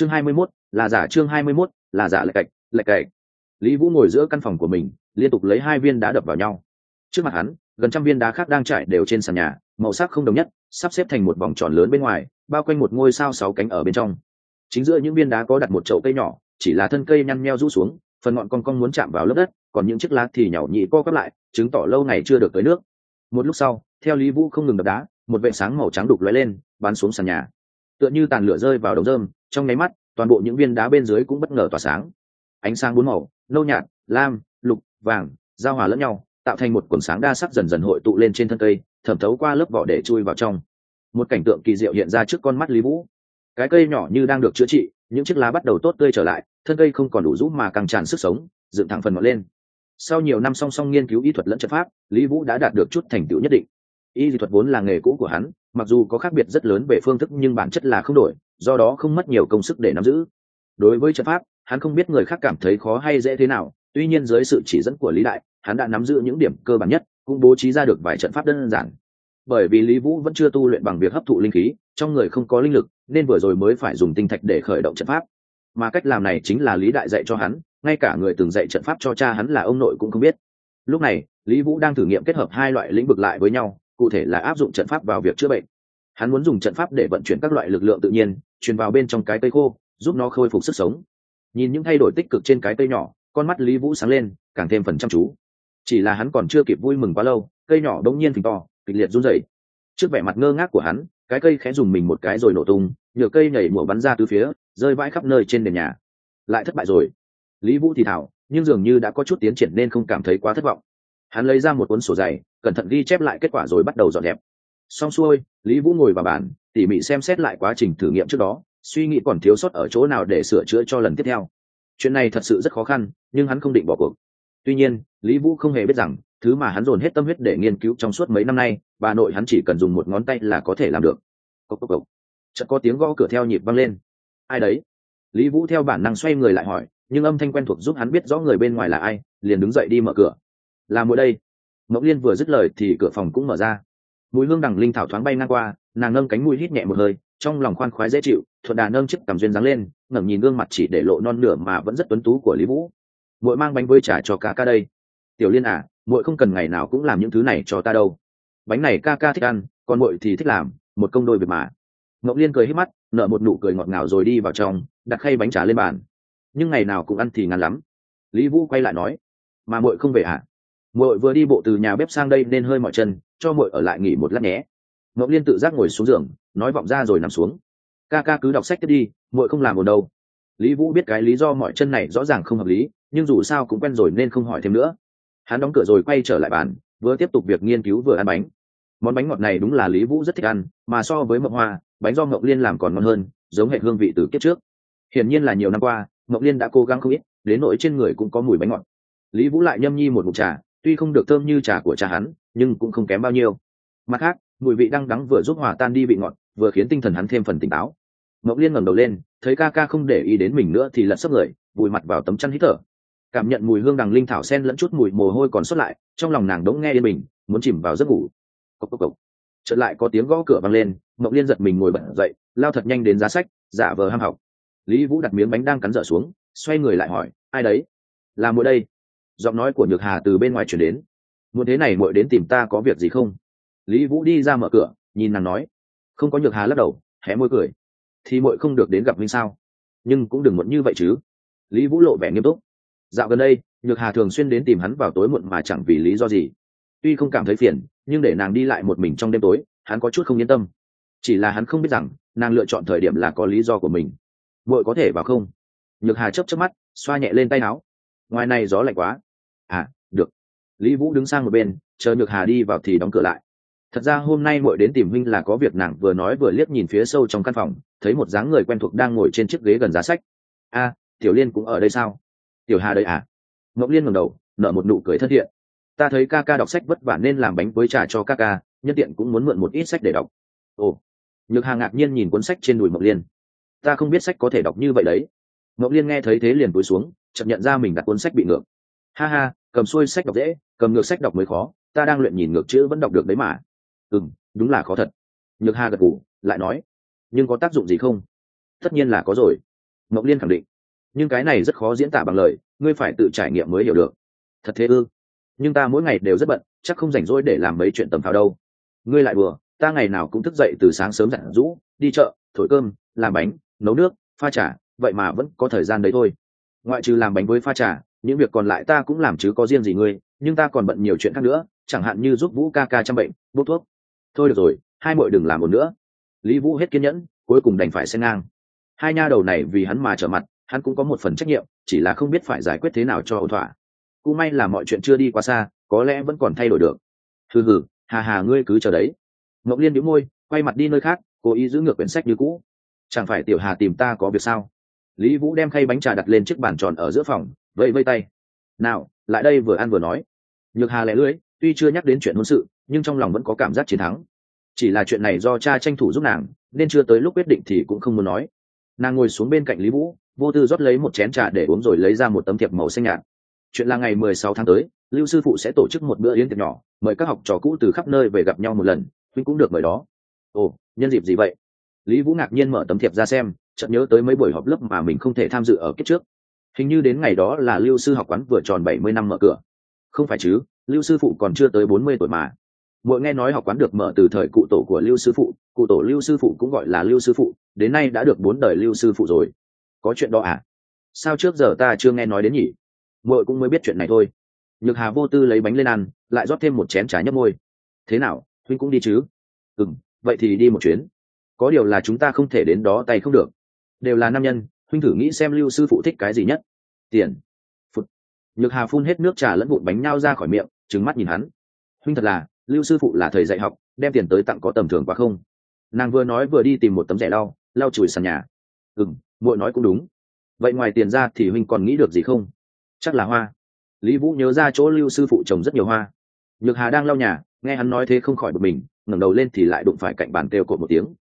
chương hai mươi 21, là giả chương hai mươi 21, là giả lệch cạch lệch cạch. Lý vũ ngồi giữa căn phòng của mình liên tục lấy hai viên đá đập vào nhau. Trước mặt hắn gần trăm viên đá khác đang trải đều trên sàn nhà màu sắc không đồng nhất sắp xếp thành một vòng tròn lớn bên ngoài bao quanh một ngôi sao sáu cánh ở bên trong. Chính giữa những viên đá có đặt một chậu cây nhỏ chỉ là thân cây nhăn nheo rũ xuống phần ngọn con cong muốn chạm vào lớp đất còn những chiếc lá thì nhỏ nhị co quắp lại chứng tỏ lâu ngày chưa được tới nước. Một lúc sau theo lý vũ không ngừng đập đá một vệ sáng màu trắng đục lóe lên bắn xuống sàn nhà. Tựa như tàn lửa rơi vào đống rơm trong nháy mắt, toàn bộ những viên đá bên dưới cũng bất ngờ tỏa sáng. Ánh sáng bốn màu, nâu nhạt, lam, lục, vàng, giao hòa lẫn nhau, tạo thành một cuộn sáng đa sắc dần dần hội tụ lên trên thân cây, thẩm thấu qua lớp vỏ để chui vào trong. Một cảnh tượng kỳ diệu hiện ra trước con mắt lý vũ. Cái cây nhỏ như đang được chữa trị, những chiếc lá bắt đầu tốt tươi trở lại, thân cây không còn đủ rũ mà càng tràn sức sống, dựng thẳng phần ngọn lên. Sau nhiều năm song song nghiên cứu y thuật lẫn chất pháp, lý vũ đã đạt được chút thành tựu nhất định. Y thuật vốn là nghề cũ của hắn, mặc dù có khác biệt rất lớn về phương thức nhưng bản chất là không đổi do đó không mất nhiều công sức để nắm giữ. Đối với trận pháp, hắn không biết người khác cảm thấy khó hay dễ thế nào, tuy nhiên dưới sự chỉ dẫn của lý đại, hắn đã nắm giữ những điểm cơ bản nhất, cũng bố trí ra được vài trận pháp đơn giản. Bởi vì lý vũ vẫn chưa tu luyện bằng việc hấp thụ linh khí, trong người không có linh lực, nên vừa rồi mới phải dùng tinh thạch để khởi động trận pháp. Mà cách làm này chính là lý đại dạy cho hắn, ngay cả người từng dạy trận pháp cho cha hắn là ông nội cũng không biết. Lúc này, lý vũ đang thử nghiệm kết hợp hai loại lĩnh vực lại với nhau, cụ thể là áp dụng trận pháp vào việc chữa bệnh. Hắn muốn dùng trận pháp để vận chuyển các loại lực lượng tự nhiên truyền vào bên trong cái cây khô, giúp nó khôi phục sức sống. Nhìn những thay đổi tích cực trên cái cây nhỏ, con mắt lý vũ sáng lên, càng thêm phần chăm chú. Chỉ là hắn còn chưa kịp vui mừng quá lâu, cây nhỏ đống nhiên phình to, kịch liệt run rẩy. Trước vẻ mặt ngơ ngác của hắn, cái cây khẽ dùng mình một cái rồi nổ tung nhựa cây nhảy mùa bắn ra từ phía, rơi vãi khắp nơi trên nền nhà. Lại thất bại rồi. Lý vũ thì thảo, nhưng dường như đã có chút tiến triển nên không cảm thấy quá thất vọng. Hắn lấy ra một cuốn sổ dày, cẩn thận ghi chép lại kết quả rồi bắt đầu dọn dẹp. Xong xuôi, lý vũ ngồi vào bàn tỉ mỉ xem xét lại quá trình thử nghiệm trước đó, suy nghĩ còn thiếu sót ở chỗ nào để sửa chữa cho lần tiếp theo. Chuyện này thật sự rất khó khăn, nhưng hắn không định bỏ cuộc. Tuy nhiên, lý vũ không hề biết rằng, thứ mà hắn dồn hết tâm huyết để nghiên cứu trong suốt mấy năm nay, bà nội hắn chỉ cần dùng một ngón tay là có thể làm được. Cốc cốc cốc. chợt có tiếng gõ cửa theo nhịp vang lên. Ai đấy? Lý vũ theo bản năng xoay người lại hỏi, nhưng âm thanh quen thuộc giúp hắn biết rõ người bên ngoài là ai, liền đứng dậy đi mở cửa. Là mỗi đây. Mộng liên vừa dứt lời thì cửa phòng cũng mở ra. Mùi hương đằng linh thảo thoáng bay ngang qua nàng nâng cánh mũi hít nhẹ một hơi, trong lòng khoan khoái dễ chịu, thuận đà nâng chiếc cằm duyên dáng lên, ngẩng nhìn gương mặt chỉ để lộ non nửa mà vẫn rất tuấn tú của lý vũ. Muội mang bánh với trả cho ca ca đây. Tiểu liên à muội không cần ngày nào cũng làm những thứ này cho ta đâu. Bánh này ca ca thích ăn, còn muội thì thích làm, một công đôi việc mà. Ngọc liên cười hết mắt, nở một nụ cười ngọt ngào rồi đi vào trong, đặt khay bánh trà lên bàn. Nhưng ngày nào cũng ăn thì ngắn lắm. Lý vũ quay lại nói, mà muội không về à? Muội vừa đi bộ từ nhà bếp sang đây nên hơi mỏi chân, cho muội ở lại nghỉ một lát nhé mộng liên tự giác ngồi xuống giường, nói vọng ra rồi nằm xuống. Ca ca cứ đọc sách tiếp đi, muội không làm ổn đâu. Lý vũ biết cái lý do mọi chân này rõ ràng không hợp lý, nhưng dù sao cũng quen rồi nên không hỏi thêm nữa. Hắn đóng cửa rồi quay trở lại bàn, vừa tiếp tục việc nghiên cứu vừa ăn bánh. Món bánh ngọt này đúng là lý vũ rất thích ăn, mà so với mộng hoa, bánh do mộng liên làm còn ngon hơn, giống hệ hương vị từ kiếp trước. Hiển nhiên là nhiều năm qua mộng liên đã cố gắng không ít, đến nỗi trên người cũng có mùi bánh ngọt. Lý vũ lại nhâm nhi một mục trà, tuy không được thơm như trà của cha hắn, nhưng cũng không kém bao nhiêu. Mặt khác mùi vị đang đắng vừa giúp hòa tan đi vị ngọt, vừa khiến tinh thần hắn thêm phần tỉnh táo. Mộng liên ngẩng đầu lên, thấy ca ca không để ý đến mình nữa thì lật sấp người, vùi mặt vào tấm chăn hít thở. Cảm nhận mùi hương đằng linh thảo sen lẫn chút mùi mồ hôi còn sót lại, trong lòng nàng đống nghe yên bình, muốn chìm vào giấc ngủ. Cốc cốc cốc. chợt lại có tiếng gõ cửa vang lên, Mộng liên giật mình ngồi bật dậy, lao thật nhanh đến giá sách, giả vờ ham học. Lý vũ đặt miếng bánh đang cắn dở xuống, xoay người lại hỏi, ai đấy? Là mỗi đây? Giọng nói của nhược hà từ bên ngoài chuyển đến. Muốn thế này muội đến tìm ta có việc gì không? Lý vũ đi ra mở cửa, nhìn nàng nói, không có nhược hà lắc đầu, hé môi cười. Thì muội không được đến gặp minh sao? Nhưng cũng đừng muộn như vậy chứ. Lý vũ lộ vẻ nghiêm túc. Dạo gần đây, nhược hà thường xuyên đến tìm hắn vào tối muộn mà chẳng vì lý do gì. Tuy không cảm thấy phiền, nhưng để nàng đi lại một mình trong đêm tối, hắn có chút không yên tâm. Chỉ là hắn không biết rằng, nàng lựa chọn thời điểm là có lý do của mình. Muội có thể vào không? Nhược hà chấp chấp mắt, xoa nhẹ lên tay áo. Ngoài này gió lạnh quá. À được. Lý vũ đứng sang một bên, chờ nhược hà đi vào thì đóng cửa lại thật ra hôm nay muội đến tìm huynh là có việc nàng vừa nói vừa liếc nhìn phía sâu trong căn phòng, thấy một dáng người quen thuộc đang ngồi trên chiếc ghế gần giá sách. A, tiểu liên cũng ở đây sao? Tiểu hà đây à. Ngọc liên ngẩng đầu, nở một nụ cười thân thiện. Ta thấy ca ca đọc sách vất vả nên làm bánh với trà cho ca ca, nhân tiện cũng muốn mượn một ít sách để đọc. Ồ. Nhược hà ngạc nhiên nhìn cuốn sách trên đùi mộc liên. Ta không biết sách có thể đọc như vậy đấy. Ngọc liên nghe thấy thế liền túi xuống chậm nhận ra mình đặt cuốn sách bị ngược. Ha ha, cầm xuôi sách đọc dễ, cầm ngược sách đọc mới khó, ta đang luyện nhìn ngược chữ vẫn đọc được đấy mà ừ đúng là khó thật. Nhược hà gật gù, lại nói nhưng có tác dụng gì không? Tất nhiên là có rồi. Ngọc liên khẳng định nhưng cái này rất khó diễn tả bằng lời ngươi phải tự trải nghiệm mới hiểu được. Thật thế ư? Nhưng ta mỗi ngày đều rất bận chắc không rảnh rỗi để làm mấy chuyện tầm phào đâu. Ngươi lại vừa ta ngày nào cũng thức dậy từ sáng sớm giản rũ đi chợ thổi cơm làm bánh nấu nước pha trà vậy mà vẫn có thời gian đấy thôi. Ngoại trừ làm bánh với pha trà những việc còn lại ta cũng làm chứ có riêng gì ngươi nhưng ta còn bận nhiều chuyện khác nữa chẳng hạn như giúp vũ ca ca chăm bệnh bốc thuốc thôi được rồi, hai mội đừng làm một nữa. Lý vũ hết kiên nhẫn, cuối cùng đành phải xen ngang. Hai nha đầu này vì hắn mà trở mặt, hắn cũng có một phần trách nhiệm, chỉ là không biết phải giải quyết thế nào cho ổn thỏa. Cũng may là mọi chuyện chưa đi quá xa, có lẽ vẫn còn thay đổi được. Hừ hừ, hà hà, ngươi cứ chờ đấy. Ngọc liên đĩu môi, quay mặt đi nơi khác, cố ý giữ ngược quyển sách như cũ. Chẳng phải tiểu hà tìm ta có việc sao? Lý vũ đem khay bánh trà đặt lên chiếc bàn tròn ở giữa phòng, vẫy vây tay. Nào, lại đây vừa ăn vừa nói. Nhược hà lẻ lưới tuy chưa nhắc đến chuyện hôn sự, nhưng trong lòng vẫn có cảm giác chiến thắng. Chỉ là chuyện này do cha tranh thủ giúp nàng, nên chưa tới lúc quyết định thì cũng không muốn nói. Nàng ngồi xuống bên cạnh lý vũ, vô tư rót lấy một chén trà để uống rồi lấy ra một tấm thiệp màu xanh nhạt. Chuyện là ngày mười sáu tháng tới, lưu sư phụ sẽ tổ chức một bữa yến tiệc nhỏ, mời các học trò cũ từ khắp nơi về gặp nhau một lần huynh cũng được mời đó. Ồ, nhân dịp gì vậy? Lý vũ ngạc nhiên mở tấm thiệp ra xem, chợt nhớ tới mấy buổi họp lớp mà mình không thể tham dự ở kiếp trước. Hình như đến ngày đó là lưu sư học quán vừa tròn bảy mươi năm mở cửa. Không phải chứ? Lưu sư phụ còn chưa tới bốn mươi tuổi mà. Mỗi nghe nói học quán được mở từ thời cụ tổ của lưu sư phụ, cụ tổ lưu sư phụ cũng gọi là lưu sư phụ, đến nay đã được bốn đời lưu sư phụ rồi. Có chuyện đó à? Sao trước giờ ta chưa nghe nói đến nhỉ? Muội cũng mới biết chuyện này thôi. Nhược hà vô tư lấy bánh lên ăn, lại rót thêm một chén trà nhấp môi. Thế nào, huynh cũng đi chứ? Ừ vậy thì đi một chuyến. Có điều là chúng ta không thể đến đó tay không được. Đều là nam nhân, huynh thử nghĩ xem lưu sư phụ thích cái gì nhất. Tiền. Phụt. Nhược hà phun hết nước trà lẫn vụn bánh nhau ra khỏi miệng trừng mắt nhìn hắn. Huynh thật là, lưu sư phụ là thầy dạy học, đem tiền tới tặng có tầm thường quá không? Nàng vừa nói vừa đi tìm một tấm rẻ lau lau chùi sàn nhà. Ừ m muội nói cũng đúng. Vậy ngoài tiền ra thì huynh còn nghĩ được gì không? Chắc là hoa. Lý vũ nhớ ra chỗ lưu sư phụ trồng rất nhiều hoa. Nhược hà đang lau nhà, nghe hắn nói thế không khỏi bực mình, ngẩng đầu lên thì lại đụng phải cạnh bàn kêu cột một tiếng.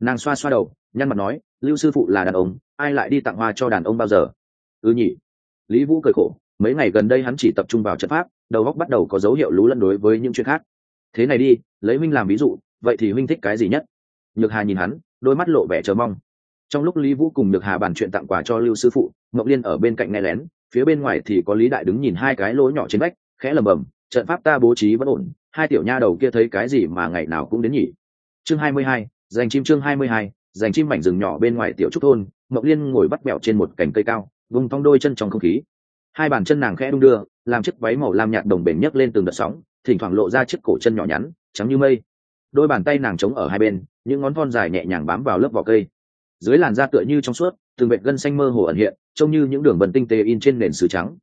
Nàng xoa xoa đầu, nhăn mặt nói, lưu sư phụ là đàn ông, ai lại đi tặng hoa cho đàn ông bao giờ? Ừ nhỉ. Lý vũ cười khổ, mấy ngày gần đây hắn chỉ tập trung vào trận pháp đầu góc bắt đầu có dấu hiệu lú lẫn đối với những chuyện khác. Thế này đi, lấy huynh làm ví dụ, vậy thì huynh thích cái gì nhất? Nhược hà nhìn hắn, đôi mắt lộ vẻ chờ mong. Trong lúc lý vũ cùng nhược hà bàn chuyện tặng quà cho lưu sư phụ, ngọc liên ở bên cạnh nghe lén, phía bên ngoài thì có lý đại đứng nhìn hai cái lỗ nhỏ trên vách, khẽ lầm bầm trận pháp ta bố trí vẫn ổn, hai tiểu nha đầu kia thấy cái gì mà ngày nào cũng đến nhỉ? Chương hai mươi hai dành chim chương hai mươi hai dành chim mảnh rừng nhỏ bên ngoài tiểu trúc thôn, ngọc liên ngồi bắt bẹo trên một cành cây cao, vùng thong đôi chân trong không khí. Hai bàn chân nàng khẽ đung đưa làm chiếc váy màu lam nhạt đồng bền nhấc lên từng đợt sóng, thỉnh thoảng lộ ra chiếc cổ chân nhỏ nhắn, trắng như mây. Đôi bàn tay nàng trống ở hai bên, những ngón thon dài nhẹ nhàng bám vào lớp vỏ cây. Dưới làn da tựa như trong suốt, từng vệt gân xanh mơ hồ ẩn hiện, trông như những đường vân tinh tế in trên nền sứ trắng.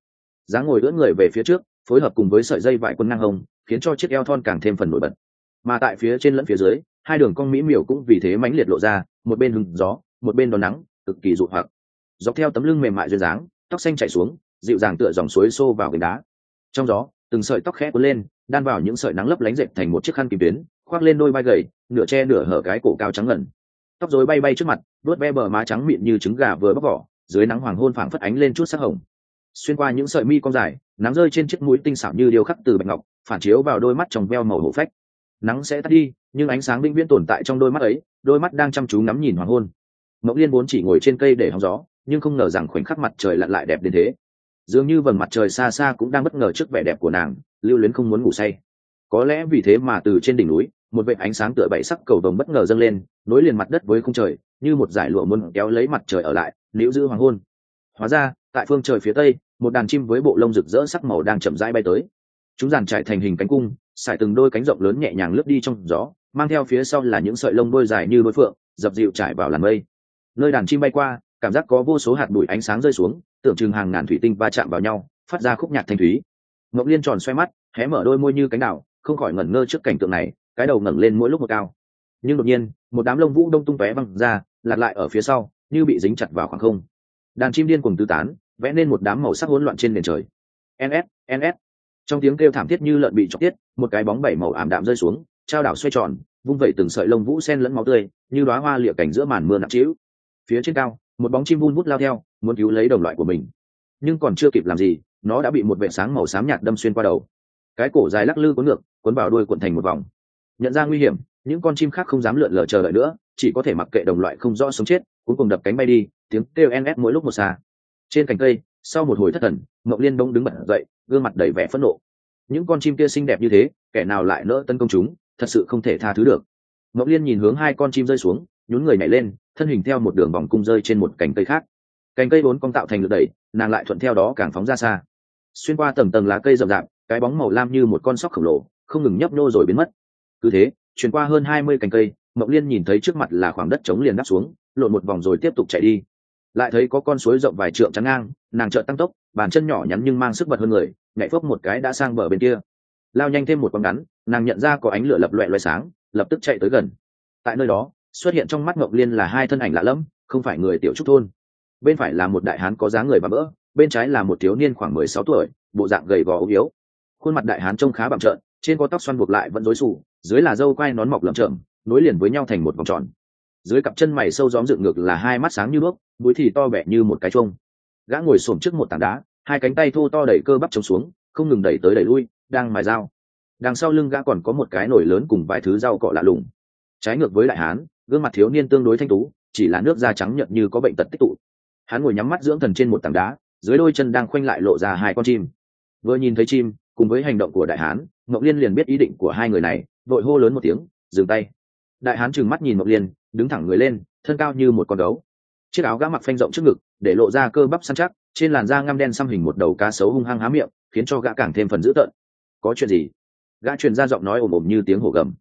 Dáng ngồi đỡ người về phía trước, phối hợp cùng với sợi dây vải quân ngang hồng khiến cho chiếc eo thon càng thêm phần nổi bật. Mà tại phía trên lẫn phía dưới, hai đường cong mỹ miều cũng vì thế mãnh liệt lộ ra, một bên hừng gió, một bên đón nắng, cực kỳ dụ hoặc. Dọc theo tấm lưng mềm mại duyên dáng, tóc xanh chảy xuống dịu dàng tựa dòng suối xô vào gành đá. Trong gió, từng sợi tóc khẽ cuốn lên, đan vào những sợi nắng lấp lánh dệt thành một chiếc khăn kìm tuyến, khoác lên đôi vai gầy, nửa che nửa hở cái cổ cao trắng ngẩn tóc rối bay bay trước mặt vớt ve bờ má trắng mịn như trứng gà vừa bóc vỏ, dưới nắng hoàng hôn phảng phất ánh lên chút sắc hồng. Xuyên qua những sợi mi cong dài, nắng rơi trên chiếc mũi tinh xảo như điêu khắc từ bạch ngọc, phản chiếu vào đôi mắt trong veo màu hổ phách. Nắng sẽ tắt đi, nhưng ánh sáng vĩnh viễn tồn tại trong đôi mắt ấy, đôi mắt đang chăm chú ngắm nhìn hoàng hôn. Mẫu liên vốn chỉ ngồi trên cây để hóng gió, nhưng không ngờ rằng khoảnh khắc mặt trời lặn lại đẹp đến thế dường như vầng mặt trời xa xa cũng đang bất ngờ trước vẻ đẹp của nàng, lưu luyến không muốn ngủ say. Có lẽ vì thế mà từ trên đỉnh núi, một vệ ánh sáng tựa bảy sắc cầu vồng bất ngờ dâng lên, nối liền mặt đất với không trời, như một giải lụa muốn kéo lấy mặt trời ở lại liễu giữ hoàng hôn. Hóa ra, tại phương trời phía tây, một đàn chim với bộ lông rực rỡ sắc màu đang chậm rãi bay tới. Chúng dàn trải thành hình cánh cung xải từng đôi cánh rộng lớn nhẹ nhàng lướt đi trong gió, mang theo phía sau là những sợi lông đôi dài như đôi phượng, dập dịu trải vào làn mây. Nơi đàn chim bay qua, cảm giác có vô số hạt bụi ánh sáng rơi xuống tưởng chừng hàng ngàn thủy tinh va chạm vào nhau, phát ra khúc nhạc thanh thúy. Ngọc liên tròn xoay mắt, hé mở đôi môi như cánh đảo không khỏi ngẩn ngơ trước cảnh tượng này, cái đầu ngẩng lên mỗi lúc một cao. Nhưng đột nhiên, một đám lông vũ đông tung tóe văng ra lặt lại ở phía sau, như bị dính chặt vào khoảng không. Đàn chim điên cùng tứ tán, vẽ nên một đám màu sắc hỗn loạn trên nền trời. Ns ns trong tiếng kêu thảm thiết như lợn bị chọc tiết, một cái bóng bảy màu ảm đạm rơi xuống, trao đảo xoay tròn, vung vẩy từng sợi lông vũ sen lẫn máu tươi, như đoá hoa lịa cảnh giữa màn mưa nặng trĩu. Phía trên cao, một bóng chim vun vút lao theo muốn cứu lấy đồng loại của mình. Nhưng còn chưa kịp làm gì, nó đã bị một vệ sáng màu xám nhạt đâm xuyên qua đầu. Cái cổ dài lắc lư cuốn ngược, cuốn vào đuôi cuộn thành một vòng. Nhận ra nguy hiểm, những con chim khác không dám lượn lờ chờ đợi nữa, chỉ có thể mặc kệ đồng loại không rõ sống chết cuối cùng đập cánh bay đi, tiếng kêu ns mỗi lúc một xa. Trên cành cây, sau một hồi thất thần, mộng liên đông đứng bật dậy, gương mặt đầy vẻ phẫn nộ. Những con chim kia xinh đẹp như thế, kẻ nào lại nỡ tấn công chúng, thật sự không thể tha thứ được. Mộng liên nhìn hướng hai con chim rơi xuống, nhún người nhảy lên, thân hình theo một đường vòng cung rơi trên một cành cây khác cành cây vốn cong tạo thành lực đẩy, nàng lại thuận theo đó càng phóng ra xa. Xuyên qua tầng tầng lá cây rậm rạp, cái bóng màu lam như một con sóc khổng lồ, không ngừng nhấp nô rồi biến mất. Cứ thế, chuyển qua hơn hai mươi cành cây, mộng liên nhìn thấy trước mặt là khoảng đất trống liền đắp xuống, lộn một vòng rồi tiếp tục chạy đi. Lại thấy có con suối rộng vài trượng trắng ngang, nàng chợt tăng tốc, bàn chân nhỏ nhắn nhưng mang sức bật hơn người, nhảy phốc một cái đã sang bờ bên kia. Lao nhanh thêm một quãng ngắn, nàng nhận ra có ánh lửa lập loẹ loẹ sáng, lập tức chạy tới gần. Tại nơi đó, xuất hiện trong mắt mộng liên là hai thân ảnh lạ lẫm, không phải người tiểu trúc thôn bên phải là một đại hán có dáng người bà bỡ bên trái là một thiếu niên khoảng mười sáu tuổi, bộ dạng gầy gò ốm yếu. Khuôn mặt đại hán trông khá bặm trợn, trên có tóc xoăn buộc lại vẫn rối xù, dưới là râu quai nón mọc lởm chởm, nối liền với nhau thành một vòng tròn. Dưới cặp chân mày sâu dóm dựng ngược là hai mắt sáng như bước mũi thì to bẹ như một cái chuông. Gã ngồi xổm trước một tảng đá, hai cánh tay thô to đẩy cơ bắp trống xuống, không ngừng đẩy tới đẩy lui, đang mài dao. Đằng sau lưng gã còn có một cái nồi lớn cùng vài thứ rau cọ lạ lùng. Trái ngược với đại hán, gương mặt thiếu niên tương đối thanh tú, chỉ là nước da trắng nhợt như có bệnh tật tích tụ hắn ngồi nhắm mắt dưỡng thần trên một tảng đá, dưới đôi chân đang khoanh lại lộ ra hai con chim. Vừa nhìn thấy chim, cùng với hành động của đại hán, ngọc liên liền biết ý định của hai người này, vội hô lớn một tiếng, dừng tay. Đại hán trừng mắt nhìn ngọc liên, đứng thẳng người lên, thân cao như một con gấu. Chiếc áo gã mặc phanh rộng trước ngực, để lộ ra cơ bắp săn chắc, trên làn da ngăm đen xăm hình một đầu cá sấu hung hăng há miệng, khiến cho gã càng thêm phần dữ tợn. Có chuyện gì? Gã truyền ra giọng nói ồm ồm như tiếng hổ gầm.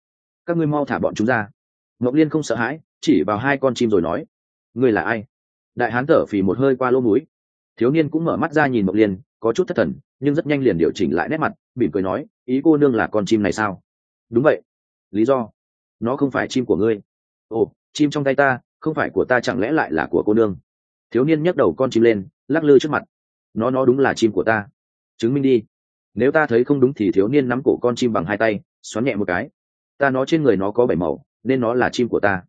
Các ngươi mau thả bọn chúng ra. Ngọc liên không sợ hãi, chỉ vào hai con chim rồi nói. Ngươi là ai? Đại hán thở phì một hơi qua lỗ mũi. Thiếu niên cũng mở mắt ra nhìn Mộc liên, có chút thất thần, nhưng rất nhanh liền điều chỉnh lại nét mặt, mỉm cười nói, ý cô nương là con chim này sao? Đúng vậy. Lý do? Nó không phải chim của ngươi. Ồ, chim trong tay ta, không phải của ta chẳng lẽ lại là của cô nương? Thiếu niên nhấc đầu con chim lên, lắc lư trước mặt. Nó nó đúng là chim của ta. Chứng minh đi. Nếu ta thấy không đúng thì thiếu niên nắm cổ con chim bằng hai tay, xoắn nhẹ một cái. Ta nó trên người nó có bảy màu, nên nó là chim của ta.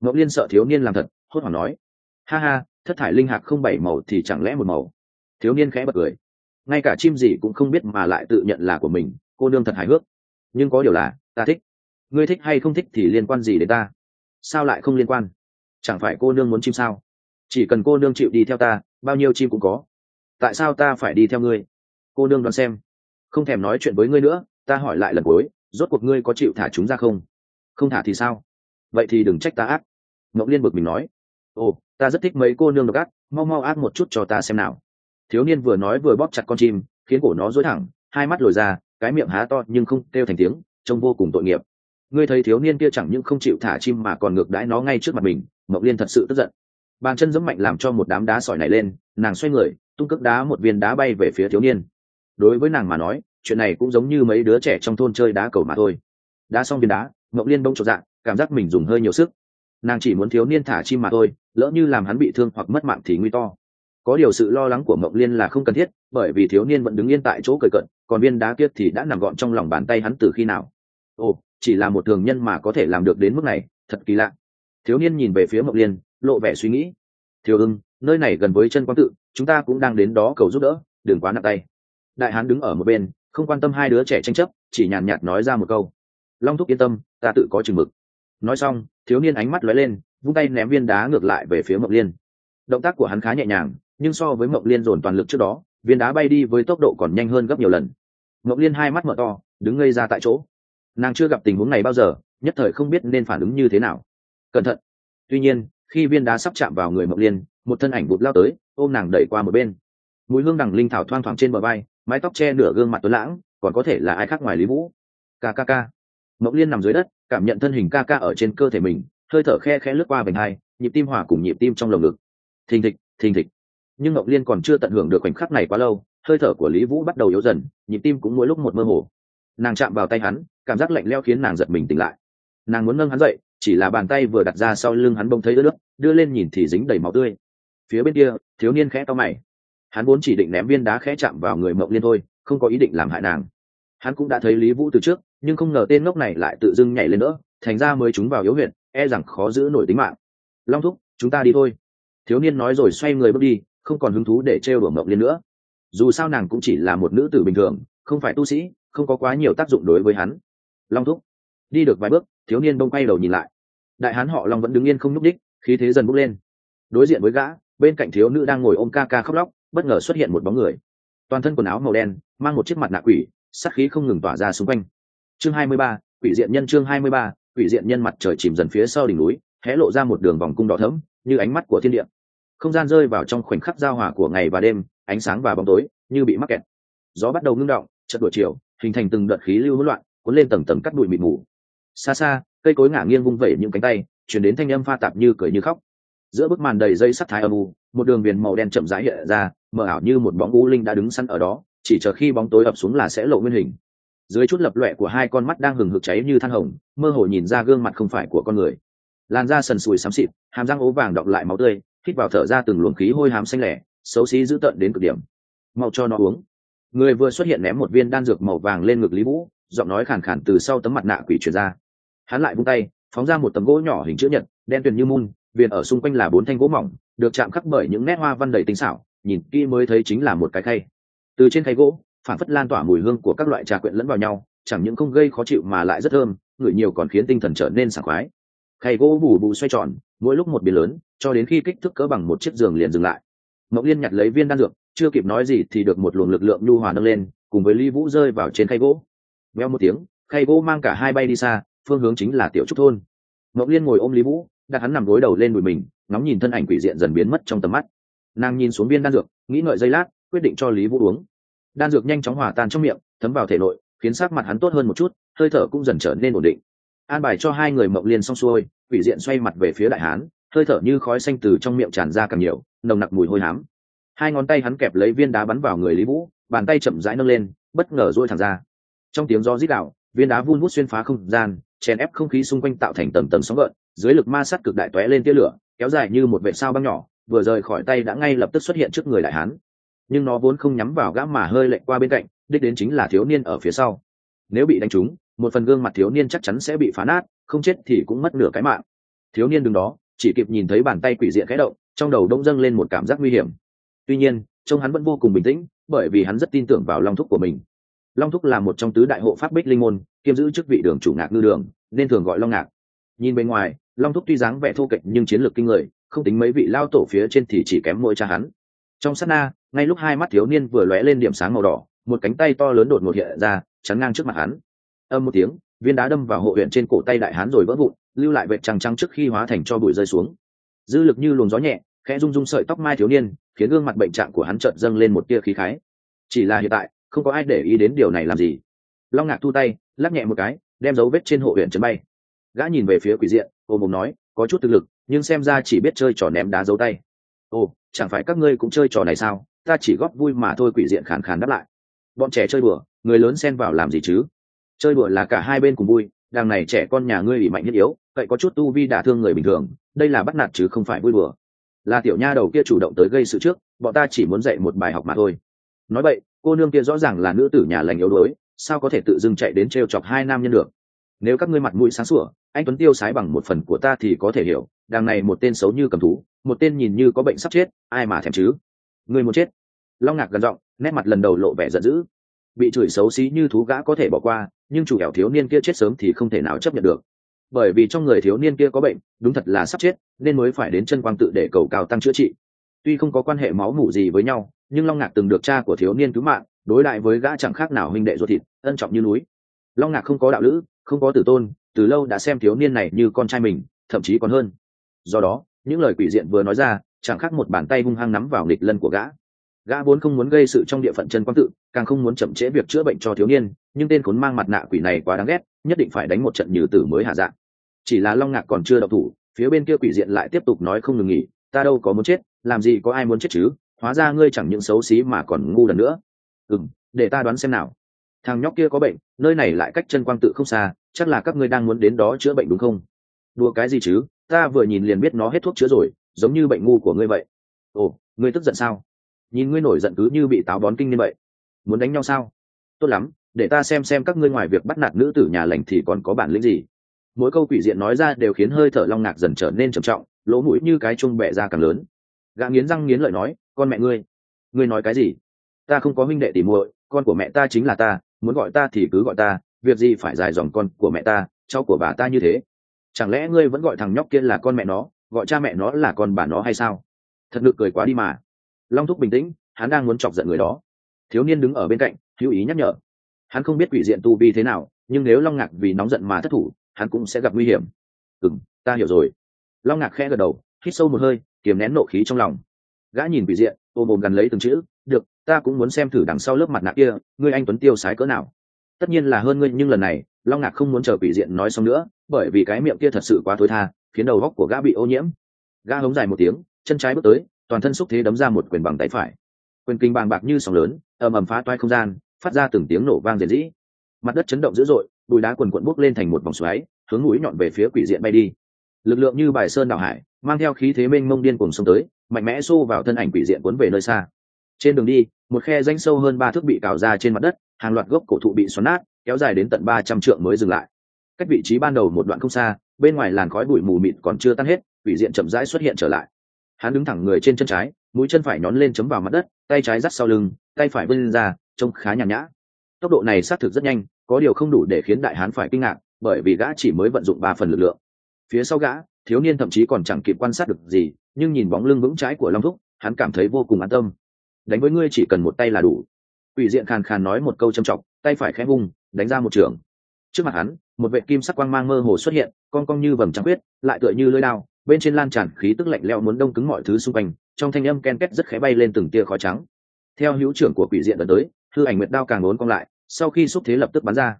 Mộc liên sợ thiếu niên làm thật, hốt hoảng nói. Ha ha thất thải linh hạc không bảy màu thì chẳng lẽ một màu? Thiếu niên khẽ bật cười. Ngay cả chim gì cũng không biết mà lại tự nhận là của mình, cô nương thật hài hước. Nhưng có điều là, ta thích. Ngươi thích hay không thích thì liên quan gì đến ta? Sao lại không liên quan? Chẳng phải cô nương muốn chim sao? Chỉ cần cô nương chịu đi theo ta, bao nhiêu chim cũng có. Tại sao ta phải đi theo ngươi? Cô nương đoán xem. Không thèm nói chuyện với ngươi nữa, ta hỏi lại lần cuối, rốt cuộc ngươi có chịu thả chúng ra không? Không thả thì sao? Vậy thì đừng trách ta ác. Ngọc liên bực mình nói. Ồ ta rất thích mấy cô nương độc ác, mau mau ác một chút cho ta xem nào. Thiếu niên vừa nói vừa bóp chặt con chim, khiến cổ nó dối thẳng, hai mắt lồi ra, cái miệng há to nhưng không kêu thành tiếng, trông vô cùng tội nghiệp. Ngươi thấy thiếu niên kia chẳng những không chịu thả chim mà còn ngược đãi nó ngay trước mặt mình mộng liên thật sự tức giận. Bàn chân giẫm mạnh làm cho một đám đá sỏi này lên, nàng xoay người, tung cước đá một viên đá bay về phía thiếu niên. Đối với nàng mà nói, chuyện này cũng giống như mấy đứa trẻ trong thôn chơi đá cầu mà thôi. Đá xong viên đá mộng liên bông trộn dạng cảm giác mình dùng hơi nhiều sức nàng chỉ muốn thiếu niên thả chim mà thôi, lỡ như làm hắn bị thương hoặc mất mạng thì nguy to. Có điều sự lo lắng của mộng liên là không cần thiết, bởi vì thiếu niên vẫn đứng yên tại chỗ cười cận còn viên đá kia thì đã nằm gọn trong lòng bàn tay hắn từ khi nào. Ồ, chỉ là một thường nhân mà có thể làm được đến mức này, thật kỳ lạ. Thiếu niên nhìn về phía mộng liên, lộ vẻ suy nghĩ. Thiếu ưng, nơi này gần với chân quang tự, chúng ta cũng đang đến đó cầu giúp đỡ, đừng quá nặng tay. Đại hán đứng ở một bên, không quan tâm hai đứa trẻ tranh chấp, chỉ nhàn nhạt nói ra một câu. Long thúc yên tâm, ta tự có chừng mực nói xong, thiếu niên ánh mắt lóe lên, vung tay ném viên đá ngược lại về phía mộng liên. Động tác của hắn khá nhẹ nhàng, nhưng so với mộng liên dồn toàn lực trước đó, viên đá bay đi với tốc độ còn nhanh hơn gấp nhiều lần. Mộng liên hai mắt mở to, đứng ngây ra tại chỗ. Nàng chưa gặp tình huống này bao giờ, nhất thời không biết nên phản ứng như thế nào. Cẩn thận. Tuy nhiên, khi viên đá sắp chạm vào người mộng liên, một thân ảnh bụt lao tới, ôm nàng đẩy qua một bên. Mùi hương đằng linh thảo thoang thoảng trên bờ vai, mái tóc che nửa gương mặt tuấn lãng, còn có thể là ai khác ngoài lý vũ. Kkk mộng liên nằm dưới đất, cảm nhận thân hình ca ca ở trên cơ thể mình, hơi thở khe khẽ lướt qua vành hai, nhịp tim hòa cùng nhịp tim trong lồng ngực. Thình thịch thình thịch. Nhưng mộng liên còn chưa tận hưởng được khoảnh khắc này quá lâu, hơi thở của lý vũ bắt đầu yếu dần, nhịp tim cũng mỗi lúc một mơ hồ. Nàng chạm vào tay hắn, cảm giác lạnh leo khiến nàng giật mình tỉnh lại. Nàng muốn nâng hắn dậy, chỉ là bàn tay vừa đặt ra sau lưng hắn bông thấy ướt nước đưa lên nhìn thì dính đầy máu tươi. Phía bên kia, thiếu niên khẽ to mày. Hắn vốn chỉ định ném viên đá khẽ chạm vào người mộng liên thôi, không có ý định làm hại nàng hắn cũng đã thấy lý vũ từ trước, nhưng không ngờ tên ngốc này lại tự dưng nhảy lên nữa, thành ra mới chúng vào yếu huyện e rằng khó giữ nổi tính mạng. Long thúc, chúng ta đi thôi. Thiếu niên nói rồi xoay người bước đi, không còn hứng thú để trêu đùa mộng liên nữa. Dù sao nàng cũng chỉ là một nữ tử bình thường, không phải tu sĩ, không có quá nhiều tác dụng đối với hắn. Long thúc, đi được vài bước, thiếu niên bông quay đầu nhìn lại. Đại hán họ long vẫn đứng yên không nhúc đích khí thế dần bốc lên. Đối diện với gã, bên cạnh thiếu nữ đang ngồi ôm ca ca khóc lóc, bất ngờ xuất hiện một bóng người. Toàn thân quần áo màu đen, mang một chiếc mặt nạ quỷ sát khí không ngừng tỏa ra xung quanh. Chương 23, quỷ diện nhân chương 23, quỷ diện nhân mặt trời chìm dần phía sau đỉnh núi hé lộ ra một đường vòng cung đỏ thẫm như ánh mắt của thiên địa. Không gian rơi vào trong khoảnh khắc giao hòa của ngày và đêm ánh sáng và bóng tối như bị mắc kẹt. Gió bắt đầu ngưng động chợt đổi chiều hình thành từng đợt khí lưu hỗn loạn cuốn lên tầng tầng cắt bụi mịt mù. Xa xa cây cối ngả nghiêng vung vẩy những cánh tay chuyển đến thanh âm pha tạp như cười như khóc. Giữa bức màn đầy dây sắt thái âm u một đường viền màu đen chậm rãi hiện ra mờ ảo như một bóng u linh đã đứng sẵn ở đó chỉ chờ khi bóng tối ập xuống là sẽ lộ nguyên hình. Dưới chút lập loẹ của hai con mắt đang hừng hực cháy như than hồng, mơ hồ nhìn ra gương mặt không phải của con người. Làn da sần sùi xám xịt, hàm răng ố vàng đọng lại máu tươi, hít vào thở ra từng luồng khí hôi hám xanh lẻ, xấu xí dữ tợn đến cực điểm. Mau cho nó uống. Người vừa xuất hiện ném một viên đan dược màu vàng lên ngực lý vũ, giọng nói khàn khàn từ sau tấm mặt nạ quỷ truyền ra. Hắn lại vung tay, phóng ra một tấm gỗ nhỏ hình chữ nhật, đen tuyền như mun, viền ở xung quanh là bốn thanh gỗ mỏng, được chạm khắc bởi những nét hoa văn đầy tinh xảo, nhìn kỹ mới thấy chính là một cái khay từ trên khay gỗ phản phất lan tỏa mùi hương của các loại trà quyện lẫn vào nhau, chẳng những không gây khó chịu mà lại rất thơm, ngửi nhiều còn khiến tinh thần trở nên sảng khoái. Khay gỗ bù bù xoay tròn, mỗi lúc một biến lớn, cho đến khi kích thước cỡ bằng một chiếc giường liền dừng lại. Mộng liên nhặt lấy viên đan dược, chưa kịp nói gì thì được một luồng lực lượng nhu hòa nâng lên, cùng với ly vũ rơi vào trên khay gỗ. Veo một tiếng, khay gỗ mang cả hai bay đi xa, phương hướng chính là tiểu trúc thôn. Mộng liên ngồi ôm lý vũ, đặt hắn nằm gối đầu lên đùi mình, ngóng nhìn thân ảnh quỷ diện dần biến mất trong tầm mắt. Nàng nhìn xuống viên đan dược, nghĩ ngợi giây lát, quyết định cho lý vũ uống đan dược nhanh chóng hòa tan trong miệng, thấm vào thể nội, khiến sắc mặt hắn tốt hơn một chút, hơi thở cũng dần trở nên ổn định. An bài cho hai người mộng liên xong xuôi, quỷ diện xoay mặt về phía đại hán, hơi thở như khói xanh từ trong miệng tràn ra càng nhiều, nồng nặc mùi hôi hám. Hai ngón tay hắn kẹp lấy viên đá bắn vào người lý vũ, bàn tay chậm rãi nâng lên, bất ngờ dôi thẳng ra. Trong tiếng gió rít đạo viên đá vun vút xuyên phá không gian, chèn ép không khí xung quanh tạo thành tầng tầng sóng gợn, dưới lực ma sát cực đại tóe lên tia lửa, kéo dài như một vệ sao băng nhỏ, vừa rời khỏi tay đã ngay lập tức xuất hiện trước người đại hán nhưng nó vốn không nhắm vào gã mà hơi lệch qua bên cạnh, đích đến chính là thiếu niên ở phía sau. Nếu bị đánh trúng, một phần gương mặt thiếu niên chắc chắn sẽ bị phá nát, không chết thì cũng mất nửa cái mạng. Thiếu niên đứng đó, chỉ kịp nhìn thấy bàn tay quỷ diện khẽ động, trong đầu đông dâng lên một cảm giác nguy hiểm. Tuy nhiên, trông hắn vẫn vô cùng bình tĩnh, bởi vì hắn rất tin tưởng vào long thúc của mình. Long thúc là một trong tứ đại hộ pháp bích linh môn, kiêm giữ chức vị đường chủ ngạc ngư đường, nên thường gọi long ngạc. Nhìn bên ngoài, long thúc tuy dáng vẻ thô kệch nhưng chiến lược kinh người, không tính mấy vị lao tổ phía trên thì chỉ kém mỗi cha hắn trong sát na, ngay lúc hai mắt thiếu niên vừa lóe lên điểm sáng màu đỏ, một cánh tay to lớn đột ngột hiện ra, chắn ngang trước mặt hắn. Âm một tiếng, viên đá đâm vào hộ huyện trên cổ tay đại hán rồi vỡ vụn, lưu lại vệt trăng trăng trước khi hóa thành cho bụi rơi xuống. Dư lực như luồng gió nhẹ, khẽ rung rung sợi tóc mai thiếu niên, khiến gương mặt bệnh trạng của hắn chợt dâng lên một tia khí khái. Chỉ là hiện tại, không có ai để ý đến điều này làm gì. Long ngạc thu tay, lắc nhẹ một cái, đem dấu vết trên hộ huyện chấn bay. Gã nhìn về phía quỷ diện, ôm mồm nói, có chút thực lực, nhưng xem ra chỉ biết chơi trò ném đá dấu tay. Ồ chẳng phải các ngươi cũng chơi trò này sao? Ta chỉ góp vui mà thôi, quỷ diện khàn khàn đáp lại. Bọn trẻ chơi bừa người lớn xen vào làm gì chứ? Chơi bừa là cả hai bên cùng vui, đằng này trẻ con nhà ngươi bị mạnh nhất yếu, vậy có chút tu vi đả thương người bình thường, đây là bắt nạt chứ không phải vui bừa là tiểu nha đầu kia chủ động tới gây sự trước, bọn ta chỉ muốn dạy một bài học mà thôi. Nói vậy, cô nương kia rõ ràng là nữ tử nhà lành yếu đuối, sao có thể tự dưng chạy đến t chọc hai nam nhân được? Nếu các ngươi mặt mũi sáng sủa, anh tuấn tiêu sái bằng một phần của ta thì có thể hiểu, đằng này một tên xấu như cầm thú một tên nhìn như có bệnh sắp chết, ai mà thèm chứ? Người muốn chết. Long ngạc gần giọng, nét mặt lần đầu lộ vẻ giận dữ. Bị chửi xấu xí như thú gã có thể bỏ qua, nhưng chủ kẻo thiếu niên kia chết sớm thì không thể nào chấp nhận được. Bởi vì trong người thiếu niên kia có bệnh, đúng thật là sắp chết, nên mới phải đến chân quang tự để cầu cao tăng chữa trị. Tuy không có quan hệ máu mủ gì với nhau, nhưng long ngạc từng được cha của thiếu niên cứu mạng, đối lại với gã chẳng khác nào huynh đệ ruột thịt, ân trọng như núi. Long ngạc không có đạo lữ, không có tử tôn, từ lâu đã xem thiếu niên này như con trai mình, thậm chí còn hơn. Do đó những lời quỷ diện vừa nói ra, chẳng khác một bàn tay hung hăng nắm vào nghịch lân của gã. Gã vốn không muốn gây sự trong địa phận chân quang tự, càng không muốn chậm trễ việc chữa bệnh cho thiếu niên, nhưng tên khốn mang mặt nạ quỷ này quá đáng ghét, nhất định phải đánh một trận như tử mới hạ dạng. Chỉ là long ngạc còn chưa đậu thủ, phía bên kia quỷ diện lại tiếp tục nói không ngừng nghỉ, ta đâu có muốn chết, làm gì có ai muốn chết chứ? Hóa ra ngươi chẳng những xấu xí mà còn ngu lần nữa. Ừ để ta đoán xem nào. Thằng nhóc kia có bệnh, nơi này lại cách chân quang tự không xa, chắc là các ngươi đang muốn đến đó chữa bệnh đúng không? Đùa cái gì chứ? Ta vừa nhìn liền biết nó hết thuốc chữa rồi, giống như bệnh ngu của ngươi vậy. Ồ, ngươi tức giận sao? Nhìn ngươi nổi giận cứ như bị táo bón kinh như vậy. Muốn đánh nhau sao? Tốt lắm, để ta xem xem các ngươi ngoài việc bắt nạt nữ tử nhà lành thì còn có bản lĩnh gì. Mỗi câu quỷ diện nói ra đều khiến hơi thở long ngạc dần trở nên trầm trọng, lỗ mũi như cái chung bẹ ra càng lớn. Gã nghiến răng nghiến lợi nói, con mẹ ngươi ngươi nói cái gì? Ta không có huynh đệ tỉ muội, con của mẹ ta chính là ta, muốn gọi ta thì cứ gọi ta, việc gì phải dài dòng con của mẹ ta, cháu của bà ta như thế chẳng lẽ ngươi vẫn gọi thằng nhóc kia là con mẹ nó, gọi cha mẹ nó là con bà nó hay sao? Thật ngực cười quá đi mà. Long thúc bình tĩnh, hắn đang muốn chọc giận người đó. Thiếu niên đứng ở bên cạnh, hữu ý nhắc nhở. Hắn không biết quỷ diện tu vi thế nào, nhưng nếu long ngạc vì nóng giận mà thất thủ, hắn cũng sẽ gặp nguy hiểm. Ừ m ta hiểu rồi. Long ngạc khẽ gật đầu, hít sâu một hơi, kiềm nén nộ khí trong lòng. Gã nhìn quỷ diện, ôm ôm gần lấy từng chữ, được, ta cũng muốn xem thử đằng sau lớp mặt nạ kia, ngươi anh tuấn tiêu sái cỡ nào. Tất nhiên là hơn ngươi, nhưng lần này, long ngạc không muốn chờ quỷ diện nói xong nữa bởi vì cái miệng kia thật sự quá thối tha, khiến đầu góc của gã bị ô nhiễm. Gã hống dài một tiếng, chân trái bước tới, toàn thân xúc thế đấm ra một quyền bằng tay phải. Quyền kinh bàng bạc như sóng lớn, ầm ầm phá toai không gian, phát ra từng tiếng nổ vang rền rĩ. Mặt đất chấn động dữ dội, bụi đá quần quận bốc lên thành một vòng xoáy, hướng núi nhọn về phía quỷ diện bay đi. Lực lượng như bài sơn đảo hải, mang theo khí thế mênh mông điên cùng xông tới, mạnh mẽ xô vào thân ảnh quỷ diện cuốn về nơi xa. Trên đường đi, một khe danh sâu hơn ba thước bị cào ra trên mặt đất, hàng loạt gốc cổ thụ bị xoắn nát, kéo dài đến tận ba trăm trượng mới dừng lại cách vị trí ban đầu một đoạn không xa, bên ngoài làn khói bụi mù mịt còn chưa tan hết quỷ diện chậm rãi xuất hiện trở lại. Hắn đứng thẳng người trên chân trái, mũi chân phải nhón lên chấm vào mặt đất, tay trái dắt sau lưng, tay phải vươn ra, trông khá nhàn nhã. Tốc độ này xác thực rất nhanh, có điều không đủ để khiến đại hán phải kinh ngạc, bởi vì gã chỉ mới vận dụng ba phần lực lượng. Phía sau gã, thiếu niên thậm chí còn chẳng kịp quan sát được gì, nhưng nhìn bóng lưng vững trái của long thúc, hắn cảm thấy vô cùng an tâm. Đánh với ngươi chỉ cần một tay là đủ. Ủy diện khàn khàn nói một câu châm trọng, tay phải khẽ vung, đánh ra một trường. Trước mặt hắn một vệ kim sắc quang mang mơ hồ xuất hiện, con cong như vầng trăng huyết lại tựa như lưỡi đao, bên trên lan tràn khí tức lạnh lẽo muốn đông cứng mọi thứ xung quanh, trong thanh âm ken két rất khẽ bay lên từng tia khói trắng. Theo hữu trưởng của quỷ diện đợt tới, hư ảnh nguyệt đao càng ốn cong lại, sau khi xúc thế lập tức bắn ra.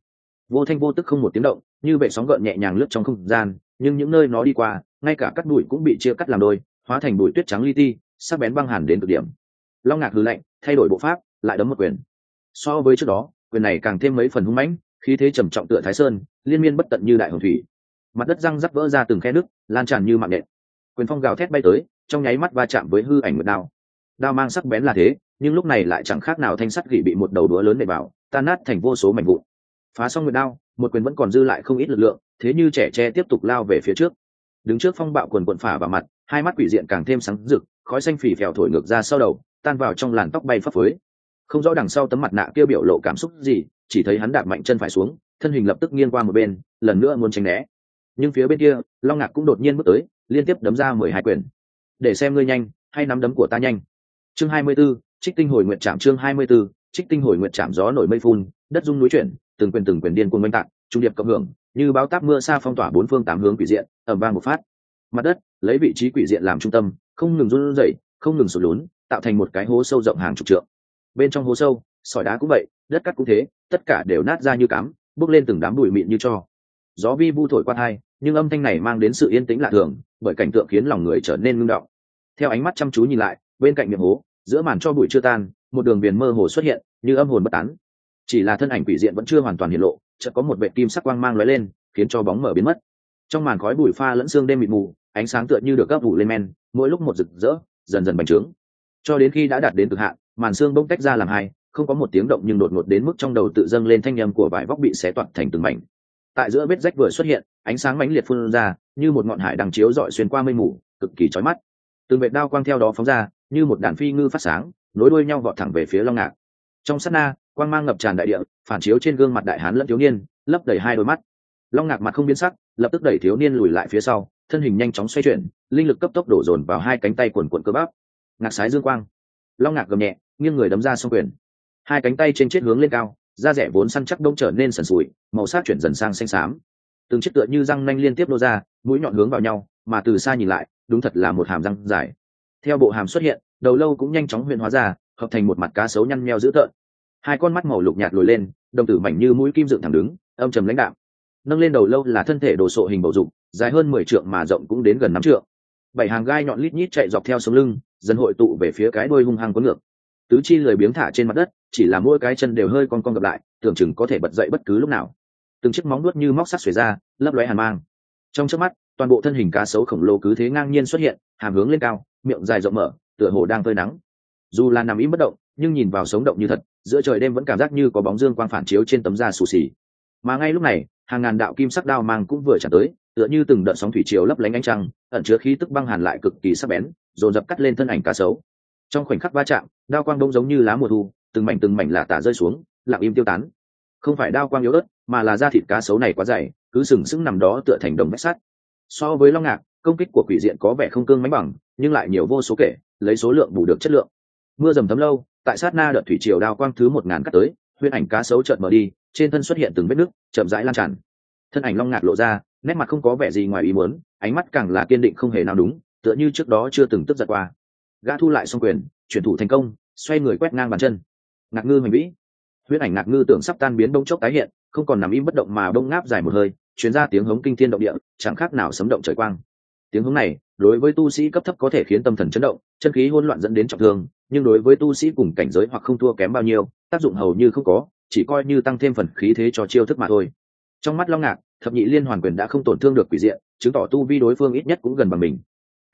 Vô thanh vô tức không một tiếng động, như vệ sóng gợn nhẹ nhàng lướt trong không gian, nhưng những nơi nó đi qua, ngay cả cắt bụi cũng bị chia cắt làm đôi, hóa thành bụi tuyết trắng li ti, sắc bén băng hàn đến cực điểm. Long ngạc hư lạnh, thay đổi bộ pháp, lại đấm một quyền. So với trước đó, quyền này càng thêm mấy phần hung mãnh khí thế trầm trọng tựa thái sơn, liên miên bất tận như đại hồng thủy. Mặt đất răng rắc vỡ ra từng khe nước, lan tràn như mạng nện quyền phong gào thét bay tới, trong nháy mắt va chạm với hư ảnh mượt đao. Đao mang sắc bén là thế, nhưng lúc này lại chẳng khác nào thanh sắt gỉ bị một đầu đũa lớn để vào tan nát thành vô số mảnh vụn. Phá xong nguyệt đao, một quyền vẫn còn dư lại không ít lực lượng, thế như trẻ tre tiếp tục lao về phía trước. Đứng trước phong bạo quần quận phả vào mặt, hai mắt quỷ diện càng thêm sáng rực, khói xanh phì phèo thổi ngược ra sau đầu, tan vào trong làn tóc bay phấp phới. Không rõ đằng sau tấm mặt nạ kia biểu lộ cảm xúc gì chỉ thấy hắn đạp mạnh chân phải xuống thân hình lập tức nghiêng qua một bên lần nữa muốn tránh né. Nhưng phía bên kia long ngạc cũng đột nhiên bước tới liên tiếp đấm ra mười hai quyền. Để xem ngươi nhanh hay nắm đấm của ta nhanh. Chương hai mươi 24, trích tinh hồi nguyện trạm chương hai mươi 24, trích tinh hồi nguyện trạm gió nổi mây phun đất rung núi chuyển từng quyền từng quyền điên cuồng oanh tạc trung điệp cộng hưởng như báo táp mưa xa phong tỏa bốn phương tám hướng quỷ diện ẩm vang một phát. Mặt đất lấy vị trí quỷ diện làm trung tâm không ngừng run rẩy không ngừng sụt lún tạo thành một cái hố sâu rộng hàng chục trượng. Bên trong hố sâu sỏi đá cũng vậy, đất cắt cũng thế, tất cả đều nát ra như cám, bước lên từng đám bụi mịn như cho. Gió vi vu thổi qua thai, nhưng âm thanh này mang đến sự yên tĩnh lạ thường, bởi cảnh tượng khiến lòng người trở nên ngưng động. Theo ánh mắt chăm chú nhìn lại, bên cạnh miệng hố, giữa màn cho bụi chưa tan, một đường viền mơ hồ xuất hiện, như âm hồn bất tán. Chỉ là thân ảnh quỷ diện vẫn chưa hoàn toàn hiện lộ, chợt có một vệ kim sắc quang mang lóe lên, khiến cho bóng mở biến mất. Trong màn khói bụi pha lẫn xương đêm mịt mù, ánh sáng tựa như được gấp vụ lên men, mỗi lúc một rực rỡ, dần dần bành trướng. Cho đến khi đã đạt đến cực hạn, màn xương bỗng tách ra làm hai không có một tiếng động nhưng đột ngột đến mức trong đầu tự dâng lên thanh âm của vải vóc bị xé toạc thành từng mảnh. Tại giữa vết rách vừa xuất hiện, ánh sáng mãnh liệt phun ra, như một ngọn hải đằng chiếu dọi xuyên qua mây mù, cực kỳ chói mắt. Từng vệt đao quang theo đó phóng ra, như một đàn phi ngư phát sáng, nối đuôi nhau vọt thẳng về phía long ngạc. Trong sát na, quang mang ngập tràn đại địa, phản chiếu trên gương mặt đại hán lẫn thiếu niên, lấp đầy hai đôi mắt. Long ngạc mặt không biến sắc, lập tức đẩy thiếu niên lùi lại phía sau, thân hình nhanh chóng xoay chuyển, linh lực cấp tốc đổ dồn vào hai cánh tay quần cuộn cơ bắp. Ngạc sái dương quang. Long ngạc gầm nhẹ, nghiêng người đấm ra xong quyền hai cánh tay trên chết hướng lên cao, da rẻ vốn săn chắc đông trở nên sần sùi, màu sắc chuyển dần sang xanh xám. Từng chiếc tựa như răng nanh liên tiếp đô ra, mũi nhọn hướng vào nhau, mà từ xa nhìn lại, đúng thật là một hàm răng dài. Theo bộ hàm xuất hiện, đầu lâu cũng nhanh chóng huyện hóa ra, hợp thành một mặt cá sấu nhăn meo dữ tợn. Hai con mắt màu lục nhạt lồi lên, đồng tử mảnh như mũi kim dựng thẳng đứng, âm trầm lãnh đạm. Nâng lên đầu lâu là thân thể đồ sộ hình bầu dục, dài hơn mười trượng mà rộng cũng đến gần năm trượng. Bảy hàng gai nhọn lít nhít chạy dọc theo sống lưng, dần hội tụ về phía cái đuôi hung hăng có ngược. Tứ chi lười biếng thả trên mặt đất chỉ là mỗi cái chân đều hơi con con gặp lại, tưởng chừng có thể bật dậy bất cứ lúc nào. Từng chiếc móng nuốt như móc sắt xuề ra, lấp lóe hàn mang. Trong trước mắt, toàn bộ thân hình cá sấu khổng lồ cứ thế ngang nhiên xuất hiện, hàm hướng lên cao, miệng dài rộng mở, tựa hồ đang phơi nắng. Dù là nằm im bất động, nhưng nhìn vào sống động như thật, giữa trời đêm vẫn cảm giác như có bóng dương quang phản chiếu trên tấm da xù xì. Mà ngay lúc này, hàng ngàn đạo kim sắc đao mang cũng vừa trả tới, tựa như từng đợt sóng thủy chiều lấp lánh ánh trăng, ẩn chứa khí tức băng hàn lại cực kỳ sắc bén, dồn dập cắt lên thân ảnh cá sấu. Trong khoảnh khắc va chạm, đao quang đông giống như lá mùa thu từng mảnh từng mảnh là tả rơi xuống, lặng im tiêu tán. Không phải đao quang yếu ớt, mà là da thịt cá sấu này quá dày, cứ sừng sững nằm đó tựa thành đồng vách sắt. So với long ngạc, công kích của quỷ diện có vẻ không cương mánh bằng, nhưng lại nhiều vô số kể, lấy số lượng bù được chất lượng. Mưa dầm thấm lâu, tại sát na đợt thủy triều đao quang thứ một ngàn cắt tới, huyễn ảnh cá sấu trợn mở đi, trên thân xuất hiện từng vết nước chậm rãi lan tràn. Thân ảnh long ngạc lộ ra, nét mặt không có vẻ gì ngoài ý muốn, ánh mắt càng là kiên định không hề nào đúng, tựa như trước đó chưa từng tức giật qua. Gã thu lại xong quyền, chuyển thủ thành công, xoay người quét ngang bàn chân ngạc ngư hành vĩ. Huyễn ảnh ngạc ngư tưởng sắp tan biến đông chốc tái hiện, không còn nằm im bất động mà đông ngáp dài một hơi, chuyến ra tiếng hống kinh thiên động địa, chẳng khác nào sấm động trời quang. Tiếng hống này, đối với tu sĩ cấp thấp có thể khiến tâm thần chấn động, chân khí hỗn loạn dẫn đến trọng thương, nhưng đối với tu sĩ cùng cảnh giới hoặc không thua kém bao nhiêu, tác dụng hầu như không có, chỉ coi như tăng thêm phần khí thế cho chiêu thức mà thôi. Trong mắt long ngạc, thập nhị liên hoàn quyền đã không tổn thương được quỷ diện, chứng tỏ tu vi đối phương ít nhất cũng gần bằng mình.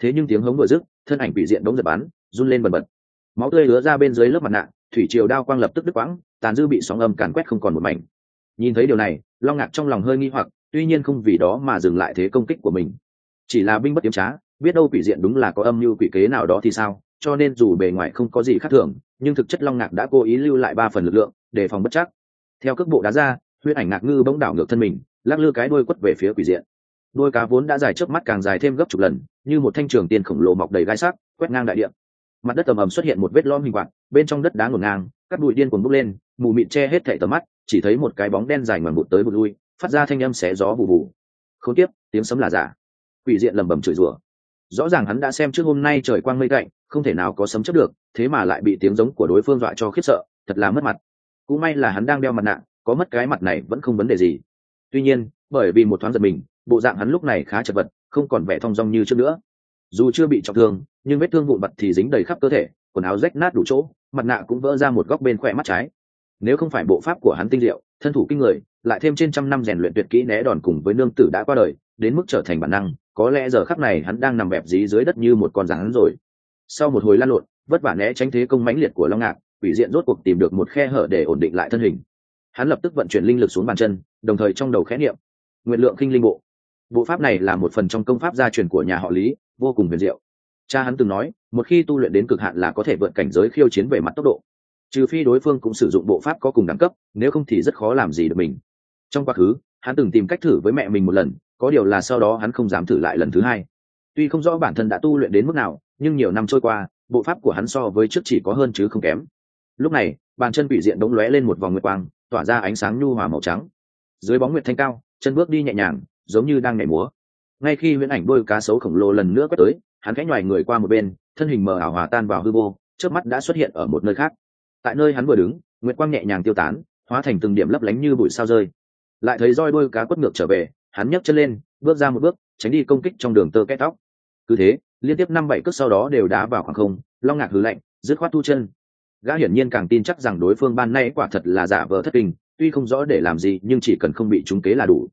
Thế nhưng tiếng hống vừa dứt, thân ảnh quỷ diện đống giật bắn, run lên bần bật. Máu tươi lứa ra bên dưới lớp mặt nạ thủy triều đao quang lập tức đứt quãng, tàn dư bị sóng âm càn quét không còn một mảnh. Nhìn thấy điều này, long ngạc trong lòng hơi nghi hoặc, tuy nhiên không vì đó mà dừng lại thế công kích của mình. Chỉ là binh bất tiếm trá, biết đâu quỷ diện đúng là có âm mưu quỷ kế nào đó thì sao, cho nên dù bề ngoài không có gì khác thường, nhưng thực chất long ngạc đã cố ý lưu lại ba phần lực lượng, để phòng bất chắc. Theo cước bộ đá ra, huyết ảnh ngạc ngư bỗng đảo ngược thân mình, lắc lư cái đuôi quất về phía quỷ diện. Đôi cá vốn đã dài trước mắt càng dài thêm gấp chục lần, như một thanh trường tiền khổng lồ mọc đầy gai sắc, quét ngang đại địa. Mặt đất tầm ầm xuất hiện một vết lom hình quạt bên trong đất đá ngổn ngang các bụi điên cuồng bốc lên, mù mịt che hết thảy tầm mắt, chỉ thấy một cái bóng đen dài ngoằn bụt tới bụt lui, phát ra thanh âm xé gió bù bù. Không tiếp, tiếng sấm là giả. Quỷ diện lầm bầm chửi rủa. Rõ ràng hắn đã xem trước hôm nay trời quang mây cạnh không thể nào có sấm chấp được, thế mà lại bị tiếng giống của đối phương dọa cho khiếp sợ, thật là mất mặt. Cũng may là hắn đang đeo mặt nạ, có mất cái mặt này vẫn không vấn đề gì. Tuy nhiên, bởi vì một thoáng giật mình, bộ dạng hắn lúc này khá chật vật, không còn vẻ thong dong như trước nữa. Dù chưa bị trọng thương, nhưng vết thương vụn bật thì dính đầy khắp cơ thể, quần áo rách nát đủ chỗ mặt nạ cũng vỡ ra một góc bên khỏe mắt trái. Nếu không phải bộ pháp của hắn tinh diệu, thân thủ kinh người, lại thêm trên trăm năm rèn luyện tuyệt kỹ né đòn cùng với nương tử đã qua đời, đến mức trở thành bản năng, có lẽ giờ khắc này hắn đang nằm bẹp dí dưới đất như một con rắn rồi. Sau một hồi lan lộn, vất vả né tránh thế công mãnh liệt của long ngạc, quỷ diện rốt cuộc tìm được một khe hở để ổn định lại thân hình. Hắn lập tức vận chuyển linh lực xuống bàn chân, đồng thời trong đầu khẽ niệm, nguyện lượng kinh linh bộ. Bộ pháp này là một phần trong công pháp gia truyền của nhà họ lý, vô cùng huyền diệu cha hắn từng nói, một khi tu luyện đến cực hạn là có thể vượt cảnh giới khiêu chiến về mặt tốc độ. Trừ phi đối phương cũng sử dụng bộ pháp có cùng đẳng cấp, nếu không thì rất khó làm gì được mình. Trong quá khứ, hắn từng tìm cách thử với mẹ mình một lần, có điều là sau đó hắn không dám thử lại lần thứ hai. Tuy không rõ bản thân đã tu luyện đến mức nào, nhưng nhiều năm trôi qua, bộ pháp của hắn so với trước chỉ có hơn chứ không kém. Lúc này, bàn chân bị diện đống lóe lên một vòng nguyệt quang, tỏa ra ánh sáng nhu hòa màu trắng. Dưới bóng nguyệt thanh cao, chân bước đi nhẹ nhàng, giống như đang nhảy múa. Ngay khi huyễn ảnh đôi cá sấu khổng lồ lần nữa quét tới hắn khẽ nhoài người qua một bên, thân hình mờ ảo hòa tan vào hư vô trước mắt đã xuất hiện ở một nơi khác. Tại nơi hắn vừa đứng, nguyệt quang nhẹ nhàng tiêu tán, hóa thành từng điểm lấp lánh như bụi sao rơi. Lại thấy roi đôi cá quất ngược trở về, hắn nhấc chân lên, bước ra một bước, tránh đi công kích trong đường tơ kẽ tóc. Cứ thế, liên tiếp năm bảy cước sau đó đều đá vào khoảng không, long ngạc hứ lạnh, dứt khoát thu chân. Gã hiển nhiên càng tin chắc rằng đối phương ban nay quả thật là giả vờ thất kinh, tuy không rõ để làm gì nhưng chỉ cần không bị trúng kế là đủ.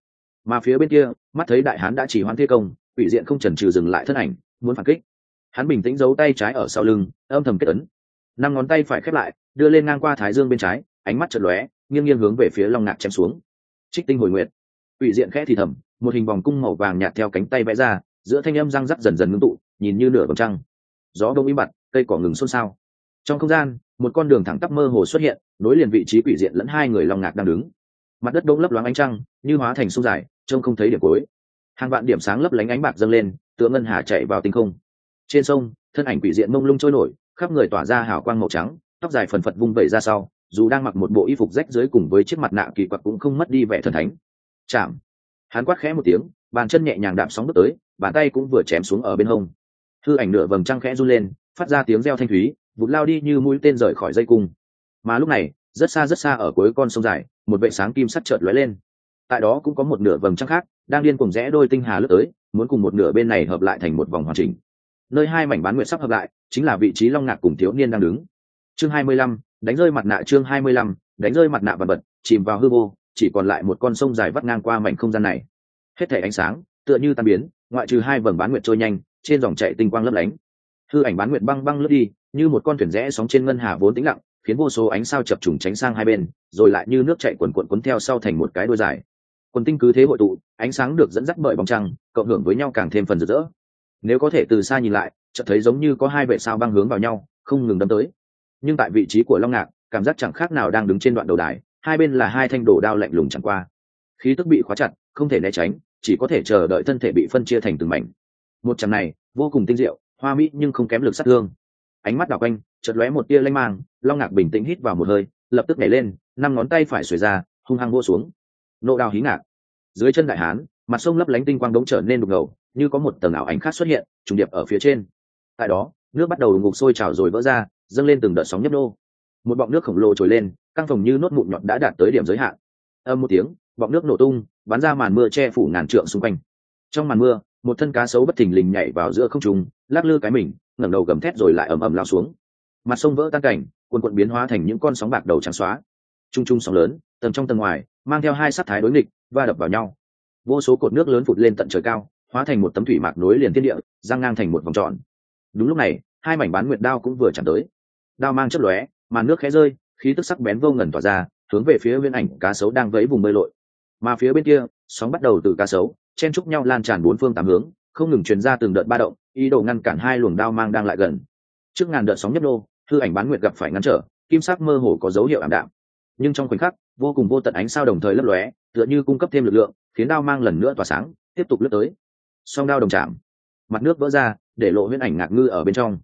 Mà phía bên kia, mắt thấy đại hán đã chỉ hoãn thi công ủy diện không chần trừ dừng lại thân ảnh muốn phản kích. Hắn bình tĩnh giấu tay trái ở sau lưng, âm thầm kết ấn. Năm ngón tay phải khép lại, đưa lên ngang qua thái dương bên trái, ánh mắt chật lóe, nghiêng nghiêng hướng về phía long ngạc chém xuống. Trích tinh hồi nguyệt. Ủy diện khẽ thì thầm, một hình vòng cung màu vàng nhạt theo cánh tay vẽ ra, giữa thanh âm răng rắc dần dần ngưng tụ, nhìn như nửa vòng trăng. Gió đông im bặt, cây cỏ ngừng xôn xao. Trong không gian, một con đường thẳng tắp mơ hồ xuất hiện, nối liền vị trí quỷ diện lẫn hai người long ngạc đang đứng. Mặt đất đông lấp loáng ánh trăng, như hóa thành sông dài, trông không thấy điểm cuối. Hàng vạn điểm sáng lấp lánh ánh bạc dâng lên tựa ngân hà chạy vào tinh không. Trên sông, thân ảnh quỷ diện mông lung trôi nổi, khắp người tỏa ra hào quang màu trắng, tóc dài phần phật vung vẩy ra sau, dù đang mặc một bộ y phục rách dưới cùng với chiếc mặt nạ kỳ quặc cũng không mất đi vẻ thần thánh. Chạm. Hắn quát khẽ một tiếng, bàn chân nhẹ nhàng đạp sóng bước tới, bàn tay cũng vừa chém xuống ở bên hông. Hư ảnh nửa vầng trăng khẽ run lên, phát ra tiếng reo thanh thúy, vụt lao đi như mũi tên rời khỏi dây cung. Mà lúc này, rất xa rất xa ở cuối con sông dài, một vệ sáng kim sắt chợt lóe lên tại đó cũng có một nửa vầng trăng khác, đang điên cùng rẽ đôi tinh hà lướt tới, muốn cùng một nửa bên này hợp lại thành một vòng hoàn chỉnh. Nơi hai mảnh bán nguyện sắp hợp lại, chính là vị trí long ngạc cùng thiếu niên đang đứng. Chương hai mươi lăm, đánh rơi mặt nạ chương hai mươi lăm, đánh rơi mặt nạ và bật chìm vào hư vô, chỉ còn lại một con sông dài vắt ngang qua mảnh không gian này. Hết thể ánh sáng, tựa như tan biến, ngoại trừ hai vầng bán nguyện trôi nhanh, trên dòng chạy tinh quang lấp lánh. Hư ảnh bán nguyện băng băng lướt đi, như một con thuyền rẽ sóng trên ngân hà vốn tĩnh lặng, khiến vô số ánh sao chập trùng tránh sang hai bên, rồi lại như nước chạy quần quận cuốn theo sau thành một cái đôi dài quần tinh cứ thế hội tụ, ánh sáng được dẫn dắt bởi bóng trăng, cộng hưởng với nhau càng thêm phần rực rỡ. Nếu có thể từ xa nhìn lại, chợt thấy giống như có hai vệ sao băng hướng vào nhau, không ngừng đâm tới. Nhưng tại vị trí của long ngạc, cảm giác chẳng khác nào đang đứng trên đoạn đầu đài, hai bên là hai thanh đồ đao lạnh lùng chẳng qua. Khí tức bị khóa chặt, không thể né tránh, chỉ có thể chờ đợi thân thể bị phân chia thành từng mảnh. Một chặng này, vô cùng tinh diệu, hoa mỹ nhưng không kém lực sát thương. Ánh mắt đảo quanh, chợt lóe một tia lanh mang, long ngạc bình tĩnh hít vào một hơi, lập tức nhảy lên, năm ngón tay phải xuề ra, hung hăng vô xuống nộ đào hí ngạc. Dưới chân đại hán, mặt sông lấp lánh tinh quang đống trở nên đục ngầu, như có một tầng ảo ánh khác xuất hiện, trùng điệp ở phía trên. Tại đó, nước bắt đầu ngục sôi trào rồi vỡ ra, dâng lên từng đợt sóng nhấp nô. Một bọng nước khổng lồ trồi lên, căng phòng như nốt mụn nhọt đã đạt tới điểm giới hạn. Âm một tiếng, bọng nước nổ tung, bắn ra màn mưa che phủ ngàn trượng xung quanh. Trong màn mưa, một thân cá sấu bất thình lình nhảy vào giữa không trung, lắc lư cái mình, ngẩng đầu gầm thét rồi lại ầm ầm lao xuống. Mặt sông vỡ tan cảnh quần quận biến hóa thành những con sóng bạc đầu trắng xóa. Trung trung sóng lớn, tầng trong tầng ngoài mang theo hai sắc thái đối nghịch va đập vào nhau. Vô số cột nước lớn phụt lên tận trời cao, hóa thành một tấm thủy mạc nối liền thiên địa giang ngang thành một vòng tròn. Đúng lúc này, hai mảnh bán nguyệt đao cũng vừa chạm tới. Đao mang chất lóe, màn nước khẽ rơi, khí tức sắc bén vô ngần tỏa ra, hướng về phía viên ảnh cá sấu đang vẫy vùng bơi lội. Mà phía bên kia, sóng bắt đầu từ cá sấu, chen chúc nhau lan tràn bốn phương tám hướng, không ngừng truyền ra từng đợt ba động, ý đồ ngăn cản hai luồng đao mang đang lại gần. Trước ngàn đợt sóng nhấp nô, hư ảnh bán nguyệt gặp phải ngăn trở, kim sắc mơ hồ có dấu hiệu ảm đạm. Nhưng trong khoảnh khắc vô cùng vô tận ánh sao đồng thời lấp lóe, tựa như cung cấp thêm lực lượng, khiến đao mang lần nữa tỏa sáng, tiếp tục lướt tới. Song đao đồng chạm, mặt nước vỡ ra, để lộ huyễn ảnh ngạc ngư ở bên trong.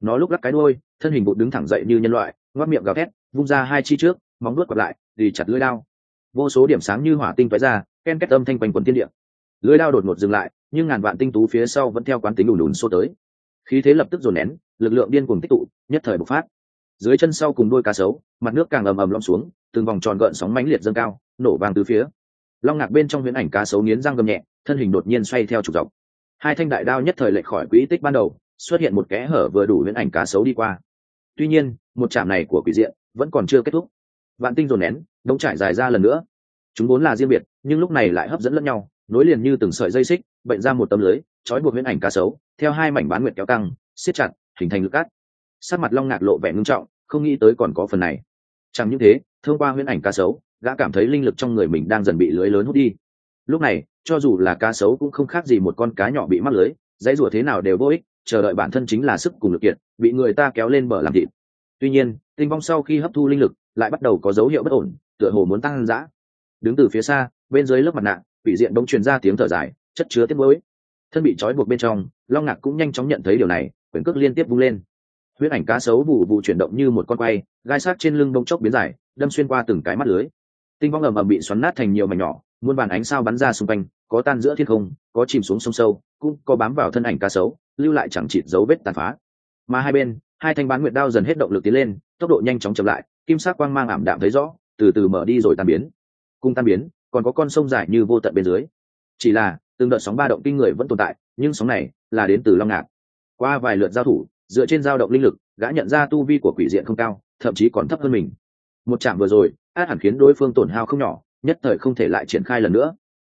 Nó lúc lắc cái đuôi, thân hình bụt đứng thẳng dậy như nhân loại ngoắt miệng gào thét, vung ra hai chi trước, móng nuốt quặp lại thì chặt lưỡi đao. Vô số điểm sáng như hỏa tinh tóe ra, ken kết âm thanh quanh quần tiên địa. Lưỡi đao đột ngột dừng lại, nhưng ngàn vạn tinh tú phía sau vẫn theo quán tính đùn đùn xô tới. Khí thế lập tức dồn nén, lực lượng điên cuồng tích tụ, nhất thời bộc phát dưới chân sau cùng đôi cá sấu, mặt nước càng ầm ầm lõm xuống, từng vòng tròn gợn sóng mãnh liệt dâng cao, nổ vàng từ phía. Long ngạc bên trong huyễn ảnh cá sấu nghiến răng gầm nhẹ, thân hình đột nhiên xoay theo trục dọc. Hai thanh đại đao nhất thời lệch khỏi quỹ tích ban đầu, xuất hiện một kẽ hở vừa đủ huyễn ảnh cá sấu đi qua. Tuy nhiên, một chạm này của quỷ diện vẫn còn chưa kết thúc. Vạn tinh dồn nén, đống trải dài ra lần nữa. Chúng vốn là riêng biệt, nhưng lúc này lại hấp dẫn lẫn nhau, nối liền như từng sợi dây xích, bệnh ra một tấm lưới, trói buộc huyễn ảnh cá sấu, theo hai mảnh bán nguyệt kéo căng, siết chặt, hình thành lực cát sát mặt long ngạc lộ vẻ ngưng trọng, không nghĩ tới còn có phần này. Chẳng những thế, thông qua huyễn ảnh cá sấu, gã cảm thấy linh lực trong người mình đang dần bị lưới lớn hút đi. Lúc này, cho dù là cá sấu cũng không khác gì một con cá nhỏ bị mắc lưới, dãy rủa thế nào đều vô ích, chờ đợi bản thân chính là sức cùng lực kiện bị người ta kéo lên bờ làm thịt. Tuy nhiên, tinh vong sau khi hấp thu linh lực, lại bắt đầu có dấu hiệu bất ổn, tựa hồ muốn tăng dã. Đứng từ phía xa, bên dưới lớp mặt nạ bị diện bỗng truyền ra tiếng thở dài, chất chứa tiếp mới thân bị trói buộc bên trong, long ngạc cũng nhanh chóng nhận thấy điều này quyển cước liên tiếp vung lên huyết ảnh cá sấu vụ vụ chuyển động như một con quay, gai sát trên lưng bông chốc biến dài, đâm xuyên qua từng cái mắt lưới. Tinh vong ầm ầm bị xoắn nát thành nhiều mảnh nhỏ, muôn bàn ánh sao bắn ra xung quanh, có tan giữa thiên không, có chìm xuống sông sâu, cũng có bám vào thân ảnh cá sấu, lưu lại chẳng chịt dấu vết tàn phá. Mà hai bên, hai thanh bán nguyệt đao dần hết động lực tiến lên, tốc độ nhanh chóng chậm lại, kim sắc quang mang ảm đạm thấy rõ, từ từ mở đi rồi tan biến. Cung tan biến, còn có con sông dài như vô tận bên dưới. Chỉ là, từng đợt sóng ba động kinh người vẫn tồn tại, nhưng sóng này là đến từ long ngạc. Qua vài lượt giao thủ dựa trên dao động linh lực, gã nhận ra tu vi của quỷ diện không cao, thậm chí còn thấp hơn mình. Một chạm vừa rồi, át hẳn khiến đối phương tổn hao không nhỏ, nhất thời không thể lại triển khai lần nữa.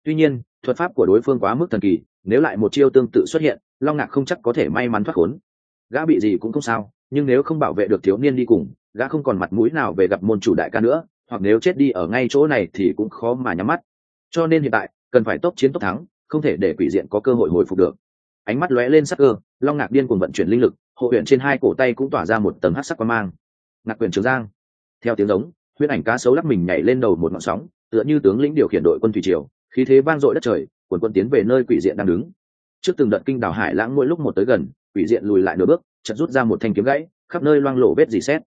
Tuy nhiên, thuật pháp của đối phương quá mức thần kỳ, nếu lại một chiêu tương tự xuất hiện, long ngạc không chắc có thể may mắn thoát khốn. Gã bị gì cũng không sao, nhưng nếu không bảo vệ được thiếu niên đi cùng, gã không còn mặt mũi nào về gặp môn chủ đại ca nữa, hoặc nếu chết đi ở ngay chỗ này thì cũng khó mà nhắm mắt. Cho nên hiện tại, cần phải tốc chiến tốc thắng, không thể để quỷ diện có cơ hội hồi phục được. Ánh mắt lóe lên sắc cơ, long ngạc điên cùng vận chuyển linh lực hộ huyện trên hai cổ tay cũng tỏa ra một tầng hát sắc quan mang. Ngạc quyền trường giang. Theo tiếng giống, huyết ảnh cá sấu lắc mình nhảy lên đầu một ngọn sóng, tựa như tướng lĩnh điều khiển đội quân thủy triều, khí thế vang dội đất trời, quần quân tiến về nơi quỷ diện đang đứng. Trước từng đợt kinh đảo hải lãng mỗi lúc một tới gần, quỷ diện lùi lại nửa bước, chợt rút ra một thanh kiếm gãy, khắp nơi loang lộ vết dì xét.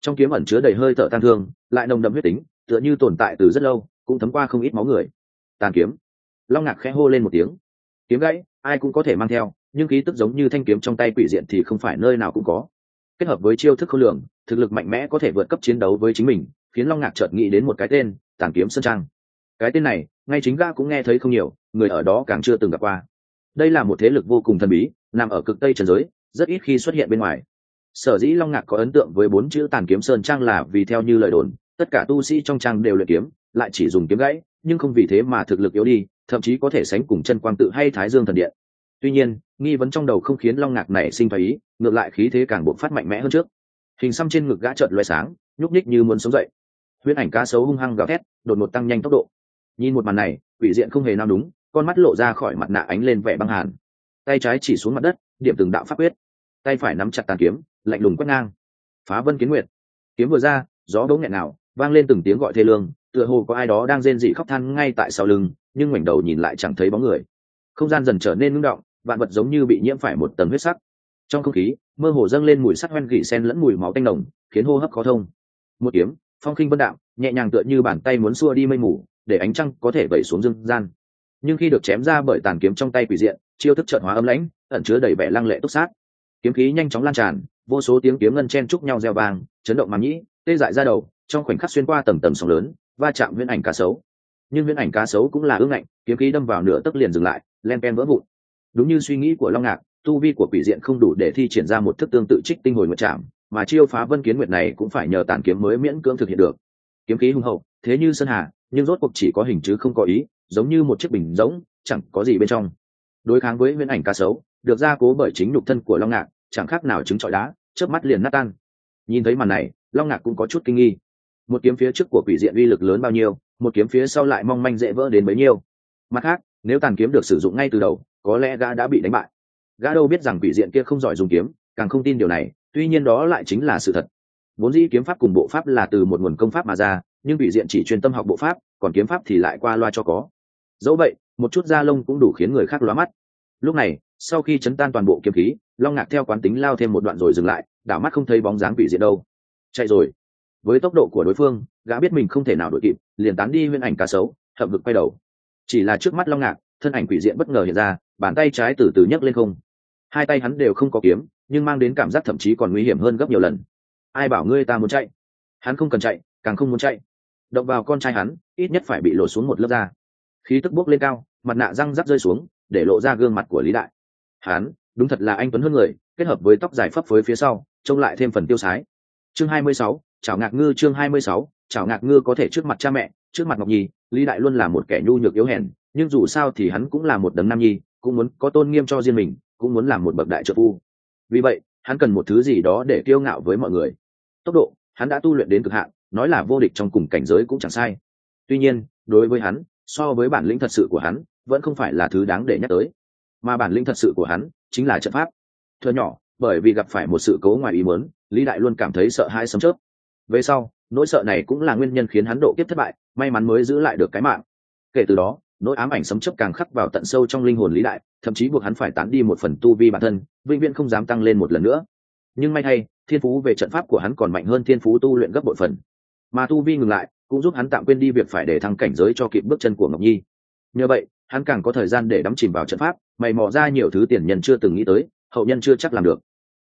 Trong kiếm ẩn chứa đầy hơi thở tan thương, lại nồng đậm huyết tính, tựa như tồn tại từ rất lâu, cũng thấm qua không ít máu người. Tàn kiếm. Long ngạc khẽ hô lên một tiếng. Kiếm gãy, ai cũng có thể mang theo nhưng khí tức giống như thanh kiếm trong tay quỷ diện thì không phải nơi nào cũng có. Kết hợp với chiêu thức khôn lường, thực lực mạnh mẽ có thể vượt cấp chiến đấu với chính mình, khiến long ngạc chợt nghĩ đến một cái tên, tàn kiếm sơn trang. Cái tên này, ngay chính gã cũng nghe thấy không nhiều, người ở đó càng chưa từng gặp qua. Đây là một thế lực vô cùng thần bí, nằm ở cực tây trần giới, rất ít khi xuất hiện bên ngoài. Sở dĩ long ngạc có ấn tượng với bốn chữ tàn kiếm sơn trang là vì theo như lời đồn, tất cả tu sĩ trong trang đều luyện kiếm, lại chỉ dùng kiếm gãy, nhưng không vì thế mà thực lực yếu đi, thậm chí có thể sánh cùng chân quang tự hay thái dương thần điện tuy nhiên, nghi vấn trong đầu không khiến long ngạc này sinh thái ý, ngược lại khí thế càng buộc phát mạnh mẽ hơn trước. Hình xăm trên ngực gã trợn loay sáng, nhúc nhích như muốn sống dậy. Huyễn ảnh cá sấu hung hăng gào thét, đột ngột tăng nhanh tốc độ. Nhìn một màn này, quỷ diện không hề nao đúng, con mắt lộ ra khỏi mặt nạ ánh lên vẻ băng hàn. Tay trái chỉ xuống mặt đất, điểm từng đạo pháp quyết. Tay phải nắm chặt tàn kiếm, lạnh lùng quét ngang. Phá vân kiến nguyệt. Kiếm vừa ra, gió đống nghẹn nào vang lên từng tiếng gọi thê lương, tựa hồ có ai đó đang rên rỉ khóc than ngay tại sau lưng, nhưng ngoảnh đầu nhìn lại chẳng thấy bóng người. Không gian dần trở nên ngưng động vạn vật giống như bị nhiễm phải một tầng huyết sắc. Trong không khí, mơ hồ dâng lên mùi sắt hoen gỉ sen lẫn mùi máu tanh nồng, khiến hô hấp khó thông. Một kiếm, phong khinh vân đạo, nhẹ nhàng tựa như bàn tay muốn xua đi mây mù, để ánh trăng có thể vẩy xuống dương gian. Nhưng khi được chém ra bởi tàn kiếm trong tay quỷ diện, chiêu thức trợn hóa âm lãnh, ẩn chứa đầy vẻ lăng lệ túc sát. Kiếm khí nhanh chóng lan tràn, vô số tiếng kiếm ngân chen chúc nhau reo vang, chấn động màng nhĩ, tê dại ra đầu, trong khoảnh khắc xuyên qua tầng tầng sóng lớn, va chạm huyễn ảnh cá sấu. Nhưng huyễn ảnh cá sấu cũng là ương ngạnh, kiếm khí đâm vào nửa tức liền dừng lại, len ken vỡ vụn đúng như suy nghĩ của long ngạc, tu vi của quỷ diện không đủ để thi triển ra một thức tương tự trích tinh hồi nguyệt chạm mà chiêu phá vân kiến nguyệt này cũng phải nhờ tàn kiếm mới miễn cưỡng thực hiện được. Kiếm khí hùng hậu, thế như sơn hà, nhưng rốt cuộc chỉ có hình chứ không có ý, giống như một chiếc bình rỗng, chẳng có gì bên trong. Đối kháng với huyễn ảnh ca sấu, được gia cố bởi chính nhục thân của long ngạc, chẳng khác nào trứng trọi đá, chớp mắt liền nát tan. Nhìn thấy màn này, long ngạc cũng có chút kinh nghi. Một kiếm phía trước của quỷ diện uy lực lớn bao nhiêu, một kiếm phía sau lại mong manh dễ vỡ đến bấy nhiêu. Mặt khác, nếu tàn kiếm được sử dụng ngay từ đầu có lẽ gã đã bị đánh bại. Gã đâu biết rằng quỷ diện kia không giỏi dùng kiếm, càng không tin điều này, tuy nhiên đó lại chính là sự thật. Vốn dĩ kiếm pháp cùng bộ pháp là từ một nguồn công pháp mà ra, nhưng quỷ diện chỉ chuyên tâm học bộ pháp, còn kiếm pháp thì lại qua loa cho có. Dẫu vậy, một chút da lông cũng đủ khiến người khác lóa mắt. Lúc này, sau khi chấn tan toàn bộ kiếm khí, long ngạc theo quán tính lao thêm một đoạn rồi dừng lại, đảo mắt không thấy bóng dáng quỷ diện đâu. Chạy rồi. Với tốc độ của đối phương, gã biết mình không thể nào đuổi kịp, liền tán đi huyên ảnh cá sấu hậm vực quay đầu. Chỉ là trước mắt long ngạc, thân ảnh quỷ diện bất ngờ hiện ra bàn tay trái từ từ nhấc lên không. Hai tay hắn đều không có kiếm nhưng mang đến cảm giác thậm chí còn nguy hiểm hơn gấp nhiều lần. Ai bảo ngươi ta muốn chạy? Hắn không cần chạy càng không muốn chạy. Động vào con trai hắn ít nhất phải bị lột xuống một lớp da. Khí tức bốc lên cao mặt nạ răng rắc rơi xuống để lộ ra gương mặt của lý đại. Hắn đúng thật là anh tuấn hơn người kết hợp với tóc dài phấp phới phía sau trông lại thêm phần tiêu sái. Chương 26, chào ngạc ngư chương 26, chào ngạc ngư có thể trước mặt cha mẹ trước mặt ngọc nhi lý đại luôn là một kẻ nhu nhược yếu hèn nhưng dù sao thì hắn cũng là một đấng nam nhi cũng muốn có tôn nghiêm cho riêng mình, cũng muốn làm một bậc đại trợ phu. Vì vậy, hắn cần một thứ gì đó để kiêu ngạo với mọi người. Tốc độ, hắn đã tu luyện đến cực hạn, nói là vô địch trong cùng cảnh giới cũng chẳng sai. Tuy nhiên, đối với hắn, so với bản lĩnh thật sự của hắn, vẫn không phải là thứ đáng để nhắc tới. Mà bản lĩnh thật sự của hắn, chính là trận pháp. Thưa nhỏ, bởi vì gặp phải một sự cố ngoài ý muốn, lý đại luôn cảm thấy sợ hãi sấm chớp. Về sau, nỗi sợ này cũng là nguyên nhân khiến hắn độ kiếp thất bại, may mắn mới giữ lại được cái mạng. Kể từ đó nỗi ám ảnh sấm chớp càng khắc vào tận sâu trong linh hồn lý đại, thậm chí buộc hắn phải tán đi một phần tu vi bản thân, vĩnh viễn không dám tăng lên một lần nữa. Nhưng may thay, thiên phú về trận pháp của hắn còn mạnh hơn thiên phú tu luyện gấp bội phần. Mà tu vi ngừng lại, cũng giúp hắn tạm quên đi việc phải để thăng cảnh giới cho kịp bước chân của ngọc nhi. Nhờ vậy, hắn càng có thời gian để đắm chìm vào trận pháp, mày mò ra nhiều thứ tiền nhân chưa từng nghĩ tới, hậu nhân chưa chắc làm được.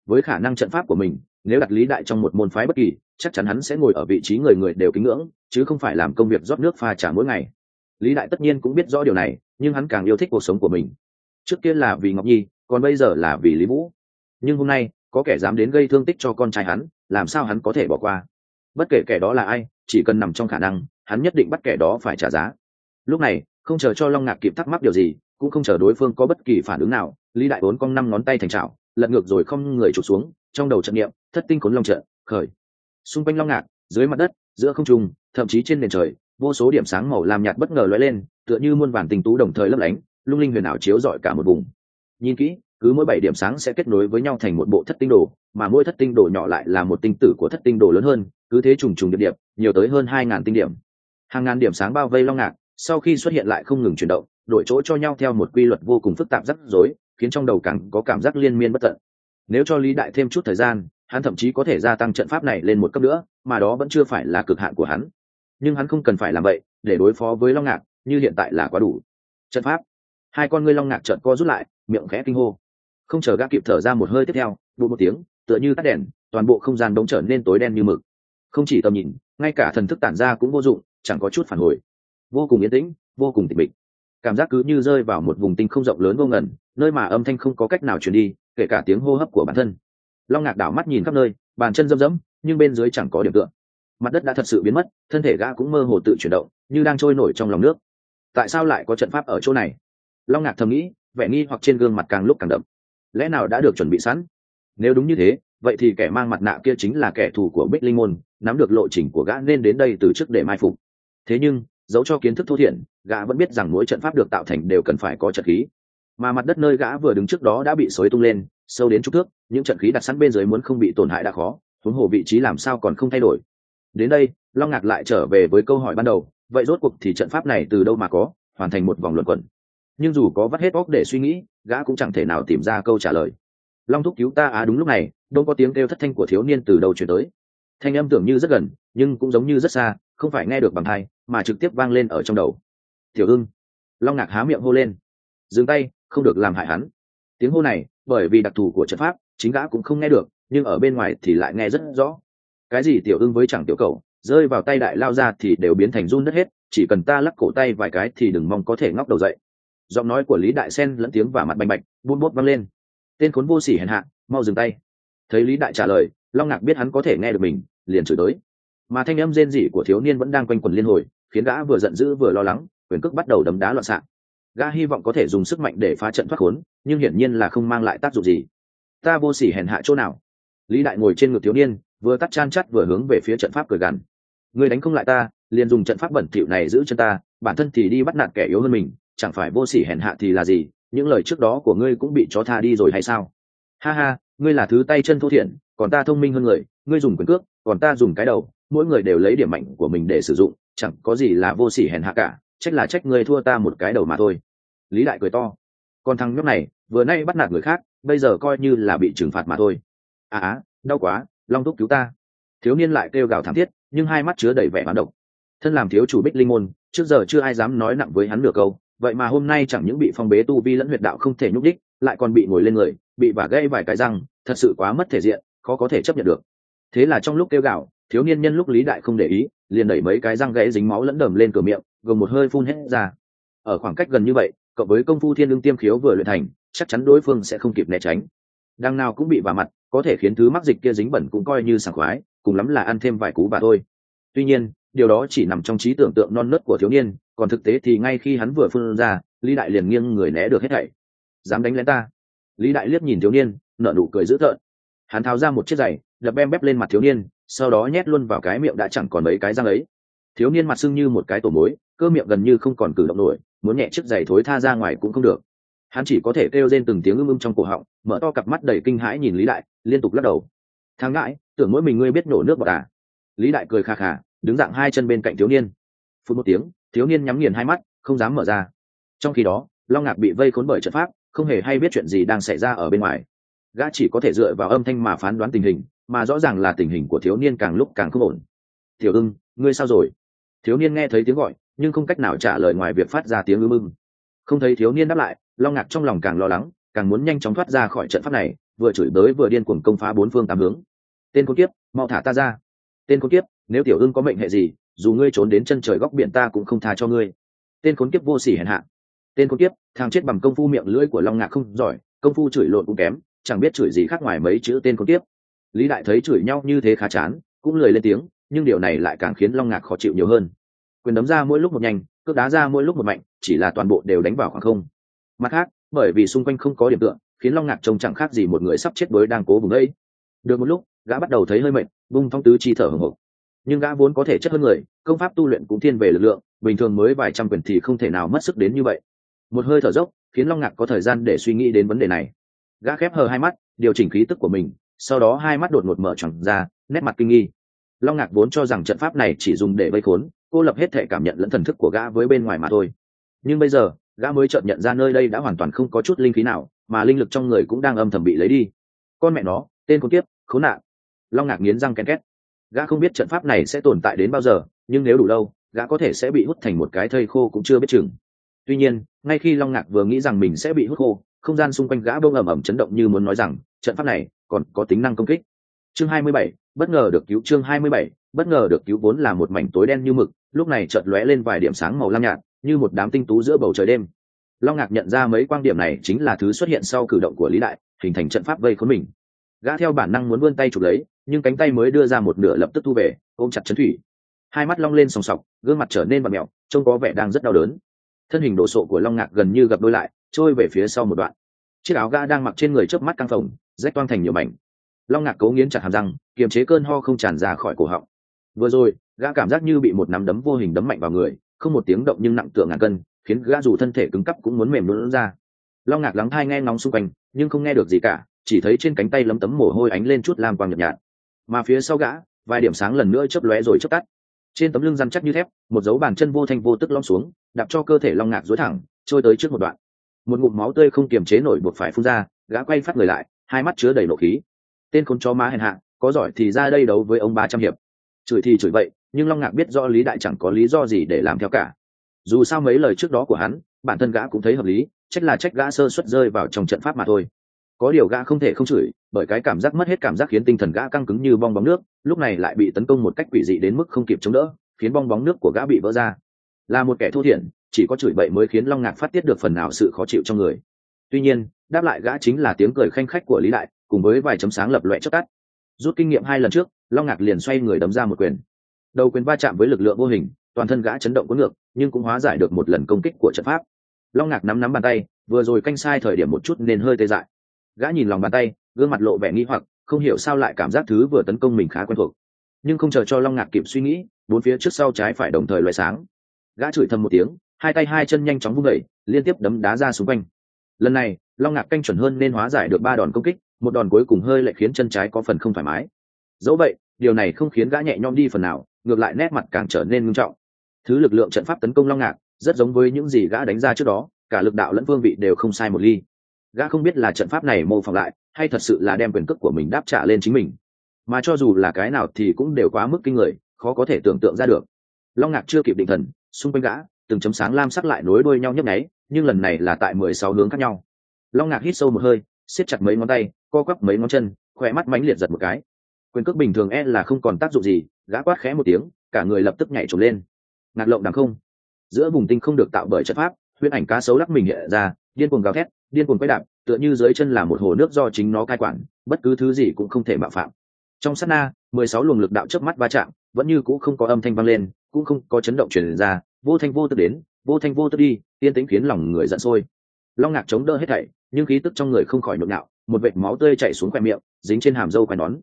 Với khả năng trận pháp của mình, nếu đặt lý đại trong một môn phái bất kỳ, chắc chắn hắn sẽ ngồi ở vị trí người người đều kính ngưỡng, chứ không phải làm công việc rót nước pha trả mỗi ngày lý đại tất nhiên cũng biết rõ điều này, nhưng hắn càng yêu thích cuộc sống của mình. Trước kia là vì ngọc nhi, còn bây giờ là vì lý vũ. Nhưng hôm nay, có kẻ dám đến gây thương tích cho con trai hắn, làm sao hắn có thể bỏ qua? Bất kể kẻ đó là ai, chỉ cần nằm trong khả năng, hắn nhất định bắt kẻ đó phải trả giá. Lúc này, không chờ cho long ngạc kịp thắc mắc điều gì, cũng không chờ đối phương có bất kỳ phản ứng nào, lý đại bốn cong năm ngón tay thành trào lật ngược rồi không người trục xuống, trong đầu trận niệm, thất tinh khốn long trận, khởi. Xung quanh long ngạc, dưới mặt đất, giữa không trung, thậm chí trên nền trời vô số điểm sáng màu làm nhạt bất ngờ lóe lên, tựa như muôn vàn tình tú đồng thời lấp lánh, lung linh huyền ảo chiếu rọi cả một vùng. Nhìn kỹ, cứ mỗi bảy điểm sáng sẽ kết nối với nhau thành một bộ thất tinh đồ, mà mỗi thất tinh đồ nhỏ lại là một tinh tử của thất tinh đồ lớn hơn, cứ thế trùng trùng điệp điệp, nhiều tới hơn hai ngàn tinh điểm. Hàng ngàn điểm sáng bao vây long ngạc, sau khi xuất hiện lại không ngừng chuyển động, đổi chỗ cho nhau theo một quy luật vô cùng phức tạp rắc rối, khiến trong đầu càng có cảm giác liên miên bất tận. Nếu cho lý đại thêm chút thời gian, hắn thậm chí có thể gia tăng trận pháp này lên một cấp nữa, mà đó vẫn chưa phải là cực hạn của hắn nhưng hắn không cần phải làm vậy, để đối phó với long ngạc, như hiện tại là quá đủ. Trận pháp. Hai con ngươi long ngạc trợn co rút lại, miệng khẽ kinh hô. Không chờ gã kịp thở ra một hơi tiếp theo đụ một tiếng, tựa như tắt đèn, toàn bộ không gian đống trở nên tối đen như mực. Không chỉ tầm nhìn, ngay cả thần thức tản ra cũng vô dụng, chẳng có chút phản hồi. Vô cùng yên tĩnh, vô cùng tịch mịch. Cảm giác cứ như rơi vào một vùng tinh không rộng lớn vô ngần, nơi mà âm thanh không có cách nào truyền đi, kể cả tiếng hô hấp của bản thân. Long ngạc đảo mắt nhìn khắp nơi, bàn chân râm rẫm, nhưng bên dưới chẳng có điểm tựa mặt đất đã thật sự biến mất, thân thể gã cũng mơ hồ tự chuyển động, như đang trôi nổi trong lòng nước. Tại sao lại có trận pháp ở chỗ này? Long ngạc thầm nghĩ, vẻ nghi hoặc trên gương mặt càng lúc càng đậm. Lẽ nào đã được chuẩn bị sẵn? Nếu đúng như thế, vậy thì kẻ mang mặt nạ kia chính là kẻ thù của bích linh môn, nắm được lộ trình của gã nên đến đây từ trước để mai phục. Thế nhưng dẫu cho kiến thức thô thiển, gã vẫn biết rằng mỗi trận pháp được tạo thành đều cần phải có trận khí. Mà mặt đất nơi gã vừa đứng trước đó đã bị xối tung lên, sâu đến chút thước, những trận khí đặt sẵn bên dưới muốn không bị tổn hại đã khó, huống hồ vị trí làm sao còn không thay đổi đến đây, long ngạc lại trở về với câu hỏi ban đầu, vậy rốt cuộc thì trận pháp này từ đâu mà có, hoàn thành một vòng luận quẩn. Nhưng dù có vắt hết óc để suy nghĩ, gã cũng chẳng thể nào tìm ra câu trả lời. Long thúc cứu ta, á, đúng lúc này đâu có tiếng kêu thất thanh của thiếu niên từ đầu chuyển tới. Thanh âm tưởng như rất gần, nhưng cũng giống như rất xa, không phải nghe được bằng thai mà trực tiếp vang lên ở trong đầu. Tiểu ưng. Long ngạc há miệng hô lên. Dừng tay, không được làm hại hắn. Tiếng hô này, bởi vì đặc thù của trận pháp, chính gã cũng không nghe được, nhưng ở bên ngoài thì lại nghe rất rõ cái gì tiểu ưng với chẳng tiểu cầu rơi vào tay đại lao ra thì đều biến thành run đất hết, chỉ cần ta lắc cổ tay vài cái thì đừng mong có thể ngóc đầu dậy. Giọng nói của lý đại sen lẫn tiếng và mặt bành bạch buôn bốt văng lên. Tên khốn vô sỉ hèn hạ, mau dừng tay. Thấy lý đại trả lời, long ngạc biết hắn có thể nghe được mình, liền chửi tới. Mà thanh âm rên rỉ của thiếu niên vẫn đang quanh quẩn liên hồi, khiến gã vừa giận dữ vừa lo lắng, quyền cước bắt đầu đấm đá loạn xạ. Gã hy vọng có thể dùng sức mạnh để phá trận thoát khốn, nhưng hiển nhiên là không mang lại tác dụng gì. Ta vô sỉ hèn hạ chỗ nào? Lý đại ngồi trên ngực thiếu niên vừa tắt chan chắt vừa hướng về phía trận pháp cười gằn. Ngươi đánh không lại ta, liền dùng trận pháp bẩn thỉu này giữ chân ta, bản thân thì đi bắt nạt kẻ yếu hơn mình, chẳng phải vô sỉ hèn hạ thì là gì, những lời trước đó của ngươi cũng bị chó tha đi rồi hay sao? Ha ha, ngươi là thứ tay chân thô thiển, còn ta thông minh hơn người, ngươi dùng quyền cước, còn ta dùng cái đầu, mỗi người đều lấy điểm mạnh của mình để sử dụng, chẳng có gì là vô sỉ hèn hạ cả, trách là trách ngươi thua ta một cái đầu mà thôi. Lý đại cười to. Còn thằng nhóc này, vừa nay bắt nạt người khác, bây giờ coi như là bị trừng phạt mà thôi. À á đau quá long thúc cứu ta. Thiếu niên lại kêu gào thảm thiết nhưng hai mắt chứa đầy vẻ hoán độc. Thân làm thiếu chủ bích linh môn trước giờ chưa ai dám nói nặng với hắn nửa câu vậy mà hôm nay chẳng những bị phong bế tu vi lẫn huyệt đạo không thể nhúc đích lại còn bị ngồi lên người bị vả gây vài cái răng thật sự quá mất thể diện khó có thể chấp nhận được. Thế là trong lúc kêu gào, thiếu niên nhân lúc lý đại không để ý liền đẩy mấy cái răng gãy dính máu lẫn đầm lên cửa miệng gồm một hơi phun hết ra. Ở khoảng cách gần như vậy cộng với công phu thiên lương tiêm khiếu vừa luyện thành chắc chắn đối phương sẽ không kịp né tránh đằng nào cũng bị vả mặt, có thể khiến thứ mắc dịch kia dính bẩn cũng coi như sảng khoái, cùng lắm là ăn thêm vài cú bà thôi. Tuy nhiên, điều đó chỉ nằm trong trí tưởng tượng non nớt của thiếu niên, còn thực tế thì ngay khi hắn vừa phun ra, lý đại liền nghiêng người né được hết thảy. Dám đánh lén ta? Lý đại liếc nhìn thiếu niên, nở nụ cười dữ tợn. Hắn tháo ra một chiếc giày, đập bem bép lên mặt thiếu niên, sau đó nhét luôn vào cái miệng đã chẳng còn mấy cái răng ấy. Thiếu niên mặt sưng như một cái tổ mối, cơ miệng gần như không còn cử động nổi, muốn nhẹ chiếc giày thối tha ra ngoài cũng không được hắn chỉ có thể kêu lên từng tiếng ưng ưng trong cổ họng, mở to cặp mắt đầy kinh hãi nhìn lý đại, liên tục lắc đầu. Thang ngãi, tưởng mỗi mình ngươi biết nổ nước bọt à? Lý đại cười kha khà đứng dạng hai chân bên cạnh thiếu niên. Phút một tiếng, thiếu niên nhắm nghiền hai mắt, không dám mở ra. Trong khi đó, long ngạc bị vây khốn bởi trận pháp, không hề hay biết chuyện gì đang xảy ra ở bên ngoài. Gã chỉ có thể dựa vào âm thanh mà phán đoán tình hình, mà rõ ràng là tình hình của thiếu niên càng lúc càng không ổn. Tiểu ưng, ngươi sao rồi? Thiếu niên nghe thấy tiếng gọi, nhưng không cách nào trả lời ngoài việc phát ra tiếng ưng ưng không thấy thiếu niên đáp lại long ngạc trong lòng càng lo lắng, càng muốn nhanh chóng thoát ra khỏi trận pháp này, vừa chửi bới vừa điên cuồng công phá bốn phương tám hướng. Tên con kiếp, mau thả ta ra. Tên con kiếp, nếu tiểu ưng có mệnh hệ gì, dù ngươi trốn đến chân trời góc biển ta cũng không tha cho ngươi. Tên khốn kiếp vô sỉ hèn hạ. Tên khốn kiếp, thằng chết bằng công phu miệng lưỡi của long ngạc không giỏi, công phu chửi lộn cũng kém, chẳng biết chửi gì khác ngoài mấy chữ tên khốn kiếp. Lý đại thấy chửi nhau như thế khá chán, cũng lười lên tiếng, nhưng điều này lại càng khiến long ngạc khó chịu nhiều hơn. Quyền đấm ra mỗi lúc một nhanh, cước đá ra mỗi lúc một mạnh, chỉ là toàn bộ đều đánh vào khoảng không mặt khác, bởi vì xung quanh không có điểm tựa, khiến long ngạc trông chẳng khác gì một người sắp chết đuối đang cố vùng đây. Được một lúc, gã bắt đầu thấy hơi mệt, bung phong tứ chi thở hồng hộc. Nhưng gã vốn có thể chất hơn người, công pháp tu luyện cũng thiên về lực lượng, bình thường mới vài trăm quyền thì không thể nào mất sức đến như vậy. Một hơi thở dốc, khiến long ngạc có thời gian để suy nghĩ đến vấn đề này. Gã khép hờ hai mắt, điều chỉnh khí tức của mình, sau đó hai mắt đột ngột mở tròn ra, nét mặt kinh nghi. Long ngạc vốn cho rằng trận pháp này chỉ dùng để vây khốn, cô lập hết thể cảm nhận lẫn thần thức của gã với bên ngoài mà thôi. Nhưng bây giờ gã mới chợt nhận ra nơi đây đã hoàn toàn không có chút linh khí nào mà linh lực trong người cũng đang âm thầm bị lấy đi. Con mẹ nó tên con tiếp khốn nạn. Long ngạc nghiến răng ken két. Gã không biết trận pháp này sẽ tồn tại đến bao giờ nhưng nếu đủ lâu gã có thể sẽ bị hút thành một cái thây khô cũng chưa biết chừng. Tuy nhiên ngay khi long ngạc vừa nghĩ rằng mình sẽ bị hút khô không gian xung quanh gã bông ẩm ẩm chấn động như muốn nói rằng trận pháp này còn có tính năng công kích. Chương 27, bất ngờ được cứu chương 27, bất ngờ được cứu vốn là một mảnh tối đen như mực lúc này chợt lóe lên vài điểm sáng màu lam nhạt như một đám tinh tú giữa bầu trời đêm. Long ngạc nhận ra mấy quan điểm này chính là thứ xuất hiện sau cử động của lý đại, hình thành trận pháp vây khốn mình. Gã theo bản năng muốn vươn tay chụp lấy, nhưng cánh tay mới đưa ra một nửa lập tức thu về, ôm chặt chấn thủy. Hai mắt long lên sòng sọc, gương mặt trở nên bặm mẹo, trông có vẻ đang rất đau đớn. Thân hình đồ sộ của long ngạc gần như gập đôi lại, trôi về phía sau một đoạn. Chiếc áo ga đang mặc trên người chớp mắt căng phồng, rách toang thành nhiều mảnh. Long ngạc cố nghiến chặt hàm răng, kiềm chế cơn ho không tràn ra khỏi cổ họng. Vừa rồi, gã cảm giác như bị một nắm đấm vô hình đấm mạnh vào người không một tiếng động nhưng nặng tựa ngàn cân, khiến gã dù thân thể cứng cắp cũng muốn mềm lún ra. Long ngạc lắng thai nghe ngóng xung quanh, nhưng không nghe được gì cả, chỉ thấy trên cánh tay lấm tấm mồ hôi ánh lên chút lam quang nhợt nhạt. Mà phía sau gã, vài điểm sáng lần nữa chớp lóe rồi chớp tắt. Trên tấm lưng răn chắc như thép, một dấu bàn chân vô thanh vô tức lom xuống, đạp cho cơ thể long ngạc dối thẳng, trôi tới trước một đoạn. Một ngụm máu tươi không kiềm chế nổi buộc phải phun ra, gã quay phát người lại, hai mắt chứa đầy nộ khí. Tên côn chó má hèn hạ, có giỏi thì ra đây đấu với ông ba trăm hiệp. Chửi thì chửi vậy nhưng long ngạc biết do lý đại chẳng có lý do gì để làm theo cả. Dù sao mấy lời trước đó của hắn, bản thân gã cũng thấy hợp lý trách là trách gã sơ xuất rơi vào trong trận pháp mà thôi. Có điều gã không thể không chửi, bởi cái cảm giác mất hết cảm giác khiến tinh thần gã căng cứng như bong bóng nước, lúc này lại bị tấn công một cách quỷ dị đến mức không kịp chống đỡ, khiến bong bóng nước của gã bị vỡ ra. Là một kẻ thô thiển, chỉ có chửi bậy mới khiến long ngạc phát tiết được phần nào sự khó chịu trong người. Tuy nhiên, đáp lại gã chính là tiếng cười khanh khách của lý đại, cùng với vài chấm sáng lập loẹ chớp tắt. Rút kinh nghiệm hai lần trước, long ngạc liền xoay người đấm ra một quyền đầu quyền va chạm với lực lượng vô hình, toàn thân gã chấn động cuốn ngược, nhưng cũng hóa giải được một lần công kích của trận pháp. Long ngạc nắm nắm bàn tay, vừa rồi canh sai thời điểm một chút nên hơi tê dại. Gã nhìn lòng bàn tay, gương mặt lộ vẻ nghi hoặc, không hiểu sao lại cảm giác thứ vừa tấn công mình khá quen thuộc. Nhưng không chờ cho long ngạc kịp suy nghĩ, bốn phía trước sau trái phải đồng thời loại sáng. Gã chửi thầm một tiếng, hai tay hai chân nhanh chóng vung đẩy liên tiếp đấm đá ra xung quanh. Lần này, long ngạc canh chuẩn hơn nên hóa giải được ba đòn công kích, một đòn cuối cùng hơi lại khiến chân trái có phần không thoải mái. Dẫu vậy, điều này không khiến gã nhẹ nhõm đi phần nào ngược lại nét mặt càng trở nên nghiêm trọng. Thứ lực lượng trận pháp tấn công long ngạc, rất giống với những gì gã đánh ra trước đó, cả lực đạo lẫn phương vị đều không sai một ly. Gã không biết là trận pháp này mô phỏng lại, hay thật sự là đem quyền cước của mình đáp trả lên chính mình. Mà cho dù là cái nào thì cũng đều quá mức kinh người, khó có thể tưởng tượng ra được. Long ngạc chưa kịp định thần, xung quanh gã, từng chấm sáng lam sắc lại nối đuôi nhau nhấp nháy, nhưng lần này là tại mười sáu hướng khác nhau. Long ngạc hít sâu một hơi, siết chặt mấy ngón tay, co quắp mấy ngón chân khỏe mắt mãnh liệt giật một cái quyền cước bình thường e là không còn tác dụng gì, gã quát khẽ một tiếng, cả người lập tức nhảy trộm lên. Ngạc lộng đằng không. Giữa vùng tinh không được tạo bởi chất pháp, huyễn ảnh cá sấu lắc mình hiện ra, điên cuồng gào thét, điên cuồng quay đạp, tựa như dưới chân là một hồ nước do chính nó cai quản, bất cứ thứ gì cũng không thể mạo phạm. Trong sát na, mười sáu luồng lực đạo chớp mắt va chạm, vẫn như cũ không có âm thanh vang lên, cũng không có chấn động truyền ra, vô thanh vô tức đến, vô thanh vô tức đi tiên tĩnh khiến lòng người giận sôi. Long ngạc chống đỡ hết thảy, nhưng khí tức trong người không khỏi nhộn nhạo, một vệt máu tươi chảy xuống khoe miệng, dính trên hàm râu quai nón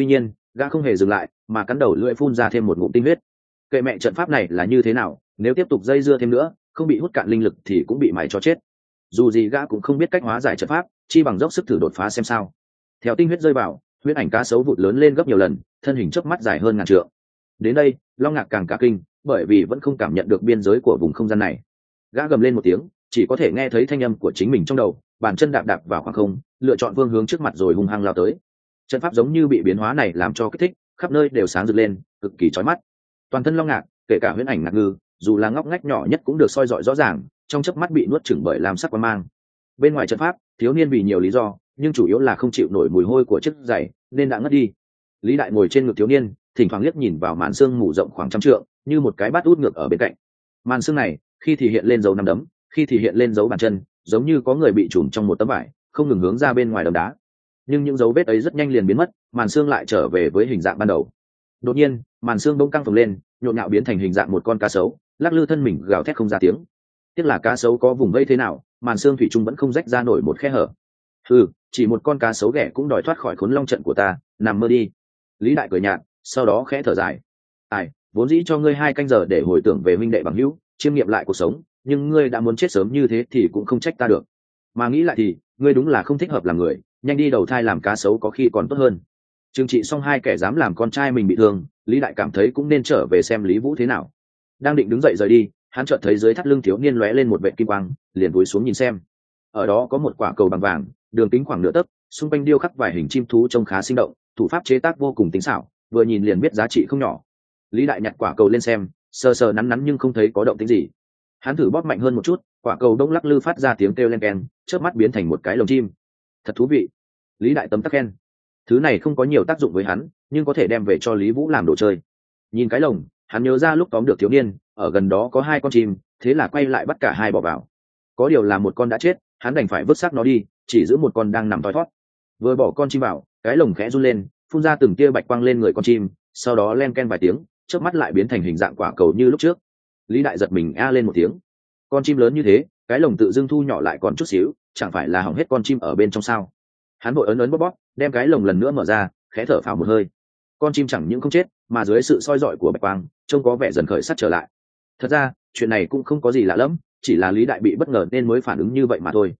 tuy nhiên, gã không hề dừng lại, mà cắn đầu lưỡi phun ra thêm một ngụm tinh huyết. Kệ mẹ trận pháp này là như thế nào, nếu tiếp tục dây dưa thêm nữa, không bị hút cạn linh lực thì cũng bị mày cho chết. Dù gì gã cũng không biết cách hóa giải trận pháp, chi bằng dốc sức thử đột phá xem sao. Theo tinh huyết rơi vào, huyết ảnh cá sấu vụt lớn lên gấp nhiều lần, thân hình chớp mắt dài hơn ngàn trượng. Đến đây, long ngạc càng cả kinh, bởi vì vẫn không cảm nhận được biên giới của vùng không gian này. Gã gầm lên một tiếng, chỉ có thể nghe thấy thanh âm của chính mình trong đầu, bàn chân đạp đạp vào khoảng không, lựa chọn phương hướng trước mặt rồi hung hăng lao tới trận pháp giống như bị biến hóa này làm cho kích thích, khắp nơi đều sáng rực lên, cực kỳ chói mắt. Toàn thân long ngạc, kể cả huyễn ảnh ngạc ngư, dù là ngóc ngách nhỏ nhất cũng được soi dọi rõ ràng, trong chớp mắt bị nuốt chửng bởi làm sắc quan mang. Bên ngoài trận pháp, thiếu niên vì nhiều lý do, nhưng chủ yếu là không chịu nổi mùi hôi của chiếc giày, nên đã ngất đi. Lý đại ngồi trên ngực thiếu niên, thỉnh thoảng liếc nhìn vào màn xương mù rộng khoảng trăm trượng, như một cái bát út ngược ở bên cạnh. Màn xương này, khi thì hiện lên dấu nằm đấm, khi thì hiện lên dấu bàn chân, giống như có người bị trùm trong một tấm vải, không ngừng hướng ra bên ngoài đầm đá nhưng những dấu vết ấy rất nhanh liền biến mất, màn xương lại trở về với hình dạng ban đầu. Đột nhiên, màn xương bỗng căng phồng lên, nhộn nhạo biến thành hình dạng một con cá sấu, lắc lư thân mình gào thét không ra tiếng. Tiếc là cá sấu có vùng vây thế nào, màn xương thủy trung vẫn không rách ra nổi một khe hở. Ừ chỉ một con cá sấu ghẻ cũng đòi thoát khỏi khốn long trận của ta, nằm mơ đi. Lý đại cười nhạt, sau đó khẽ thở dài. Ai, vốn dĩ cho ngươi hai canh giờ để hồi tưởng về minh đệ bằng hữu, chiêm nghiệm lại cuộc sống, nhưng ngươi đã muốn chết sớm như thế thì cũng không trách ta được. Mà nghĩ lại thì, ngươi đúng là không thích hợp làm người nhanh đi đầu thai làm cá sấu có khi còn tốt hơn. Trừng trị xong hai kẻ dám làm con trai mình bị thương, lý đại cảm thấy cũng nên trở về xem lý vũ thế nào. Đang định đứng dậy rời đi, hắn chợt thấy dưới thắt lưng thiếu niên lóe lên một vệ kim quang, liền cúi xuống nhìn xem. Ở đó có một quả cầu bằng vàng, đường kính khoảng nửa tấc, xung quanh điêu khắc vài hình chim thú trông khá sinh động, thủ pháp chế tác vô cùng tính xảo, vừa nhìn liền biết giá trị không nhỏ. Lý đại nhặt quả cầu lên xem, sờ sờ nắn nắn nhưng không thấy có động tính gì. Hắn thử bóp mạnh hơn một chút, quả cầu đông lắc lư phát ra tiếng kêu len keng, chớp mắt biến thành một cái lồng chim thật thú vị. Lý đại tấm tắc khen. Thứ này không có nhiều tác dụng với hắn, nhưng có thể đem về cho lý vũ làm đồ chơi. Nhìn cái lồng, hắn nhớ ra lúc tóm được thiếu niên, ở gần đó có hai con chim, thế là quay lại bắt cả hai bỏ vào. Có điều là một con đã chết, hắn đành phải vứt xác nó đi, chỉ giữ một con đang nằm thoi thót. Vừa bỏ con chim vào, cái lồng khẽ run lên, phun ra từng tia bạch quang lên người con chim, sau đó len ken vài tiếng trước mắt lại biến thành hình dạng quả cầu như lúc trước. Lý đại giật mình a lên một tiếng. Con chim lớn như thế cái lồng tự dưng thu nhỏ lại còn chút xíu, chẳng phải là hỏng hết con chim ở bên trong sao? Hắn vội ấn ấn bóp bóp, đem cái lồng lần nữa mở ra, khẽ thở phào một hơi. Con chim chẳng những không chết, mà dưới sự soi dọi của bạch quang, trông có vẻ dần khởi sắc trở lại. Thật ra, chuyện này cũng không có gì lạ lẫm, chỉ là lý đại bị bất ngờ nên mới phản ứng như vậy mà thôi.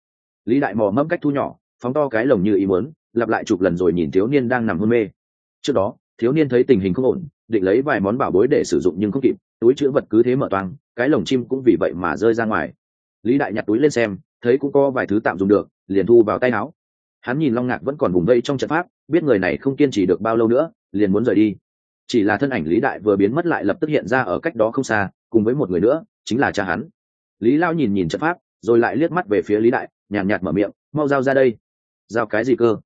Lý đại mò mẫm cách thu nhỏ, phóng to cái lồng như ý muốn, lặp lại chục lần rồi nhìn thiếu niên đang nằm hôn mê. Trước đó, thiếu niên thấy tình hình không ổn, định lấy vài món bảo bối để sử dụng nhưng không kịp, túi chữ vật cứ thế mở toang, cái lồng chim cũng vì vậy mà rơi ra ngoài lý đại nhặt túi lên xem thấy cũng có vài thứ tạm dùng được liền thu vào tay áo. Hắn nhìn long ngạc vẫn còn vùng vây trong trận pháp biết người này không kiên trì được bao lâu nữa liền muốn rời đi. Chỉ là thân ảnh lý đại vừa biến mất lại lập tức hiện ra ở cách đó không xa cùng với một người nữa chính là cha hắn. Lý lao nhìn nhìn trận pháp rồi lại liếc mắt về phía lý đại nhàn nhạt, nhạt mở miệng mau giao ra đây. Giao cái gì cơ?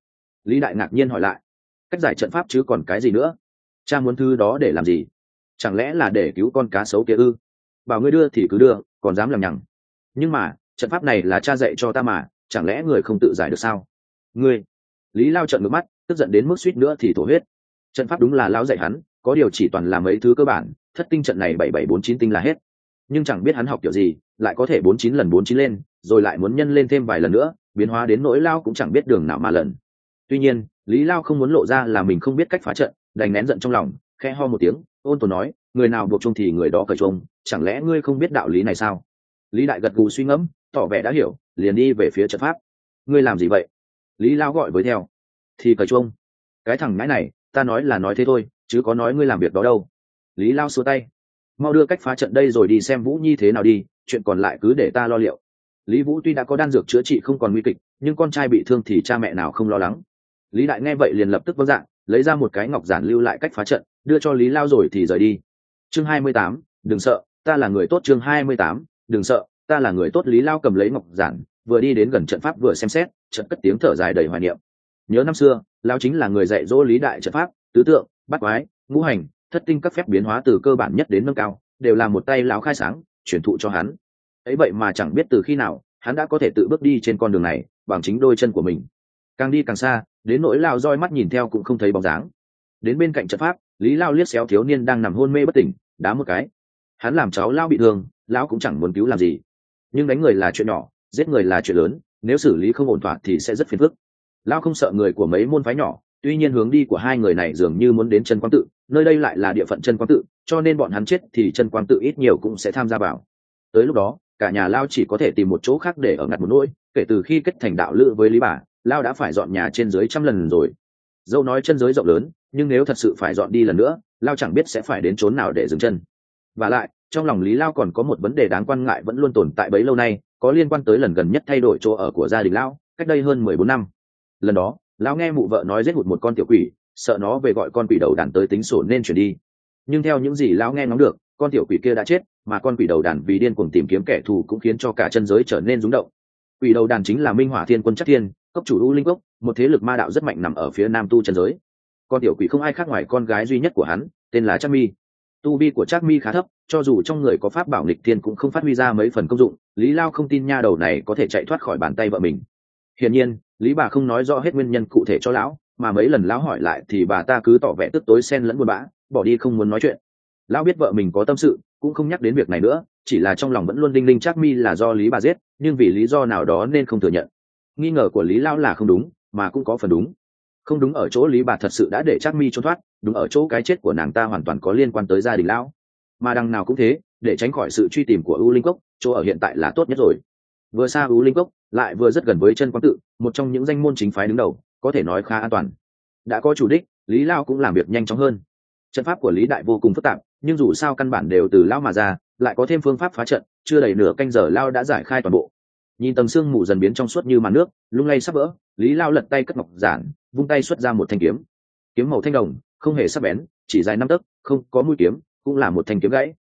Lý đại ngạc nhiên hỏi lại. Cách giải trận pháp chứ còn cái gì nữa? Cha muốn thư đó để làm gì? Chẳng lẽ là để cứu con cá sấu kia ư? Bảo ngươi đưa thì cứ đưa còn dám làm nhằng nhưng mà, trận pháp này là cha dạy cho ta mà, chẳng lẽ người không tự giải được sao? Ngươi! Lý lao trận ngược mắt, tức giận đến mức suýt nữa thì thổ huyết. Trận pháp đúng là lao dạy hắn, có điều chỉ toàn là mấy thứ cơ bản, thất tinh trận này bảy bảy bốn chín tinh là hết. Nhưng chẳng biết hắn học kiểu gì, lại có thể bốn chín lần bốn chín lên, rồi lại muốn nhân lên thêm vài lần nữa, biến hóa đến nỗi lao cũng chẳng biết đường nào mà lần. Tuy nhiên, lý lao không muốn lộ ra là mình không biết cách phá trận, đành nén giận trong lòng khe ho một tiếng, ôn tồn nói, người nào buộc chung thì người đó cởi chung chẳng lẽ ngươi không biết đạo lý này sao? Lý đại gật gù suy ngẫm, tỏ vẻ đã hiểu, liền đi về phía trận pháp. Ngươi làm gì vậy? Lý lao gọi với theo. Thì cởi chung cái thằng ngãi này, ta nói là nói thế thôi, chứ có nói ngươi làm việc đó đâu. Lý lao xua tay. Mau đưa cách phá trận đây rồi đi xem vũ nhi thế nào đi, chuyện còn lại cứ để ta lo liệu. Lý vũ tuy đã có đan dược chữa trị không còn nguy kịch, nhưng con trai bị thương thì cha mẹ nào không lo lắng. Lý đại nghe vậy liền lập tức vâng dạng lấy ra một cái ngọc giản lưu lại cách phá trận, đưa cho lý lao rồi thì rời đi. Chương hai mươi tám, đừng sợ, ta là người tốt chương hai mươi tám đừng sợ, ta là người tốt lý lao cầm lấy ngọc giản, vừa đi đến gần trận pháp vừa xem xét, trận cất tiếng thở dài đầy hoài niệm. Nhớ năm xưa, lao chính là người dạy dỗ lý đại trận pháp, tứ tượng bắt quái, ngũ hành, thất tinh các phép biến hóa từ cơ bản nhất đến nâng cao, đều là một tay lão khai sáng, truyền thụ cho hắn. Ấy vậy mà chẳng biết từ khi nào, hắn đã có thể tự bước đi trên con đường này, bằng chính đôi chân của mình. Càng đi càng xa, đến nỗi lao roi mắt nhìn theo cũng không thấy bóng dáng. Đến bên cạnh trận pháp, lý lao liếc xéo thiếu niên đang nằm hôn mê bất tỉnh, đá một cái. Hắn làm cháu lao bị thương lão cũng chẳng muốn cứu làm gì. Nhưng đánh người là chuyện nhỏ, giết người là chuyện lớn, nếu xử lý không ổn thỏa thì sẽ rất phiền phức. Lão không sợ người của mấy môn phái nhỏ, tuy nhiên hướng đi của hai người này dường như muốn đến chân quang tự, nơi đây lại là địa phận chân quang tự, cho nên bọn hắn chết thì chân quang tự ít nhiều cũng sẽ tham gia vào. Tới lúc đó, cả nhà lao chỉ có thể tìm một chỗ khác để ở ngặt một nỗi, kể từ khi kết thành đạo lữ với lý bà lao đã phải dọn nhà trên dưới trăm lần rồi. Dâu nói chân giới rộng lớn, nhưng nếu thật sự phải dọn đi lần nữa lao chẳng biết sẽ phải đến chốn nào để dừng chân. Và lại trong lòng lý lao còn có một vấn đề đáng quan ngại vẫn luôn tồn tại bấy lâu nay, có liên quan tới lần gần nhất thay đổi chỗ ở của gia đình lao, cách đây hơn mười bốn năm. Lần đó, lao nghe mụ vợ nói giết hụt một con tiểu quỷ, sợ nó về gọi con quỷ đầu đàn tới tính sổ nên chuyển đi. Nhưng theo những gì lão nghe ngóng được, con tiểu quỷ kia đã chết, mà con quỷ đầu đàn vì điên cuồng tìm kiếm kẻ thù cũng khiến cho cả chân giới trở nên rúng động. Quỷ đầu đàn chính là minh hỏa thiên quân chắc thiên cấp chủ u linh cốc, một thế lực ma đạo rất mạnh nằm ở phía nam tu chân giới. Con tiểu quỷ không ai khác ngoài con gái duy nhất của hắn, tên là trác mi tu vi của trác mi khá thấp, cho dù trong người có pháp bảo nghịch thiên cũng không phát huy ra mấy phần công dụng, lý lao không tin nha đầu này có thể chạy thoát khỏi bàn tay vợ mình. Hiển nhiên, lý bà không nói rõ hết nguyên nhân cụ thể cho lão, mà mấy lần lão hỏi lại thì bà ta cứ tỏ vẻ tức tối xen lẫn buồn bã, bỏ đi không muốn nói chuyện. Lão biết vợ mình có tâm sự, cũng không nhắc đến việc này nữa, chỉ là trong lòng vẫn luôn đinh linh chắc mi là do lý bà giết, nhưng vì lý do nào đó nên không thừa nhận. Nghi ngờ của lý lão là không đúng, mà cũng có phần đúng không đúng ở chỗ lý bà thật sự đã để chắc mi trốn thoát, đúng ở chỗ cái chết của nàng ta hoàn toàn có liên quan tới gia đình lão. Mà đằng nào cũng thế, để tránh khỏi sự truy tìm của u linh cốc, chỗ ở hiện tại là tốt nhất rồi. Vừa xa u linh cốc, lại vừa rất gần với chân quang tự, một trong những danh môn chính phái đứng đầu, có thể nói khá an toàn. Đã có chủ đích, lý lao cũng làm việc nhanh chóng hơn. Trận pháp của lý đại vô cùng phức tạp, nhưng dù sao căn bản đều từ lao mà ra, lại có thêm phương pháp phá trận, chưa đầy nửa canh giờ lao đã giải khai toàn bộ. Nhìn tầng xương mù dần biến trong suốt như màn nước, lung lay sắp vỡ, lý lao lật tay cất ngọc giản vung tay xuất ra một thanh kiếm. Kiếm màu thanh đồng, không hề sắc bén, chỉ dài năm tấc, không có mũi kiếm, cũng là một thanh kiếm gãy.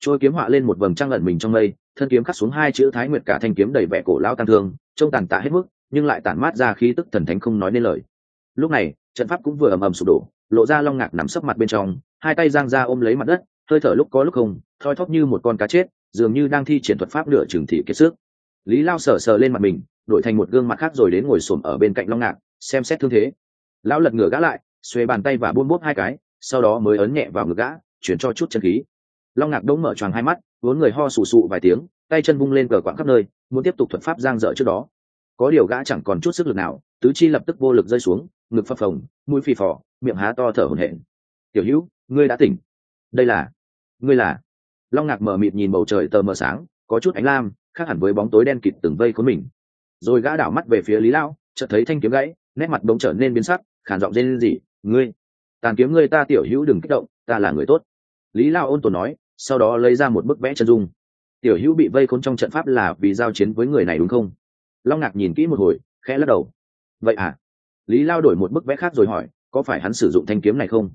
Trôi kiếm họa lên một vầng trăng lẩn mình trong mây, thân kiếm khắc xuống hai chữ thái nguyệt cả thanh kiếm đầy vẻ cổ lao tăng thương, trông tàn tạ hết mức, nhưng lại tản mát ra khí tức thần thánh không nói nên lời. Lúc này, trận pháp cũng vừa ầm ầm sụp đổ, lộ ra long ngạc nằm sấp mặt bên trong, hai tay giang ra ôm lấy mặt đất, hơi thở lúc có lúc không, thoi thóp như một con cá chết, dường như đang thi triển thuật pháp nửa trường thị kiệt sức. Lý lao sờ sờ lên mặt mình, đổi thành một gương mặt khác rồi đến ngồi xổm ở bên cạnh long ngạc xem xét thương thế. Lão lật ngửa gã lại xuê bàn tay và buôn bốp hai cái, sau đó mới ấn nhẹ vào ngực gã, chuyển cho chút chân khí. Long ngạc đông mở choàng hai mắt, vốn người ho sù sụ vài tiếng, tay chân vung lên cờ quạng khắp nơi, muốn tiếp tục thuật pháp giang dở trước đó. Có điều gã chẳng còn chút sức lực nào, tứ chi lập tức vô lực rơi xuống, ngực phập phồng, mũi phì phò, miệng há to thở hổn hển. Tiểu hữu, ngươi đã tỉnh. Đây là, ngươi là. Long ngạc mở mịt nhìn bầu trời tờ mờ sáng, có chút ánh lam, khác hẳn với bóng tối đen kịt từng vây khốn mình. Rồi gã đảo mắt về phía lý lao chợt thấy thanh kiếm gãy nét mặt bỗng trở nên biến sắc khản giọng rên gì ngươi, tàn kiếm ngươi ta tiểu hữu đừng kích động, ta là người tốt. Lý lao ôn tồn nói, sau đó lấy ra một bức vẽ chân dung. Tiểu hữu bị vây khốn trong trận pháp là vì giao chiến với người này đúng không? Long ngạc nhìn kỹ một hồi, khẽ lắc đầu. Vậy à? Lý lao đổi một bức vẽ khác rồi hỏi, có phải hắn sử dụng thanh kiếm này không?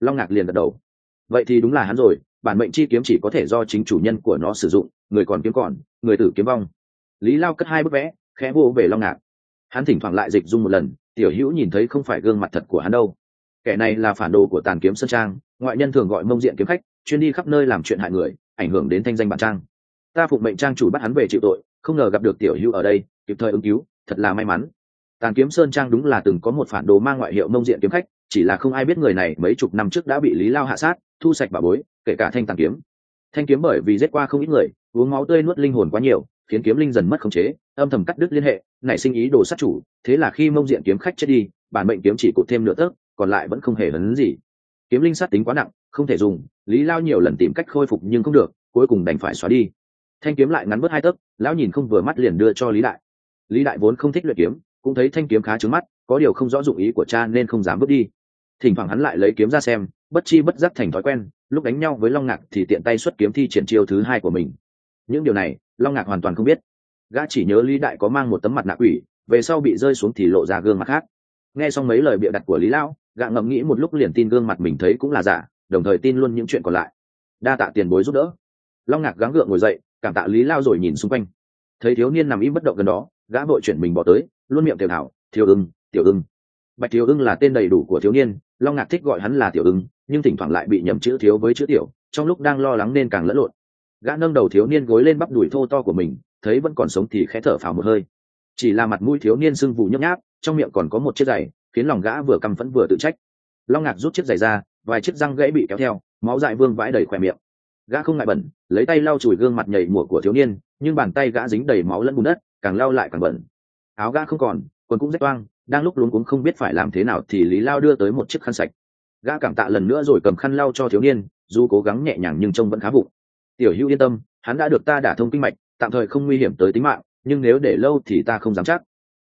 Long ngạc liền gật đầu. Vậy thì đúng là hắn rồi, bản mệnh chi kiếm chỉ có thể do chính chủ nhân của nó sử dụng, người còn kiếm còn, người tử kiếm vong. Lý lao cất hai bức vẽ, khẽ vô về long ngạc hắn thỉnh thoảng lại dịch dung một lần, tiểu hữu nhìn thấy không phải gương mặt thật của hắn đâu. Kẻ này là phản đồ của tàn kiếm sơn trang, ngoại nhân thường gọi mông diện kiếm khách, chuyên đi khắp nơi làm chuyện hại người, ảnh hưởng đến thanh danh bản trang. Ta phụng mệnh trang chủ bắt hắn về chịu tội, không ngờ gặp được tiểu hữu ở đây, kịp thời ứng cứu, thật là may mắn. Tàn kiếm sơn trang đúng là từng có một phản đồ mang ngoại hiệu mông diện kiếm khách, chỉ là không ai biết người này mấy chục năm trước đã bị lý lao hạ sát, thu sạch bà bối, kể cả thanh tàn kiếm. Thanh kiếm bởi vì giết qua không ít người, uống máu tươi nuốt linh hồn quá nhiều khiến kiếm linh dần mất khống chế, âm thầm cắt đứt liên hệ, nảy sinh ý đồ sát chủ, thế là khi mông diện kiếm khách chết đi, bản mệnh kiếm chỉ cụt thêm nửa tấc, còn lại vẫn không hề hấn gì. Kiếm linh sát tính quá nặng, không thể dùng, lý lao nhiều lần tìm cách khôi phục nhưng không được, cuối cùng đành phải xóa đi. Thanh kiếm lại ngắn bớt hai tấc, lão nhìn không vừa mắt liền đưa cho lý đại. Lý đại vốn không thích luyện kiếm, cũng thấy thanh kiếm khá trứng mắt, có điều không rõ dụng ý của cha nên không dám bước đi. Thỉnh thoảng hắn lại lấy kiếm ra xem, bất chi bất giác thành thói quen, lúc đánh nhau với long ngạc thì tiện tay xuất kiếm thi triển chiêu thứ hai của mình. Những điều này long ngạc hoàn toàn không biết. Gã chỉ nhớ lý đại có mang một tấm mặt nạ quỷ, về sau bị rơi xuống thì lộ ra gương mặt khác. Nghe xong mấy lời bịa đặt của lý lão, gã ngẫm nghĩ một lúc liền tin gương mặt mình thấy cũng là giả, đồng thời tin luôn những chuyện còn lại. Đa tạ tiền bối giúp đỡ. Long ngạc gắng gượng ngồi dậy, cảm tạ lý lao rồi nhìn xung quanh. Thấy thiếu niên nằm im bất động gần đó, gã vội chuyển mình bỏ tới, luôn miệng tiểu thảo thiếu ưng, tiểu ưng. Bạch thiếu ưng là tên đầy đủ của thiếu niên, long ngạc thích gọi hắn là tiểu ưng, nhưng thỉnh thoảng lại bị nhầm chữ thiếu với chữ tiểu, trong lúc đang lo lắng nên càng lẫn lộn gã nâng đầu thiếu niên gối lên bắp đùi thô to của mình, thấy vẫn còn sống thì khẽ thở phào một hơi. Chỉ là mặt mũi thiếu niên sưng vù nhấp nháp, trong miệng còn có một chiếc giày, khiến lòng gã vừa căm phẫn vừa tự trách. Long ngạc rút chiếc giày ra, vài chiếc răng gãy bị kéo theo, máu dại vương vãi đầy khỏe miệng. Gã không ngại bẩn, lấy tay lau chùi gương mặt nhảy mùa của thiếu niên, nhưng bàn tay gã dính đầy máu lẫn bùn đất, càng lau lại càng bẩn. Áo gã không còn, quần cũng rách toang, đang lúc luống cuống không biết phải làm thế nào thì lý lao đưa tới một chiếc khăn sạch. Gã cảm tạ lần nữa rồi cầm khăn lau cho thiếu niên, dù cố gắng nhẹ nhàng nhưng trông vẫn khá vụng tiểu hữu yên tâm, hắn đã được ta đả thông kinh mạch, tạm thời không nguy hiểm tới tính mạng, nhưng nếu để lâu thì ta không dám chắc.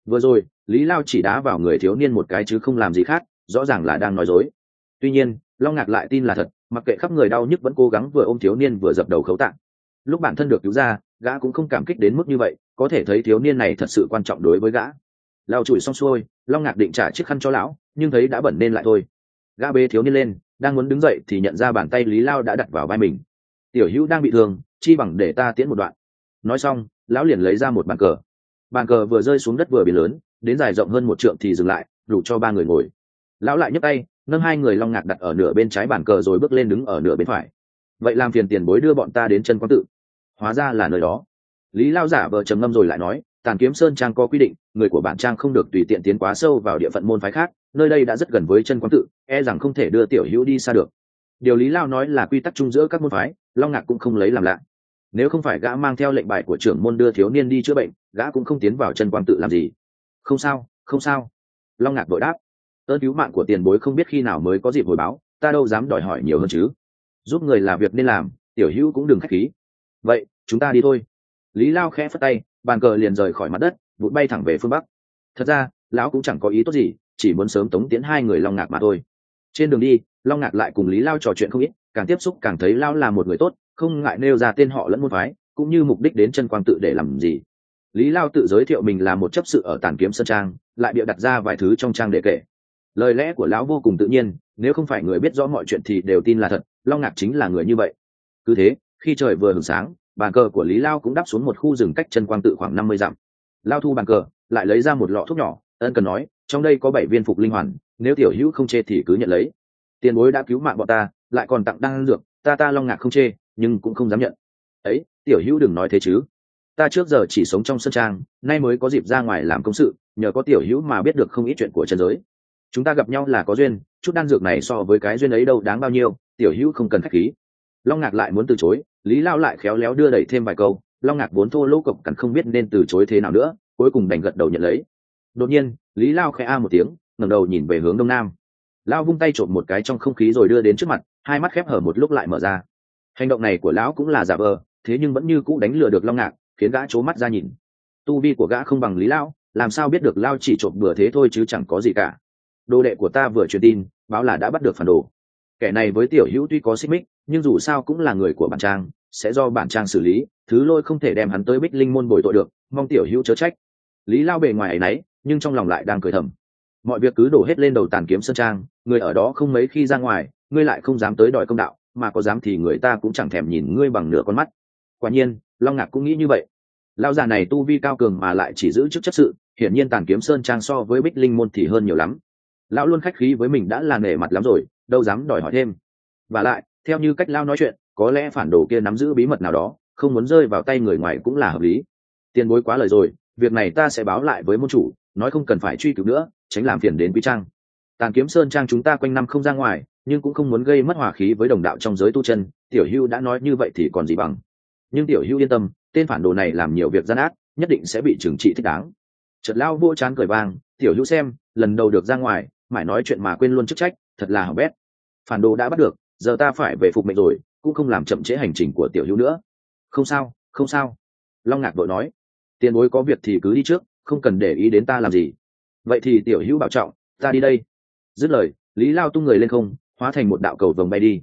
Vừa rồi, lý lao chỉ đá vào người thiếu niên một cái chứ không làm gì khác, rõ ràng là đang nói dối. Tuy nhiên, long ngạc lại tin là thật, mặc kệ khắp người đau nhức vẫn cố gắng vừa ôm thiếu niên vừa dập đầu khấu tạng. Lúc bản thân được cứu ra, gã cũng không cảm kích đến mức như vậy, có thể thấy thiếu niên này thật sự quan trọng đối với gã. Lao chùi xong xuôi, long ngạc định trả chiếc khăn cho lão, nhưng thấy đã bẩn nên lại thôi. Gã bê thiếu niên lên, đang muốn đứng dậy thì nhận ra bàn tay lý lao đã đặt vào vai mình tiểu hữu đang bị thương, chi bằng để ta tiễn một đoạn. Nói xong, lão liền lấy ra một bàn cờ. Bàn cờ vừa rơi xuống đất vừa bị lớn, đến dài rộng hơn một trượng thì dừng lại, đủ cho ba người ngồi. Lão lại nhấc tay, nâng hai người long ngạc đặt ở nửa bên trái bàn cờ rồi bước lên đứng ở nửa bên phải. Vậy làm phiền tiền bối đưa bọn ta đến chân quang tự. Hóa ra là nơi đó. Lý lao giả vợ trầm ngâm rồi lại nói, tàn kiếm sơn trang có quy định, người của bản trang không được tùy tiện tiến quá sâu vào địa phận môn phái khác, nơi đây đã rất gần với chân quang tự e rằng không thể đưa tiểu hữu đi xa được điều lý lao nói là quy tắc chung giữa các môn phái, long ngạc cũng không lấy làm lạ. Nếu không phải gã mang theo lệnh bài của trưởng môn đưa thiếu niên đi chữa bệnh, gã cũng không tiến vào chân quang tự làm gì. Không sao không sao. Long ngạc vội đáp. Ơn cứu mạng của tiền bối không biết khi nào mới có dịp hồi báo, ta đâu dám đòi hỏi nhiều hơn chứ. Giúp người là việc nên làm, tiểu hữu cũng đừng k h á c h khí. Vậy, chúng ta đi thôi. Lý lao khẽ phất tay, bàn cờ liền rời khỏi mặt đất, vụt bay thẳng về phương bắc. Thật ra, lão cũng chẳng có ý tốt gì, chỉ muốn sớm tống tiến hai người long ngạc mà thôi. Trên đường đi long ngạc lại cùng lý lao trò chuyện không ít, càng tiếp xúc càng thấy lao là một người tốt, không ngại nêu ra tên họ lẫn môn phái, cũng như mục đích đến chân quang tự để làm gì. Lý lao tự giới thiệu mình là một chấp sự ở tàn kiếm sơn trang, lại bịa đặt ra vài thứ trong trang để kể. Lời lẽ của lão vô cùng tự nhiên, nếu không phải người biết rõ mọi chuyện thì đều tin là thật, long ngạc chính là người như vậy. Cứ thế, khi trời vừa hừng sáng, bàn cờ của lý lao cũng đắp xuống một khu rừng cách chân quang tự khoảng năm mươi dặm. Lao thu bàn cờ, lại lấy ra một lọ thuốc nhỏ, ân cần nói, trong đây có bảy viên phục linh hoàn, nếu tiểu hữu không chê thì cứ nhận lấy tiền bối đã cứu mạng bọn ta, lại còn tặng đăng dược, ta ta long ngạc không chê, nhưng cũng không dám nhận. Ấy, tiểu hữu đừng nói thế chứ. Ta trước giờ chỉ sống trong sân trang, nay mới có dịp ra ngoài làm công sự, nhờ có tiểu hữu mà biết được không ít chuyện của trần giới. Chúng ta gặp nhau là có duyên, chút đan dược này so với cái duyên ấy đâu đáng bao nhiêu, tiểu hữu không cần k h á c h khí. Long ngạc lại muốn từ chối, lý lao lại khéo léo đưa đẩy thêm vài câu, long ngạc vốn thô lỗ cộc cằn không biết nên từ chối thế nào nữa, cuối cùng đành gật đầu nhận lấy. Đột nhiên, lý lao khẽ a một tiếng, ngẩng đầu nhìn về hướng đông nam. Lão vung tay trộm một cái trong không khí rồi đưa đến trước mặt hai mắt khép hở một lúc lại mở ra. Hành động này của lão cũng là giả vờ thế nhưng vẫn như cũ đánh lừa được long ngạc khiến gã c mắt ra nhìn. Tu vi của gã không bằng lý Lão, làm sao biết được lao chỉ trộm bừa thế thôi chứ chẳng có gì cả. Đồ đệ của ta vừa truyền tin báo là đã bắt được phản đồ. Kẻ này với tiểu hữu tuy có xích mích nhưng dù sao cũng là người của bản trang sẽ do bản trang xử lý thứ lôi không thể đem hắn tới bích linh môn bồi tội được mong tiểu hữu chớ trách. Lý lao bề ngoài ấy y nhưng trong lòng lại đang cười thầm mọi việc cứ đổ hết lên đầu tàn kiếm sơn trang, người ở đó không mấy khi ra ngoài, ngươi lại không dám tới đòi công đạo, mà có dám thì người ta cũng chẳng thèm nhìn ngươi bằng nửa con mắt. Quả nhiên, long ngạc cũng nghĩ như vậy. Lao già này tu vi cao cường mà lại chỉ giữ chức chất sự, hiển nhiên tàn kiếm sơn trang so với bích linh môn thì hơn nhiều lắm. Lão luôn khách khí với mình đã là nể mặt lắm rồi, đâu dám đòi hỏi thêm. Và lại, theo như cách lao nói chuyện, có lẽ phản đồ kia nắm giữ bí mật nào đó, không muốn rơi vào tay người ngoài cũng là hợp lý. Tiền bối quá lời rồi, việc này ta sẽ báo lại với môn chủ, nói không cần phải truy cứu nữa tránh làm phiền đến quý trang. Tàn kiếm sơn trang chúng ta quanh năm không ra ngoài, nhưng cũng không muốn gây mất hòa khí với đồng đạo trong giới tu chân, tiểu hưu đã nói như vậy thì còn gì bằng. Nhưng tiểu hưu yên tâm, tên phản đồ này làm nhiều việc gian ác, nhất định sẽ bị trừng trị thích đáng. Trật lao vô chán cười vang, tiểu hưu xem, lần đầu được ra ngoài, mãi nói chuyện mà quên luôn chức trách, thật là hỏng bét. Phản đồ đã bắt được, giờ ta phải về phục mệnh rồi, cũng không làm chậm trễ hành trình của tiểu hữu nữa. Không sao không sao. Long ngạc đội nói, tiền bối có việc thì cứ đi trước, không cần để ý đến ta làm gì vậy thì tiểu hữu bảo trọng, ta đi đây. Dứt lời, lý lao tung người lên không, hóa thành một đạo cầu vồng bay đi.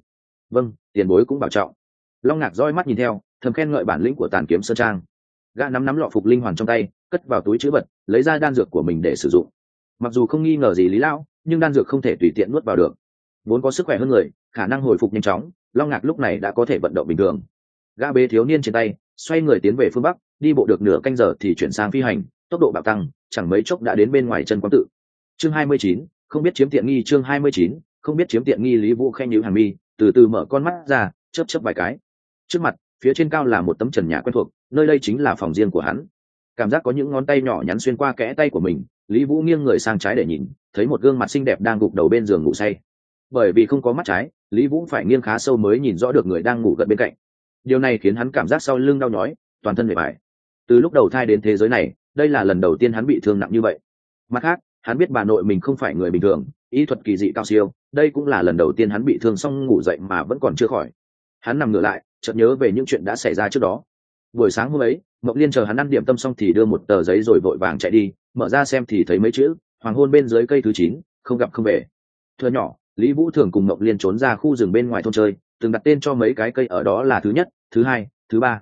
Vâng tiền bối cũng bảo trọng. Long ngạc roi mắt nhìn theo, thầm khen ngợi bản lĩnh của tàn kiếm sơn trang. Gã nắm nắm lọ phục linh hoàn trong tay, cất vào túi chữ vật, lấy ra đan dược của mình để sử dụng. Mặc dù không nghi ngờ gì lý lao, nhưng đan dược không thể tùy tiện nuốt vào được. Vốn có sức khỏe hơn người, khả năng hồi phục nhanh chóng, long ngạc lúc này đã có thể vận động bình thường. Gã bế thiếu niên trên tay, xoay người tiến về phương bắc, đi bộ được nửa canh giờ thì chuyển sang phi hành tốc độ bạo tăng, chẳng mấy chốc đã đến bên ngoài chân quan tự. Chương hai mươi chín, không biết chiếm tiện nghi, chương hai mươi chín, không biết chiếm tiện nghi lý vũ khen nhữ hàng mi, từ từ mở con mắt ra, chớp chớp vài cái. Trước mặt, phía trên cao là một tấm trần nhà quen thuộc, nơi đây chính là phòng riêng của hắn. Cảm giác có những ngón tay nhỏ nhắn xuyên qua kẽ tay của mình, lý vũ nghiêng người sang trái để nhìn, thấy một gương mặt xinh đẹp đang gục đầu bên giường ngủ say. Bởi vì không có mắt trái, lý vũ phải nghiêng khá sâu mới nhìn rõ được người đang ngủ gần bên cạnh. Điều này khiến hắn cảm giác sau lưng đau nhói, toàn thân mệt mỏi. Từ lúc đầu thai đến thế giới này đây là lần đầu tiên hắn bị thương nặng như vậy. Mặt khác, hắn biết bà nội mình không phải người bình thường ý thuật kỳ dị cao siêu, đây cũng là lần đầu tiên hắn bị thương xong ngủ dậy mà vẫn còn chưa khỏi. Hắn nằm ngửa lại, chợt nhớ về những chuyện đã xảy ra trước đó. Buổi sáng hôm ấy mộng liên chờ hắn ăn điểm tâm xong thì đưa một tờ giấy rồi vội vàng chạy đi, mở ra xem thì thấy mấy chữ, hoàng hôn bên dưới cây thứ chín, không gặp không về. Thưa nhỏ, lý vũ thường cùng mộng liên trốn ra khu rừng bên ngoài thôn chơi, từng đặt tên cho mấy cái cây ở đó là thứ nhất, thứ hai, thứ ba.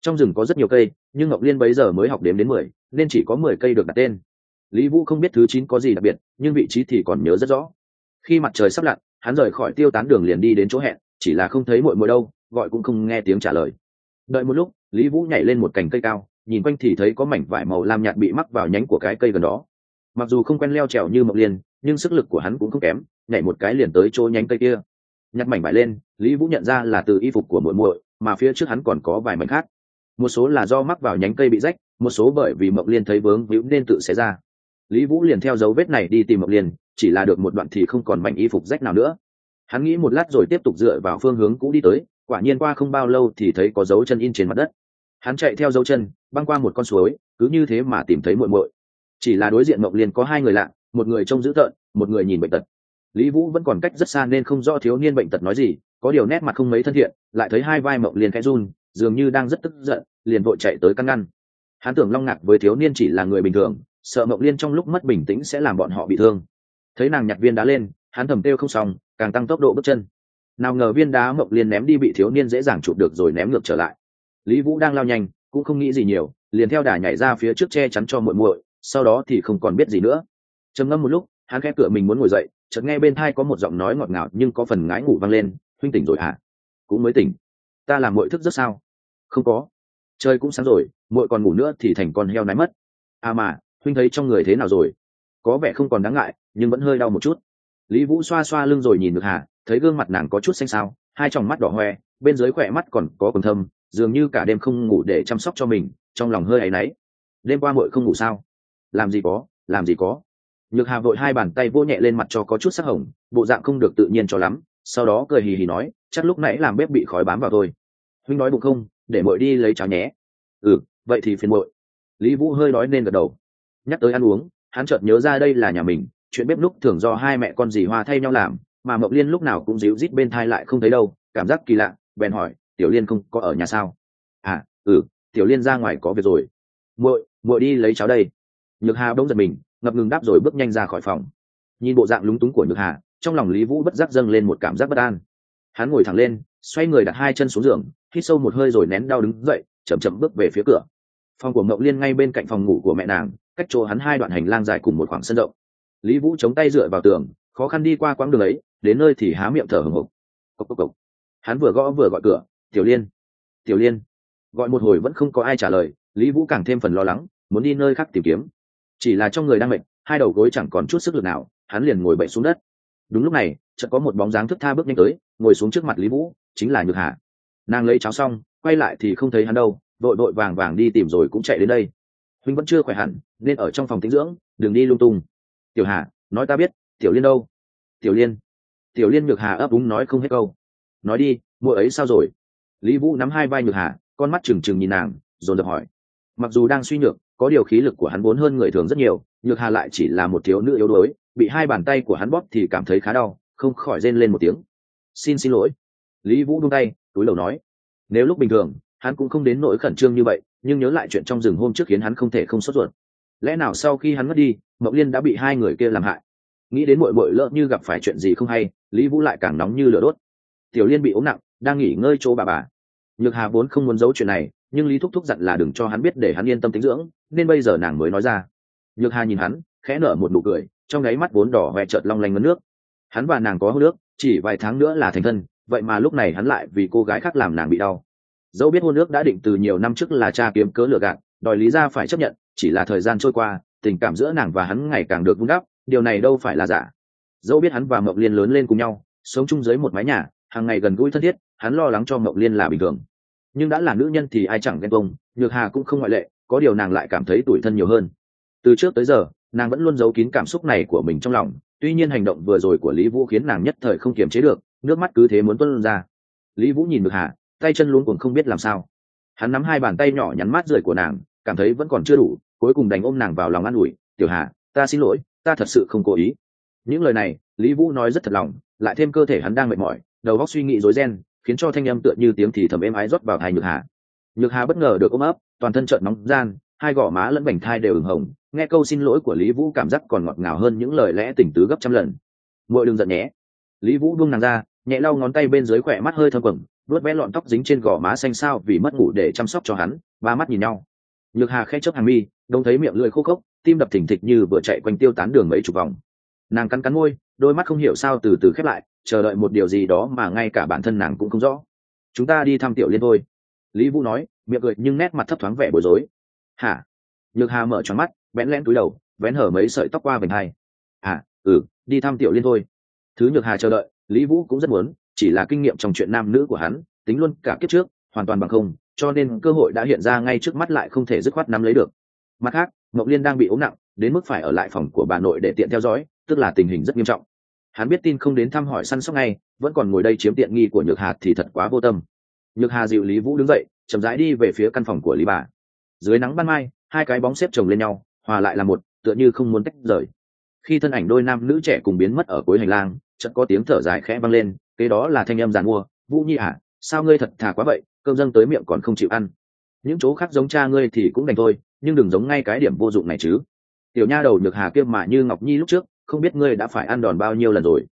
Trong rừng có rất nhiều cây nhưng ngọc liên bấy giờ mới học đếm đến mười, nên chỉ có mười cây được đặt tên. Lý vũ không biết thứ chín có gì đặc biệt, nhưng vị trí thì còn nhớ rất rõ. Khi mặt trời sắp lặn, hắn rời khỏi tiêu tán đường liền đi đến chỗ hẹn, chỉ là không thấy mội mội đâu, gọi cũng không nghe tiếng trả lời. Đợi một lúc, lý vũ nhảy lên một cành cây cao, nhìn quanh thì thấy có mảnh vải màu lam nhạt bị mắc vào nhánh của cái cây gần đó. Mặc dù không quen leo trèo như mộng liên, nhưng sức lực của hắn cũng không kém, nhảy một cái liền tới chỗ nhánh cây kia. Nhặt mảnh vải lên, lý vũ nhận ra là từ y phục của muội muội, mà phía trước hắn còn có vài mảnh khác một số là do mắc vào nhánh cây bị rách, một số bởi vì mộng liên thấy vướng víu nên tự xé ra. Lý vũ liền theo dấu vết này đi tìm mộng liên, chỉ là được một đoạn thì không còn mảnh y phục rách nào nữa. Hắn nghĩ một lát rồi tiếp tục dựa vào phương hướng cũ đi tới, quả nhiên qua không bao lâu thì thấy có dấu chân in trên mặt đất. Hắn chạy theo dấu chân, băng qua một con suối, cứ như thế mà tìm thấy muội muội. Chỉ là đối diện mộng liên có hai người lạ, một người trông dữ tợn, một người nhìn bệnh tật. Lý vũ vẫn còn cách rất xa nên không rõ thiếu niên bệnh tật nói gì, có điều nét mặt không mấy thân thiện, lại thấy hai vai mộng liền khẽ run dường như đang rất tức giận, liền vội chạy tới căn ngăn. Hắn tưởng long ngạc với thiếu niên chỉ là người bình thường, sợ mộng liên trong lúc mất bình tĩnh sẽ làm bọn họ bị thương. Thấy nàng nhặt viên đá lên, hắn thầm têu không xong, càng tăng tốc độ bước chân. Nào ngờ viên đá mộng liên ném đi bị thiếu niên dễ dàng chụp được rồi ném ngược trở lại. Lý vũ đang lao nhanh, cũng không nghĩ gì nhiều, liền theo đà nhảy ra phía trước che chắn cho muội muội, sau đó thì không còn biết gì nữa. Trầm ngâm một lúc, hắn khẽ cửa mình muốn ngồi dậy, chợt nghe bên thai có một giọng nói ngọt ngào nhưng có phần ngái ngủ vang lên, huynh tỉnh rồi hả? Cũng mới tỉnh. Ta làm muội thức rất sao? Không có. Trời cũng sáng rồi, muội còn ngủ nữa thì thành con heo nái mất. À mà, huynh thấy trong người thế nào rồi? Có vẻ không còn đáng ngại, nhưng vẫn hơi đau một chút. Lý vũ xoa xoa lưng rồi nhìn được hà, thấy gương mặt nàng có chút xanh xao, hai tròng mắt đỏ hoe, bên dưới khỏe mắt còn có quần thâm, dường như cả đêm không ngủ để chăm sóc cho mình, trong lòng hơi áy náy. Đêm qua muội không ngủ sao? Làm gì có, làm gì có. Nhược hà vội hai bàn tay vô nhẹ lên mặt cho có chút sắc hồng, bộ dạng không được tự nhiên cho lắm, sau đó cười hì hì nói, chắc lúc nãy làm bếp bị khói bám vào thôi. Huynh nói bụng không? Để mội đi lấy cháo nhé. Ừ vậy thì phiền mội lý vũ hơi nói nên gật đầu. Nhắc tới ăn uống, hắn chợt nhớ ra đây là nhà mình, chuyện bếp lúc thường do hai mẹ con dì hoa thay nhau làm, mà Mậu liên lúc nào cũng díu rít bên thai lại không thấy đâu, cảm giác kỳ lạ, bèn hỏi, tiểu liên không có ở nhà sao? À ừ tiểu liên ra ngoài có việc rồi. Muội muội đi lấy cháo đây. Nhược hà bỗng giật mình, ngập ngừng đáp rồi bước nhanh ra khỏi phòng. Nhìn bộ dạng lúng túng của nhược hà, trong lòng lý vũ bất giác dâng lên một cảm giác bất an. Hắn ngồi thẳng lên, xoay người đặt hai chân xuống giường hít sâu một hơi rồi nén đau đứng dậy, chậm chậm bước về phía cửa. Phòng của mậu liên ngay bên cạnh phòng ngủ của mẹ nàng, cách chỗ hắn hai đoạn hành lang dài cùng một khoảng sân rộng. Lý vũ chống tay dựa vào tường, khó khăn đi qua quãng đường ấy, đến nơi thì há miệng thở hồng hộc cốc cốc cốc. hắn vừa gõ vừa gọi cửa, tiểu liên tiểu liên. Gọi một hồi vẫn không có ai trả lời, lý vũ càng thêm phần lo lắng, muốn đi nơi khác tìm kiếm. Chỉ là trong người đang mệt, hai đầu gối chẳng còn chút sức lực nào, hắn liền ngồi bậy xuống đất. Đúng lúc này, chợt có một bóng dáng thức tha bước nhanh tới, ngồi xuống trước mặt lý vũ, chính là nhược hà nàng lấy cháo xong, quay lại thì không thấy hắn đâu, vội vội vàng vàng đi tìm rồi cũng chạy đến đây. Huynh vẫn chưa khỏe hẳn, nên ở trong phòng tĩnh dưỡng, đừng đi lung tung. Tiểu hà, nói ta biết, tiểu liên đâu? Tiểu liên. Tiểu liên nhược hà ấp úng nói không hết câu. Nói đi, muội ấy sao rồi? Lý vũ nắm hai vai nhược hà, con mắt trừng trừng nhìn nàng rồi dập hỏi. Mặc dù đang suy nhược, có điều khí lực của hắn vốn hơn người thường rất nhiều, nhược hà lại chỉ là một thiếu nữ yếu đuối, bị hai bàn tay của hắn bóp thì cảm thấy khá đau, không khỏi rên lên một tiếng. Xin xin lỗi. Lý vũ đung tay túi đầu nói. Nếu lúc bình thường, hắn cũng không đến nỗi khẩn trương như vậy, nhưng nhớ lại chuyện trong rừng hôm trước khiến hắn không thể không sốt ruột. Lẽ nào sau khi hắn mất đi mộng liên đã bị hai người kia làm hại? Nghĩ đến mội mội lỡ như gặp phải chuyện gì không hay, lý vũ lại càng nóng như lửa đốt. Tiểu liên bị ốm nặng, đang nghỉ ngơi chỗ bà bà. Nhược hà vốn không muốn giấu chuyện này, nhưng lý thúc thúc dặn là đừng cho hắn biết để hắn yên tâm tính dưỡng, nên bây giờ nàng mới nói ra. Nhược hà nhìn hắn, khẽ nở một nụ cười, trong đáy mắt vốn đỏ hoe trợt long lanh ngấn nước. Hắn và nàng có hô nước, chỉ vài tháng nữa là thành thân vậy mà lúc này hắn lại vì cô gái khác làm nàng bị đau. Dẫu biết hôn nước đã định từ nhiều năm trước là cha kiếm cớ lừa gạt, đòi lý ra phải chấp nhận, chỉ là thời gian trôi qua, tình cảm giữa nàng và hắn ngày càng được vun đắp, điều này đâu phải là giả. Dẫu biết hắn và mộng liên lớn lên cùng nhau, sống chung dưới một mái nhà, hàng ngày gần gũi thân thiết, hắn lo lắng cho mộng liên là bình thường. Nhưng đã là nữ nhân thì ai chẳng ghen công nhược hà cũng không ngoại lệ, có điều nàng lại cảm thấy tủi thân nhiều hơn. Từ trước tới giờ, nàng vẫn luôn giấu kín cảm xúc này của mình trong lòng, tuy nhiên hành động vừa rồi của lý vũ khiến nàng nhất thời không kiềm chế được nước mắt cứ thế muốn tuân ra. Lý vũ nhìn được hà, tay chân luôn cuồng không biết làm sao. Hắn nắm hai bàn tay nhỏ nhắn mát rời của nàng, cảm thấy vẫn còn chưa đủ, cuối cùng đành ôm nàng vào lòng an ủi, tiểu hà, ta xin lỗi, ta thật sự không cố ý. Những lời này, lý vũ nói rất thật lòng, lại thêm cơ thể hắn đang mệt mỏi, đầu óc suy nghĩ rối ren, khiến cho thanh âm tựa như tiếng thì thầm êm ái rót vào tai nhược hà. Nhược hà bất ngờ được ôm ấp, toàn thân trợn nóng gian, hai gò má lẫn bành thai đều ửng hồng, nghe câu xin lỗi của lý vũ cảm giác còn ngọt ngào hơn những lời lẽ tình tứ gấp trăm lần. Muội đừng giận nhé. Lý vũ buông nàng ra nhẹ lau ngón tay bên dưới khỏe mắt hơi thơm quẩn vuốt vẽ lọn tóc dính trên gò má xanh xao vì mất ngủ để chăm sóc cho hắn, ba mắt nhìn nhau. Nhược hà khẽ chớp hàng mi, đông thấy miệng lưỡi khô khốc, tim đập thình thịch như vừa chạy quanh tiêu tán đường mấy chục vòng. Nàng cắn cắn môi, đôi mắt không hiểu sao từ từ khép lại, chờ đợi một điều gì đó mà ngay cả bản thân nàng cũng không rõ. Chúng ta đi thăm tiểu liên thôi. Lý vũ nói, miệng cười nhưng nét mặt thấp thoáng vẻ bối rối. Hả? Nhược hà mở tròn mắt vén lén túi đầu, vén hở mấy sợi tóc qua vành hai. À ừ đi thăm tiểu liên thôi. Thứ nhược hà chờ đợi lý vũ cũng rất muốn, chỉ là kinh nghiệm trong chuyện nam nữ của hắn, tính luôn cả kiếp trước, hoàn toàn bằng không, cho nên cơ hội đã hiện ra ngay trước mắt lại không thể dứt khoát nắm lấy được. Mặt khác mộng liên đang bị ốm nặng, đến mức phải ở lại phòng của bà nội để tiện theo dõi, tức là tình hình rất nghiêm trọng. Hắn biết tin không đến thăm hỏi săn sóc ngay, vẫn còn ngồi đây chiếm tiện nghi của nhược hà thì thật quá vô tâm. Nhược hà dịu lý vũ đứng dậy, chậm rãi đi về phía căn phòng của lý bà. Dưới nắng ban mai, hai cái bóng xếp chồng lên nhau, hòa lại là một, tựa như không muốn tách rời khi thân ảnh đôi nam nữ trẻ cùng biến mất ở cuối hành lang, chợt có tiếng thở dài khẽ vang lên, kế đó là thanh âm giàn mua, vũ nhi à sao ngươi thật thà quá vậy, cơm dâng tới miệng còn không chịu ăn. Những chỗ khác giống cha ngươi thì cũng đành thôi, nhưng đừng giống ngay cái điểm vô dụng này chứ. Tiểu nha đầu nhược hà kiêm mà như ngọc nhi lúc trước, không biết ngươi đã phải ăn đòn bao nhiêu lần rồi.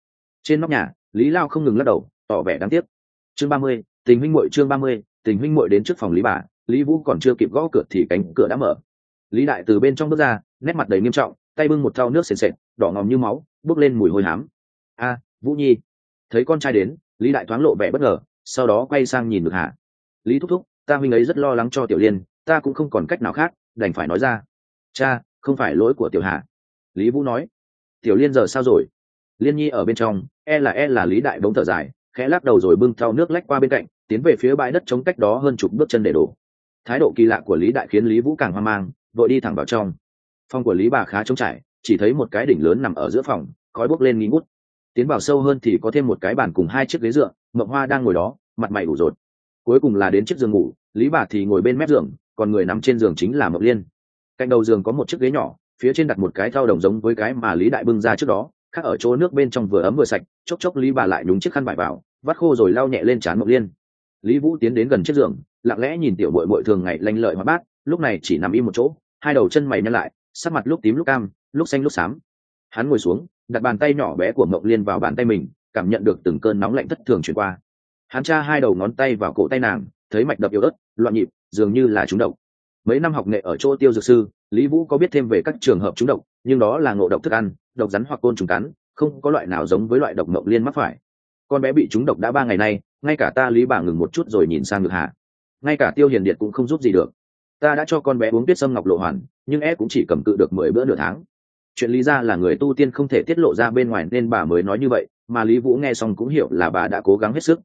Trên nóc nhà, lý lao không ngừng lắc đầu, tỏ vẻ đáng tiếc. Chương ba mươi, tình huynh muội chương ba mươi, tình huynh muội đến trước phòng lý bà, lý vũ còn chưa kịp gõ cửa thì cánh cửa đã mở. Lý đại từ bên trong bước ra, nét mặt đầy nghiêm trọng tay bưng một thau nước sền sệt, đỏ ngòm như máu bốc lên mùi hôi hám. A, vũ nhi. Thấy con trai đến, lý đại thoáng lộ vẻ bất ngờ, sau đó quay sang nhìn được Hạ. lý thúc thúc, ta huynh ấy rất lo lắng cho tiểu liên, ta cũng không còn cách nào khác, đành phải nói ra. Cha, không phải lỗi của tiểu Hạ. lý vũ nói. Tiểu liên giờ sao rồi? Liên nhi ở bên trong e là e là lý đại bỗng thở dài, khẽ lắc đầu rồi bưng thau nước lách qua bên cạnh, tiến về phía bãi đất chống cách đó hơn chục bước chân để đổ. Thái độ kỳ lạ của lý đại khiến lý vũ càng hoang mang, vội đi thẳng vào trong phòng của lý bà khá trống trải, chỉ thấy một cái đỉnh lớn nằm ở giữa phòng, khói bốc lên nghi ngút. Tiến vào sâu hơn thì có thêm một cái bàn cùng hai chiếc ghế dựa, mộng hoa đang ngồi đó, mặt mày ủ rột. Cuối cùng là đến chiếc giường ngủ, lý bà thì ngồi bên mép giường, còn người nằm trên giường chính là mộng liên. Cạnh đầu giường có một chiếc ghế nhỏ, phía trên đặt một cái thau đồng giống với cái mà lý đại bưng ra trước đó, khác ở chỗ nước bên trong vừa ấm vừa sạch, chốc chốc lý bà lại nhúng chiếc khăn vải vào, vắt khô rồi lau nhẹ lên trán mộng liên. Lý vũ tiến đến gần chiếc giường, lặng lẽ nhìn tiểu bội bội thường ngày lanh lợi hóa bát, lúc này chỉ nằm im một chỗ, hai đầu chân mày nhăn lại sắc mặt lúc tím lúc cam, lúc xanh lúc xám. Hắn ngồi xuống, đặt bàn tay nhỏ bé của mộng liên vào bàn tay mình, cảm nhận được từng cơn nóng lạnh thất thường chuyển qua. Hắn tra hai đầu ngón tay vào cổ tay nàng, thấy mạch đập yếu ớt, loạn nhịp, dường như là trúng độc. Mấy năm học nghệ ở chỗ tiêu dược sư, lý vũ có biết thêm về các trường hợp trúng độc, nhưng đó là ngộ độc thức ăn, độc rắn hoặc côn trùng cắn, không có loại nào giống với loại độc mộng liên mắc phải. Con bé bị trúng độc đã ba ngày nay, ngay cả ta lý bà ngừng một chút rồi nhìn sang ngược hạ. Ngay cả tiêu hiền điện cũng không giúp gì được ta đã cho con bé uống tuyết sâm ngọc lộ hoàn, nhưng e cũng chỉ cầm cự được mười bữa nửa tháng. Chuyện lý ra là người tu tiên không thể tiết lộ ra bên ngoài nên bà mới nói như vậy, mà lý vũ nghe xong cũng hiểu là bà đã cố gắng hết sức.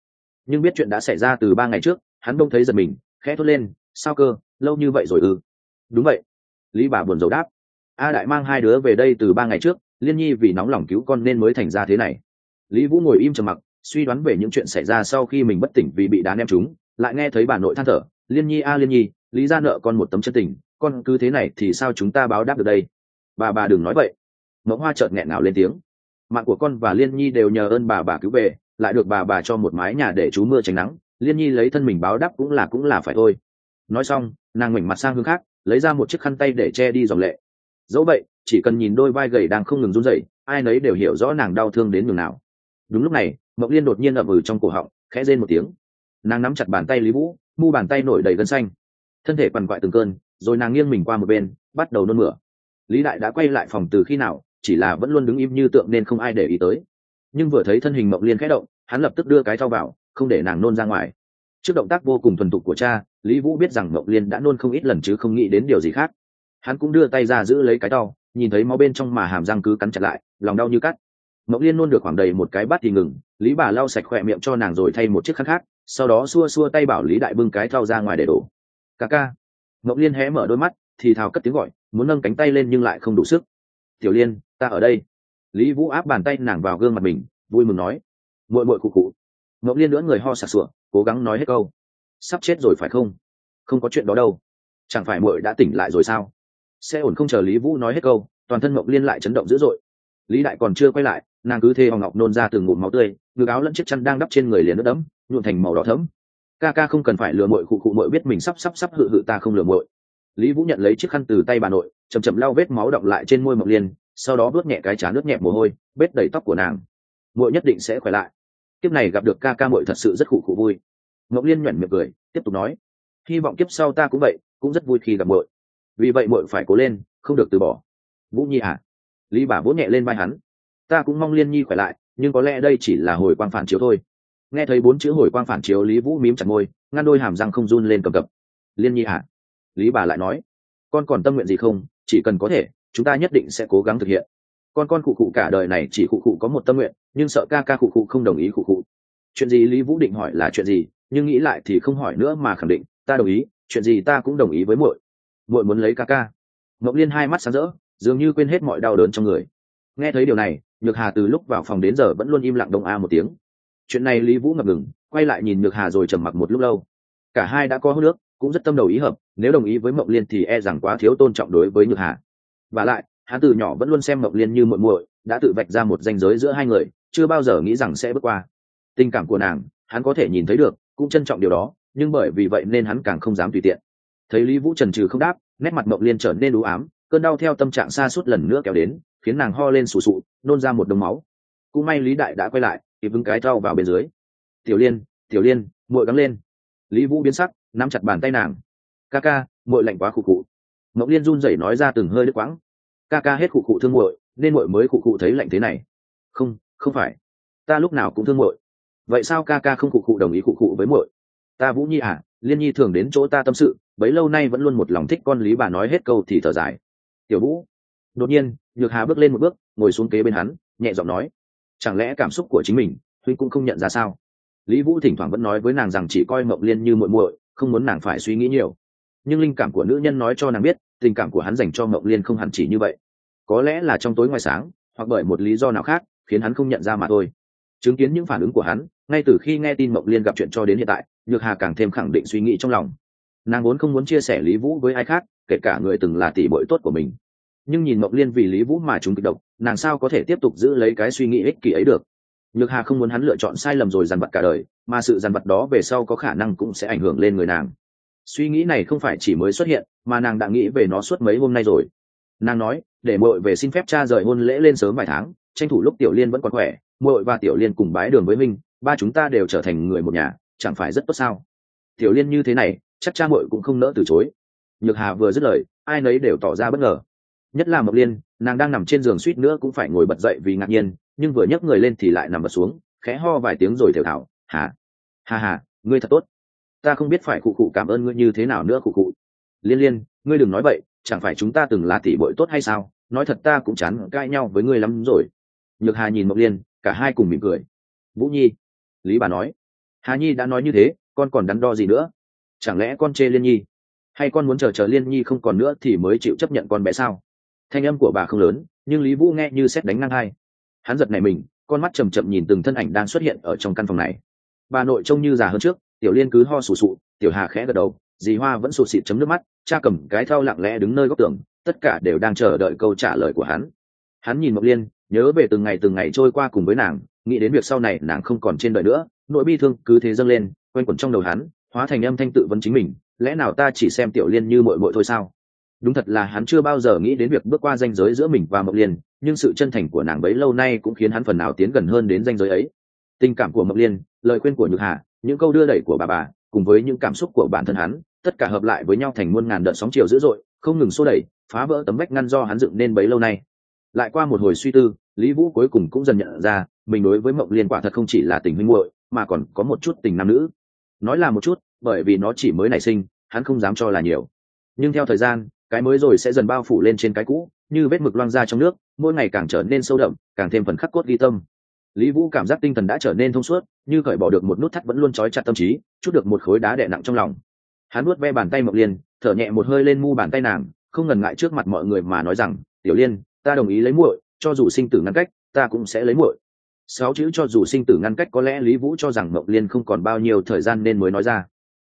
Nhưng biết chuyện đã xảy ra từ ba ngày trước, hắn đông thấy giật mình, khẽ thốt lên, sao cơ? Lâu như vậy rồi ư? Đúng vậy. Lý bà buồn rầu đáp, a đại mang hai đứa về đây từ ba ngày trước, liên nhi vì nóng lòng cứu con nên mới thành ra thế này. Lý vũ ngồi im trầm mặc, suy đoán về những chuyện xảy ra sau khi mình bất tỉnh vì bị đá ném chúng lại nghe thấy bà nội than thở, liên nhi a, liên nhi lý ra nợ con một tấm chân tình, con cứ thế này thì sao chúng ta báo đáp được đây? Bà bà đừng nói vậy. Mẫu hoa chợt nghẹn ngào lên tiếng. Mạng của con và liên nhi đều nhờ ơn bà bà cứu về, lại được bà bà cho một mái nhà để trú mưa tránh nắng, liên nhi lấy thân mình báo đáp cũng là cũng là phải thôi. Nói xong, nàng ngoảnh mặt sang hướng khác, lấy ra một chiếc khăn tay để che đi dòng lệ. Dẫu vậy, chỉ cần nhìn đôi vai gầy đang không ngừng run rẩy, ai nấy đều hiểu rõ nàng đau thương đến nhường nào. Đúng lúc này, mộng liên đột nhiên ậm ừ trong cổ họng, khẽ rên một tiếng. Nàng nắm chặt bàn tay lý vũ, mu bàn tay nổi đầy gân xanh thân thể quằn quại từng cơn rồi nàng nghiêng mình qua một bên bắt đầu nôn mửa. Lý đại đã quay lại phòng từ khi nào chỉ là vẫn luôn đứng im như tượng nên không ai để ý tới. Nhưng vừa thấy thân hình mộng liên khẽ động hắn lập tức đưa cái thau vào không để nàng nôn ra ngoài. Trước động tác vô cùng thuần thục của cha lý vũ biết rằng mộng liên đã nôn không ít lần chứ không nghĩ đến điều gì khác. Hắn cũng đưa tay ra giữ lấy cái thau, nhìn thấy máu bên trong mà hàm răng cứ cắn chặt lại lòng đau như cắt. Mộng liên nôn được khoảng đầy một cái bát thì ngừng lý bà lau sạch khỏe miệng cho nàng rồi thay một chiếc khăn khác sau đó xua xua tay bảo lý đại bưng cái thau ra ngoài để đổ ca ca. Mộng liên hé mở đôi mắt, thì thào cất tiếng gọi, muốn nâng cánh tay lên nhưng lại không đủ sức. Tiểu liên, ta ở đây. Lý vũ áp bàn tay nàng vào gương mặt mình, vui mừng nói. Mội mội cụ cụ. Mộng liên nữa người ho sặc sụa, cố gắng nói hết câu. Sắp chết rồi phải không? Không có chuyện đó đâu. Chẳng phải mội đã tỉnh lại rồi sao? Sẽ ổn không chờ lý vũ nói hết câu, toàn thân mộng liên lại chấn động dữ dội. Lý đại còn chưa quay lại, nàng cứ thê hòng ngọc nôn ra từng ngụm máu tươi, ngực áo lẫn chiếc chăn đang đắp trên người liền nước đẫm, nhuộn thành màu đỏ thẫm ca ca không cần phải lừa mội cụ cụ mội biết mình sắp sắp sắp hự hự ta không lừa mội lý vũ nhận lấy chiếc khăn từ tay bà nội chầm chậm lau vết máu động lại trên môi mộng liên, sau đó bước nhẹ cái chán nước nhẹ mồ hôi bết đầy tóc của nàng. Mội nhất định sẽ khỏe lại. Kiếp này gặp được ca ca mội thật sự rất khụ khụ vui. Mộng liên nhoẻn miệng cười, tiếp tục nói, hy vọng kiếp sau ta cũng vậy, cũng rất vui khi gặp mội vì vậy mội phải cố lên, không được từ bỏ. Vũ nhi à? Lý bà vỗ nhẹ lên vai hắn, ta cũng mong liên nhi khỏe lại, nhưng có lẽ đây chỉ là hồi quang phản chiếu thôi nghe thấy bốn chữ hồi quang phản chiếu lý vũ mím chặt môi, ngăn đôi hàm răng không run lên cầm cập. Liên nhi hả lý bà lại nói, con còn tâm nguyện gì không? Chỉ cần có thể, chúng ta nhất định sẽ cố gắng thực hiện. Con con cụ cụ cả đời này chỉ cụ cụ có một tâm nguyện, nhưng sợ ca ca cụ cụ không đồng ý cụ cụ. Chuyện gì lý vũ định hỏi là chuyện gì, nhưng nghĩ lại thì không hỏi nữa mà khẳng định, ta đồng ý, chuyện gì ta cũng đồng ý với muội. Muội muốn lấy ca ca. Mộng liên hai mắt sáng rỡ, dường như quên hết mọi đau đớn trong người. Nghe thấy điều này, nhược hà từ lúc vào phòng đến giờ vẫn luôn im lặng đông a một tiếng chuyện này lý vũ ngập ngừng, quay lại nhìn nhược hà rồi trầm mặc một lúc lâu. Cả hai đã có hô nước cũng rất tâm đầu ý hợp, nếu đồng ý với mộng liên thì e rằng quá thiếu tôn trọng đối với nhược hà. Và lại, hắn từ nhỏ vẫn luôn xem mộng liên như muội muội, đã tự vạch ra một ranh giới giữa hai người, chưa bao giờ nghĩ rằng sẽ bước qua. Tình cảm của nàng, hắn có thể nhìn thấy được, cũng trân trọng điều đó, nhưng bởi vì vậy nên hắn càng không dám tùy tiện. Thấy lý vũ trần trừ không đáp, nét mặt mộng liên trở nên đủ ám, cơn đau theo tâm trạng xa suốt lần nữa kéo đến, khiến nàng ho lên sù sụ, nôn ra một đống máu. Cũng may lý đại đã quay lại kịp vững cái trao vào bên dưới. Tiểu liên tiểu liên, muội gắng lên. Lý vũ biến sắc, nắm chặt bàn tay nàng. Ca ca, muội lạnh quá khụ khụ. Mộng liên run rẩy nói ra từng hơi đứt quãng. Ca ca hết khụ khụ thương muội, nên muội mới khụ khụ thấy lạnh thế này. Không không phải. Ta lúc nào cũng thương muội. Vậy sao ca ca không khụ khụ đồng ý khụ khụ với muội? Ta vũ nhi à liên nhi thường đến chỗ ta tâm sự, bấy lâu nay vẫn luôn một lòng thích con lý bà nói hết câu thì thở dài. Tiểu vũ. Đột nhiên, nhược hà bước lên một bước, ngồi xuống kế bên hắn, nhẹ giọng nói chẳng lẽ cảm xúc của chính mình huynh cũng không nhận ra sao? Lý vũ thỉnh thoảng vẫn nói với nàng rằng chỉ coi mộng liên như muội muội, không muốn nàng phải suy nghĩ nhiều. Nhưng linh cảm của nữ nhân nói cho nàng biết, tình cảm của hắn dành cho mộng liên không hẳn chỉ như vậy. Có lẽ là trong tối ngoài sáng, hoặc bởi một lý do nào khác, khiến hắn không nhận ra mà thôi. Chứng kiến những phản ứng của hắn, ngay từ khi nghe tin mộng liên gặp chuyện cho đến hiện tại, nhược hà càng thêm khẳng định suy nghĩ trong lòng. Nàng vốn không muốn chia sẻ lý vũ với ai khác, kể cả người từng là tỷ bội tốt của mình. Nhưng nhìn mộng liên vì lý vũ mà chúng kịch độc nàng sao có thể tiếp tục giữ lấy cái suy nghĩ ích kỷ ấy được? Nhược hà không muốn hắn lựa chọn sai lầm rồi dằn vặt cả đời, mà sự dằn vặt đó về sau có khả năng cũng sẽ ảnh hưởng lên người nàng. Suy nghĩ này không phải chỉ mới xuất hiện, mà nàng đã nghĩ về nó suốt mấy hôm nay rồi. Nàng nói, để mội về xin phép cha rời hôn lễ lên sớm vài tháng, tranh thủ lúc tiểu liên vẫn còn khỏe, muội và tiểu liên cùng bái đường với minh ba chúng ta đều trở thành người một nhà, chẳng phải rất tốt sao? Tiểu liên như thế này, chắc cha muội cũng không nỡ từ chối. Nhược hà vừa dứt lời, ai nấy đều tỏ ra bất ngờ nhất là mộc liên, nàng đang nằm trên giường suýt nữa cũng phải ngồi bật dậy vì ngạc nhiên, nhưng vừa nhấc người lên thì lại nằm bật xuống, khẽ ho vài tiếng rồi thều thảo hà hà hà ngươi thật tốt. Ta không biết phải cụ cụ cảm ơn ngươi như thế nào nữa cụ cụ liên liên, ngươi đừng nói vậy, chẳng phải chúng ta từng là tỷ bội tốt hay sao? Nói thật ta cũng chán cãi nhau với ngươi lắm rồi. Nhược hà nhìn mộc liên, cả hai cùng mỉm cười. Vũ nhi, lý bà nói. Hà nhi đã nói như thế, con còn đắn đo gì nữa? Chẳng lẽ con chê liên nhi? Hay con muốn chờ chờ liên nhi không còn nữa thì mới chịu chấp nhận con bé sao? Thanh âm của bà không lớn, nhưng lý vũ nghe như xét đánh ngang hai. Hắn giật này mình, con mắt chầm chậm nhìn từng thân ảnh đang xuất hiện ở trong căn phòng này. Bà nội trông như già hơn trước, tiểu liên cứ ho sù sụ, tiểu hà khẽ gật đầu, dì hoa vẫn sụt xịt chấm nước mắt, cha cầm cái thao lặng lẽ đứng nơi góc tường, tất cả đều đang chờ đợi câu trả lời của hắn. Hắn nhìn mộc liên, nhớ về từng ngày từng ngày trôi qua cùng với nàng, nghĩ đến việc sau này nàng không còn trên đời nữa, nỗi bi thương cứ thế dâng lên, quanh quẩn trong đầu hắn, hóa thành âm thanh tự vấn chính mình, lẽ nào ta chỉ xem tiểu liên như mội mội thôi sao? Đúng thật là hắn chưa bao giờ nghĩ đến việc bước qua ranh giới giữa mình và mộc liên, nhưng sự chân thành của nàng bấy lâu nay cũng khiến hắn phần nào tiến gần hơn đến ranh giới ấy. Tình cảm của mộc liên, lời khuyên của nhược hà, những câu đưa đẩy của bà bà, cùng với những cảm xúc của bản thân hắn, tất cả hợp lại với nhau thành muôn ngàn đợt sóng chiều dữ dội, không ngừng xô đẩy, phá vỡ tấm vách ngăn do hắn dựng nên bấy lâu nay. Lại qua một hồi suy tư, lý vũ cuối cùng cũng dần nhận ra, mình đối với mộng liên quả thật không chỉ là tình huynh muội, mà còn có một chút tình nam nữ. Nói là một chút, bởi vì nó chỉ mới nảy sinh, hắn không dám cho là nhiều. Nhưng theo thời gian cái mới rồi sẽ dần bao phủ lên trên cái cũ, như vết mực loang ra trong nước, mỗi ngày càng trở nên sâu đậm, càng thêm phần khắc cốt ghi tâm. Lý vũ cảm giác tinh thần đã trở nên thông suốt, như cởi bỏ được một nút thắt vẫn luôn trói chặt tâm trí, chút được một khối đá đè nặng trong lòng. Hắn nuốt ve bàn tay mộng liên, thở nhẹ một hơi lên mu bàn tay nàng, không ngần ngại trước mặt mọi người mà nói rằng, tiểu liên, ta đồng ý lấy muội, cho dù sinh tử ngăn cách, ta cũng sẽ lấy muội. Sáu chữ cho dù sinh tử ngăn cách có lẽ lý vũ cho rằng mộng liên không còn bao nhiêu thời gian nên mới nói ra.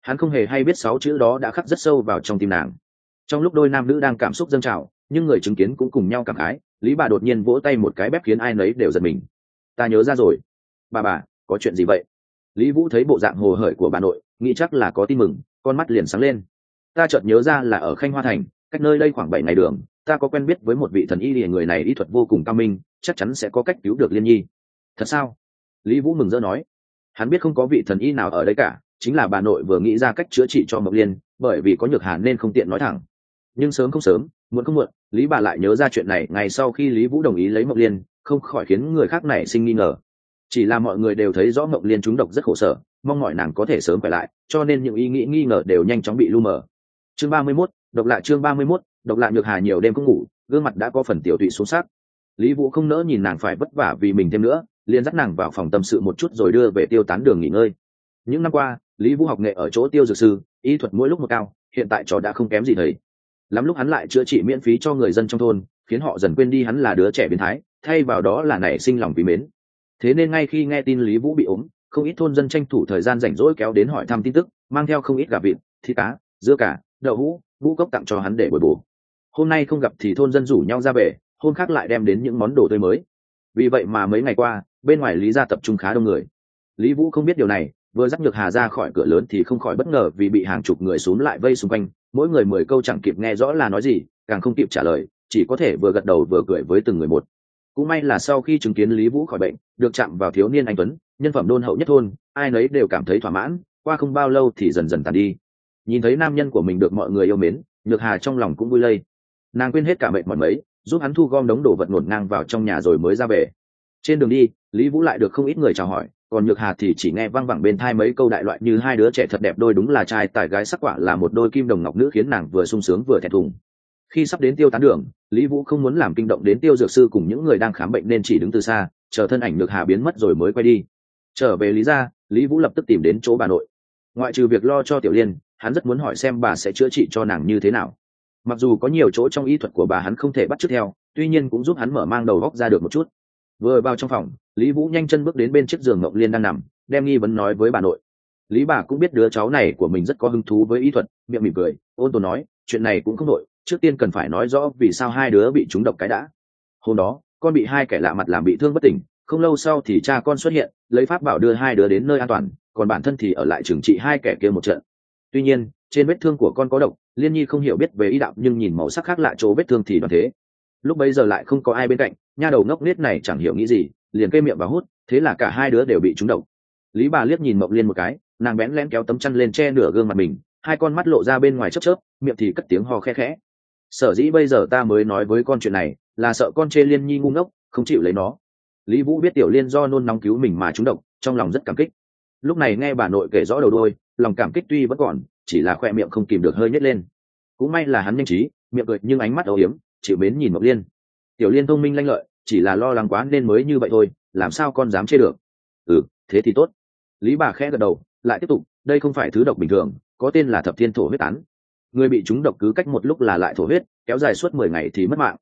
Hắn không hề hay biết sáu chữ đó đã khắc rất sâu vào trong tim nàng trong lúc đôi nam nữ đang cảm xúc dâng trào, nhưng người chứng kiến cũng cùng nhau cảm khái, lý bà đột nhiên vỗ tay một cái bếp khiến ai nấy đều giật mình. Ta nhớ ra rồi. Bà bà, có chuyện gì vậy? Lý vũ thấy bộ dạng hồ hởi của bà nội, nghĩ chắc là có tin mừng, con mắt liền sáng lên. Ta chợt nhớ ra là ở khanh hoa thành, cách nơi đây khoảng bảy ngày đường, ta có quen biết với một vị thần y thì người này y thuật vô cùng cao minh, chắc chắn sẽ có cách cứu được liên nhi. Thật sao? Lý vũ mừng rỡ nói. Hắn biết không có vị thần y nào ở đây cả, chính là bà nội vừa nghĩ ra cách chữa trị cho mộc liên, bởi vì có nhược hàn nên không tiện nói thẳng nhưng sớm không sớm muộn không muộn lý bà lại nhớ ra chuyện này ngày sau khi lý vũ đồng ý lấy mộng liên không khỏi khiến người khác này sinh nghi ngờ. Chỉ là mọi người đều thấy rõ mộng liên trúng độc rất khổ sở mong mọi nàng có thể sớm khỏe lại cho nên những ý nghĩ nghi ngờ đều nhanh chóng bị lu mờ. Chương ba mươi 31, độc lạ chương ba mươi 31, độc lạ nhược hà nhiều đêm không ngủ gương mặt đã có phần tiểu tụy xuống sắc. Lý vũ không nỡ nhìn nàng phải vất vả vì mình thêm nữa liền dắt nàng vào phòng tâm sự một chút rồi đưa về tiêu tán đường nghỉ ngơi. Những năm qua lý vũ học nghệ ở chỗ tiêu dược sư y thuật mỗi lúc một cao hiện tại trò đã không kém gì thầy lắm lúc hắn lại chữa trị miễn phí cho người dân trong thôn, khiến họ dần quên đi hắn là đứa trẻ biến thái, thay vào đó là nảy sinh lòng quý mến. Thế nên ngay khi nghe tin lý vũ bị ốm, không ít thôn dân tranh thủ thời gian rảnh rỗi kéo đến hỏi thăm tin tức, mang theo không ít gà vịt, thịt cá, dưa cả, đậu hũ, ngũ cốc tặng cho hắn để bồi bổ. Hôm nay không gặp thì thôn dân rủ nhau ra về, hôm khác lại đem đến những món đồ tươi mới. Vì vậy mà mấy ngày qua, bên ngoài lý gia tập trung khá đông người. Lý vũ không biết điều này, vừa dắt nhược hà ra khỏi cửa lớn thì không khỏi bất ngờ vì bị hàng chục người x u ố n g lại vây xung quanh mỗi người mười câu chẳng kịp nghe rõ là nói gì, càng không kịp trả lời, chỉ có thể vừa gật đầu vừa cười với từng người một. Cũng may là sau khi chứng kiến lý vũ khỏi bệnh, được chạm vào thiếu niên anh tuấn, nhân phẩm đôn hậu nhất thôn, ai nấy đều cảm thấy thỏa mãn, qua không bao lâu thì dần dần tàn đi. Nhìn thấy nam nhân của mình được mọi người yêu mến, nhược hà trong lòng cũng vui lây. Nàng quên hết cả mệnh mọi mấy, giúp hắn thu gom đống đồ vật ngổn ngang vào trong nhà rồi mới ra về. Trên đường đi lý vũ lại được không ít người chào hỏi, còn nhược hà thì chỉ nghe văng vẳng bên thai mấy câu đại loại như hai đứa trẻ thật đẹp đôi đúng là trai, tài gái sắc quả là một đôi kim đồng ngọc nữ khiến nàng vừa sung sướng vừa thẹn thùng. Khi sắp đến tiêu tán đường, lý vũ không muốn làm kinh động đến tiêu dược sư cùng những người đang khám bệnh nên chỉ đứng từ xa, chờ thân ảnh nhược hà biến mất rồi mới quay đi. Trở về lý ra lý vũ lập tức tìm đến chỗ bà nội. Ngoại trừ việc lo cho tiểu liên, hắn rất muốn hỏi xem bà sẽ chữa trị cho nàng như thế nào. Mặc dù có nhiều chỗ trong y thuật của bà hắn không thể bắt chước theo, tuy nhiên cũng giúp hắn mở mang đầu góc ra được một chút vừa vào trong phòng, lý vũ nhanh chân bước đến bên chiếc giường ngọc liên đang nằm, đem nghi vấn nói với bà nội. Lý bà cũng biết đứa cháu này của mình rất có hứng thú với y thuật, miệng mỉm cười, ôn tồn nói, chuyện này cũng không nội trước tiên cần phải nói rõ vì sao hai đứa bị trúng độc cái đã. Hôm đó, con bị hai kẻ lạ mặt làm bị thương bất tỉnh, không lâu sau thì cha con xuất hiện, lấy pháp bảo đưa hai đứa đến nơi an toàn, còn bản thân thì ở lại trừng trị hai kẻ kia một trận. Tuy nhiên, trên vết thương của con có độc, liên nhi không hiểu biết về y đạo nhưng nhìn màu sắc khác lạ chỗ vết thương thì đoàn thế. Lúc bấy giờ lại không có ai bên cạnh nha đầu ngốc nết này chẳng hiểu nghĩ gì, liền kê miệng và hút, thế là cả hai đứa đều bị trúng độc. Lý bà liếc nhìn mộng liên một cái, nàng bén lẽn kéo tấm chăn lên che nửa gương mặt mình, hai con mắt lộ ra bên ngoài chớp chớp, miệng thì cất tiếng ho khe khẽ. Sở dĩ bây giờ ta mới nói với con chuyện này, là sợ con chê liên nhi ngu ngốc, không chịu lấy nó. Lý vũ biết tiểu liên do nôn nóng cứu mình mà trúng độc, trong lòng rất cảm kích. Lúc này nghe bà nội kể rõ đầu đôi, lòng cảm kích tuy vẫn còn, chỉ là khoe miệng không kìm được hơi nhét lên. Cũng may là hắn nhanh trí, miệng cười nhưng ánh mắt âu hiếm chịu mến nhìn mộc liên tiểu liên thông minh lanh lợi, chỉ là lo lắng quá nên mới như vậy thôi, làm sao con dám chê được? Ừ thế thì tốt. Lý bà khẽ gật đầu, lại tiếp tục, đây không phải thứ độc bình thường, có tên là thập thiên thổ huyết tán. Người bị chúng độc cứ cách một lúc là lại thổ huyết, kéo dài suốt mười ngày thì mất mạng.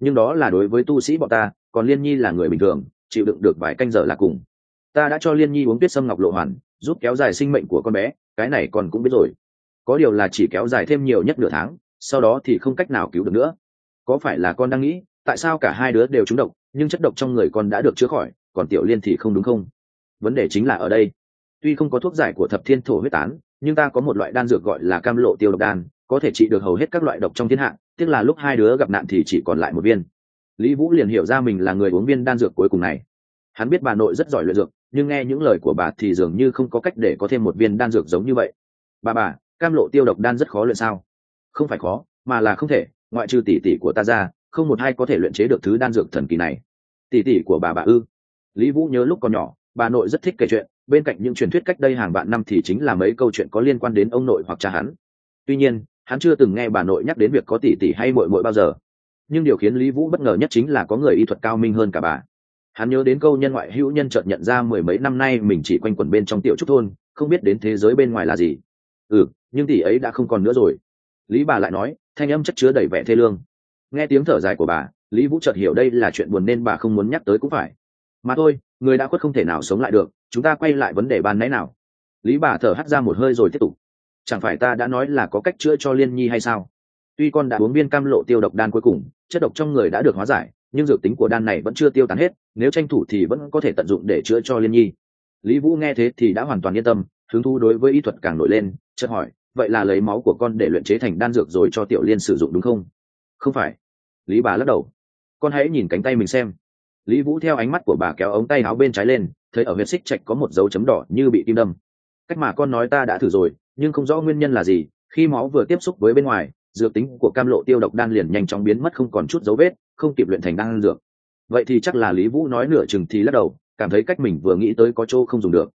Nhưng đó là đối với tu sĩ bọn ta, còn liên nhi là người bình thường, chịu đựng được vài canh giờ là cùng. Ta đã cho liên nhi uống tuyết sâm ngọc lộ hoàn, giúp kéo dài sinh mệnh của con bé, cái này còn cũng biết rồi. Có điều là chỉ kéo dài thêm nhiều nhất nửa tháng, sau đó thì không cách nào cứu được nữa. Có phải là con đang nghĩ tại sao cả hai đứa đều trúng độc, nhưng chất độc trong người con đã được chữa khỏi, còn tiểu liên thì không đúng không? Vấn đề chính là ở đây. Tuy không có thuốc giải của thập thiên thổ huyết tán, nhưng ta có một loại đan dược gọi là cam lộ tiêu độc đan, có thể trị được hầu hết các loại độc trong thiên hạ Tức là lúc hai đứa gặp nạn thì chỉ còn lại một viên. Lý vũ liền hiểu ra mình là người uống viên đan dược cuối cùng này. Hắn biết bà nội rất giỏi luyện dược, nhưng nghe những lời của bà thì dường như không có cách để có thêm một viên đan dược giống như vậy. Bà bà, cam lộ tiêu độc đan rất khó luyện sao? Không phải khó, mà là không thể, ngoại trừ tỷ tỷ của ta ra không một ai có thể luyện chế được thứ đan dược thần kỳ này. Tỷ tỷ của bà bà ư? Lý vũ nhớ lúc còn nhỏ, bà nội rất thích kể chuyện, bên cạnh những truyền thuyết cách đây hàng vạn năm thì chính là mấy câu chuyện có liên quan đến ông nội hoặc cha hắn. Tuy nhiên, hắn chưa từng nghe bà nội nhắc đến việc có tỷ tỷ hay muội muội bao giờ. Nhưng điều khiến lý vũ bất ngờ nhất chính là có người y thuật cao minh hơn cả bà. Hắn nhớ đến câu nhân ngoại hữu nhân chợt nhận ra mười mấy năm nay mình chỉ quanh quẩn bên trong tiểu trúc thôn, không biết đến thế giới bên ngoài là gì. Ừ nhưng tỷ ấy đã không còn nữa rồi. Lý bà lại nói, thanh âm chất chứa đầy vẻ thê lương nghe tiếng thở dài của bà, lý vũ chợt hiểu đây là chuyện buồn nên bà không muốn nhắc tới cũng phải. Mà thôi, người đã khuất không thể nào sống lại được, chúng ta quay lại vấn đề ban nãy nào. Lý bà thở hắt ra một hơi rồi tiếp tục. Chẳng phải ta đã nói là có cách chữa cho liên nhi hay sao? Tuy con đã uống viên cam lộ tiêu độc đan cuối cùng, chất độc trong người đã được hóa giải, nhưng dược tính của đan này vẫn chưa tiêu tán hết, nếu tranh thủ thì vẫn có thể tận dụng để chữa cho liên nhi. Lý vũ nghe thế thì đã hoàn toàn yên tâm, hứng thú đối với y thuật càng nổi lên chất hỏi, vậy là lấy máu của con để luyện chế thành đan dược rồi cho tiểu liên sử dụng đúng không? Không phải lý bà lắc đầu. Con hãy nhìn cánh tay mình xem. Lý vũ theo ánh mắt của bà kéo ống tay áo bên trái lên, thấy ở huyệt xích trạch có một dấu chấm đỏ như bị kim đâm. Cách mà con nói ta đã thử rồi, nhưng không rõ nguyên nhân là gì, khi máu vừa tiếp xúc với bên ngoài, dược tính của cam lộ tiêu độc đan liền nhanh chóng biến mất không còn chút dấu vết, không kịp luyện thành đan dược. Vậy thì chắc là lý vũ nói nửa chừng thì lắc đầu, cảm thấy cách mình vừa nghĩ tới có chỗ không dùng được.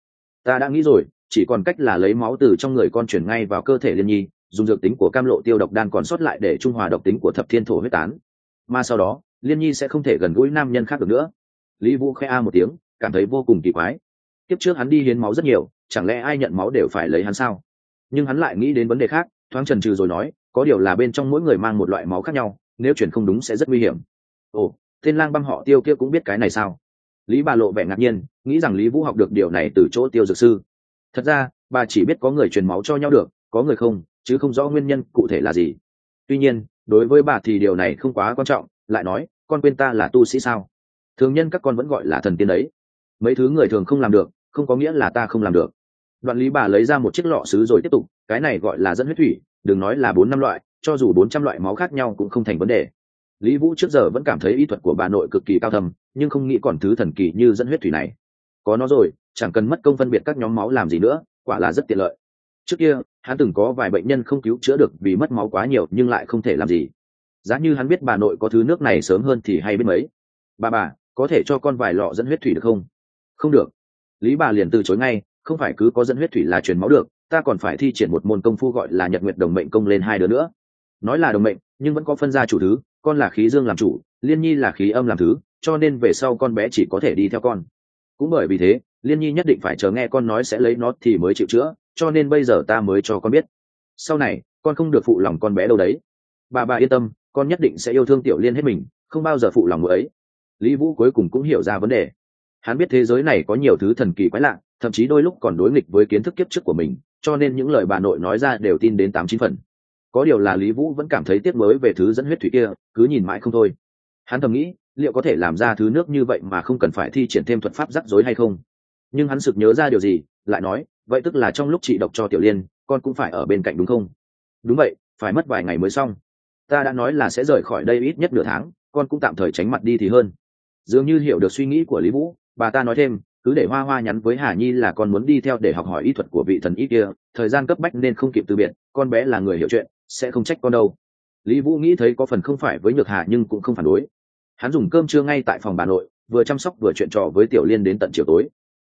Ta đã nghĩ rồi, chỉ còn cách là lấy máu từ trong người con chuyển ngay vào cơ thể liên nhi, dùng dược tính của cam lộ tiêu độc đan còn sót lại để trung hòa độc tính của thập thiên thổ huyết tán mà sau đó, liên nhi sẽ không thể gần gũi nam nhân khác được nữa. Lý vũ khẽ a một tiếng, cảm thấy vô cùng kỳ quái. Tiếp trước hắn đi hiến máu rất nhiều, chẳng lẽ ai nhận máu đều phải lấy hắn sao? Nhưng hắn lại nghĩ đến vấn đề khác, thoáng trần trừ rồi nói, có điều là bên trong mỗi người mang một loại máu khác nhau, nếu chuyển không đúng sẽ rất nguy hiểm. Ồ, tên lang băm họ tiêu kia cũng biết cái này sao? Lý bà lộ vẻ ngạc nhiên, nghĩ rằng lý vũ học được điều này từ chỗ tiêu dược sư. Thật ra, bà chỉ biết có người truyền máu cho nhau được, có người không, chứ không rõ nguyên nhân cụ thể là gì. Tuy nhiên đối với bà thì điều này không quá quan trọng, lại nói, con quên ta là tu sĩ sao? Thường nhân các con vẫn gọi là thần tiên đấy. Mấy thứ người thường không làm được, không có nghĩa là ta không làm được. Đoạn lý bà lấy ra một chiếc lọ xứ rồi tiếp tục, cái này gọi là dẫn huyết thủy, đừng nói là bốn năm loại, cho dù bốn trăm loại máu khác nhau cũng không thành vấn đề. Lý vũ trước giờ vẫn cảm thấy y thuật của bà nội cực kỳ cao thầm nhưng không nghĩ còn thứ thần kỳ như dẫn huyết thủy này. Có nó rồi, chẳng cần mất công phân biệt các nhóm máu làm gì nữa, quả là rất tiện lợi trước kia, hắn từng có vài bệnh nhân không cứu chữa được vì mất máu quá nhiều nhưng lại không thể làm gì. Giá như hắn biết bà nội có thứ nước này sớm hơn thì hay biết mấy. Bà bà, có thể cho con vài lọ dẫn huyết thủy được không? Không được. Lý bà liền từ chối ngay, không phải cứ có dẫn huyết thủy là truyền máu được, ta còn phải thi triển một môn công phu gọi là nhật nguyện đồng mệnh công lên hai đứa nữa. Nói là đồng mệnh, nhưng vẫn có phân gia chủ thứ, con là khí dương làm chủ, liên nhi là khí âm làm thứ, cho nên về sau con bé chỉ có thể đi theo con. Cũng bởi vì thế, liên nhi nhất định phải chờ nghe con nói sẽ lấy nó thì mới chịu chữa cho nên bây giờ ta mới cho con biết. Sau này, con không được phụ lòng con bé đâu đấy. Bà bà yên tâm, con nhất định sẽ yêu thương tiểu liên hết mình, không bao giờ phụ lòng người ấy. Lý vũ cuối cùng cũng hiểu ra vấn đề. Hắn biết thế giới này có nhiều thứ thần kỳ quái lạ, thậm chí đôi lúc còn đối nghịch với kiến thức kiếp trước của mình, cho nên những lời bà nội nói ra đều tin đến tám chín phần. Có điều là lý vũ vẫn cảm thấy tiếc mới về thứ dẫn huyết thủy kia, cứ nhìn mãi không thôi. Hắn thầm nghĩ, liệu có thể làm ra thứ nước như vậy mà không cần phải thi triển thêm thuật pháp rắc rối hay không? Nhưng hắn sực nhớ ra điều gì lại nói, vậy tức là trong lúc chị đọc cho tiểu liên, con cũng phải ở bên cạnh đúng không? Đúng vậy, phải mất vài ngày mới xong. Ta đã nói là sẽ rời khỏi đây ít nhất nửa tháng, con cũng tạm thời tránh mặt đi thì hơn. Dường như hiểu được suy nghĩ của lý vũ, bà ta nói thêm, cứ để hoa hoa nhắn với hà nhi là con muốn đi theo để học hỏi y thuật của vị thần y kia, thời gian cấp bách nên không kịp từ biệt, con bé là người hiểu chuyện, sẽ không trách con đâu. Lý vũ nghĩ thấy có phần không phải với nhược hà nhưng cũng không phản đối. Hắn dùng cơm trưa ngay tại phòng bà nội, vừa chăm sóc vừa chuyện trò với tiểu liên đến tận chiều tối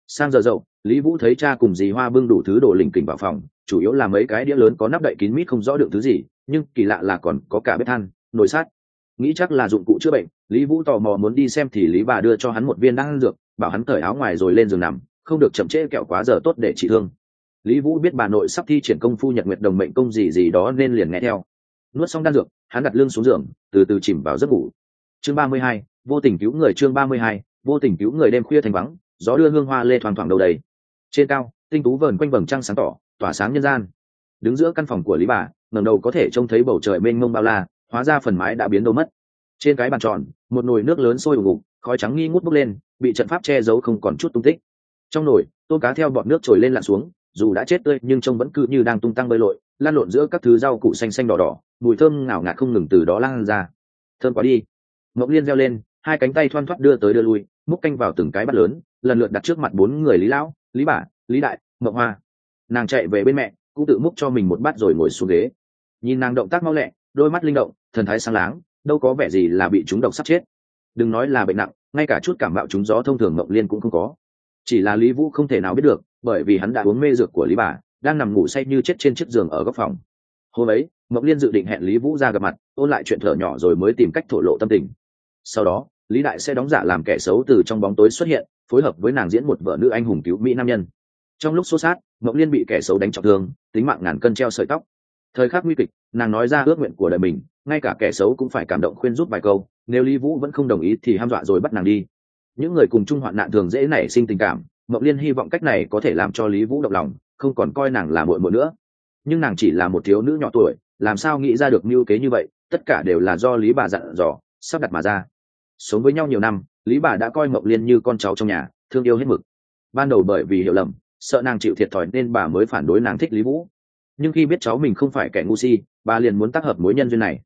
sang giờ dậu, lý vũ thấy cha cùng dì hoa bưng đủ thứ đồ lình kình vào phòng, chủ yếu là mấy cái đĩa lớn có nắp đậy kín mít không rõ được thứ gì, nhưng kỳ lạ là còn có cả bếp than, nồi sát nghĩ chắc là dụng cụ chữa bệnh, lý vũ tò mò muốn đi xem thì lý bà đưa cho hắn một viên đan dược, bảo hắn cởi áo ngoài rồi lên giường nằm, không được chậm trễ kẹo quá giờ tốt để trị thương. Lý vũ biết bà nội sắp thi triển công phu nhật nguyệt đồng mệnh công gì gì đó nên liền nghe theo. Nuốt xong đan dược, hắn đặt lưng xuống giường, từ từ chìm vào giấc ngủ. Chương ba mươi hai, vô tình cứu người chương ba mươi hai, vô tình cứu người đêm khuya thành vắng gió đưa hương hoa lê thoang thoảng đầu đầy. Trên cao, tinh tú vờn quanh vầng trăng sáng tỏ, tỏa sáng nhân gian. Đứng giữa căn phòng của lý bà, ngẩng đầu có thể trông thấy bầu trời mênh mông bao la, hóa ra phần mái đã biến đâu mất. Trên cái bàn tròn, một nồi nước lớn sôi ủng ục khói trắng nghi ngút bốc lên, bị trận pháp che giấu không còn chút tung tích. Trong nồi tôm cá theo bọn nước trồi lên lặn xuống, dù đã chết tươi nhưng trông vẫn cứ như đang tung tăng bơi lội, lan lộn giữa các thứ rau củ xanh xanh đỏ đỏ, mùi thơm ngào ngạt không ngừng từ đó lan ra. Thơm quá đi. Mộng liên reo lên, hai cánh tay thoăn thoắt đưa tới đưa lui, múc canh vào từng cái bát lớn lần lượt đặt trước mặt bốn người lý lão lý Bà, lý đại mậu hoa. Nàng chạy về bên mẹ cũng tự múc cho mình một bát rồi ngồi xuống ghế. Nhìn nàng động tác mau lẹ đôi mắt linh động thần thái sáng láng đâu có vẻ gì là bị chúng độc sắp chết. Đừng nói là bệnh nặng ngay cả chút cảm bạo chúng gió thông thường mộng liên cũng không có. Chỉ là lý vũ không thể nào biết được bởi vì hắn đã uống mê dược của lý bà đang nằm ngủ say như chết trên chiếc giường ở góc phòng. Hôm ấy mộng liên dự định hẹn lý vũ ra gặp mặt ôn lại chuyện thở nhỏ rồi mới tìm cách thổ lộ tâm tình. Sau đó lý đại sẽ đóng giả làm kẻ xấu từ trong bóng tối xuất hiện, phối hợp với nàng diễn một vợ nữ anh hùng cứu mỹ nam nhân. Trong lúc xô sát, mộng liên bị kẻ xấu đánh trọng thương, tính mạng ngàn cân treo sợi tóc. Thời khắc nguy kịch, nàng nói ra ước nguyện của đời mình, ngay cả kẻ xấu cũng phải cảm động khuyên giúp vài câu, nếu lý vũ vẫn không đồng ý thì ham dọa rồi bắt nàng đi. Những người cùng chung hoạn nạn thường dễ nảy sinh tình cảm, mộng liên hy vọng cách này có thể làm cho lý vũ động lòng, không còn coi nàng là muội muội nữa. Nhưng nàng chỉ là một thiếu nữ nhỏ tuổi, làm sao nghĩ ra được mưu kế như vậy, tất cả đều là do lý bà dặn dò, sắp đặt mà ra sống với nhau nhiều năm, lý bà đã coi mộng liên như con cháu trong nhà, thương yêu hết mực. Ban đầu bởi vì hiểu lầm, sợ nàng chịu thiệt thòi nên bà mới phản đối nàng thích lý vũ. Nhưng khi biết cháu mình không phải kẻ ngu si, bà liền muốn tác hợp mối nhân duyên này.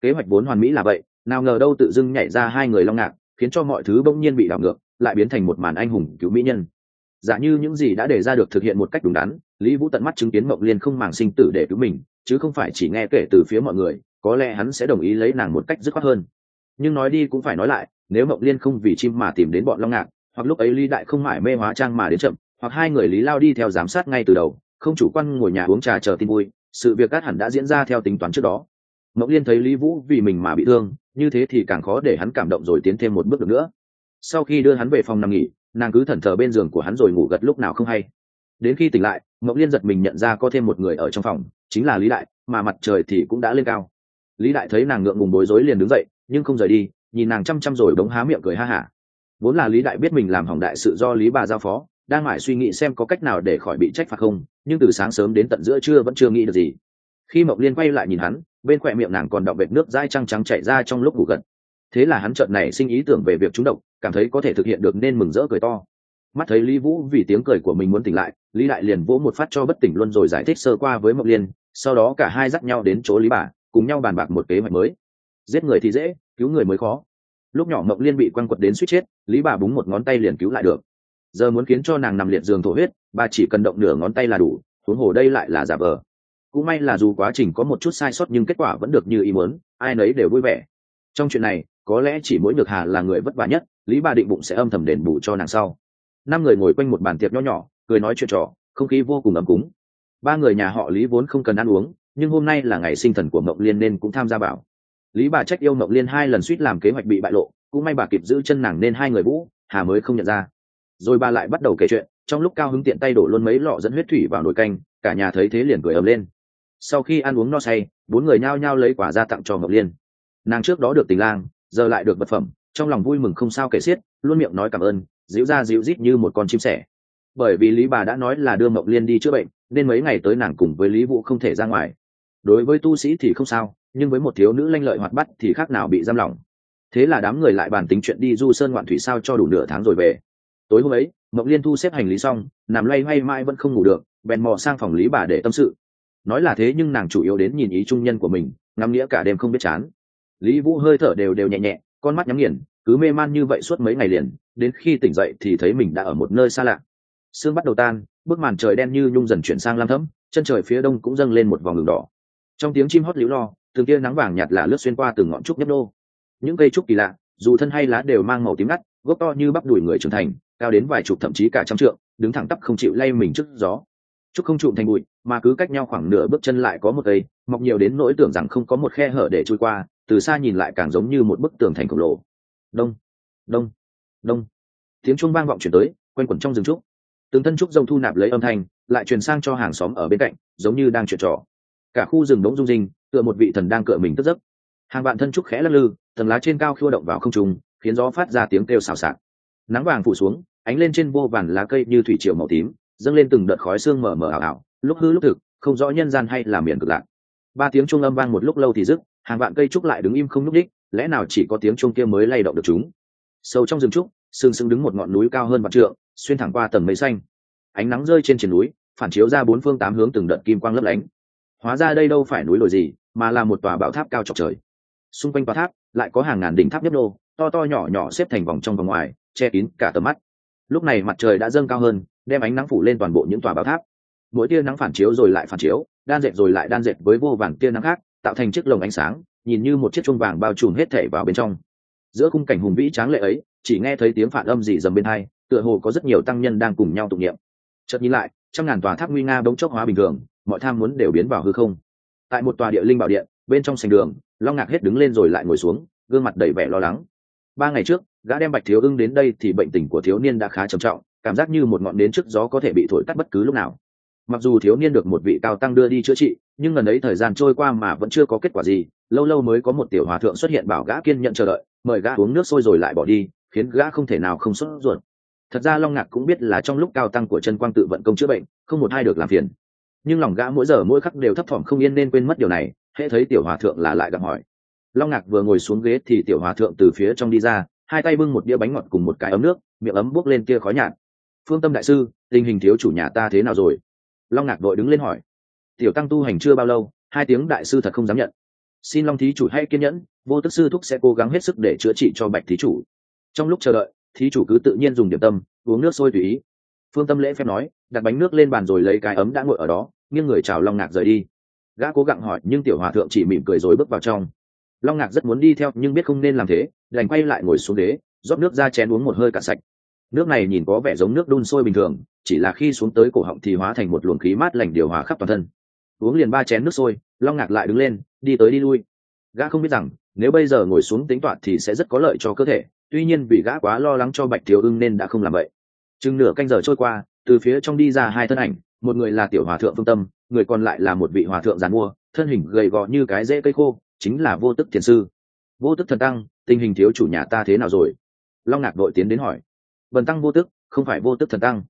Kế hoạch vốn hoàn mỹ là vậy, nào ngờ đâu tự dưng nhảy ra hai người long ngạc, khiến cho mọi thứ bỗng nhiên bị đảo ngược, lại biến thành một màn anh hùng cứu mỹ nhân. Giả như những gì đã đề ra được thực hiện một cách đúng đắn, lý vũ tận mắt chứng kiến mộng liên không màng sinh tử để cứu mình, chứ không phải chỉ nghe kể từ phía mọi người, có lẽ hắn sẽ đồng ý lấy nàng một cách dứt khoát hơn nhưng nói đi cũng phải nói lại, nếu mộng liên không vì chim mà tìm đến bọn long ngạc, hoặc lúc ấy lý đại không mải mê hóa trang mà đến chậm, hoặc hai người lý lao đi theo giám sát ngay từ đầu, không chủ quan ngồi nhà uống trà chờ tin vui, sự việc cát hẳn đã diễn ra theo tính toán trước đó. Mộng liên thấy lý vũ vì mình mà bị thương, như thế thì càng khó để hắn cảm động rồi tiến thêm một bước được nữa. Sau khi đưa hắn về phòng nằm nghỉ, nàng cứ thẩn thờ bên giường của hắn rồi ngủ gật lúc nào không hay. Đến khi tỉnh lại, mộng liên giật mình nhận ra có thêm một người ở trong phòng, chính là lý đại, mà mặt trời thì cũng đã lên cao. Lý đại thấy nàng ngượng ngùng bối rối liền đứng dậy nhưng không rời đi, nhìn nàng chăm chăm rồi bỗng há miệng cười ha hả. Vốn là lý đại biết mình làm hỏng đại sự do lý bà giao phó, đang mải suy nghĩ xem có cách nào để khỏi bị trách phạt không, nhưng từ sáng sớm đến tận giữa trưa vẫn chưa nghĩ được gì. Khi mộng liên quay lại nhìn hắn, bên khoe miệng nàng còn đọng vệt nước dai trăng trắng chảy ra trong lúc ngủ gật. Thế là hắn chợt này sinh ý tưởng về việc trúng độc, cảm thấy có thể thực hiện được nên mừng rỡ cười to. Mắt thấy lý vũ vì tiếng cười của mình muốn tỉnh lại, lý đại liền vỗ một phát cho bất tỉnh luôn rồi giải thích sơ qua với mộng liên, sau đó cả hai dắt nhau đến chỗ lý bà, cùng nhau bàn bạc một kế hoạch mới. Giết người thì dễ cứu người mới khó. Lúc nhỏ mộng liên bị quăng quật đến suýt chết, lý bà búng một ngón tay liền cứu lại được. Giờ muốn khiến cho nàng nằm liệt giường thổ huyết, bà chỉ cần động nửa ngón tay là đủ, huống hồ đây lại là giả vờ. Cũng may là dù quá trình có một chút sai sót nhưng kết quả vẫn được như ý muốn, ai nấy đều vui vẻ. Trong chuyện này, có lẽ chỉ mỗi ngược hà là người vất vả nhất, lý bà định bụng sẽ âm thầm đền bù cho nàng sau. Năm người ngồi quanh một bàn tiệc nho nhỏ, cười nói chuyện trò, không khí vô cùng ấm cúng. Ba người nhà họ lý vốn không cần ăn uống, nhưng hôm nay là ngày sinh thần của mộng liên nên cũng tham gia bảo lý bà trách yêu mộng liên hai lần suýt làm kế hoạch bị bại lộ, cũng may bà kịp giữ chân nàng nên hai người vũ, hà mới không nhận ra. Rồi bà lại bắt đầu kể chuyện, trong lúc cao hứng tiện tay đổ luôn mấy lọ dẫn huyết thủy vào nồi canh, cả nhà thấy thế liền cười ầm lên. Sau khi ăn uống no say, bốn người nhao nhao lấy quả ra tặng cho ngọc liên. Nàng trước đó được tình lang, giờ lại được vật phẩm, trong lòng vui mừng không sao kể xiết, luôn miệng nói cảm ơn, dịu ra dịu rít như một con chim sẻ. Bởi vì lý bà đã nói là đưa mộng liên đi chữa bệnh, nên mấy ngày tới nàng cùng với lý vũ không thể ra ngoài. Đối với tu sĩ thì không sao nhưng với một thiếu nữ lanh lợi hoạt bắt thì khác nào bị giam lỏng. Thế là đám người lại bàn tính chuyện đi du sơn ngoạn thủy sao cho đủ nửa tháng rồi về. Tối hôm ấy, mộng liên thu xếp hành lý xong, nằm loay hoay mãi vẫn không ngủ được, bèn mò sang phòng lý bà để tâm sự. Nói là thế nhưng nàng chủ yếu đến nhìn ý trung nhân của mình, ngắm nghĩa cả đêm không biết chán. Lý vũ hơi thở đều đều nhẹ nhẹ, con mắt nhắm nghiền, cứ mê man như vậy suốt mấy ngày liền, đến khi tỉnh dậy thì thấy mình đã ở một nơi xa lạ. Sương bắt đầu tan, bức màn trời đen như nhung dần chuyển sang lam thẫm, chân trời phía đông cũng dâng lên một vòng đường đỏ. Trong tiếng chim hót líu lo từng tia nắng vàng nhạt là lướt xuyên qua từng ngọn trúc nhấp nô. Những cây trúc kỳ lạ, dù thân hay lá đều mang màu tím ngắt, gốc to như bắp đùi người trưởng thành, cao đến vài chục thậm chí cả trăm trượng, đứng thẳng tắp không chịu lay mình trước gió. Trúc không trụm thành bụi, mà cứ cách nhau khoảng nửa bước chân lại có một cây, mọc nhiều đến nỗi tưởng rằng không có một khe hở để trôi qua, từ xa nhìn lại càng giống như một bức tường thành khổng lồ. Đông đông đông. Tiếng chuông vang vọng chuyển tới, quanh quẩn trong rừng trúc. Từng thân trúc rông thu nạp lấy âm thanh, lại truyền sang cho hàng xóm ở bên cạnh, giống như đang chuyện trò cả khu rừng đống rung rinh, tựa một vị thần đang cựa mình tức giấc. Hàng vạn thân trúc khẽ lắc lư, tầng lá trên cao khua động vào không trung, khiến gió phát ra tiếng kêu xào xạc. Nắng vàng phủ xuống, ánh lên trên vô vàn lá cây như thủy triều màu tím, dâng lên từng đợt khói xương mờ mờ ảo ảo, lúc hư lúc thực, không rõ nhân gian hay là miền cực lạc. Ba tiếng chuông âm vang một lúc lâu thì dứt, hàng vạn cây trúc lại đứng im không nhúc đích lẽ nào chỉ có tiếng chuông kia mới lay động được chúng? Sâu trong rừng trúc, sương sững đứng một ngọn núi cao hơn mặt trượng, xuyên thẳng qua tầng mây xanh. Ánh nắng rơi trên triển núi, phản chiếu ra bốn phương tám hướng từng đợt kim quang lấp lánh hóa ra đây đâu phải núi đồi gì, mà là một tòa bảo tháp cao chọc trời. Xung quanh tòa tháp, lại có hàng ngàn đỉnh tháp nhấp nô, to to nhỏ nhỏ xếp thành vòng trong và ngoài, che kín cả tầm mắt. Lúc này mặt trời đã dâng cao hơn, đem ánh nắng phủ lên toàn bộ những tòa bảo tháp. Mỗi tia nắng phản chiếu rồi lại phản chiếu, đan dệt rồi lại đan dệt với vô vàng tia nắng khác, tạo thành chiếc lồng ánh sáng, nhìn như một chiếc chuông vàng bao trùm hết thể vào bên trong. Giữa khung cảnh hùng vĩ tráng lệ ấy, chỉ nghe thấy tiếng phản âm dị dầm bên hai, tựa hồ có rất nhiều tăng nhân đang cùng nhau tụng niệm. Chợt nhìn lại, trăm ngàn tòa tháp nguy nga bỗng chốc hóa bình thường mọi tham muốn đều biến vào hư không. Tại một tòa địa linh bảo điện, bên trong sành đường, long ngạc hết đứng lên rồi lại ngồi xuống, gương mặt đầy vẻ lo lắng. Ba ngày trước, gã đem bạch thiếu ưng đến đây thì bệnh tình của thiếu niên đã khá trầm trọng, cảm giác như một ngọn nến trước gió có thể bị thổi tắt bất cứ lúc nào. Mặc dù thiếu niên được một vị cao tăng đưa đi chữa trị, nhưng gần ấy thời gian trôi qua mà vẫn chưa có kết quả gì, lâu lâu mới có một tiểu hòa thượng xuất hiện bảo gã kiên nhận chờ đợi, mời gã uống nước sôi rồi lại bỏ đi, khiến gã không thể nào không sốt ruột. Thật ra long ngạc cũng biết là trong lúc cao tăng của chân quang tự vận công chữa bệnh, không một ai được làm phiền nhưng lòng gã mỗi giờ mỗi khắc đều thấp thỏm không yên nên quên mất điều này, hễ thấy tiểu hòa thượng là lại gặp hỏi. Long ngạc vừa ngồi xuống ghế thì tiểu hòa thượng từ phía trong đi ra, hai tay bưng một đĩa bánh ngọt cùng một cái ấm nước, miệng ấm buốc lên kia khói nhạt. Phương tâm đại sư, tình hình thiếu chủ nhà ta thế nào rồi? Long ngạc đội đứng lên hỏi. Tiểu tăng tu hành chưa bao lâu, hai tiếng đại sư thật không dám nhận. Xin long thí chủ hay kiên nhẫn, vô tức sư thúc sẽ cố gắng hết sức để chữa trị cho bạch thí chủ. Trong lúc chờ đợi, thí chủ cứ tự nhiên dùng điểm tâm, uống nước sôi tùy ý phương tâm lễ phép nói, đặt bánh nước lên bàn rồi lấy cái ấm đã ngồi ở đó, nghiêng người chào long ngạc rời đi. Gã cố gắng hỏi, nhưng tiểu hòa thượng chỉ mỉm cười rồi bước vào trong. Long ngạc rất muốn đi theo, nhưng biết không nên làm thế, đành quay lại ngồi xuống ghế, rót nước ra chén uống một hơi cạn sạch. Nước này nhìn có vẻ giống nước đun sôi bình thường, chỉ là khi xuống tới cổ họng thì hóa thành một luồng khí mát lành điều hòa khắp toàn thân. Uống liền ba chén nước sôi, long ngạc lại đứng lên, đi tới đi lui. Gã không biết rằng, nếu bây giờ ngồi xuống tính toán thì sẽ rất có lợi cho cơ thể, tuy nhiên vì gã quá lo lắng cho bạch thiếu ưng nên đã không làm vậy chừng nửa canh giờ trôi qua, từ phía trong đi ra hai thân ảnh, một người là tiểu hòa thượng phương tâm, người còn lại là một vị hòa thượng giàn mua, thân hình gầy gò như cái rễ cây khô, chính là vô tức thiền sư. Vô tức thần tăng, tình hình thiếu chủ nhà ta thế nào rồi? Long ngạc đội tiến đến hỏi. Bần tăng vô tức, không phải vô tức thần tăng.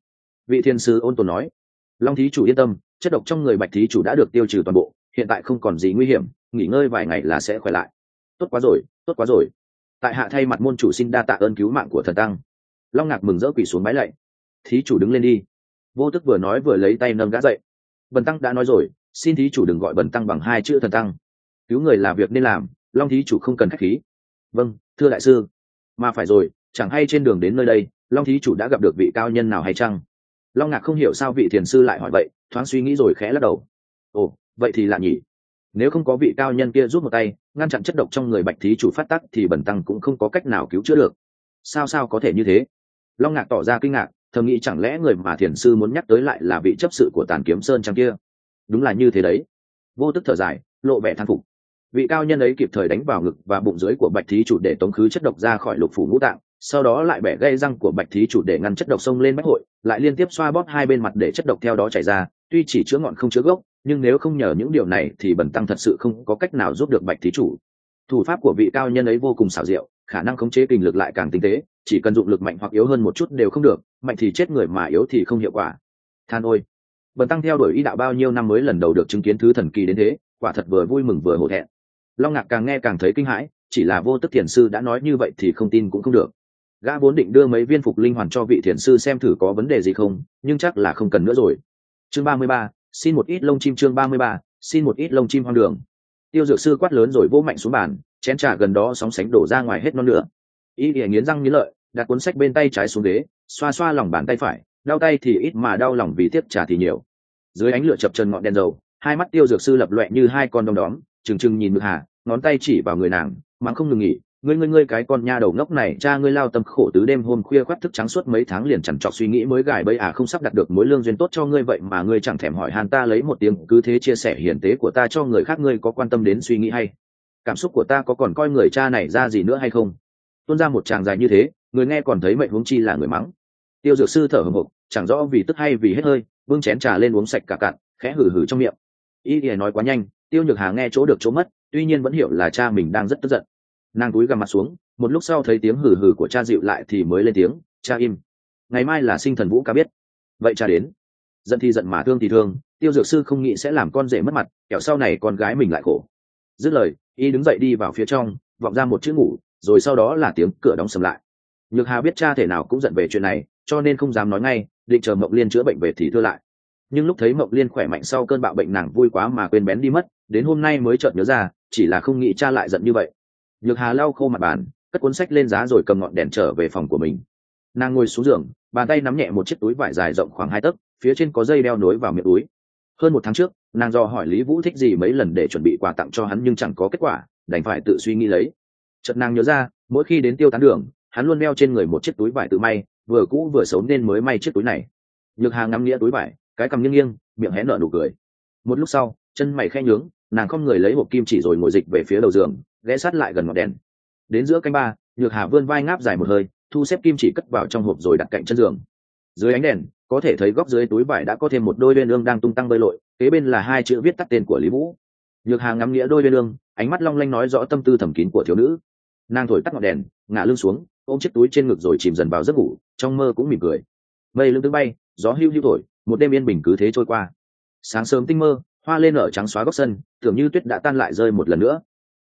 Vị thiên sư ôn tồn nói. Long thí chủ yên tâm, chất độc trong người bạch thí chủ đã được tiêu trừ toàn bộ, hiện tại không còn gì nguy hiểm, nghỉ ngơi vài ngày là sẽ khỏe lại. Tốt quá rồi, tốt quá rồi. Tại hạ thay mặt môn chủ xin đa tạ ơn cứu mạng của thần tăng. Long ngạc mừng rỡ quỳ xuống máy lạy thí chủ đứng lên đi. Vô tức vừa nói vừa lấy tay nâng gã dậy. Bần tăng đã nói rồi, xin thí chủ đừng gọi bần tăng bằng hai chữ thần tăng. Cứu người là việc nên làm, long thí chủ không cần k h á c h khí. Vâng thưa đại sư. Mà phải rồi, chẳng hay trên đường đến nơi đây, long thí chủ đã gặp được vị cao nhân nào hay chăng? Long ngạc không hiểu sao vị thiền sư lại hỏi vậy, thoáng suy nghĩ rồi khẽ lắc đầu. Ồ, vậy thì lạ nhỉ. Nếu không có vị cao nhân kia rút một tay, ngăn chặn chất độc trong người bạch thí chủ phát tắc thì bẩn tăng cũng không có cách nào cứu chữa được. Sao sao có thể như thế? Long ngạc tỏ ra kinh ngạc thầm nghĩ chẳng lẽ người mà thiền sư muốn nhắc tới lại là vị chấp sự của tàn kiếm sơn trang kia? Đúng là như thế đấy. Vô tức thở dài, lộ vẻ thang phục. Vị cao nhân ấy kịp thời đánh vào ngực và bụng dưới của bạch thí chủ để tống khứ chất độc ra khỏi lục phủ ngũ tạng, sau đó lại bẻ gây răng của bạch thí chủ để ngăn chất độc xông lên bách hội, lại liên tiếp xoa bóp hai bên mặt để chất độc theo đó chảy ra, tuy chỉ chữa ngọn không chữa gốc, nhưng nếu không nhờ những điều này thì bẩn tăng thật sự không có cách nào giúp được bạch thí chủ. Thủ pháp của vị cao nhân ấy vô cùng xảo diệu khả năng khống chế kinh lực lại càng tinh tế, chỉ cần dụng lực mạnh hoặc yếu hơn một chút đều không được, mạnh thì chết người mà yếu thì không hiệu quả. Than ôi. Bần tăng theo đuổi ý đạo bao nhiêu năm mới lần đầu được chứng kiến thứ thần kỳ đến thế, quả thật vừa vui mừng vừa hổ thẹn. Long ngạc càng nghe càng thấy kinh hãi, chỉ là vô tức thiền sư đã nói như vậy thì không tin cũng không được. Gã vốn định đưa mấy viên phục linh hoàn cho vị thiền sư xem thử có vấn đề gì không, nhưng chắc là không cần nữa rồi. Chương ba mươi ba, xin một ít lông chim chương ba mươi ba, xin một ít lông chim hoang đường. Tiêu dược sư quát lớn rồi vô mạnh xuống bàn chén trà gần đó sóng sánh đổ ra ngoài hết non nữa y ỉa nghiến răng nghiến lợi, đặt cuốn sách bên tay trái xuống ghế, xoa xoa lòng bàn tay phải, đau tay thì ít mà đau lòng vì tiếp trà thì nhiều. Dưới ánh lửa chập trần ngọn đèn dầu, hai mắt tiêu dược sư lập loẹ như hai con đom đóm, trừng trừng nhìn ngực hà, ngón tay chỉ vào người nàng, mắng không ngừng nghỉ, ngươi ngươi ngươi, cái con nha đầu ngốc này, cha ngươi lao tâm khổ tứ đêm hôm khuya khoác thức trắng suốt mấy tháng liền chẳng trọc suy nghĩ mới gài bẫy à không sắp đặt được mối lương duyên tốt cho ngươi vậy mà ngươi chẳng thèm hỏi hàn ta lấy một tiếng, cứ thế chia sẻ hiển tế của ta cho người khác ngươi có quan tâm đến suy nghĩ hay? Cảm xúc của ta có còn coi người cha này ra gì nữa hay không? Tuôn ra một tràng dài như thế, người nghe còn thấy mệnh huống chi là người mắng. Tiêu dược sư thở hồng hộc chẳng rõ vì tức hay vì hết hơi, vương chén trà lên uống sạch cả cạn, khẽ hử hử trong miệng. Y thì nói quá nhanh, tiêu nhược hà nghe chỗ được chỗ mất, tuy nhiên vẫn hiểu là cha mình đang rất tức giận. Nàng cúi gằm mặt xuống, một lúc sau thấy tiếng hử hử của cha dịu lại thì mới lên tiếng, cha im. Ngày mai là sinh thần vũ ca biết. Vậy cha đến. Giận thì giận mà thương thì thương, tiêu dược sư không nghĩ sẽ làm con rể mất mặt, kẻo sau này con gái mình lại khổ dứt lời, y đứng dậy đi vào phía trong, vọng ra một chữ ngủ, rồi sau đó là tiếng cửa đóng sầm lại. Nhược hà biết cha thể nào cũng giận về chuyện này, cho nên không dám nói ngay, định chờ mộng liên chữa bệnh về thì thưa lại. Nhưng lúc thấy mộng liên khỏe mạnh sau cơn bạo bệnh nàng vui quá mà quên bén đi mất, đến hôm nay mới chợt nhớ ra, chỉ là không nghĩ cha lại giận như vậy. Nhược hà lau khô mặt bàn, cất cuốn sách lên giá rồi cầm ngọn đèn trở về phòng của mình. Nàng ngồi xuống giường, bàn tay nắm nhẹ một chiếc túi vải dài rộng khoảng hai tấc, phía trên có dây đeo nối vào miệng túi hơn một tháng trước, nàng do hỏi lý vũ thích gì mấy lần để chuẩn bị quà tặng cho hắn nhưng chẳng có kết quả, đành phải tự suy nghĩ lấy. Chợt nàng nhớ ra, mỗi khi đến tiêu tán đường, hắn luôn đeo trên người một chiếc túi vải tự may, vừa cũ vừa xấu nên mới may chiếc túi này. Nhược hà ngắm nghĩa túi vải, cái cầm nghiêng nghiêng, miệng hé nở nụ cười. Một lúc sau, chân mày khe nhướng, nàng không người lấy hộp kim chỉ rồi ngồi dịch về phía đầu giường, ghé sát lại gần ngọn đèn. Đến giữa canh ba, nhược hà vươn vai ngáp dài một hơi, thu xếp kim chỉ cất vào trong hộp rồi đặt cạnh chân giường dưới ánh đèn, có thể thấy góc dưới túi vải đã có thêm một đôi bên ương đang tung tăng bơi lội, kế bên là hai chữ viết tắt tên của lý vũ. Nhược hà ngắm nghĩa đôi bên ương ánh mắt long lanh nói rõ tâm tư thầm kín của thiếu nữ. Nàng thổi tắt ngọn đèn, ngả lưng xuống, ôm chiếc túi trên ngực rồi chìm dần vào giấc ngủ, trong mơ cũng mỉm cười. Mây lưng tứ bay, gió hưu hưu thổi, một đêm yên bình cứ thế trôi qua. Sáng sớm tinh mơ, hoa lên ở trắng xóa góc sân, tưởng như tuyết đã tan lại rơi một lần nữa.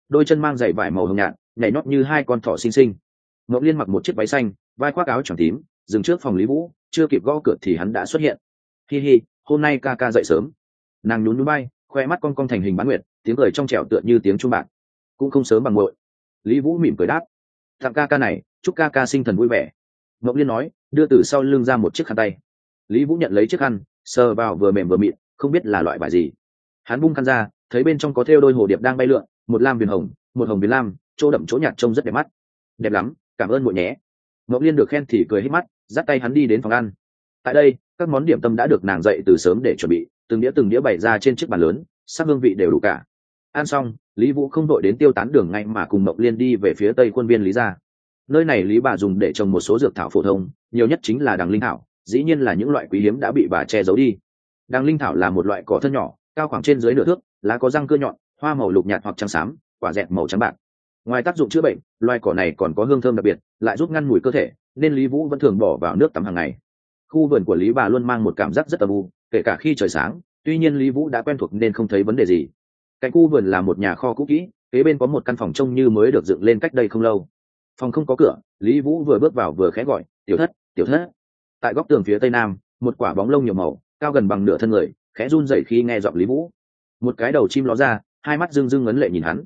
Đôi chân mang giày vải màu hồng nhạt, nhảy nót như hai con thỏ xinh xinh. Ngọc liên mặc một chiếc váy xanh, vai khoác áo tròn tím, dừng trước phòng lý vũ chưa kịp gõ cửa thì hắn đã xuất hiện. Hi hi, hôm nay ca ca dậy sớm. Nàng nhún núi bay khoe mắt con con thành hình bán nguyệt, tiếng cười trong trẻo tựa như tiếng trung bạc. Cũng không sớm bằng muội. Lý vũ mỉm cười đáp. Tặng ca ca này, chúc ca ca sinh thần vui vẻ. Ngọc liên nói, đưa từ sau lưng ra một chiếc khăn tay. Lý vũ nhận lấy chiếc khăn, sờ vào vừa mềm vừa mịn, không biết là loại bài gì. Hắn bung khăn ra, thấy bên trong có thêu đôi hồ điệp đang bay lượn, một lam viền hồng, một hồng viền lam, chỗ đậm chỗ nhạt trông rất đẹp mắt. Đẹp lắm, cảm ơn muội nhé. Ngọc liên được khen thì cười hết mắt dắt tay hắn đi đến phòng ăn. Tại đây, các món điểm tâm đã được nàng dậy từ sớm để chuẩn bị, từng đĩa từng đĩa bày ra trên chiếc bàn lớn, sắc hương vị đều đủ cả. Ăn xong, lý vũ không đội đến tiêu tán đường ngay mà cùng mộng liên đi về phía tây khuôn viên lý gia. Nơi này lý bà dùng để trồng một số dược thảo phổ thông, nhiều nhất chính là đằng linh thảo, dĩ nhiên là những loại quý hiếm đã bị bà che giấu đi. Đằng linh thảo là một loại cỏ thân nhỏ, cao khoảng trên dưới nửa thước, lá có răng cưa nhọn, hoa màu lục nhạt hoặc trắng xám, quả dẹt màu trắng bạc. Ngoài tác dụng chữa bệnh, loài cỏ này còn có hương thơm đặc biệt, lại giúp ngăn mùi cơ thể nên lý vũ vẫn thường bỏ vào nước tắm hàng ngày. Khu vườn của lý bà luôn mang một cảm giác rất âm u, kể cả khi trời sáng, tuy nhiên lý vũ đã quen thuộc nên không thấy vấn đề gì. Cạnh khu vườn là một nhà kho cũ kỹ, kế bên có một căn phòng trông như mới được dựng lên cách đây không lâu. Phòng không có cửa, lý vũ vừa bước vào vừa khẽ gọi, tiểu thất tiểu thất. Tại góc tường phía tây nam, một quả bóng lông nhiều màu, cao gần bằng nửa thân người, khẽ run dậy khi nghe giọng lý vũ. Một cái đầu chim ló ra, hai mắt rưng rưng ấn lệ nhìn hắn.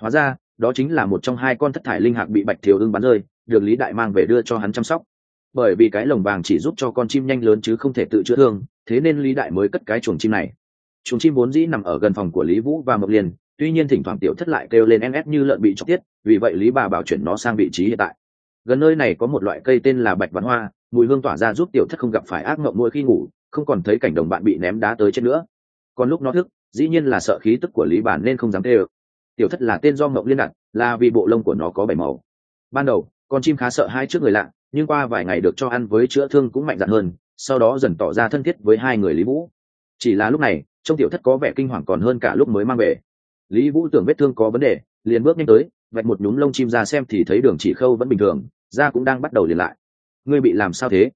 Hóa ra, đó chính là một trong hai con thất thải linh hạc bị bạch thiếu ưng bắn rơi được lý đại mang về đưa cho hắn chăm sóc. Bởi vì cái lồng vàng chỉ giúp cho con chim nhanh lớn chứ không thể tự chữa thương, thế nên lý đại mới cất cái chuồng chim này. Chuồng chim vốn dĩ nằm ở gần phòng của lý vũ và mộc liên, tuy nhiên thỉnh thoảng tiểu thất lại kêu lên ns như lợn bị chọc tiết, vì vậy lý bà bảo chuyển nó sang vị trí hiện tại. Gần nơi này có một loại cây tên là bạch vạn hoa, mùi hương tỏa ra giúp tiểu thất không gặp phải ác mộng nuôi khi ngủ, không còn thấy cảnh đồng bạn bị ném đá tới chết nữa. Còn lúc nó thức, dĩ nhiên là sợ khí tức của lý bản nên không dám tê ơ. Tiểu thất là tên do mộng liên đặt, là vì bộ lông của nó có bảy màu. Ban đầu con chim khá sợ hai trước người lạ, nhưng qua vài ngày được cho ăn với chữa thương cũng mạnh dạn hơn, sau đó dần tỏ ra thân thiết với hai người lý vũ. Chỉ là lúc này Trong tiểu thất có vẻ kinh hoàng còn hơn cả lúc mới mang về. Lý vũ tưởng vết thương có vấn đề, liền bước nhanh tới, vạch một nhúm lông chim ra xem thì thấy đường chỉ khâu vẫn bình thường, da cũng đang bắt đầu liền lại. Ngươi bị làm sao thế?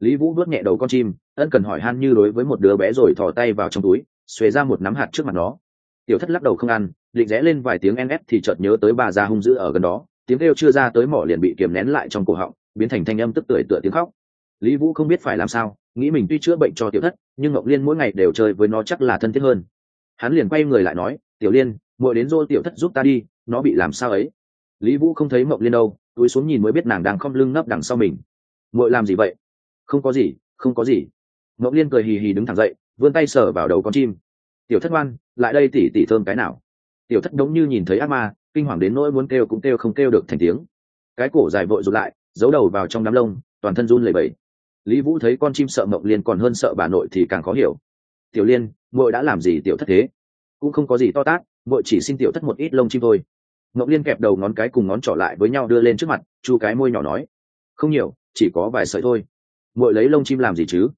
Lý vũ vuốt nhẹ đầu con chim, ân cần hỏi han như đối với một đứa bé rồi thò tay vào trong túi, xuề ra một nắm hạt trước mặt nó. Tiểu thất lắc đầu không ăn, định rẽ lên vài tiếng ns thì chợt nhớ tới bà già hung dữ ở gần đó tiếng kêu chưa ra tới mỏ liền bị kiềm nén lại trong cổ họng, biến thành thanh âm tức tưởi tựa tiếng khóc. Lý vũ không biết phải làm sao, nghĩ mình tuy chữa bệnh cho tiểu thất, nhưng ngọc liên mỗi ngày đều chơi với nó chắc là thân thiết hơn. Hắn liền quay người lại nói, tiểu liên, muội đến dô tiểu thất giúp ta đi, nó bị làm sao ấy? Lý vũ không thấy mộng liên đâu, túi xuống nhìn mới biết nàng đang khom lưng nấp đằng sau mình. Muội làm gì vậy? Không có gì, không có gì. Ngọc liên cười hì hì đứng thẳng dậy, vươn tay sờ vào đầu con chim. Tiểu thất ngoan, lại đây tỉ tỉ thơm cái nào? Tiểu thất đống như nhìn thấy ác ma kinh hoàng đến nỗi muốn kêu cũng kêu không kêu được thành tiếng. Cái cổ dài vội rụt lại, giấu đầu vào trong đám lông, toàn thân run lẩy bẩy. Lý vũ thấy con chim sợ mộng liên còn hơn sợ bà nội thì càng khó hiểu. Tiểu liên, muội đã làm gì tiểu thất thế? Cũng không có gì to tát, muội chỉ xin tiểu thất một ít lông chim thôi. Mộng liên kẹp đầu ngón cái cùng ngón trỏ lại với nhau đưa lên trước mặt, chu cái môi nhỏ nói. Không nhiều, chỉ có vài sợi thôi. Muội lấy lông chim làm gì chứ?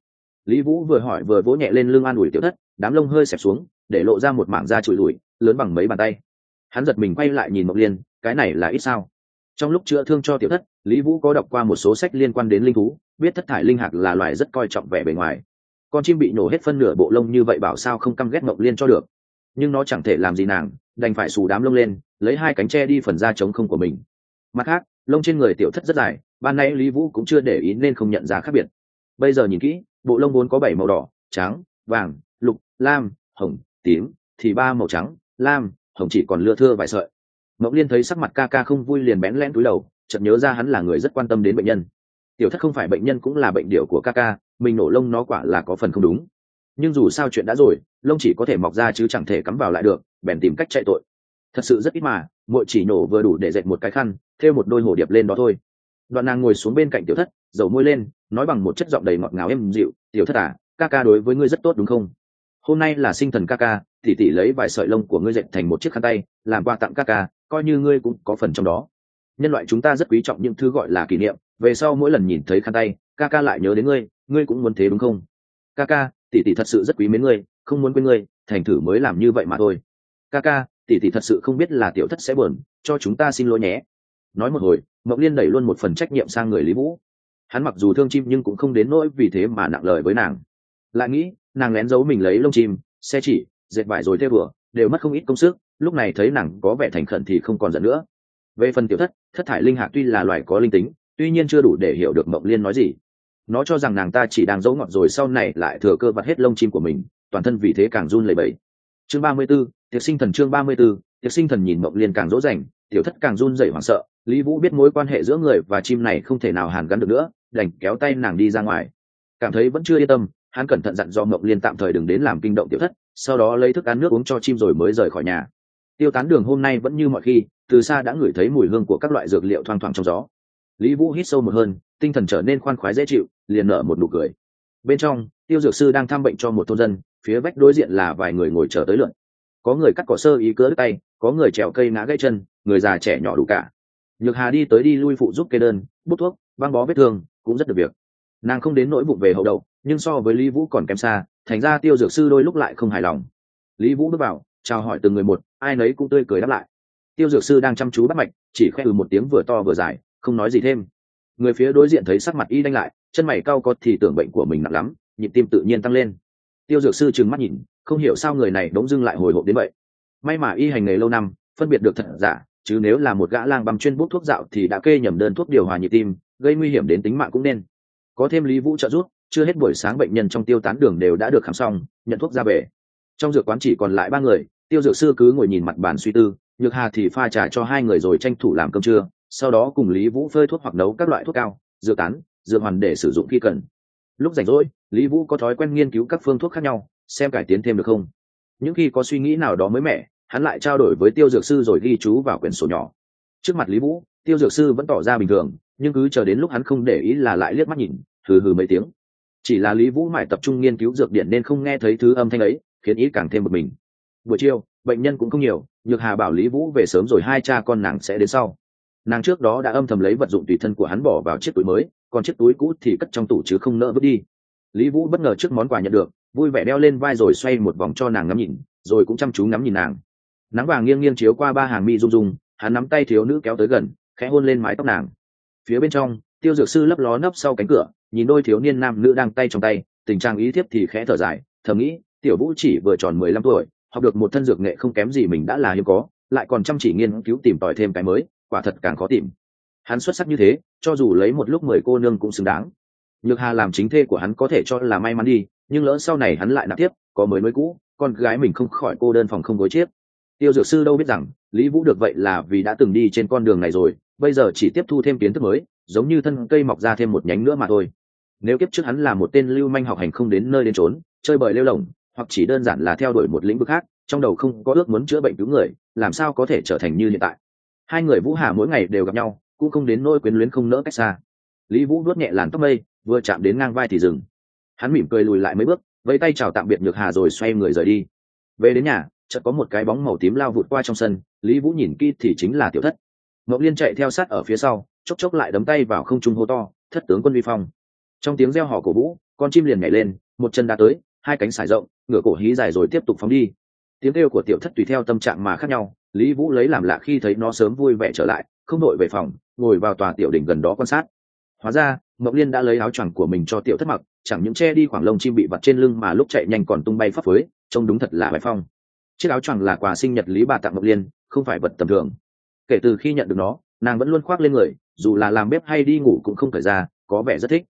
Lý vũ vừa hỏi vừa vỗ nhẹ lên lưng an ủi tiểu thất, đám lông hơi xẹp xuống, để lộ ra một mảng da trụi lùi lớn bằng mấy bàn tay hắn giật mình quay lại nhìn mộc liên, cái này là ít sao? Trong lúc chữa thương cho tiểu thất, lý vũ có đọc qua một số sách liên quan đến linh thú, biết thất thải linh hạc là loài rất coi trọng vẻ bề ngoài. Con chim bị nổ hết phân nửa bộ lông như vậy bảo sao không căm ghét mộc liên cho được. Nhưng nó chẳng thể làm gì nàng, đành phải xù đám lông lên, lấy hai cánh tre đi phần da trống không của mình. Mặt khác, lông trên người tiểu thất rất dài, ban nay lý vũ cũng chưa để ý nên không nhận ra khác biệt. Bây giờ nhìn kỹ, bộ lông vốn có bảy màu đỏ, trắng, vàng, lục, lam, hồng, tím, thì ba màu trắng, lam hồng chỉ còn lưa thưa vài sợi. Mộng liên thấy sắc mặt ca ca không vui liền bén lén túi đầu, chợt nhớ ra hắn là người rất quan tâm đến bệnh nhân. Tiểu thất không phải bệnh nhân cũng là bệnh điệu của ca ca, mình nổ lông nó quả là có phần không đúng. Nhưng dù sao chuyện đã rồi, lông chỉ có thể mọc ra chứ chẳng thể cắm vào lại được, bèn tìm cách chạy tội. Thật sự rất ít mà mỗi chỉ nổ vừa đủ để dệt một cái khăn, thêu một đôi hồ điệp lên đó thôi. Đoạn nàng ngồi xuống bên cạnh tiểu thất, dầu môi lên, nói bằng một chất giọng đầy ngọt ngào êm dịu, tiểu thất à ca ca đối với ngươi rất tốt đúng không? Hôm nay là sinh thần ca ca tỉ tỉ lấy vài sợi lông của ngươi dệt thành một chiếc khăn tay, làm quà tặng ca ca, coi như ngươi cũng có phần trong đó. Nhân loại chúng ta rất quý trọng những thứ gọi là kỷ niệm, về sau mỗi lần nhìn thấy khăn tay, ca ca lại nhớ đến ngươi ngươi cũng muốn thế đúng không? Ca ca, tỷ tỷ thật sự rất quý mến ngươi, không muốn quên ngươi, thành thử mới làm như vậy mà thôi. Ca ca, tỷ tỷ thật sự không biết là tiểu thất sẽ buồn, cho chúng ta xin lỗi nhé. Nói một hồi, mộng liên đẩy luôn một phần trách nhiệm sang người lý vũ. Hắn mặc dù thương chim nhưng cũng không đến nỗi vì thế mà nặng lời với nàng lại nghĩ nàng lén giấu mình lấy lông chim xe chỉ dệt vải rồi theo vừa, đều mất không ít công sức lúc này thấy nàng có vẻ thành khẩn thì không còn giận nữa. Về phần tiểu thất thất thải linh hạc tuy là loài có linh tính tuy nhiên chưa đủ để hiểu được mộng liên nói gì. Nó cho rằng nàng ta chỉ đang giấu ngọt rồi sau này lại thừa cơ vặt hết lông chim của mình toàn thân vì thế càng run lẩy bẩy. Chương ba mươi b ố tiệc sinh thần chương ba mươi b ố tiệc sinh thần nhìn mộng liên càng dỗ dành tiểu thất càng run rẩy hoảng sợ lý vũ biết mối quan hệ giữa người và chim này không thể nào hàn gắn được nữa đành kéo tay nàng đi ra ngoài. Cảm thấy vẫn chưa yên tâm hắn cẩn thận dặn do mộng liên tạm thời đừng đến làm kinh động tiểu thất, sau đó lấy thức ăn nước uống cho chim rồi mới rời khỏi nhà. Tiêu tán đường hôm nay vẫn như mọi khi, từ xa đã ngửi thấy mùi hương của các loại dược liệu thoang thoảng trong gió. Lý vũ hít sâu một hơn, tinh thần trở nên khoan khoái dễ chịu, liền nở một nụ cười. Bên trong, tiêu dược sư đang thăm bệnh cho một thôn dân, phía vách đối diện là vài người ngồi chờ tới lượn có người cắt cỏ sơ ý cỡ tay, có người trèo cây ngã gãy chân, người già trẻ nhỏ đủ cả. Nhược hà đi tới đi lui phụ giúp kê đơn, bút thuốc, băng bó vết thương, cũng rất được việc. Nàng không đến nỗi bụng về hậu đậu nhưng so với lý vũ còn kém xa, thành ra tiêu dược sư đôi lúc lại không hài lòng. Lý vũ bước vào, chào hỏi từng người một, ai nấy cũng tươi cười đáp lại. Tiêu dược sư đang chăm chú bắt mạch, chỉ khoe ừ một tiếng vừa to vừa dài, không nói gì thêm. Người phía đối diện thấy sắc mặt y đanh lại, chân mày cau có thì tưởng bệnh của mình nặng lắm, nhịp tim tự nhiên tăng lên. Tiêu dược sư trừng mắt nhìn, không hiểu sao người này đống dưng lại hồi hộp đến vậy. May mà y hành nghề lâu năm, phân biệt được thật giả, chứ nếu là một gã lang băm chuyên bút thuốc dạo thì đã kê nhầm đơn thuốc điều hòa nhịp tim, gây nguy hiểm đến tính mạng cũng nên. Có thêm lý vũ trợ giúp chưa hết buổi sáng bệnh nhân trong tiêu tán đường đều đã được khám xong, nhận thuốc ra về. Trong dược quán chỉ còn lại ba người, tiêu dược sư cứ ngồi nhìn mặt bàn suy tư, nhược hà thì pha trà cho hai người rồi tranh thủ làm cơm trưa, sau đó cùng lý vũ phơi thuốc hoặc nấu các loại thuốc cao, dược tán, dược hoàn để sử dụng khi cần. Lúc rảnh rỗi, lý vũ có thói quen nghiên cứu các phương thuốc khác nhau, xem cải tiến thêm được không. Những khi có suy nghĩ nào đó mới mẻ, hắn lại trao đổi với tiêu dược sư rồi ghi chú vào quyển sổ nhỏ. Trước mặt lý vũ, tiêu dược sư vẫn tỏ ra bình thường, nhưng cứ chờ đến lúc hắn không để ý là lại liếc mắt nhìn, hừ hừ mấy tiếng chỉ là lý vũ mãi tập trung nghiên cứu dược điện nên không nghe thấy thứ âm thanh ấy, khiến ý càng thêm một mình. Buổi chiều, bệnh nhân cũng không nhiều, nhược hà bảo lý vũ về sớm rồi hai cha con nàng sẽ đến sau. Nàng trước đó đã âm thầm lấy vật dụng tùy thân của hắn bỏ vào chiếc túi mới, còn chiếc túi cũ thì cất trong tủ chứ không nỡ vứt đi. Lý vũ bất ngờ trước món quà nhận được, vui vẻ đeo lên vai rồi xoay một vòng cho nàng ngắm nhìn, rồi cũng chăm chú ngắm nhìn nàng. Nắng vàng nghiêng nghiêng chiếu qua ba hàng mi rung rung, hắn nắm tay thiếu nữ kéo tới gần, khẽ hôn lên mái tóc nàng. Phía bên trong, tiêu dược sư lấp ló nấp sau cánh cửa nhìn đôi thiếu niên nam nữ đang tay trong tay, tình trạng ý thiếp thì khẽ thở dài, thầm nghĩ, tiểu vũ chỉ vừa tròn mười lăm tuổi, học được một thân dược nghệ không kém gì mình đã là hiếm có, lại còn chăm chỉ nghiên cứu tìm tòi thêm cái mới, quả thật càng khó tìm. Hắn xuất sắc như thế, cho dù lấy một lúc mười cô nương cũng xứng đáng. Nhược hà làm chính thê của hắn có thể cho là may mắn đi, nhưng lỡ sau này hắn lại nạp tiếp, có mới mới cũ, con gái mình không khỏi cô đơn phòng không gối chiếc. Tiêu dược sư đâu biết rằng, lý vũ được vậy là vì đã từng đi trên con đường này rồi, bây giờ chỉ tiếp thu thêm kiến thức mới, giống như thân cây mọc ra thêm một nhánh nữa mà thôi nếu kiếp trước hắn là một tên lưu manh học hành không đến nơi đến trốn chơi bời lêu lỏng, hoặc chỉ đơn giản là theo đuổi một lĩnh vực khác, trong đầu không có ước muốn chữa bệnh cứu người, làm sao có thể trở thành như hiện tại? Hai người vũ hà mỗi ngày đều gặp nhau, cũng không đến nỗi quyến luyến không nỡ cách xa. Lý vũ nuốt nhẹ làn tóc mây, vừa chạm đến ngang vai thì dừng. Hắn mỉm cười lùi lại mấy bước, vẫy tay chào tạm biệt nhược hà rồi xoay người rời đi. Về đến nhà, chợt có một cái bóng màu tím lao vụt qua trong sân, lý vũ nhìn kỹ thì chính là tiểu thất. Ngọc liên chạy theo sát ở phía sau, chốc chốc lại đấm tay vào không trung hô to, thất tướng quân vi phong trong tiếng reo hò cổ vũ, con chim liền nhảy lên, một chân đã tới, hai cánh sải rộng, ngửa cổ hí dài rồi tiếp tục phóng đi. Tiếng kêu của tiểu thất tùy theo tâm trạng mà khác nhau, lý vũ lấy làm lạ khi thấy nó sớm vui vẻ trở lại, không đội về phòng, ngồi vào tòa tiểu đỉnh gần đó quan sát. Hóa ra, mộc liên đã lấy áo choàng của mình cho tiểu thất mặc, chẳng những che đi khoảng lông chim bị vặt trên lưng mà lúc chạy nhanh còn tung bay phấp phới, trông đúng thật là bài phong. Chiếc áo choàng là quà sinh nhật lý bà tặng mộc liên, không phải vật tầm thường. Kể từ khi nhận được nó, nàng vẫn luôn khoác lên người, dù là làm bếp hay đi ngủ cũng không thời ra, có vẻ rất thích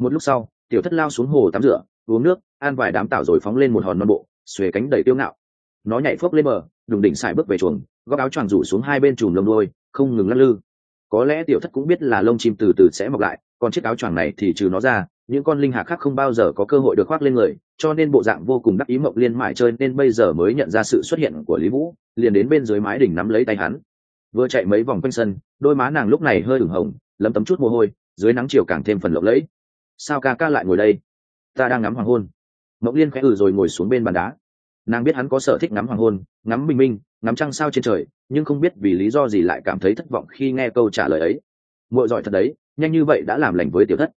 một lúc sau, tiểu thất lao xuống hồ tắm rửa, uống nước ăn vài đám tảo rồi phóng lên một hòn non bộ, xuề cánh đầy tiêu ngạo. Nó nhảy phốc lên bờ, đùng đỉnh xài bước về chuồng, góc áo choàng rủ xuống hai bên chùm lông đôi không ngừng lắc lư. Có lẽ tiểu thất cũng biết là lông chim từ từ sẽ mọc lại, còn chiếc áo choàng này thì trừ nó ra, những con linh hạc khác không bao giờ có cơ hội được khoác lên người, cho nên bộ dạng vô cùng đắc ý mộng liên mải chơi, nên bây giờ mới nhận ra sự xuất hiện của lý vũ, liền đến bên dưới mái đỉnh nắm lấy tay hắn. Vừa chạy mấy vòng quanh sân, đôi má nàng lúc này hơi ửng hồng, lấm tấm chút mồ hôi, dưới nắng chiều càng thêm phần lộng lẫy sao ca ca lại ngồi đây? Ta đang ngắm hoàng hôn. Mộng liên khẽ ừ rồi ngồi xuống bên bàn đá. Nàng biết hắn có sở thích ngắm hoàng hôn, ngắm bình minh, ngắm trăng sao trên trời, nhưng không biết vì lý do gì lại cảm thấy thất vọng khi nghe câu trả lời ấy. Muội giỏi thật đấy, nhanh như vậy đã làm lành với tiểu thất.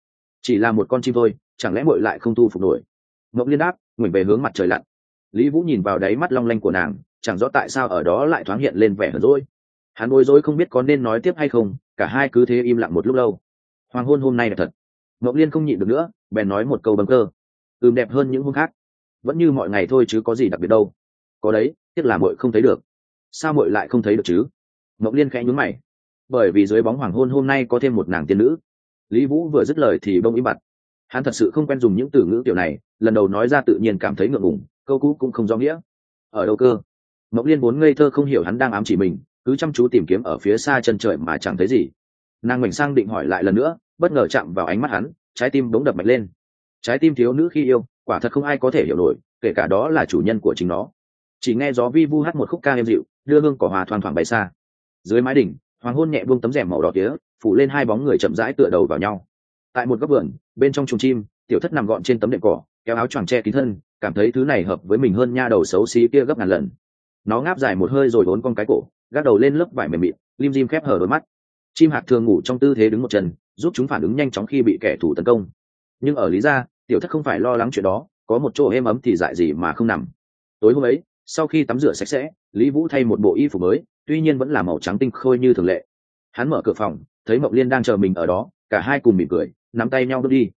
Chỉ là một con chim thôi, chẳng lẽ muội lại không thu phục nổi? Mộng liên đáp, ngẩng về hướng mặt trời lặn. Lý vũ nhìn vào đáy mắt long lanh của nàng, chẳng rõ tại sao ở đó lại thoáng hiện lên vẻ hờn rỗi hắn bối rối không biết có nên nói tiếp hay không, cả hai cứ thế im lặng một lúc lâu. Hoàng hôn hôm nay là thật ngọc liên không nhịn được nữa, bèn nói một câu bấm cơ. Ừm đẹp hơn những hôm khác. Vẫn như mọi ngày thôi chứ có gì đặc biệt đâu. Có đấy, tiếc là muội không thấy được. Sao muội lại không thấy được chứ? Ngọc liên khẽ nhún mày. Bởi vì dưới bóng hoàng hôn hôm nay có thêm một nàng tiên nữ. Lý vũ vừa dứt lời thì bông im bặt. Hắn thật sự không quen dùng những từ ngữ kiểu này, lần đầu nói ra tự nhiên cảm thấy ngượng ngùng, câu cũ cũng không rõ nghĩa. Ở đâu cơ? Mộng liên vốn ngây thơ không hiểu hắn đang ám chỉ mình, cứ chăm chú tìm kiếm ở phía xa chân trời mà chẳng thấy gì. Nàng ngoảnh sang định hỏi lại lần nữa bất ngờ chạm vào ánh mắt hắn, trái tim bỗng đập mạnh lên. Trái tim thiếu nữ khi yêu, quả thật không ai có thể hiểu nổi, kể cả đó là chủ nhân của chính nó. Chỉ nghe gió vi vu hát một khúc ca êm dịu, đưa hương cỏ hòa thoang thoảng bay xa. Dưới mái đỉnh, hoàng hôn nhẹ buông tấm rèm màu đỏ tía phủ lên hai bóng người chậm rãi tựa đầu vào nhau. Tại một góc vườn, bên trong chuồng chim, tiểu thất nằm gọn trên tấm đệm cỏ, kéo áo choàng che kín thân, cảm thấy thứ này hợp với mình hơn nha đầu xấu xí kia gấp ngàn lần. Nó ngáp dài một hơi rồi vốn con cái cổ, gác đầu lên lớp vải mềm mịn, lim dim khép hở đôi mắt. Chim hạt thường ngủ trong tư thế đứng một chân giúp chúng phản ứng nhanh chóng khi bị kẻ thù tấn công. Nhưng ở lý gia, tiểu thất không phải lo lắng chuyện đó, có một chỗ êm ấm thì dại gì mà không nằm. Tối hôm ấy, sau khi tắm rửa sạch sẽ, lý vũ thay một bộ y phục mới, tuy nhiên vẫn là màu trắng tinh khôi như thường lệ. Hắn mở cửa phòng, thấy mộng liên đang chờ mình ở đó, cả hai cùng mỉm cười, nắm tay nhau bước đi.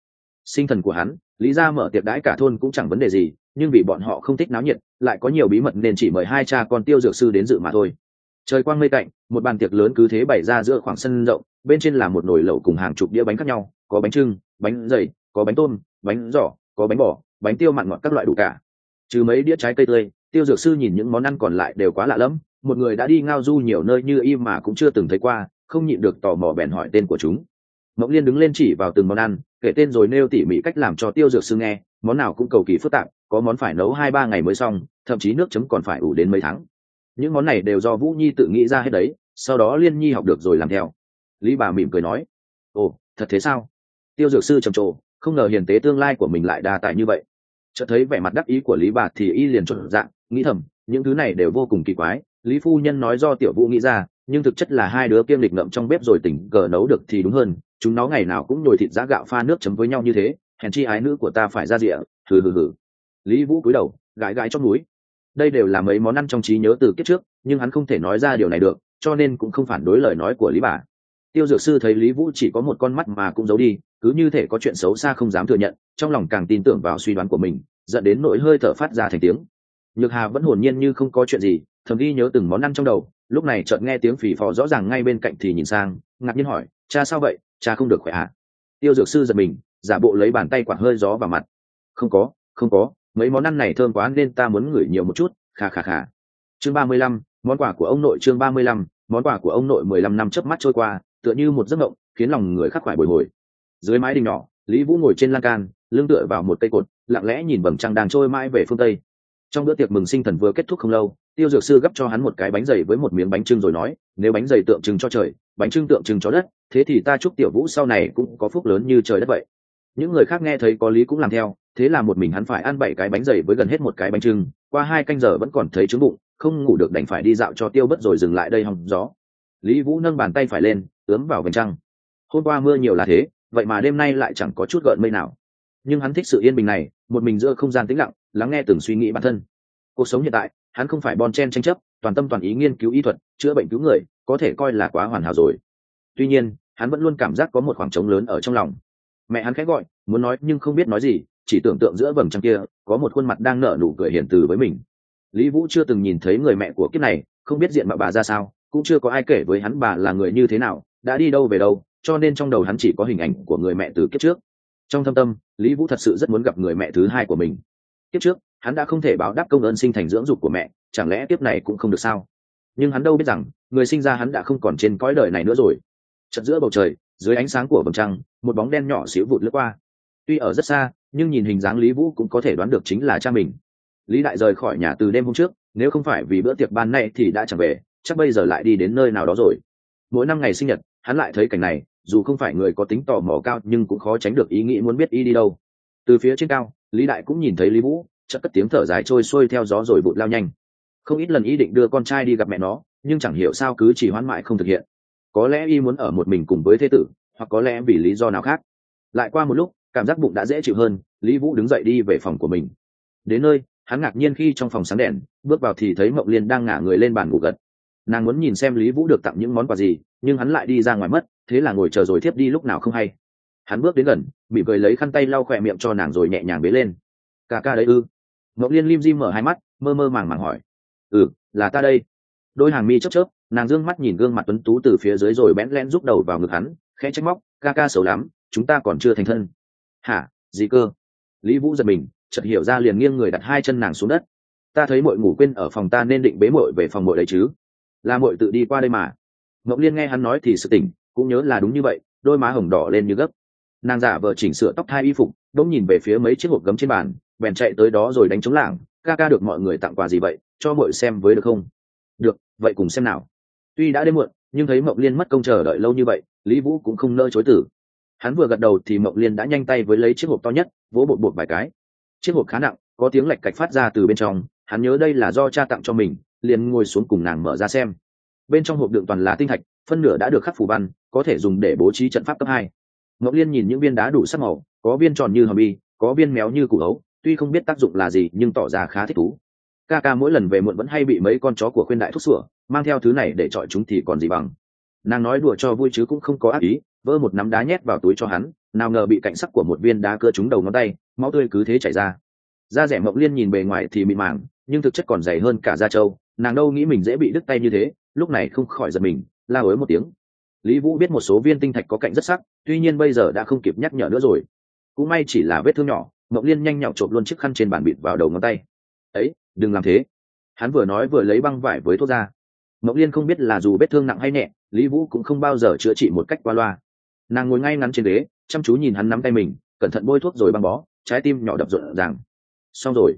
Sinh thần của hắn, lý ra mở tiệc đãi cả thôn cũng chẳng vấn đề gì, nhưng vì bọn họ không thích náo nhiệt, lại có nhiều bí mật nên chỉ mời hai cha con tiêu dược sư đến dự mà thôi. Trời quang mây cạnh một bàn tiệc lớn cứ thế bày ra giữa khoảng sân rộng bên trên là một nồi lẩu cùng hàng chục đĩa bánh khác nhau, có bánh trưng, bánh dày, có bánh tôm, bánh giỏ có bánh bò, bánh tiêu mặn ngọt các loại đủ cả. Trừ mấy đĩa trái cây tươi, tiêu dược sư nhìn những món ăn còn lại đều quá lạ lẫm, một người đã đi ngao du nhiều nơi như y mà cũng chưa từng thấy qua, không nhịn được tò mò bèn hỏi tên của chúng. Mộng liên đứng lên chỉ vào từng món ăn, kể tên rồi nêu tỉ mỉ cách làm cho tiêu dược sư nghe, món nào cũng cầu kỳ phức tạp, có món phải nấu hai ba ngày mới xong, thậm chí nước chấm còn phải ủ đến mấy tháng. Những món này đều do vũ nhi tự nghĩ ra hết đấy, sau đó liên nhi học được rồi làm theo lý bà mỉm cười nói, ồ, thật thế sao? Tiêu dược sư trầm trồ, không ngờ hiền tế tương lai của mình lại đa tài như vậy. Chợt thấy vẻ mặt đắc ý của lý bà thì y liền trộn dạng, nghĩ thầm, những thứ này đều vô cùng kỳ quái. Lý phu nhân nói do tiểu vũ nghĩ ra, nhưng thực chất là hai đứa kiêm lịch ngậm trong bếp rồi tỉnh cờ nấu được thì đúng hơn. Chúng nó ngày nào cũng nhồi thịt giá gạo pha nước chấm với nhau như thế, hèn chi ái nữ của ta phải ra rịa. Hừ hừ hừ. Lý vũ cúi đầu, gãi gãi trong núi. Đây đều là mấy món ăn trong trí nhớ từ kiếp trước, nhưng hắn không thể nói ra điều này được, cho nên cũng không phản đối lời nói của lý bà tiêu dược sư thấy lý vũ chỉ có một con mắt mà cũng giấu đi, cứ như thể có chuyện xấu xa không dám thừa nhận, trong lòng càng tin tưởng vào suy đoán của mình, dẫn đến nỗi hơi thở phát ra thành tiếng. Nhược hà vẫn hồn nhiên như không có chuyện gì, thầm ghi nhớ từng món ăn trong đầu, lúc này chợt nghe tiếng phì phò rõ ràng ngay bên cạnh thì nhìn sang, ngạc nhiên hỏi, cha sao vậy? Cha không được khỏe à? Tiêu dược sư giật mình, giả bộ lấy bàn tay quạt hơi gió vào mặt. Không có không có, mấy món ăn này thơm quá nên ta muốn ngửi nhiều một chút. Khà khà khà chương ba mươi lăm, món quà của ông nội chương ba mươi lăm, món quà của ông nội mười lăm năm chớp mắt trôi qua tựa như một giấc mộng, khiến lòng người khắc khoải bồi hồi. Dưới mái đình nhỏ, lý vũ ngồi trên lan can, lưng tựa vào một cây cột, lặng lẽ nhìn vầng trăng đang trôi mãi về phương tây. Trong bữa tiệc mừng sinh thần vừa kết thúc không lâu, tiêu dược sư gấp cho hắn một cái bánh dày với một miếng bánh trưng rồi nói, nếu bánh dày tượng trưng cho trời, bánh trưng tượng trưng cho đất, thế thì ta chúc tiểu vũ sau này cũng có phúc lớn như trời đất vậy. Những người khác nghe thấy có lý cũng làm theo, thế là một mình hắn phải ăn bảy cái bánh dày với gần hết một cái bánh trưng, qua hai canh giờ vẫn còn thấy trứng bụng, không ngủ được đành phải đi dạo cho tiêu bất rồi dừng lại đây hòng gió. Lý vũ nâng bàn tay phải lên ướm vào vành trăng. Hôm qua mưa nhiều là thế, vậy mà đêm nay lại chẳng có chút gợn mây nào. Nhưng hắn thích sự yên bình này, một mình giữa không gian tĩnh lặng, lắng nghe từng suy nghĩ bản thân. Cuộc sống hiện tại, hắn không phải bon chen tranh chấp, toàn tâm toàn ý nghiên cứu y thuật, chữa bệnh cứu người, có thể coi là quá hoàn hảo rồi. Tuy nhiên, hắn vẫn luôn cảm giác có một khoảng trống lớn ở trong lòng. Mẹ hắn khẽ gọi, muốn nói nhưng không biết nói gì, chỉ tưởng tượng giữa vầng trăng kia, có một khuôn mặt đang nở nụ cười hiền từ với mình. Lý vũ chưa từng nhìn thấy người mẹ của kiếp này, không biết diện mạo bà ra sao, cũng chưa có ai kể với hắn bà là người như thế nào đã đi đâu về đâu, cho nên trong đầu hắn chỉ có hình ảnh của người mẹ từ kiếp trước. Trong thâm tâm, lý vũ thật sự rất muốn gặp người mẹ thứ hai của mình. Kiếp trước, hắn đã không thể báo đáp công ơn sinh thành dưỡng dục của mẹ, chẳng lẽ kiếp này cũng không được sao? Nhưng hắn đâu biết rằng, người sinh ra hắn đã không còn trên cõi đời này nữa rồi. Chật giữa bầu trời, dưới ánh sáng của vầng trăng, một bóng đen nhỏ xíu vụt lướt qua. Tuy ở rất xa, nhưng nhìn hình dáng lý vũ cũng có thể đoán được chính là cha mình. Lý đại rời khỏi nhà từ đêm hôm trước, nếu không phải vì bữa tiệc ban nay thì đã chẳng về, chắc bây giờ lại đi đến nơi nào đó rồi. Mỗi năm ngày sinh nhật hắn lại thấy cảnh này, dù không phải người có tính tò mò cao, nhưng cũng khó tránh được ý nghĩ muốn biết y đi đâu. Từ phía trên cao, lý đại cũng nhìn thấy lý vũ, chợt cất tiếng thở dài trôi xuôi theo gió rồi bụt lao nhanh. Không ít lần ý định đưa con trai đi gặp mẹ nó, nhưng chẳng hiểu sao cứ chỉ hoãn mãi không thực hiện. Có lẽ y muốn ở một mình cùng với thế tử, hoặc có lẽ vì lý do nào khác. Lại qua một lúc, cảm giác bụng đã dễ chịu hơn, lý vũ đứng dậy đi về phòng của mình. Đến nơi, hắn ngạc nhiên khi trong phòng sáng đèn, bước vào thì thấy mộng liên đang ngả người lên bàn ngủ gật nàng muốn nhìn xem lý vũ được tặng những món quà gì, nhưng hắn lại đi ra ngoài mất, thế là ngồi chờ rồi thiếp đi lúc nào không hay. Hắn bước đến gần, bị cười lấy khăn tay lau khỏe miệng cho nàng rồi nhẹ nhàng bế lên. Ca ca đấy ư? Ngọc liên lim di mở hai mắt, mơ mơ màng màng hỏi. Ừ là ta đây. Đôi hàng mi chớp chớp, nàng d ư ơ n g mắt nhìn gương mặt tuấn tú từ phía dưới rồi bẽn lẽn rút đầu vào ngực hắn, khẽ trách móc, ca ca xấu lắm, chúng ta còn chưa thành thân. Hả, gì cơ? Lý vũ giật mình, chợt hiểu ra liền nghiêng người đặt hai chân nàng xuống đất. Ta thấy mội ngủ quên ở phòng ta nên định bế mội về phòng mội đấy chứ là mội tự đi qua đây mà. Ngọc liên nghe hắn nói thì sự tỉnh, cũng nhớ là đúng như vậy, đôi má hồng đỏ lên như gấp. Nàng giả vờ chỉnh sửa tóc thai y phục, đống nhìn về phía mấy chiếc hộp gấm trên bàn, bèn chạy tới đó rồi đánh chống lảng, ca ca được mọi người tặng quà gì vậy? Cho mội xem với được không? Được, vậy cùng xem nào. Tuy đã đêm muộn, nhưng thấy mộng liên mất công chờ đợi lâu như vậy, lý vũ cũng không nỡ chối tử hắn vừa gật đầu thì mộng liên đã nhanh tay với lấy chiếc hộp to nhất, vỗ bột bột vài cái. Chiếc hộp khá nặng, có tiếng lạch cạch phát ra từ bên trong, hắn nhớ đây là do cha tặng cho mình liền ngồi xuống cùng nàng mở ra xem. Bên trong hộp đựng toàn là tinh thạch, phân nửa đã được khắc phủ văn, có thể dùng để bố trí trận pháp cấp hai. Ngọc liên nhìn những viên đá đủ sắc màu, có viên tròn như hầm bi, có viên méo như củ hấu tuy không biết tác dụng là gì, nhưng tỏ ra khá thích thú. Ca ca mỗi lần về muộn vẫn hay bị mấy con chó của khuyên đại thúc sủa, mang theo thứ này để chọi chúng thì còn gì bằng. Nàng nói đùa cho vui chứ cũng không có ác ý, vỡ một nắm đá nhét vào túi cho hắn, nào ngờ bị cạnh sắc của một viên đá cưa trúng đầu ngón tay, máu tươi cứ thế chảy ra. Da rẻ mộng liên nhìn bề ngoài thì mịn màng, nhưng thực chất còn dày hơn cả da trâu nàng đâu nghĩ mình dễ bị đứt tay như thế, lúc này không khỏi giật mình, la ới một tiếng. Lý vũ biết một số viên tinh thạch có cạnh rất sắc, tuy nhiên bây giờ đã không kịp nhắc nhở nữa rồi. Cũng may chỉ là vết thương nhỏ, mộng liên nhanh nhạo trộm luôn chiếc khăn trên bàn bịt vào đầu ngón tay. Ấy, đừng làm thế. Hắn vừa nói vừa lấy băng vải với thuốc ra. Mộng liên không biết là dù vết thương nặng hay nhẹ, lý vũ cũng không bao giờ chữa trị một cách qua loa. Nàng ngồi ngay ngắn trên ghế, chăm chú nhìn hắn nắm tay mình, cẩn thận bôi thuốc rồi băng bó, trái tim nhỏ đập rộn ràng. Xong rồi.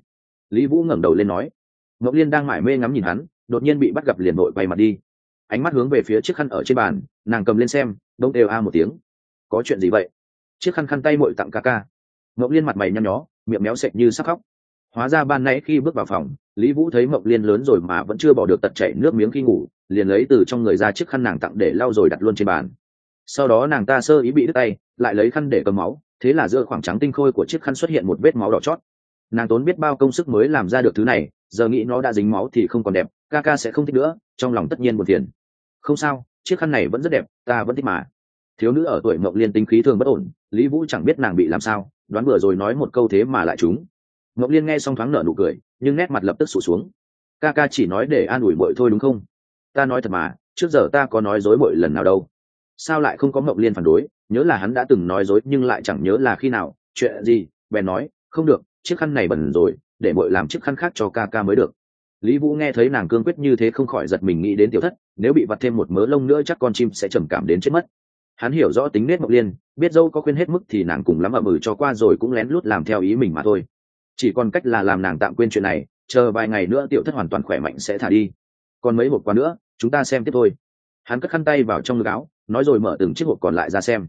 Lý vũ ngẩng đầu lên nói mộng liên đang mải mê ngắm nhìn hắn, đột nhiên bị bắt gặp liền vội quay mặt đi. Ánh mắt hướng về phía chiếc khăn ở trên bàn, nàng cầm lên xem, đông đều a một tiếng. Có chuyện gì vậy? Chiếc khăn khăn tay mội tặng ca ca. Mộng liên mặt mày nhăn nhó, miệng méo sệch như sắc khóc. Hóa ra ban nãy khi bước vào phòng, lý vũ thấy mộng liên lớn rồi mà vẫn chưa bỏ được tật chảy nước miếng khi ngủ, liền lấy từ trong người ra chiếc khăn nàng tặng để lau rồi đặt luôn trên bàn. Sau đó nàng ta sơ ý bị đứt tay, lại lấy khăn để cầm máu, thế là giữa khoảng trắng tinh khôi của chiếc khăn xuất hiện một vết máu đỏ chót nàng tốn biết bao công sức mới làm ra được thứ này, giờ nghĩ nó đã dính máu thì không còn đẹp, ca ca sẽ không thích nữa, trong lòng tất nhiên buồn phiền. Không sao, chiếc khăn này vẫn rất đẹp, ta vẫn thích mà. Thiếu nữ ở tuổi mộng liên tính khí thường bất ổn, lý vũ chẳng biết nàng bị làm sao, đoán vừa rồi nói một câu thế mà lại chúng mộng liên nghe xong thoáng nở nụ cười, nhưng nét mặt lập tức sụt xuống. Ca ca chỉ nói để an ủi bội thôi đúng không? Ta nói thật mà, trước giờ ta có nói dối bội lần nào đâu. Sao lại không có mộng liên phản đối? Nhớ là hắn đã từng nói dối nhưng lại chẳng nhớ là khi nào. Chuyện gì? Bèn nói, không được chiếc khăn này bẩn rồi, để mội làm chiếc khăn khác cho ca ca mới được. Lý vũ nghe thấy nàng cương quyết như thế không khỏi giật mình nghĩ đến tiểu thất, nếu bị vặt thêm một mớ lông nữa chắc con chim sẽ trầm cảm đến chết mất. Hắn hiểu rõ tính nết mộc liên, biết dâu có khuyên hết mức thì nàng cùng lắm ậm ừ cho qua rồi cũng lén lút làm theo ý mình mà thôi. Chỉ còn cách là làm nàng tạm quên chuyện này, chờ vài ngày nữa tiểu thất hoàn toàn khỏe mạnh sẽ thả đi. Còn mấy hộp quà nữa, chúng ta xem tiếp thôi. Hắn cất khăn tay vào trong ngực áo, nói rồi mở từng chiếc hộp còn lại ra xem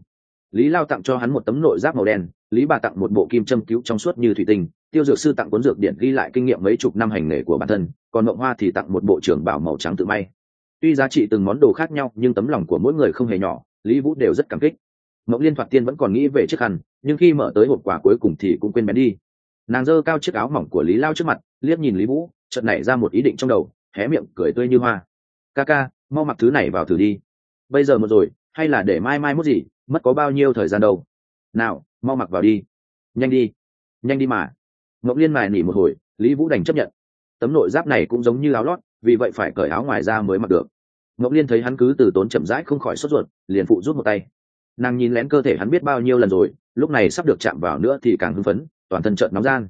lý lao tặng cho hắn một tấm nội giáp màu đen, lý bà tặng một bộ kim châm cứu trong suốt như thủy tinh, tiêu dược sư tặng cuốn dược điện ghi lại kinh nghiệm mấy chục năm hành nghề của bản thân, còn mộng hoa thì tặng một bộ trưởng bảo màu trắng tự may. Tuy giá trị từng món đồ khác nhau, nhưng tấm lòng của mỗi người không hề nhỏ, lý vũ đều rất cảm kích. Mộng liên thoạt tiên vẫn còn nghĩ về chiếc khăn, nhưng khi mở tới hộp quà cuối cùng thì cũng quên bén đi. Nàng giơ cao chiếc áo mỏng của lý lao trước mặt, liếc nhìn lý vũ, chợt nảy ra một ý định trong đầu, hé miệng cười tươi như hoa. Ca ca, mau mặc thứ này vào thử đi. Bây giờ một rồi, hay là để mai mai mốt gì mất có bao nhiêu thời gian đâu. Nào, mau mặc vào đi. Nhanh đi. Nhanh đi mà. Ngọc liên mài nỉ một hồi, lý vũ đành chấp nhận. Tấm nội giáp này cũng giống như áo lót, vì vậy phải cởi áo ngoài ra mới mặc được. Ngọc liên thấy hắn cứ từ tốn chậm rãi không khỏi sốt ruột, liền phụ rút một tay. Nàng nhìn lén cơ thể hắn biết bao nhiêu lần rồi, lúc này sắp được chạm vào nữa thì càng hưng phấn, toàn thân trợn nóng gian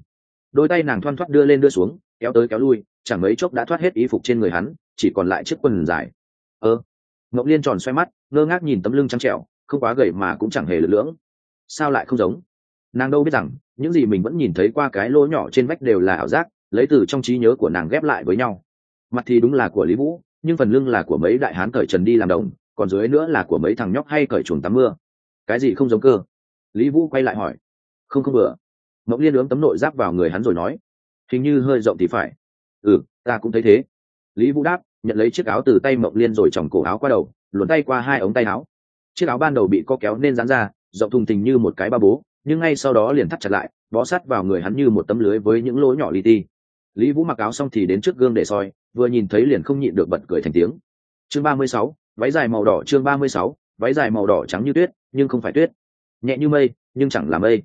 đôi tay nàng thoăn thoắt đưa lên đưa xuống, kéo tới kéo lui, chẳng mấy chốc đã thoát hết y phục trên người hắn, chỉ còn lại chiếc quần dài. Ơ. Ngọc liên tròn xoay mắt, ngơ ngác nhìn tấm lưng trắng trẻo không quá gầy mà cũng chẳng hề lực lưỡng. Sao lại không giống? Nàng đâu biết rằng, những gì mình vẫn nhìn thấy qua cái lỗ nhỏ trên vách đều là ảo giác, lấy từ trong trí nhớ của nàng ghép lại với nhau. Mặt thì đúng là của lý vũ, nhưng phần lưng là của mấy đại hán cởi trần đi làm đồng, còn dưới nữa là của mấy thằng nhóc hay cởi chuồng tắm mưa. Cái gì không giống cơ? Lý vũ quay lại hỏi. Không không vừa. Mộng liên ướm tấm nội giáp vào người hắn rồi nói. Hình như hơi rộng thì phải. Ừ ta cũng thấy thế. Lý vũ đáp, nhận lấy chiếc áo từ tay mộng liên rồi chòng cổ áo qua đầu, luồn tay qua hai ống tay áo chiếc áo ban đầu bị co kéo nên dán ra, rộng thùng thình như một cái ba bố, nhưng ngay sau đó liền thắt chặt lại, bó sát vào người hắn như một tấm lưới với những lỗ nhỏ li ti. Lý vũ mặc áo xong thì đến trước gương để soi, vừa nhìn thấy liền không nhịn được bật cười thành tiếng. Chương ba mươi sáu, váy dài màu đỏ, chương ba mươi sáu, váy dài màu đỏ trắng như tuyết, nhưng không phải tuyết. Nhẹ như mây, nhưng chẳng là mây.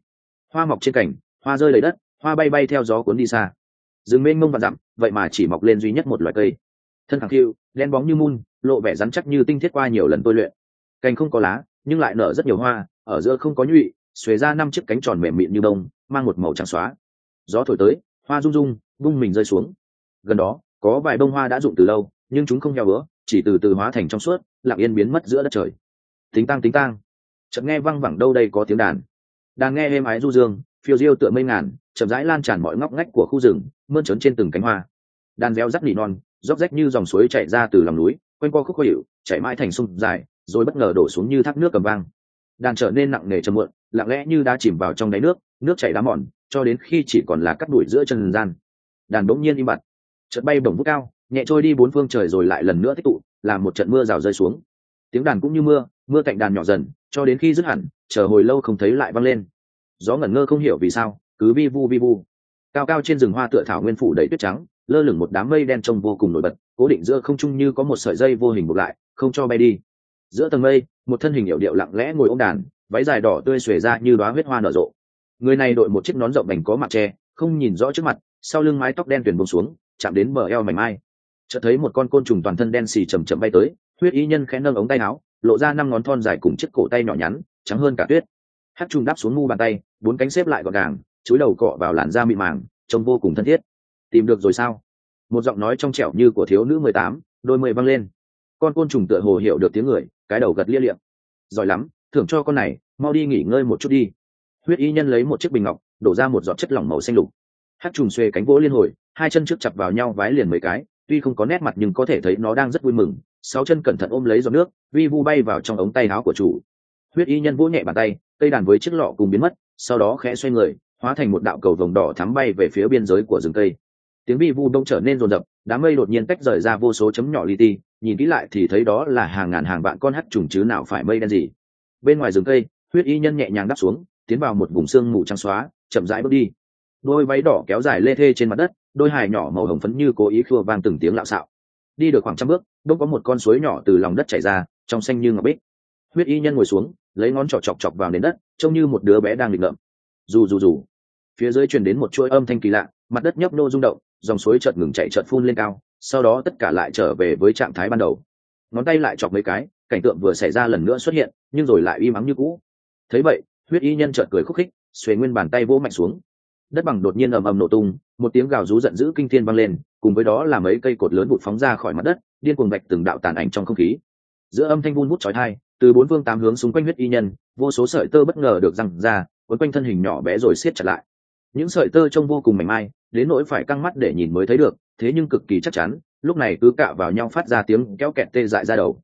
Hoa mọc trên cảnh hoa rơi lấy đất, hoa bay bay theo gió cuốn đi xa. Rừng mênh mông và dặm, vậy mà chỉ mọc lên duy nhất một loại cây. Thân thẳng thiêu đen bóng như mun, lộ vẻ rắn chắc như tinh thiết qua nhiều lần tôi luyện cành không có lá, nhưng lại nở rất nhiều hoa, ở giữa không có nhụy, xuề ra năm chiếc cánh tròn mềm mịn như đông mang một màu trắng xóa. Gió thổi tới, hoa rung rung, bung mình rơi xuống. Gần đó, có vài bông hoa đã rụng từ lâu, nhưng chúng không heo bữa chỉ từ từ hóa thành trong suốt, lặng yên biến mất giữa đất trời. Tính tang tính tang. Chợt nghe văng vẳng đâu đây có tiếng đàn. Đàn nghe êm ái du dương, phiêu diêu tựa mây ngàn, chậm rãi lan tràn mọi ngóc ngách của khu rừng, mơn trớn trên từng cánh hoa. Đàn reo rắc nỉ non, róc rách như dòng suối chạy ra từ lòng núi, quanh qua khúc khó hiệu chạy mãi thành sông dài rồi bất ngờ đổ xuống như thác nước cầm vang. Đàn trở nên nặng nề trầm muộn, lặng lẽ như đã chìm vào trong đáy nước nước chảy đá mòn, cho đến khi chỉ còn là cắt đuổi giữa chân gian. Đàn bỗng nhiên im bặt. Trận bay bổng vút cao, nhẹ trôi đi bốn phương trời rồi lại lần nữa tích tụ, làm một trận mưa rào rơi xuống. Tiếng đàn cũng như mưa mưa cạnh đàn nhỏ dần, cho đến khi dứt hẳn, chờ hồi lâu không thấy lại văng lên. Gió ngẩn ngơ không hiểu vì sao, cứ vi vu vi vu. Cao cao trên rừng hoa tựa thảo nguyên phủ đầy tuyết trắng, lơ lửng một đám mây đen trông vô cùng nổi bật, cố định giữa không trung như có một sợi dây vô hình buộc lại, không cho bay đi giữa tầng mây, một thân hình hiệu điệu lặng lẽ ngồi ôm đàn, váy dài đỏ tươi xuề ra như đoá huyết hoa nở rộ. Người này đội một chiếc nón rộng bành có mặt tre, không nhìn rõ trước mặt, sau lưng mái tóc đen tuyển bông xuống, chạm đến bờ eo mảnh mai. Chợt thấy một con côn trùng toàn thân đen xì chầm chậm bay tới, huyết y nhân khẽ nâng ống tay áo, lộ ra năm ngón thon dài cùng chiếc cổ tay nhỏ nhắn, trắng hơn cả tuyết. Hát trùng đáp xuống mu bàn tay, bốn cánh xếp lại gọn gàng chối đầu cọ vào làn da mịn màng, trông vô cùng thân thiết. Tìm được rồi sao? Một giọng nói trong trẻo như của thiếu nữ mười tám, đôi mười văng lên. Con côn trùng tựa hồ hiểu được tiếng người cái đầu gật lia liệm. Giỏi lắm, thưởng cho con này, mau đi nghỉ ngơi một chút đi. Huyết y nhân lấy một chiếc bình ngọc, đổ ra một giọt chất lỏng màu xanh lục. Hát trùng xuê cánh vỗ liên hồi, hai chân trước chặt vào nhau vái liền mấy cái, tuy không có nét mặt nhưng có thể thấy nó đang rất vui mừng. Sáu chân cẩn thận ôm lấy giọt nước, vi vu bay vào trong ống tay áo của chủ. Huyết y nhân vỗ nhẹ bàn tay, cây đàn với chiếc lọ cùng biến mất, sau đó khẽ xoay người, hóa thành một đạo cầu vồng đỏ thắm bay về phía biên giới của rừng cây tiếng vi vu đông trở nên rồn rập, đám mây đột nhiên tách rời ra vô số chấm nhỏ li ti, nhìn kỹ lại thì thấy đó là hàng ngàn hàng vạn con hắt trùng chứ nào phải mây đen gì. Bên ngoài rừng cây, huyết y nhân nhẹ nhàng đắp xuống, tiến vào một vùng sương mù trắng xóa, chậm rãi bước đi. Đôi váy đỏ kéo dài lê thê trên mặt đất, đôi hài nhỏ màu hồng phấn như cố ý khua vang từng tiếng lạo xạo. Đi được khoảng trăm bước đông có một con suối nhỏ từ lòng đất chảy ra, trong xanh như ngọc bích. Huyết y nhân ngồi xuống, lấy ngón trỏ chọc chọc vào nền đất, trông như một đứa bé đang nghịch ngợm. Dù dù dù. Phía dưới truyền đến một chuỗi âm thanh kỳ lạ, mặt đất nhấp nô rung động dòng suối chợt ngừng chạy chợt phun lên cao, sau đó tất cả lại trở về với trạng thái ban đầu. Ngón tay lại chọc mấy cái, cảnh tượng vừa xảy ra lần nữa xuất hiện, nhưng rồi lại im mắng như cũ. Thấy vậy, huyết y nhân chợt cười khúc khích, xuề nguyên bàn tay vỗ mạnh xuống. Đất bằng đột nhiên ầm ầm nổ tung, một tiếng gào rú giận dữ kinh thiên vang lên, cùng với đó là mấy cây cột lớn bụt phóng ra khỏi mặt đất, điên cuồng vạch từng đạo tàn ảnh trong không khí. Giữa âm thanh vun vút chói tai, từ bốn phương tám hướng xung quanh huyết y nhân, vô số sợi tơ bất ngờ được răng ra, quấn quanh thân hình nhỏ bé rồi siết chặt lại những sợi tơ trông vô cùng mảnh mai, đến nỗi phải căng mắt để nhìn mới thấy được, thế nhưng cực kỳ chắc chắn, lúc này cứ cạ vào nhau phát ra tiếng kéo kẹt tê dại ra đầu.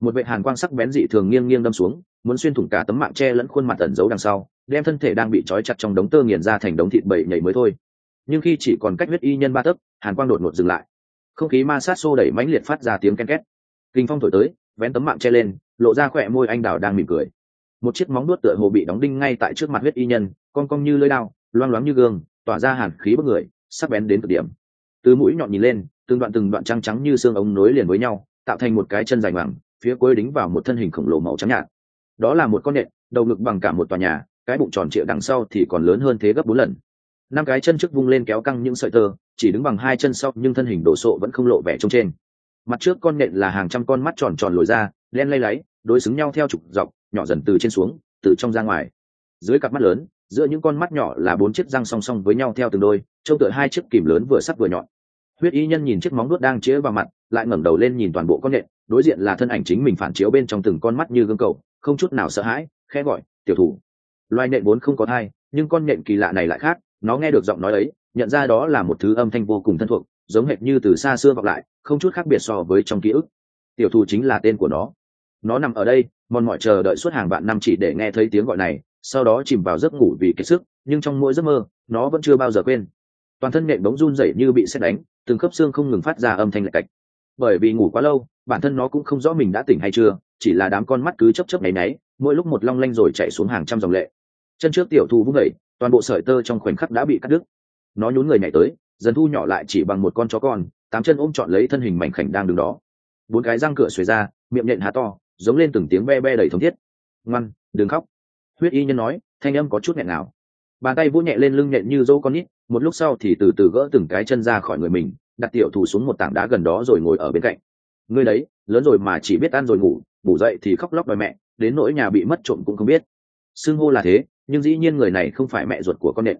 Một vệ hàn quang sắc bén dị thường nghiêng nghiêng đâm xuống, muốn xuyên thủng cả tấm mạng che lẫn khuôn mặt ẩn giấu đằng sau, đem thân thể đang bị trói chặt trong đống tơ nghiền ra thành đống thịt bậy nhảy mới thôi. Nhưng khi chỉ còn cách huyết y nhân ba tấc, hàn quang đột ngột dừng lại. Không khí ma sát xô đẩy mãnh liệt phát ra tiếng ken két. Kinh phong thổi tới, vén tấm mạng che lên, lộ ra khỏe môi anh đào đang mỉm cười. Một chiếc móng đuốt tựa hồ bị đóng đinh ngay tại trước mặt huyết y nhân con cong như lưỡi đao loang loáng như gương, tỏa ra hàn khí bức người, sắc bén đến cực điểm. Từ mũi nhọn nhìn lên, từng đoạn từng đoạn trắng trắng như xương ống nối liền với nhau, tạo thành một cái chân dài ngoằng, phía cuối đính vào một thân hình khổng lồ màu trắng nhạt. Đó là một con nện đầu ngực bằng cả một tòa nhà, cái bụng tròn trịa đằng sau thì còn lớn hơn thế gấp bốn lần. Năm cái chân trước vung lên kéo căng những sợi tơ, chỉ đứng bằng hai chân sau, nhưng thân hình đổ sộ vẫn không lộ vẻ trông trên mặt trước con nện là hàng trăm con mắt tròn tròn lồi ra, đen lay láy, đối xứng nhau theo trục dọc, nhỏ dần từ trên xuống, từ trong ra ngoài. Dưới cặp mắt lớn giữa những con mắt nhỏ là bốn chiếc răng song song với nhau theo từng đôi, trông tựa hai chiếc kìm lớn vừa sắc vừa nhọn. Huyết y nhân nhìn chiếc móng nuốt đang chĩa vào mặt, lại ngẩng đầu lên nhìn toàn bộ con nện đối diện là thân ảnh chính mình phản chiếu bên trong từng con mắt như gương cầu, không chút nào sợ hãi, khẽ gọi, tiểu thủ. Loài nện vốn không có thai, nhưng con nện kỳ lạ này lại khác, nó nghe được giọng nói ấy, nhận ra đó là một thứ âm thanh vô cùng thân thuộc, giống hệt như từ xa xưa vọng lại, không chút khác biệt so với trong ký ức. Tiểu thủ chính là tên của nó. Nó nằm ở đây, mòn mỏi chờ đợi suốt hàng vạn năm chỉ để nghe thấy tiếng gọi này sau đó chìm vào giấc ngủ vì kiệt sức, nhưng trong mỗi giấc mơ, nó vẫn chưa bao giờ quên. Toàn thân nện bóng run rẩy như bị xét đánh, từng khớp xương không ngừng phát ra âm thanh lạch cạch. Bởi vì ngủ quá lâu, bản thân nó cũng không rõ mình đã tỉnh hay chưa, chỉ là đám con mắt cứ chấp chấp nháy náy mỗi lúc một long lanh rồi chạy xuống hàng trăm dòng lệ. Chân trước tiểu thu vung vẩy toàn bộ sợi tơ trong khoảnh khắc đã bị cắt đứt. Nó nhún người nhảy tới, dần thu nhỏ lại chỉ bằng một con chó con, tám chân ôm trọn lấy thân hình mảnh khảnh đang đứng đó. Bốn cái răng cửa xuề ra, miệng nhện há to, giống lên từng tiếng be be đầy thống thiết. Ngoan, đừng khóc huyết y nhân nói, thanh âm có chút nghẹn nào bàn tay vỗ nhẹ lên lưng nhện như dỗ con nít, một lúc sau thì từ từ gỡ từng cái chân ra khỏi người mình, đặt tiểu thủ xuống một tảng đá gần đó rồi ngồi ở bên cạnh. Ngươi đấy, lớn rồi mà chỉ biết ăn rồi ngủ ngủ dậy thì khóc lóc đòi mẹ, đến nỗi nhà bị mất trộm cũng không biết. Xưng hô là thế, nhưng dĩ nhiên người này không phải mẹ ruột của con nện.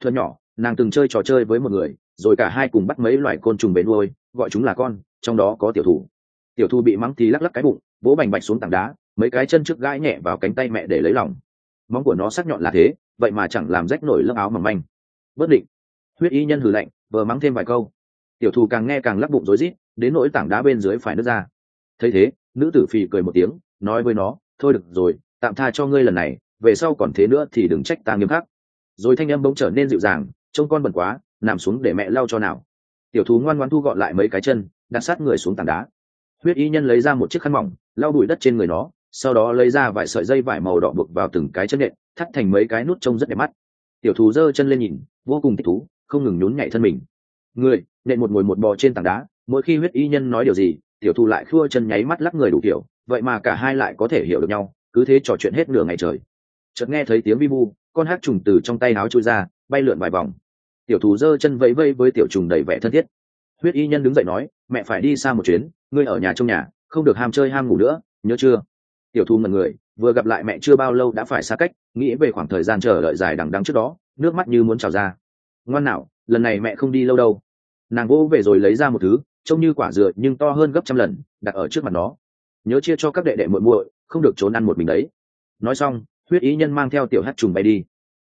Thuận nhỏ, nàng từng chơi trò chơi với một người, rồi cả hai cùng bắt mấy loài côn trùng bến nuôi, gọi chúng là con, trong đó có tiểu thủ. Tiểu thu bị mắng thì lắc lắc cái bụng, vỗ bành bạch xuống tảng đá, mấy cái chân trước gãi nhẹ vào cánh tay mẹ để lấy lòng móng của nó sắc nhọn là thế, vậy mà chẳng làm rách nổi lớp áo mỏng manh. Bất định. Huyết y nhân hừ lạnh, vừa mắng thêm vài câu. Tiểu thù càng nghe càng lắc bụng rối rít, đến nỗi tảng đá bên dưới phải nứt ra. Thấy thế, nữ tử phì cười một tiếng, nói với nó, thôi được rồi, tạm tha cho ngươi lần này, về sau còn thế nữa thì đừng trách ta nghiêm khắc. Rồi thanh âm bỗng trở nên dịu dàng, trông con bẩn quá, nằm xuống để mẹ lau cho nào. Tiểu thú ngoan ngoan thu gọn lại mấy cái chân, đặt sát người xuống tảng đá. Huyết y nhân lấy ra một chiếc khăn mỏng, lau bụi đất trên người nó sau đó lấy ra vài sợi dây vải màu đỏ buộc vào từng cái chân nện, thắt thành mấy cái nút trông rất đẹp mắt. Tiểu thú giơ chân lên nhìn, vô cùng thích thú, không ngừng nhún nhảy thân mình. Người, nện một ngồi một bò trên tảng đá, mỗi khi huyết y nhân nói điều gì, tiểu thú lại khua chân nháy mắt lắc người đủ kiểu, vậy mà cả hai lại có thể hiểu được nhau, cứ thế trò chuyện hết nửa ngày trời. Chợt nghe thấy tiếng vi vu, con hát trùng từ trong tay áo trôi ra, bay lượn vài vòng. Tiểu thú giơ chân vẫy vây với tiểu trùng đầy vẻ thân thiết. Huyết y nhân đứng dậy nói, mẹ phải đi xa một chuyến, ngươi ở nhà trong nhà, không được ham chơi ham ngủ nữa, nhớ chưa? Tiểu Thu ngần người, vừa gặp lại mẹ chưa bao lâu đã phải xa cách, nghĩ về khoảng thời gian chờ đợi dài đằng đắng trước đó, nước mắt như muốn trào ra. Ngoan nào, lần này mẹ không đi lâu đâu. Nàng vỗ về rồi lấy ra một thứ, trông như quả dừa nhưng to hơn gấp trăm lần, đặt ở trước mặt nó. Nhớ chia cho các đệ đệ muội muội, không được trốn ăn một mình đấy. Nói xong, huyết ý nhân mang theo tiểu hát trùng bay đi.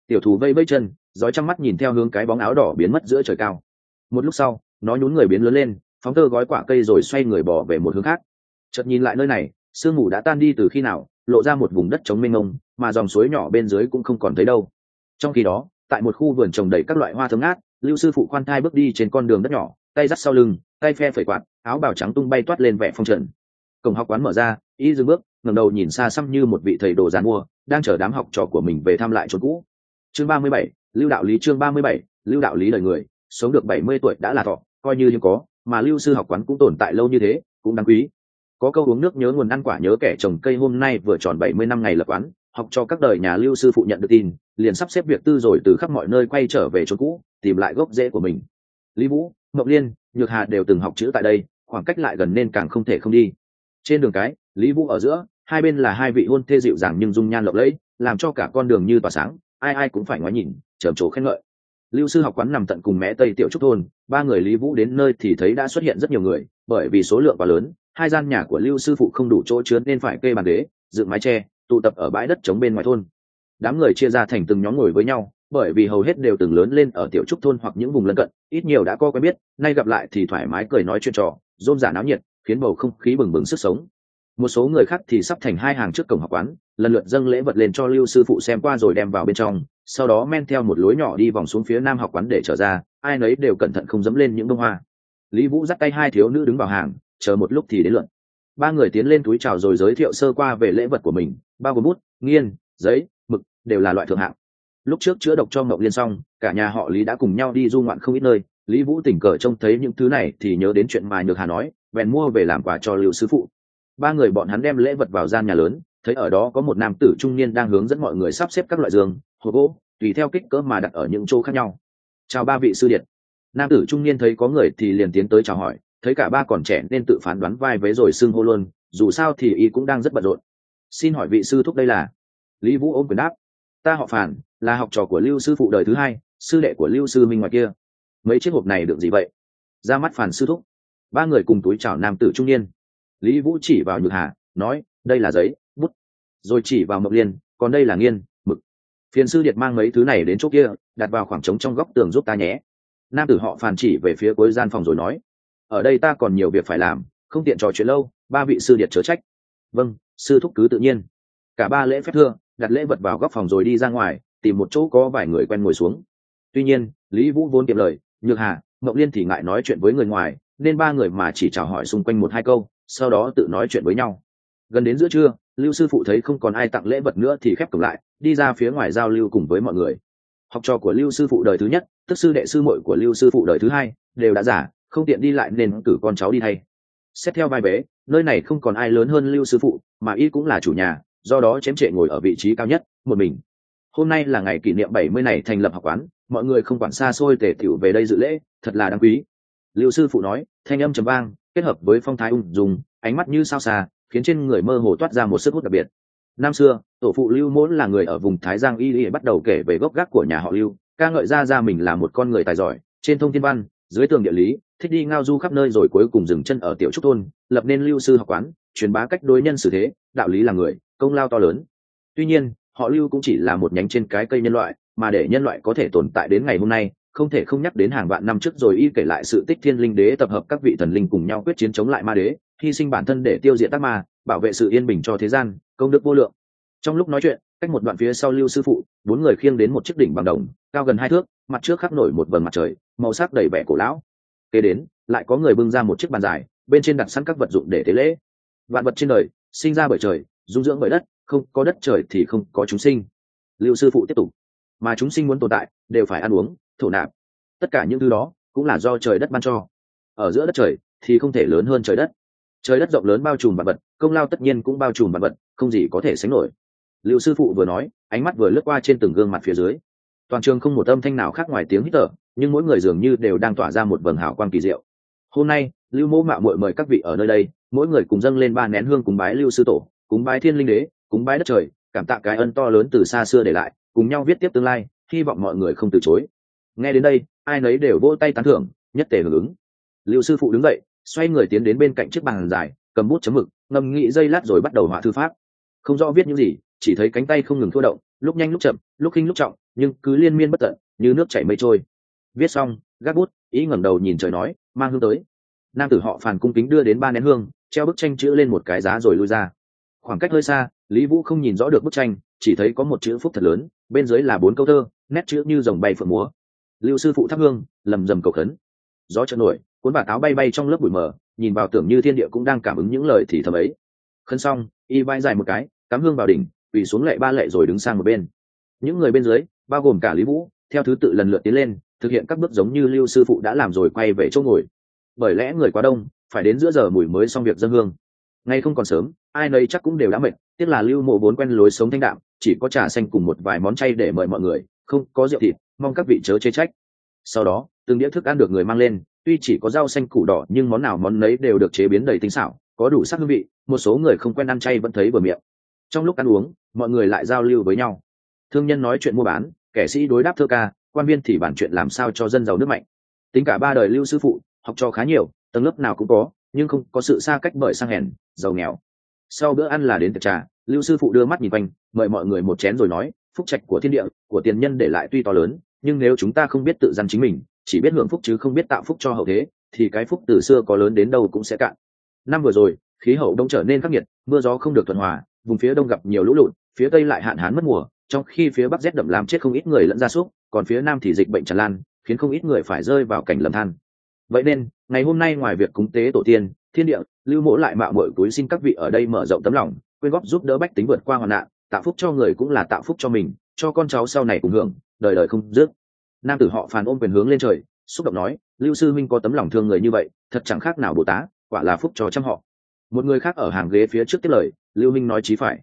Tiểu thú vây vây chân, dõi trong mắt nhìn theo hướng cái bóng áo đỏ biến mất giữa trời cao. Một lúc sau, nó nhún người biến lớn lên, phóng tơ gói quả cây rồi xoay người bỏ về một hướng khác. Chợt nhìn lại nơi này sương mù đã tan đi từ khi nào, lộ ra một vùng đất trống mênh mông, mà dòng suối nhỏ bên dưới cũng không còn thấy đâu. Trong khi đó, tại một khu vườn trồng đầy các loại hoa thơm ngát, lưu sư phụ khoan thai bước đi trên con đường đất nhỏ, tay dắt sau lưng, tay phe phẩy quạt, áo bào trắng tung bay toát lên vẻ phong trần. Cổng học quán mở ra, y dừng bước, ngẩng đầu nhìn xa xăm như một vị thầy đồ giàn mua đang chở đám học trò của mình về thăm lại chỗ cũ. Chương ba mươi bảy, lưu đạo lý chương ba mươi bảy, lưu đạo lý lời người, sống được bảy mươi tuổi đã là thọ, coi như hiếm có, mà lưu sư học quán cũng tồn tại lâu như thế, cũng đáng quý có câu uống nước nhớ nguồn ăn quả nhớ kẻ trồng cây hôm nay vừa tròn bảy mươi năm ngày lập quán, học cho các đời nhà lưu sư phụ nhận được tin, liền sắp xếp việc tư rồi từ khắp mọi nơi quay trở về chỗ cũ, tìm lại gốc rễ của mình. Lý vũ mộc liên, nhược hà đều từng học chữ tại đây, khoảng cách lại gần nên càng không thể không đi. Trên đường cái, lý vũ ở giữa, hai bên là hai vị hôn thê dịu dàng nhưng dung nhan lộng lẫy, làm cho cả con đường như tỏa sáng, ai ai cũng phải ngoái nhìn, trầm trồ khen ngợi. Lưu sư học quán nằm tận cùng mé tây tiểu trúc thôn, ba người lý vũ đến nơi thì thấy đã xuất hiện rất nhiều người, bởi vì số lượng quá lớn hai gian nhà của lưu sư phụ không đủ chỗ chứa nên phải kê bàn ghế, dựng mái tre tụ tập ở bãi đất chống bên ngoài thôn. Đám người chia ra thành từng nhóm ngồi với nhau, bởi vì hầu hết đều từng lớn lên ở tiểu trúc thôn hoặc những vùng lân cận, ít nhiều đã có quen biết, nay gặp lại thì thoải mái cười nói chuyện trò, rôm giả náo nhiệt, khiến bầu không khí bừng bừng sức sống. Một số người khác thì sắp thành hai hàng trước cổng học quán, lần lượt dâng lễ vật lên cho lưu sư phụ xem qua rồi đem vào bên trong, sau đó men theo một lối nhỏ đi vòng xuống phía nam học quán để trở ra, ai nấy đều cẩn thận không dẫm lên những bông hoa. Lý vũ dắt tay hai thiếu nữ đứng vào hàng chờ một lúc thì đến lượt. Ba người tiến lên túi chào rồi giới thiệu sơ qua về lễ vật của mình, bao gồm bút, nghiên, giấy, mực, đều là loại thượng hạng. Lúc trước chữa độc cho mậu liên xong, cả nhà họ lý đã cùng nhau đi du ngoạn không ít nơi. Lý vũ tình cờ trông thấy những thứ này thì nhớ đến chuyện mà nhược hà nói, bèn mua về làm quà cho lưu sư phụ. Ba người bọn hắn đem lễ vật vào gian nhà lớn, thấy ở đó có một nam tử trung niên đang hướng dẫn mọi người sắp xếp các loại giường, hộp gỗ, tùy theo kích cỡ mà đặt ở những chỗ khác nhau. Chào ba vị sư điện nam tử trung niên thấy có người thì liền tiến tới chào hỏi thấy cả ba còn trẻ nên tự phán đoán vai vế rồi xưng hô luôn, dù sao thì y cũng đang rất bận rộn. Xin hỏi vị sư thúc đây là? Lý vũ ôm quyền đáp. Ta họ phản, là học trò của lưu sư phụ đời thứ hai, sư đệ của lưu sư minh ngoài kia. Mấy chiếc hộp này được gì vậy? Ra mắt phản sư thúc. Ba người cùng túi chào nam tử trung niên. Lý vũ chỉ vào nhược hà, nói, đây là giấy, bút. Rồi chỉ vào mộc liên, còn đây là nghiên, mực. Phiền sư điệt mang mấy thứ này đến chỗ kia, đặt vào khoảng trống trong góc tường giúp ta nhé. Nam tử họ phàn chỉ về phía cuối gian phòng rồi nói ở đây ta còn nhiều việc phải làm, không tiện trò chuyện lâu, ba vị sư điệt chớ trách. Vâng sư thúc cứ tự nhiên. Cả ba lễ phép thưa, đặt lễ vật vào góc phòng rồi đi ra ngoài, tìm một chỗ có vài người quen ngồi xuống. Tuy nhiên, lý vũ vốn kiệm lời, nhược hà mậu liên thì ngại nói chuyện với người ngoài, nên ba người mà chỉ chào hỏi xung quanh một hai câu, sau đó tự nói chuyện với nhau. Gần đến giữa trưa, lưu sư phụ thấy không còn ai tặng lễ vật nữa thì khép cổng lại, đi ra phía ngoài giao lưu cùng với mọi người. Học trò của lưu sư phụ đời thứ nhất tức sư đệ sư muội của lưu sư phụ đời thứ hai, đều đã giả không tiện đi lại nên cử con cháu đi thay. Xét theo vai bế, nơi này không còn ai lớn hơn lưu sư phụ, mà y cũng là chủ nhà, do đó chém trệ ngồi ở vị trí cao nhất, một mình. Hôm nay là ngày kỷ niệm bảy mươi này thành lập học quán, mọi người không quản xa xôi tề tiểu về đây dự lễ, thật là đáng quý. Lưu sư phụ nói, thanh âm trầm vang, kết hợp với phong thái ung dùng ánh mắt như sao xa, khiến trên người mơ hồ toát ra một sức hút đặc biệt. Năm xưa, tổ phụ lưu mỗn là người ở vùng thái giang y y bắt đầu kể về gốc gác của nhà họ lưu, ca ngợi ra ra mình là một con người tài giỏi, trên thông thiên văn dưới tường địa lý, thích đi ngao du khắp nơi rồi cuối cùng dừng chân ở tiểu trúc thôn, lập nên lưu sư học quán, truyền bá cách đối nhân xử thế, đạo lý là người, công lao to lớn. Tuy nhiên, họ lưu cũng chỉ là một nhánh trên cái cây nhân loại, mà để nhân loại có thể tồn tại đến ngày hôm nay, không thể không nhắc đến hàng vạn năm trước rồi y kể lại sự tích thiên linh đế tập hợp các vị thần linh cùng nhau quyết chiến chống lại ma đế, hy sinh bản thân để tiêu diệt tác ma, bảo vệ sự yên bình cho thế gian, công đức vô lượng. Trong lúc nói chuyện, cách một đoạn phía sau lưu sư phụ, bốn người khiêng đến một chiếc đỉnh bằng đồng, cao gần hai thước, mặt trước khắc nổi một vầng mặt trời màu sắc đầy vẻ cổ lão. Kế đến, lại có người bưng ra một chiếc bàn dài, bên trên đặt sẵn các vật dụng để tế lễ. Vạn vật trên đời, sinh ra bởi trời, dung dưỡng bởi đất, không có đất trời thì không có chúng sinh. Lưu sư phụ tiếp tục. Mà chúng sinh muốn tồn tại, đều phải ăn uống, thổ nạp. Tất cả những thứ đó cũng là do trời đất ban cho. Ở giữa đất trời thì không thể lớn hơn trời đất. Trời đất rộng lớn bao trùm vạn vật, công lao tất nhiên cũng bao trùm vạn vật, không gì có thể sánh nổi. Liệu sư phụ vừa nói, ánh mắt vừa lướt qua trên từng gương mặt phía dưới. Toàn trường không một âm thanh nào khác ngoài tiếng hít thở nhưng mỗi người dường như đều đang tỏa ra một vầng hào quang kỳ diệu. Hôm nay, lưu mẫu mạo muội mời các vị ở nơi đây, mỗi người cùng dâng lên ba nén hương cúng bái lưu sư tổ, cúng bái thiên linh đế, cúng bái đất trời, cảm tạ cái ân to lớn từ xa xưa để lại, cùng nhau viết tiếp tương lai, hy vọng mọi người không từ chối. Nghe đến đây, ai nấy đều vỗ tay tán thưởng, nhất tề hưởng ứng. Lưu sư phụ đứng dậy, xoay người tiến đến bên cạnh chiếc bàn dài, cầm bút chấm mực ngầm nghĩ dây lát rồi bắt đầu họa thư pháp. Không rõ viết những gì, chỉ thấy cánh tay không ngừng thua động, lúc nhanh lúc chậm, lúc khinh lúc trọng, nhưng cứ liên miên bất tận, như nước chảy mây trôi viết xong, gác bút, ý ngẩng đầu nhìn trời nói, mang hương tới. Nam tử họ phàn cung kính đưa đến ba nén hương, treo bức tranh chữ lên một cái giá rồi lui ra. Khoảng cách hơi xa, lý vũ không nhìn rõ được bức tranh, chỉ thấy có một chữ phúc thật lớn, bên dưới là bốn câu thơ, nét chữ như dòng bay phượng múa. Lưu sư phụ thắp hương, lầm rầm cầu khấn. Gió chợt nổi, cuốn bà táo bay bay trong lớp bụi mờ, nhìn vào tưởng như thiên địa cũng đang cảm ứng những lời thì thầm ấy. Khấn xong, y vai dài một cái, cắm hương vào đỉnh, quỳ xuống lệ ba lệ rồi đứng sang một bên. Những người bên dưới, bao gồm cả lý vũ, theo thứ tự lần lượt tiến lên thực hiện các bước giống như lưu sư phụ đã làm rồi quay về chỗ ngồi. Bởi lẽ người quá đông, phải đến giữa giờ mùi mới xong việc dân hương. Ngay không còn sớm, ai nấy chắc cũng đều đã mệt, tiếc là lưu mộ vốn quen lối sống thanh đạm, chỉ có trà xanh cùng một vài món chay để mời mọi người, không có rượu thịt, mong các vị chớ chê trách. Sau đó, từng đĩa thức ăn được người mang lên, tuy chỉ có rau xanh củ đỏ, nhưng món nào món nấy đều được chế biến đầy tinh xảo, có đủ sắc hương vị, một số người không quen ăn chay vẫn thấy vừa miệng. Trong lúc ăn uống, mọi người lại giao lưu với nhau. Thương nhân nói chuyện mua bán, kẻ sĩ đối đáp thơ ca quan viên thì bản chuyện làm sao cho dân giàu nước mạnh. Tính cả ba đời lưu sư phụ, học cho khá nhiều, tầng lớp nào cũng có, nhưng không có sự xa cách bởi sang hèn, giàu nghèo. Sau bữa ăn là đến tiệc trà, lưu sư phụ đưa mắt nhìn quanh, mời mọi người một chén rồi nói, phúc trạch của thiên địa, của tiền nhân để lại tuy to lớn, nhưng nếu chúng ta không biết tự dằn chính mình, chỉ biết hưởng phúc chứ không biết tạo phúc cho hậu thế, thì cái phúc từ xưa có lớn đến đâu cũng sẽ cạn. Năm vừa rồi, khí hậu đông trở nên khắc nghiệt, mưa gió không được thuận hòa, vùng phía đông gặp nhiều lũ lụt, phía tây lại hạn hán mất mùa, trong khi phía bắc rét đậm làm chết không ít người lẫn gia súc còn phía nam thì dịch bệnh tràn lan, khiến không ít người phải rơi vào cảnh lầm than. Vậy nên, ngày hôm nay ngoài việc cúng tế tổ tiên, thiên địa, lưu mỗ lại mạo mội túi xin các vị ở đây mở rộng tấm lòng, quyên góp giúp đỡ bách tính vượt qua hoạn nạn, tạo phúc cho người cũng là tạo phúc cho mình, cho con cháu sau này cùng hưởng, đời đời không dứt. Nam tử họ phàn ôm quyền hướng lên trời, xúc động nói, lưu sư minh có tấm lòng thương người như vậy, thật chẳng khác nào bồ tá quả là phúc cho trăm họ. Một người khác ở hàng ghế phía trước tiếp lời, lưu minh nói chí phải.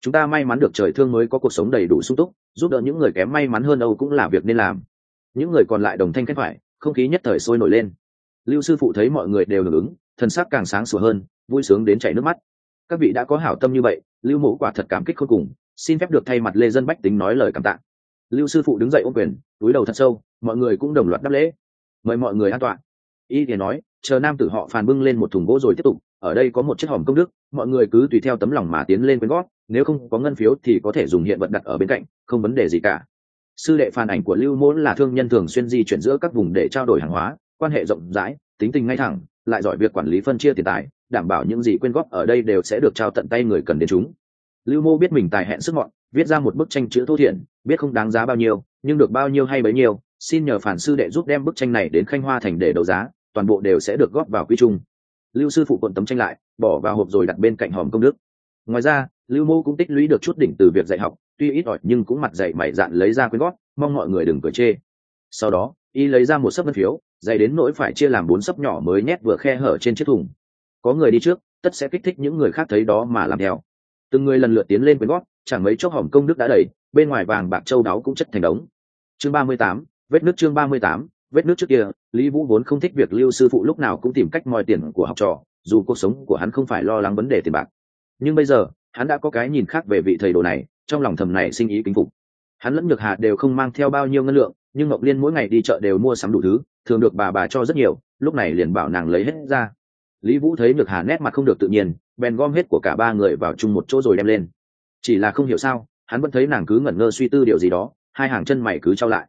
Chúng ta may mắn được trời thương mới có cuộc sống đầy đủ sung túc giúp đỡ những người kém may mắn hơn âu cũng là việc nên làm. Những người còn lại đồng thanh khép phải, không khí nhất thời sôi nổi lên. Lưu sư phụ thấy mọi người đều hưởng ứng, thần sắc càng sáng sủa hơn, vui sướng đến chảy nước mắt. Các vị đã có hảo tâm như vậy, lưu mẫu quả thật cảm kích khôn cùng, xin phép được thay mặt lê dân bách tính nói lời cảm tạ. Lưu sư phụ đứng dậy ôm quyền, túi đầu thật sâu, mọi người cũng đồng loạt đáp lễ. Mời mọi người an toàn y thì nói, chờ nam tử họ phàn bưng lên một thùng gỗ rồi tiếp tục, ở đây có một chiếc hòm công đức, mọi người cứ tùy theo tấm lòng mà tiến lên quyên gót nếu không có ngân phiếu thì có thể dùng hiện vật đặt ở bên cạnh, không vấn đề gì cả. Sư đệ phản ảnh của lưu môn là thương nhân thường xuyên di chuyển giữa các vùng để trao đổi hàng hóa, quan hệ rộng rãi, tính tình ngay thẳng, lại giỏi việc quản lý phân chia tiền tài, đảm bảo những gì quyên góp ở đây đều sẽ được trao tận tay người cần đến chúng. Lưu mô biết mình tài hẹn sức ngọn viết ra một bức tranh chữ thô thiện biết không đáng giá bao nhiêu, nhưng được bao nhiêu hay bấy nhiêu, xin nhờ phản sư đệ giúp đem bức tranh này đến khanh hoa thành để đấu giá, toàn bộ đều sẽ được góp vào quy chung. Lưu sư phụ cuộn tấm tranh lại, bỏ vào hộp rồi đặt bên cạnh hòm công đức. Ngoài ra lưu mô cũng tích lũy được chút đỉnh từ việc dạy học, tuy ít ỏi nhưng cũng mặt dạy mày dạn lấy ra quyên góp mong mọi người đừng cười chê. Sau đó, y lấy ra một sấp ngân phiếu, dày đến nỗi phải chia làm bốn sấp nhỏ mới nhét vừa khe hở trên chiếc thùng. Có người đi trước, tất sẽ kích thích những người khác thấy đó mà làm theo. Từng người lần lượt tiến lên quyên góp chẳng mấy chốc hỏng công đức đã đầy, bên ngoài vàng bạc châu đáo cũng chất thành đống. Chương ba mươi tám, vết nước chương ba mươi tám, vết nước trước kia, lý vũ vốn không thích việc lưu sư phụ lúc nào cũng tìm cách moi tiền của học trò, dù cuộc sống của hắn không phải lo lắng vấn đề tiền bạc. Nhưng bây giờ hắn đã có cái nhìn khác về vị thầy đồ này, trong lòng thầm này sinh ý kính phục. Hắn lẫn nhược hà đều không mang theo bao nhiêu ngân lượng, nhưng ngọc liên mỗi ngày đi chợ đều mua sắm đủ thứ, thường được bà bà cho rất nhiều, lúc này liền bảo nàng lấy hết ra. Lý vũ thấy nhược hà nét mặt không được tự nhiên, bèn gom hết của cả ba người vào chung một chỗ rồi đem lên. Chỉ là không hiểu sao, hắn vẫn thấy nàng cứ ngẩn ngơ suy tư điều gì đó, hai hàng chân mày cứ trao lại.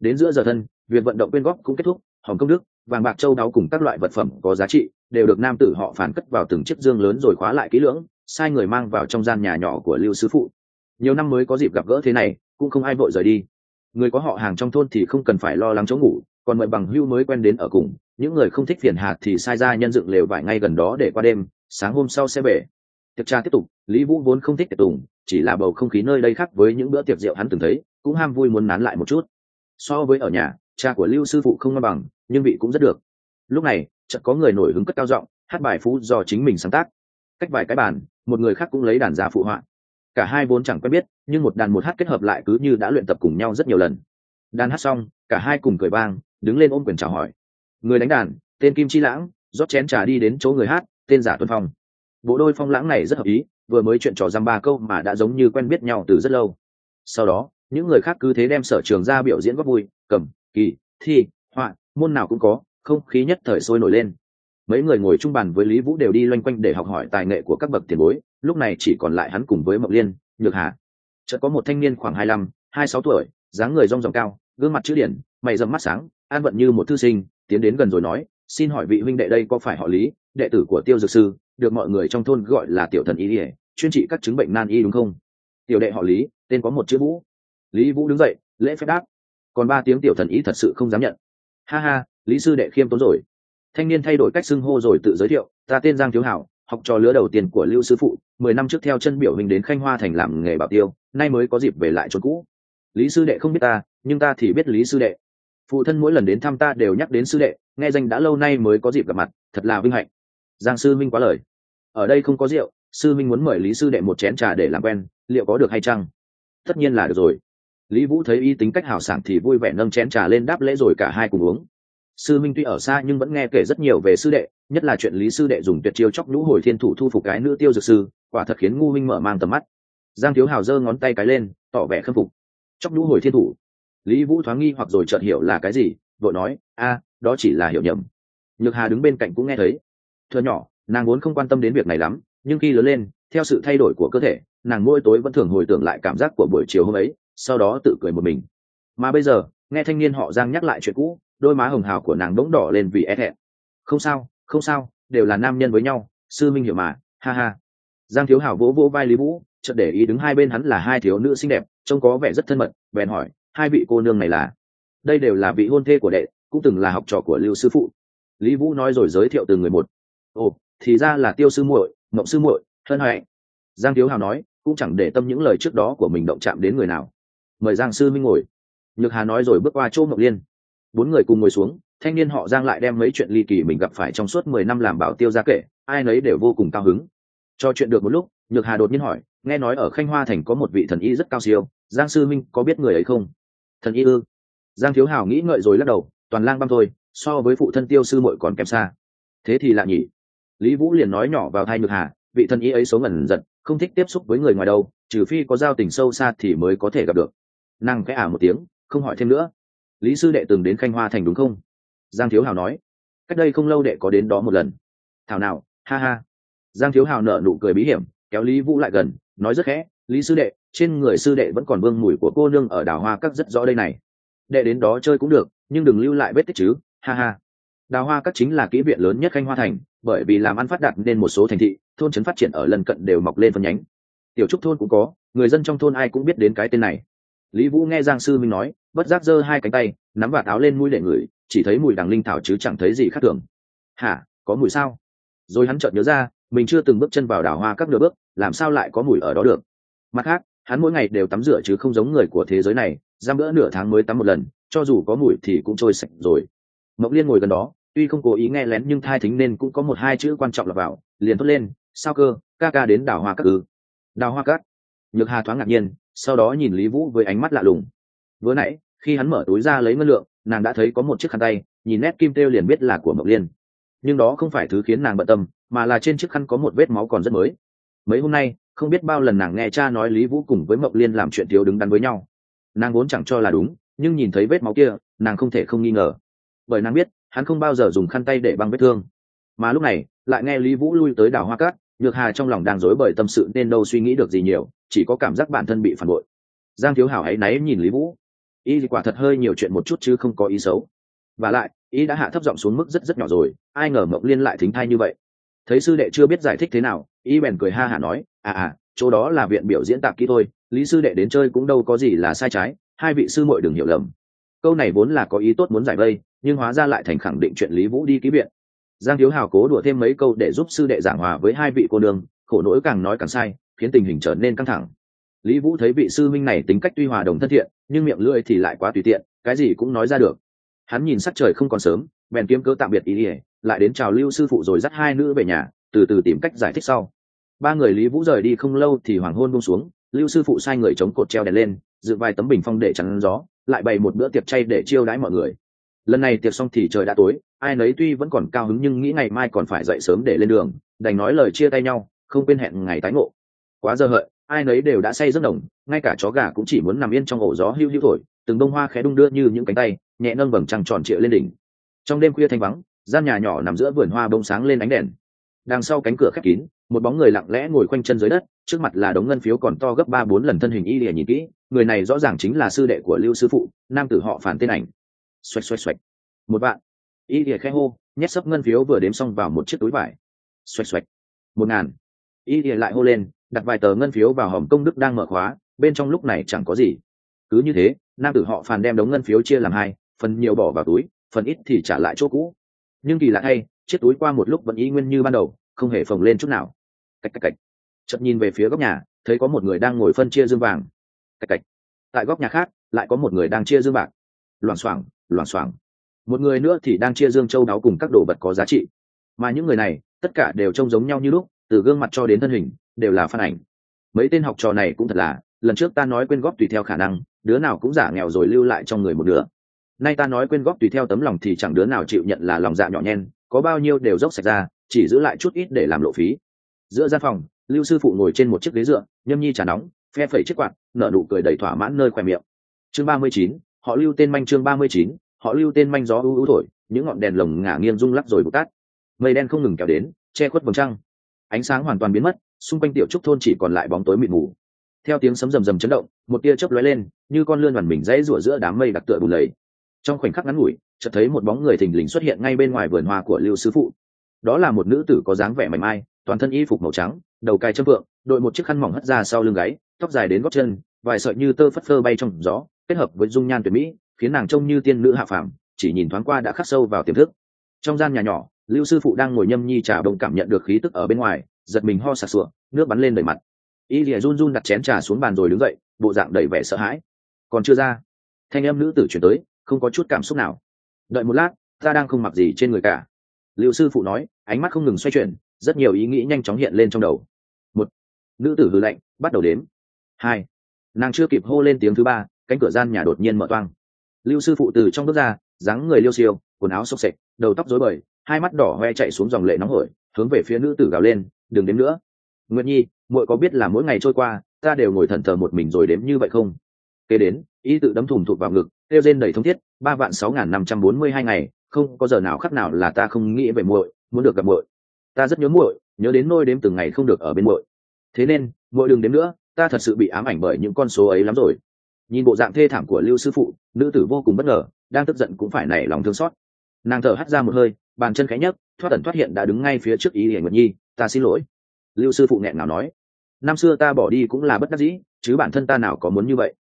Đến giữa giờ thân, việc vận động quyên góp cũng kết thúc, hòm công đức, vàng bạc châu đáo cùng các loại vật phẩm có giá trị, đều được nam tử họ phản cất vào từng chiếc dương lớn rồi khóa lại kỹ lưỡng sai người mang vào trong gian nhà nhỏ của lưu sư phụ. Nhiều năm mới có dịp gặp gỡ thế này, cũng không ai vội rời đi. Người có họ hàng trong thôn thì không cần phải lo lắng chỗ ngủ, còn mời bằng hưu mới quen đến ở cùng. Những người không thích phiền hạt thì sai ra nhân dựng lều vải ngay gần đó để qua đêm, sáng hôm sau sẽ về. Tiệc trà tiếp tục, lý vũ vốn không thích tiệc tùng, chỉ là bầu không khí nơi đây khác với những bữa tiệc rượu hắn từng thấy, cũng ham vui muốn nán lại một chút. So với ở nhà cha của lưu sư phụ không ngon bằng, nhưng vị cũng rất được. Lúc này, chợt có người nổi hứng cất cao giọng, hát bài phú do chính mình sáng tác. Cách vài cái bàn một người khác cũng lấy đàn ra phụ họa. Cả hai vốn chẳng quen biết, nhưng một đàn một hát kết hợp lại cứ như đã luyện tập cùng nhau rất nhiều lần. Đàn hát xong, cả hai cùng cười vang, đứng lên ôm quyền chào hỏi. Người đánh đàn, tên kim chi lãng, rót chén trà đi đến chỗ người hát, tên giả tuân phong. Bộ đôi phong lãng này rất hợp ý, vừa mới chuyện trò dăm ba câu mà đã giống như quen biết nhau từ rất lâu. Sau đó, những người khác cứ thế đem sở trường ra biểu diễn góp vui, cầm, kỳ, thi, họa, môn nào cũng có, không khí nhất thời sôi nổi lên mấy người ngồi chung bàn với lý vũ đều đi loanh quanh để học hỏi tài nghệ của các bậc tiền bối, lúc này chỉ còn lại hắn cùng với mộng liên, nhược hà. Chợt có một thanh niên khoảng hai mươi hai sáu tuổi, dáng người rong ròng cao, gương mặt chữ điển, mày dầm mắt sáng, an vận như một thư sinh, tiến đến gần rồi nói, xin hỏi vị huynh đệ đây có phải họ lý, đệ tử của tiêu dược sư, được mọi người trong thôn gọi là tiểu thần y ỉa chuyên trị các chứng bệnh nan y đúng không? Tiểu đệ họ lý, tên có một chữ vũ. Lý vũ đứng dậy, lễ phép đáp. Còn ba tiếng tiểu thần Y thật sự không dám nhận. Ha ha, lý sư đệ khiêm tốn rồi thanh niên thay đổi cách xưng hô rồi tự giới thiệu, ta tên giang thiếu hảo, học trò lứa đầu tiên của lưu sư phụ, mười năm trước theo chân biểu hình đến khanh hoa thành làm nghề bảo tiêu, nay mới có dịp về lại chỗ cũ. Lý sư đệ không biết ta, nhưng ta thì biết lý sư đệ. Phụ thân mỗi lần đến thăm ta đều nhắc đến sư đệ, nghe danh đã lâu nay mới có dịp gặp mặt, thật là vinh hạnh. Giang sư minh quá lời. Ở đây không có rượu, sư minh muốn mời lý sư đệ một chén trà để làm quen, liệu có được hay chăng? Tất nhiên là được rồi. Lý vũ thấy y tính cách hào sảng thì vui vẻ nâng chén trà lên đáp lễ rồi cả hai cùng uống sư minh tuy ở xa nhưng vẫn nghe kể rất nhiều về sư đệ, nhất là chuyện lý sư đệ dùng tuyệt chiêu chóc nhũ hồi thiên thủ thu phục cái nữ tiêu dược sư, quả thật khiến ngu minh mở mang tầm mắt. Giang thiếu hào giơ ngón tay cái lên, tỏ vẻ khâm phục. Chóc nhũ hồi thiên thủ? Lý vũ thoáng nghi hoặc rồi chợt hiểu là cái gì, vội nói, a, đó chỉ là hiểu nhầm. Nhược hà đứng bên cạnh cũng nghe thấy. Thưa nhỏ, nàng vốn không quan tâm đến việc này lắm, nhưng khi lớn lên, theo sự thay đổi của cơ thể, nàng mỗi tối vẫn thường hồi tưởng lại cảm giác của buổi chiều hôm ấy, sau đó tự cười một mình. Mà bây giờ, nghe thanh niên họ giang nhắc lại chuyện cũ đôi má hồng hào của nàng bỗng đỏ lên vì e thẹn. Không sao không sao, đều là nam nhân với nhau, sư minh hiểu mà, ha ha. Giang thiếu hảo vỗ vỗ vai lý vũ, chợt để ý đứng hai bên hắn là hai thiếu nữ xinh đẹp, trông có vẻ rất thân mật, bèn hỏi, hai vị cô nương này là? Đây đều là vị hôn thê của đệ, cũng từng là học trò của lưu sư phụ. Lý vũ nói rồi giới thiệu từng người một. Ồ, thì ra là tiêu sư muội, mộng sư muội thân hạnh giang thiếu hào nói, cũng chẳng để tâm những lời trước đó của mình động chạm đến người nào. Mời giang sư minh ngồi. Nhược hà nói rồi bước qua chỗ mộng liên bốn người cùng ngồi xuống, thanh niên họ giang lại đem mấy chuyện ly kỳ mình gặp phải trong suốt mười năm làm bảo tiêu ra kể, ai nấy đều vô cùng cao hứng. Cho chuyện được một lúc, nhược hà đột nhiên hỏi, nghe nói ở khanh hoa thành có một vị thần y rất cao siêu, giang sư minh có biết người ấy không? Thần y ư? Giang thiếu hào nghĩ ngợi rồi lắc đầu, toàn lang băm thôi, so với phụ thân tiêu sư muội còn kém xa. Thế thì lạ nhỉ? Lý vũ liền nói nhỏ vào thai nhược hà, vị thần y ấy số ngẩn giật, không thích tiếp xúc với người ngoài đâu, trừ phi có giao tình sâu xa thì mới có thể gặp được. Nàng cái ả một tiếng, không hỏi thêm nữa lý sư đệ từng đến khanh hoa thành đúng không? Giang thiếu hào nói. Cách đây không lâu đệ có đến đó một lần. Thảo nào, ha ha. Giang thiếu hào nở nụ cười bí hiểm, kéo lý vũ lại gần, nói rất khẽ, lý sư đệ, trên người sư đệ vẫn còn vương mùi của cô nương ở đào hoa các rất rõ đây này. Đệ đến đó chơi cũng được, nhưng đừng lưu lại vết tích chứ, ha ha. Đào hoa các chính là kỹ viện lớn nhất khanh hoa thành, bởi vì làm ăn phát đạt nên một số thành thị, thôn trấn phát triển ở lần cận đều mọc lên phân nhánh. Tiểu trúc thôn cũng có, người dân trong thôn ai cũng biết đến cái tên này lý vũ nghe giang sư minh nói, bất giác giơ hai cánh tay, nắm vạt áo lên mũi để ngửi, chỉ thấy mùi đằng linh thảo chứ chẳng thấy gì khác thường. Hả, có mùi sao? Rồi hắn chợt nhớ ra, mình chưa từng bước chân vào đảo hoa các nửa bước, làm sao lại có mùi ở đó được? Mặt khác, hắn mỗi ngày đều tắm rửa chứ không giống người của thế giới này, giam bữa nửa tháng mới tắm một lần, cho dù có mùi thì cũng trôi sạch rồi. Mộc liên ngồi gần đó, tuy không cố ý nghe lén nhưng thai thính nên cũng có một hai chữ quan trọng là vào, liền thốt lên, sao cơ, ca ca đến đảo hoa các ư? Đào hoa các? Nhược hà thoáng ngạc nhiên sau đó nhìn lý vũ với ánh mắt lạ lùng. Vừa nãy, khi hắn mở túi ra lấy ngân lượng, nàng đã thấy có một chiếc khăn tay, nhìn nét kim têu liền biết là của mộng liên. Nhưng đó không phải thứ khiến nàng bận tâm, mà là trên chiếc khăn có một vết máu còn rất mới. Mấy hôm nay, không biết bao lần nàng nghe cha nói lý vũ cùng với mộng liên làm chuyện thiếu đứng đắn với nhau. Nàng vốn chẳng cho là đúng, nhưng nhìn thấy vết máu kia, nàng không thể không nghi ngờ. Bởi nàng biết, hắn không bao giờ dùng khăn tay để băng vết thương. Mà lúc này, lại nghe lý vũ lui tới đảo hoa cát, nhược hà trong lòng đang rối bởi tâm sự nên đâu suy nghĩ được gì nhiều chỉ có cảm giác bản thân bị phản bội. Giang thiếu hảo ấy náy nhìn lý vũ. Y quả thật hơi nhiều chuyện một chút chứ không có ý xấu. Và lại y đã hạ thấp giọng xuống mức rất rất nhỏ rồi ai ngờ mộng liên lại thính thai như vậy. Thấy sư đệ chưa biết giải thích thế nào y bèn cười ha hả nói à à chỗ đó là viện biểu diễn tạp kỹ thôi lý sư đệ đến chơi cũng đâu có gì là sai trái hai vị sư muội đừng hiểu lầm. Câu này vốn là có ý tốt muốn giải vây nhưng hóa ra lại thành khẳng định chuyện lý vũ đi ký viện. Giang thiếu hào cố đùa thêm mấy câu để giúp sư đệ giảng hòa với hai vị cô đường, khổ nỗi càng nói càng sai khiến tình hình trở nên căng thẳng. Lý vũ thấy vị sư minh này tính cách tuy hòa đồng thân thiện, nhưng miệng lưỡi thì lại quá tùy tiện, cái gì cũng nói ra được. Hắn nhìn sắc trời không còn sớm, bèn kiếm cớ tạm biệt ý ỉa lại đến chào lưu sư phụ rồi dắt hai nữ về nhà, từ từ tìm cách giải thích sau. Ba người lý vũ rời đi không lâu thì hoàng hôn buông xuống, lưu sư phụ sai người chống cột treo đèn lên dự vài tấm bình phong để chắn gió, lại bày một bữa tiệc chay để chiêu đãi mọi người. Lần này tiệc xong thì trời đã tối, ai nấy tuy vẫn còn cao hứng nhưng nghĩ ngày mai còn phải dậy sớm để lên đường, đành nói lời chia tay nhau, không quên hẹn ngày tái ngộ quá giờ hợi, ai nấy đều đã say rất đồng, ngay cả chó gà cũng chỉ muốn nằm yên trong ổ gió hưu hưu thổi, từng bông hoa khẽ đung đưa như những cánh tay, nhẹ nâng vầng trăng tròn trịa lên đỉnh. Trong đêm khuya thanh vắng, gian nhà nhỏ nằm giữa vườn hoa bông sáng lên ánh đèn. Đằng sau cánh cửa khép kín, một bóng người lặng lẽ ngồi quanh chân dưới đất, trước mặt là đống ngân phiếu còn to gấp ba bốn lần thân hình y lìa nhìn kỹ, người này rõ ràng chính là sư đệ của lưu sư phụ, nam tử họ phản tên ảnh. Xoạch xoạch xoạch. Một bạn y lìa khẽ hô, nhét sấp ngân phiếu vừa đếm xong vào một chiếc túi vải. Xoạch xoạch. Một ngàn. Y lìa lại hô lên đặt vài tờ ngân phiếu vào hòm công đức đang mở khóa, bên trong lúc này chẳng có gì. Cứ như thế, nam tử họ phàn đem đống ngân phiếu chia làm hai, phần nhiều bỏ vào túi, phần ít thì trả lại chỗ cũ. Nhưng kỳ lạ hay chiếc túi qua một lúc vẫn y nguyên như ban đầu, không hề phồng lên chút nào. Cạch cạch cạch. Chợt nhìn về phía góc nhà, thấy có một người đang ngồi phân chia dương vàng. Cạch cạch. Tại góc nhà khác, lại có một người đang chia dương bạc. Loảng xoảng loảng xoảng. Một người nữa thì đang chia dương châu đáo cùng các đồ vật có giá trị. Mà những người này, tất cả đều trông giống nhau như lúc, từ gương mặt cho đến thân hình đều là phan ảnh. Mấy tên học trò này cũng thật là, lần trước ta nói quyên góp tùy theo khả năng, đứa nào cũng giả nghèo rồi lưu lại trong người một nửa. Nay ta nói quyên góp tùy theo tấm lòng thì chẳng đứa nào chịu nhận là lòng dạ nhỏ nhen, có bao nhiêu đều dốc sạch ra, chỉ giữ lại chút ít để làm lộ phí. Giữa gian phòng, lưu sư phụ ngồi trên một chiếc ghế dựa, nhâm nhi trà nóng, phe phẩy chiếc quạt, nở nụ cười đầy thỏa mãn nơi khoe miệng. Chương ba mươi chín, họ lưu tên manh chương ba mươi chín, họ lưu tên manh gió ưu ưu thổi, những ngọn đèn lồng ngả nghiêng rung lắc rồi bụt tát. Mây đen không ngừng kéo đến, che khuất vầng trăng. Ánh sáng hoàn toàn biến mất xung quanh tiểu trúc thôn chỉ còn lại bóng tối mịt mù. Theo tiếng sấm rầm rầm chấn động, một tia chớp lóe lên, như con lươn hoàn mình dãy rủa giữa đám mây đặc tựa bùn lầy. Trong khoảnh khắc ngắn ngủi, chợt thấy một bóng người thình lình xuất hiện ngay bên ngoài vườn hoa của lưu sư phụ. Đó là một nữ tử có dáng vẻ mảnh mai, toàn thân y phục màu trắng, đầu cài châm vượng, đội một chiếc khăn mỏng hất ra sau lưng gáy, tóc dài đến gót chân, vài sợi như tơ phất phơ bay trong gió, kết hợp với dung nhan tuyệt mỹ, khiến nàng trông như tiên nữ hạ phàm, chỉ nhìn thoáng qua đã khắc sâu vào tiềm thức. Trong gian nhà nhỏ, lưu sư phụ đang ngồi nhâm nhi trà đồng cảm nhận được khí tức ở bên ngoài giật mình ho sặc sụa, nước bắn lên đầy mặt. Y lìa run run đặt chén trà xuống bàn rồi đứng dậy, bộ dạng đầy vẻ sợ hãi. Còn chưa ra, thanh em nữ tử chuyển tới, không có chút cảm xúc nào. Đợi một lát, ta đang không mặc gì trên người cả. Liệu sư phụ nói, ánh mắt không ngừng xoay chuyển, rất nhiều ý nghĩ nhanh chóng hiện lên trong đầu. Một, nữ tử hư lạnh, bắt đầu đếm. Hai, nàng chưa kịp hô lên tiếng thứ ba, cánh cửa gian nhà đột nhiên mở toang. Lưu sư phụ từ trong bước ra, dáng người liêu siêu, quần áo xốc xệch, đầu tóc rối bời, hai mắt đỏ hoe chạy xuống dòng lệ nóng hổi, hướng về phía nữ tử gào lên đừng đếm nữa. Nguyệt nhi, muội có biết là mỗi ngày trôi qua, ta đều ngồi thần thờ một mình rồi đếm như vậy không? Kế đến ý tự đấm thủng thụt vào ngực, kêu rên đầy thông thiết, ba vạn sáu n năm trăm bốn mươi hai ngày, không có giờ nào khác nào là ta không nghĩ về muội, muốn được gặp muội. Ta rất nhớ muội, nhớ đến nôi đếm từng ngày không được ở bên muội. Thế nên, muội đừng đếm nữa, ta thật sự bị ám ảnh bởi những con số ấy lắm rồi. Nhìn bộ dạng thê thảm của lưu sư phụ, nữ tử vô cùng bất ngờ, đang tức giận cũng phải nảy lòng thương xót. Nàng thở hắt ra một hơi, bàn chân khẽ nhấc, thoát ẩn thoát hiện đã đứng ngay phía trước ý hiển nguyệt nhi ta xin lỗi. Lưu sư phụ nghẹn nào nói. Năm xưa ta bỏ đi cũng là bất đắc dĩ, chứ bản thân ta nào có muốn như vậy?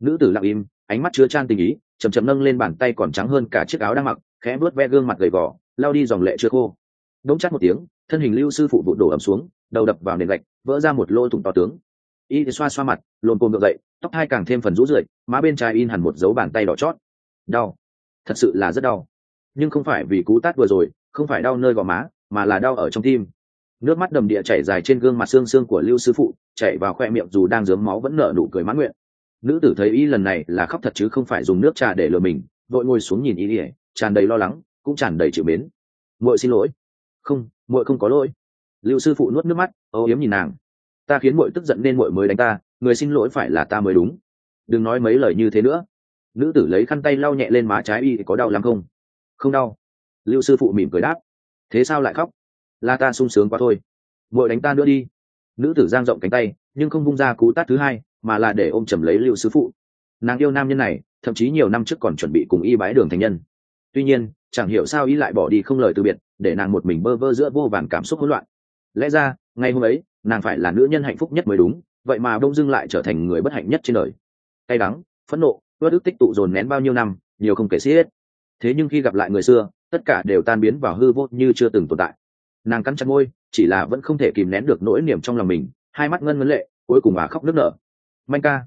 Nữ tử lặng im, ánh mắt chứa chan tình ý chầm chầm nâng lên bàn tay còn trắng hơn cả chiếc áo đang mặc, khẽ vớt ve gương mặt gầy gò lao đi dòng lệ chưa khô. Đống chát một tiếng, thân hình lưu sư phụ vụ đổ ẩm xuống, đầu đập vào nền gạch, vỡ ra một lô thủng to tướng. Y xoa xoa mặt lồn cồn ngược dậy, tóc hai càng thêm phần rũ rượi, má bên trái in hẳn một dấu bàn tay đỏ chót. Đau. Thật sự là rất đau. Nhưng không phải vì cú tát vừa rồi, không phải đau nơi gò má, mà là đau ở trong tim nước mắt đầm địa chảy dài trên gương mặt xương xương của lưu sư phụ, chảy vào khoe miệng dù đang dướng máu vẫn nở nụ cười mãn nguyện. Nữ tử thấy y lần này là khóc thật chứ không phải dùng nước trà để lừa mình, vội ngồi xuống nhìn y ỉa, tràn đầy lo lắng, cũng tràn đầy chịu mến. Muội xin lỗi. Không, muội không có lỗi. Lưu sư phụ nuốt nước mắt, âu yếm nhìn nàng. Ta khiến muội tức giận nên muội mới đánh ta, người xin lỗi phải là ta mới đúng. Đừng nói mấy lời như thế nữa. Nữ tử lấy khăn tay lau nhẹ lên má trái y có đau lắm không? Không đau. Lưu sư phụ mỉm cười đáp. Thế sao lại khóc? Là ta sung sướng quá thôi. Muội đánh ta nữa đi. Nữ tử giang rộng cánh tay, nhưng không vung ra cú tát thứ hai, mà là để ôm chầm lấy liệu sứ phụ. Nàng yêu nam nhân này, thậm chí nhiều năm trước còn chuẩn bị cùng y bái đường thành nhân. Tuy nhiên, chẳng hiểu sao y lại bỏ đi không lời từ biệt, để nàng một mình bơ vơ giữa vô vàn cảm xúc hỗn loạn. Lẽ ra, ngày hôm ấy, nàng phải là nữ nhân hạnh phúc nhất mới đúng, vậy mà đông dưng lại trở thành người bất hạnh nhất trên đời. Cay đắng, phẫn nộ ướt ức tích tụ dồn nén bao nhiêu năm, nhiều không kể xiết. Thế nhưng khi gặp lại người xưa, tất cả đều tan biến vào hư vô như chưa từng tồn tại nàng cắn chặt môi, chỉ là vẫn không thể kìm nén được nỗi niềm trong lòng mình, hai mắt ngân ngấn lệ, cuối cùng bà khóc nức nở. Manh ca.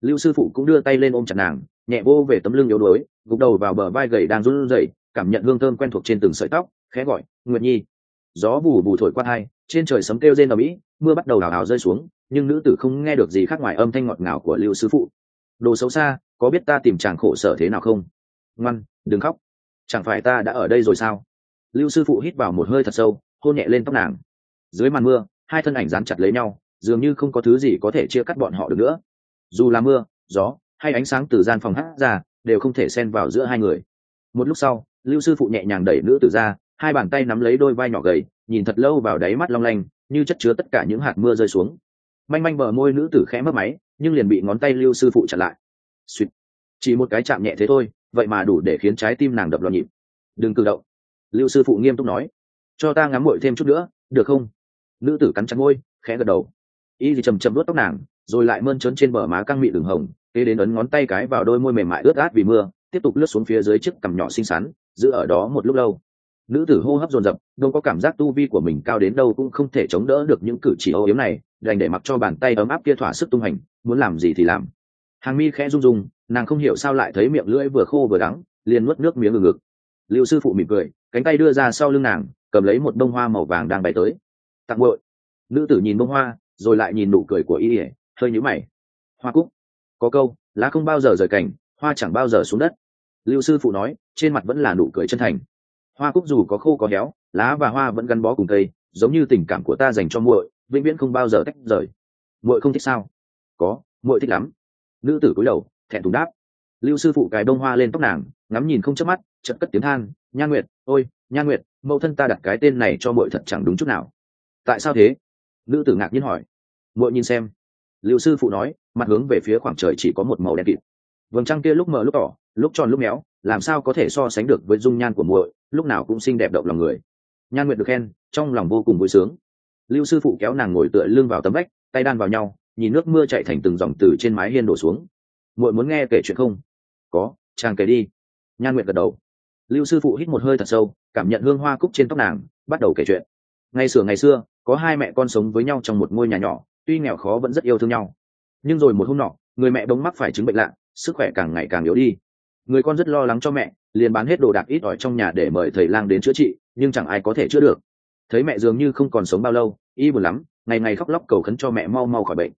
Lưu sư phụ cũng đưa tay lên ôm chặt nàng, nhẹ vô về tấm lưng yếu đuối, gục đầu vào bờ vai gầy đang run rẩy, cảm nhận hương thơm quen thuộc trên từng sợi tóc, khẽ gọi, nguyệt nhi. Gió bù bù thổi qua hai, trên trời sấm kêu rên ở mỹ mưa bắt đầu đào hào rơi xuống, nhưng nữ tử không nghe được gì khác ngoài âm thanh ngọt ngào của lưu sư phụ. Đồ xấu xa, có biết ta tìm chàng khổ sở thế nào không? Ngoan, đừng khóc. Chẳng phải ta đã ở đây rồi sao? Lưu sư phụ hít vào một hơi thật sâu hôn nhẹ lên tóc nàng. Dưới màn mưa, hai thân ảnh dán chặt lấy nhau, dường như không có thứ gì có thể chia cắt bọn họ được nữa. Dù là mưa, gió, hay ánh sáng từ gian phòng hát ra, đều không thể xen vào giữa hai người. Một lúc sau, lưu sư phụ nhẹ nhàng đẩy nữ tử ra, hai bàn tay nắm lấy đôi vai nhỏ gầy, nhìn thật lâu vào đáy mắt long lanh, như chất chứa tất cả những hạt mưa rơi xuống. Manh manh bờ môi nữ tử khẽ mất máy, nhưng liền bị ngón tay lưu sư phụ chặn lại. Suýt chỉ một cái chạm nhẹ thế thôi, vậy mà đủ để khiến trái tim nàng đập loạn nhịp. Đừng cử động. Lưu sư phụ nghiêm túc nói cho ta ngắm bội thêm chút nữa, được không? Nữ tử cắn chặt môi, khẽ gật đầu. Y thì chầm chầm đốt tóc nàng, rồi lại mơn trớn trên bờ má căng mị đường hồng, kế đến ấn ngón tay cái vào đôi môi mềm mại ướt át vì mưa, tiếp tục lướt xuống phía dưới chiếc cằm nhỏ xinh xắn, giữ ở đó một lúc lâu. Nữ tử hô hấp dồn dập, đâu có cảm giác tu vi của mình cao đến đâu cũng không thể chống đỡ được những cử chỉ âu yếm này, đành để mặc cho bàn tay ấm áp kia thỏa sức tung hành, muốn làm gì thì làm. Hàng mi khẽ rung rung, nàng không hiểu sao lại thấy miệng lưỡi vừa khô vừa đắng, liền nuốt nước miếng ngừng ngực. Liệu sư phụ mỉm cười, cánh tay đưa ra sau lưng nàng cầm lấy một bông hoa màu vàng đang bay tới. Tặng bội nữ tử nhìn bông hoa, rồi lại nhìn nụ cười của y ỉa hơi nhíu mày. Hoa cúc. Có câu, lá không bao giờ rời cảnh hoa chẳng bao giờ xuống đất. Lưu sư phụ nói, trên mặt vẫn là nụ cười chân thành. Hoa cúc dù có khô có héo, lá và hoa vẫn gắn bó cùng cây, giống như tình cảm của ta dành cho muội, vĩnh viễn không bao giờ tách rời. Muội không thích sao? Có, muội thích lắm. Nữ tử cúi đầu, thẹn thùng đáp. Lưu sư phụ cài bông hoa lên tóc nàng, ngắm nhìn không chớp mắt chật cất tiếng than, nha nguyệt, ôi, nha nguyệt mẫu thân ta đặt cái tên này cho muội thật chẳng đúng chút nào. Tại sao thế? Nữ tử ngạc nhiên hỏi. Muội nhìn xem. Liệu sư phụ nói, mặt hướng về phía khoảng trời chỉ có một màu đen kịt. Vầng trăng kia lúc mờ lúc tỏ, lúc tròn lúc méo, làm sao có thể so sánh được với dung nhan của muội, lúc nào cũng xinh đẹp động lòng người. Nhan nguyệt được khen, trong lòng vô cùng vui sướng. Lưu sư phụ kéo nàng ngồi tựa lưng vào tấm vách, tay đan vào nhau, nhìn nước mưa chạy thành từng dòng từ trên mái hiên đổ xuống. Muội muốn nghe kể chuyện không? Có, chàng kể đi. Nhan nguyệt gật đầu. Lưu sư phụ hít một hơi thật sâu cảm nhận hương hoa cúc trên tóc nàng, bắt đầu kể chuyện. Ngày xưa ngày xưa, có hai mẹ con sống với nhau trong một ngôi nhà nhỏ, tuy nghèo khó vẫn rất yêu thương nhau. Nhưng rồi một hôm nọ, người mẹ đống mắc phải chứng bệnh lạ, sức khỏe càng ngày càng yếu đi. Người con rất lo lắng cho mẹ, liền bán hết đồ đạc ít ỏi trong nhà để mời thầy lang đến chữa trị, nhưng chẳng ai có thể chữa được. Thấy mẹ dường như không còn sống bao lâu, y buồn lắm, ngày ngày khóc lóc cầu khấn cho mẹ mau mau khỏi bệnh.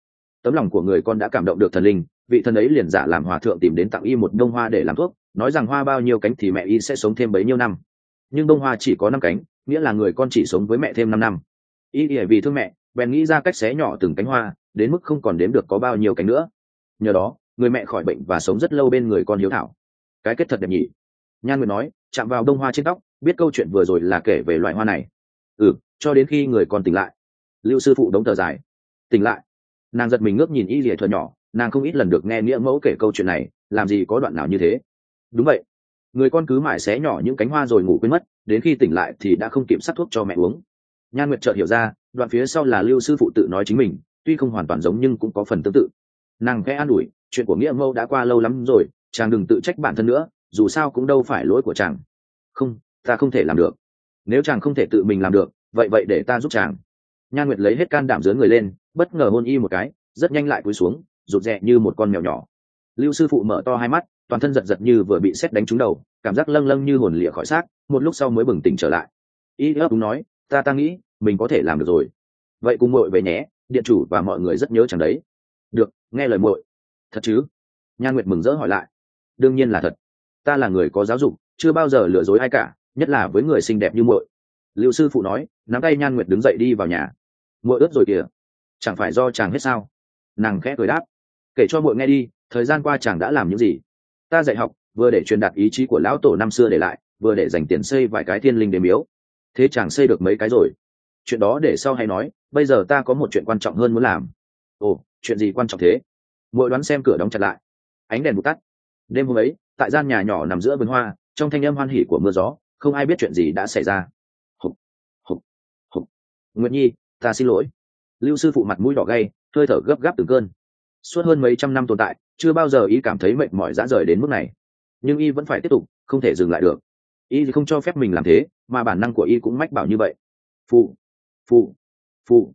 Tấm lòng của người con đã cảm động được thần linh, vị thần ấy liền giả làm hòa thượng tìm đến tặng y một đông hoa để làm thuốc, nói rằng hoa bao nhiêu cánh thì mẹ y sẽ sống thêm bấy nhiêu năm nhưng đông hoa chỉ có năm cánh, nghĩa là người con chỉ sống với mẹ thêm năm năm. Y ỉa vì thương mẹ, bèn nghĩ ra cách xé nhỏ từng cánh hoa, đến mức không còn đếm được có bao nhiêu cánh nữa. Nhờ đó, người mẹ khỏi bệnh và sống rất lâu bên người con hiếu thảo. Cái kết thật đẹp nhỉ. Nhan nguyệt nói, chạm vào đông hoa trên tóc, biết câu chuyện vừa rồi là kể về loại hoa này. Ừ cho đến khi người con tỉnh lại. Lưu sư phụ đống thở dài. Tỉnh lại. Nàng giật mình ngước nhìn y lìa thuở nhỏ, nàng không ít lần được nghe nghĩa mẫu kể câu chuyện này, làm gì có đoạn nào như thế. Đúng vậy người con cứ mãi xé nhỏ những cánh hoa rồi ngủ quên mất, đến khi tỉnh lại thì đã không kịp sát thuốc cho mẹ uống. Nhan nguyệt chợt hiểu ra, đoạn phía sau là lưu sư phụ tự nói chính mình, tuy không hoàn toàn giống nhưng cũng có phần tương tự. Nàng khẽ an ủi, chuyện của nghĩa mẫu đã qua lâu lắm rồi, chàng đừng tự trách bản thân nữa, dù sao cũng đâu phải lỗi của chàng. Không, ta không thể làm được. Nếu chàng không thể tự mình làm được, vậy vậy để ta giúp chàng. Nhan nguyệt lấy hết can đảm dưới người lên, bất ngờ hôn y một cái, rất nhanh lại cúi xuống, rụt rè như một con mèo nhỏ. Lưu sư phụ mở to hai mắt toàn thân giật giật như vừa bị xét đánh trúng đầu, cảm giác lâng lâng như hồn lịa khỏi xác, một lúc sau mới bừng tỉnh trở lại. Y ấp đúng nói, ta ta nghĩ, mình có thể làm được rồi. Vậy cùng muội về nhé, điện chủ và mọi người rất nhớ chẳng đấy. Được, nghe lời muội. Thật chứ? Nhan nguyệt mừng rỡ hỏi lại. Đương nhiên là thật. Ta là người có giáo dục, chưa bao giờ lừa dối ai cả, nhất là với người xinh đẹp như muội. Lưu sư phụ nói, nắm tay nhan nguyệt đứng dậy đi vào nhà. Muội ướt rồi kìa. Chẳng phải do chàng hết sao? Nàng khẽ cười đáp. Kể cho muội nghe đi, thời gian qua chàng đã làm những gì? Ta dạy học, vừa để truyền đạt ý chí của lão tổ năm xưa để lại, vừa để dành tiền xây vài cái thiên linh đế miếu. Thế chàng xây được mấy cái rồi? Chuyện đó để sau hay nói, bây giờ ta có một chuyện quan trọng hơn muốn làm. Ồ, chuyện gì quan trọng thế? Mỗi đoán xem cửa đóng chặt lại. Ánh đèn bụt tắt. Đêm hôm ấy, tại gian nhà nhỏ nằm giữa vườn hoa, trong thanh âm hoan hỉ của mưa gió, không ai biết chuyện gì đã xảy ra. Hục hục hục. Nguyện nhi, ta xin lỗi. Lưu sư phụ mặt mũi đỏ gay, hơi thở gấp gáp từng cơn suốt hơn mấy trăm năm tồn tại, chưa bao giờ y cảm thấy mệt mỏi dã rời đến mức này. Nhưng y vẫn phải tiếp tục, không thể dừng lại được. Y thì không cho phép mình làm thế, mà bản năng của y cũng mách bảo như vậy. Phụ phụ phụ.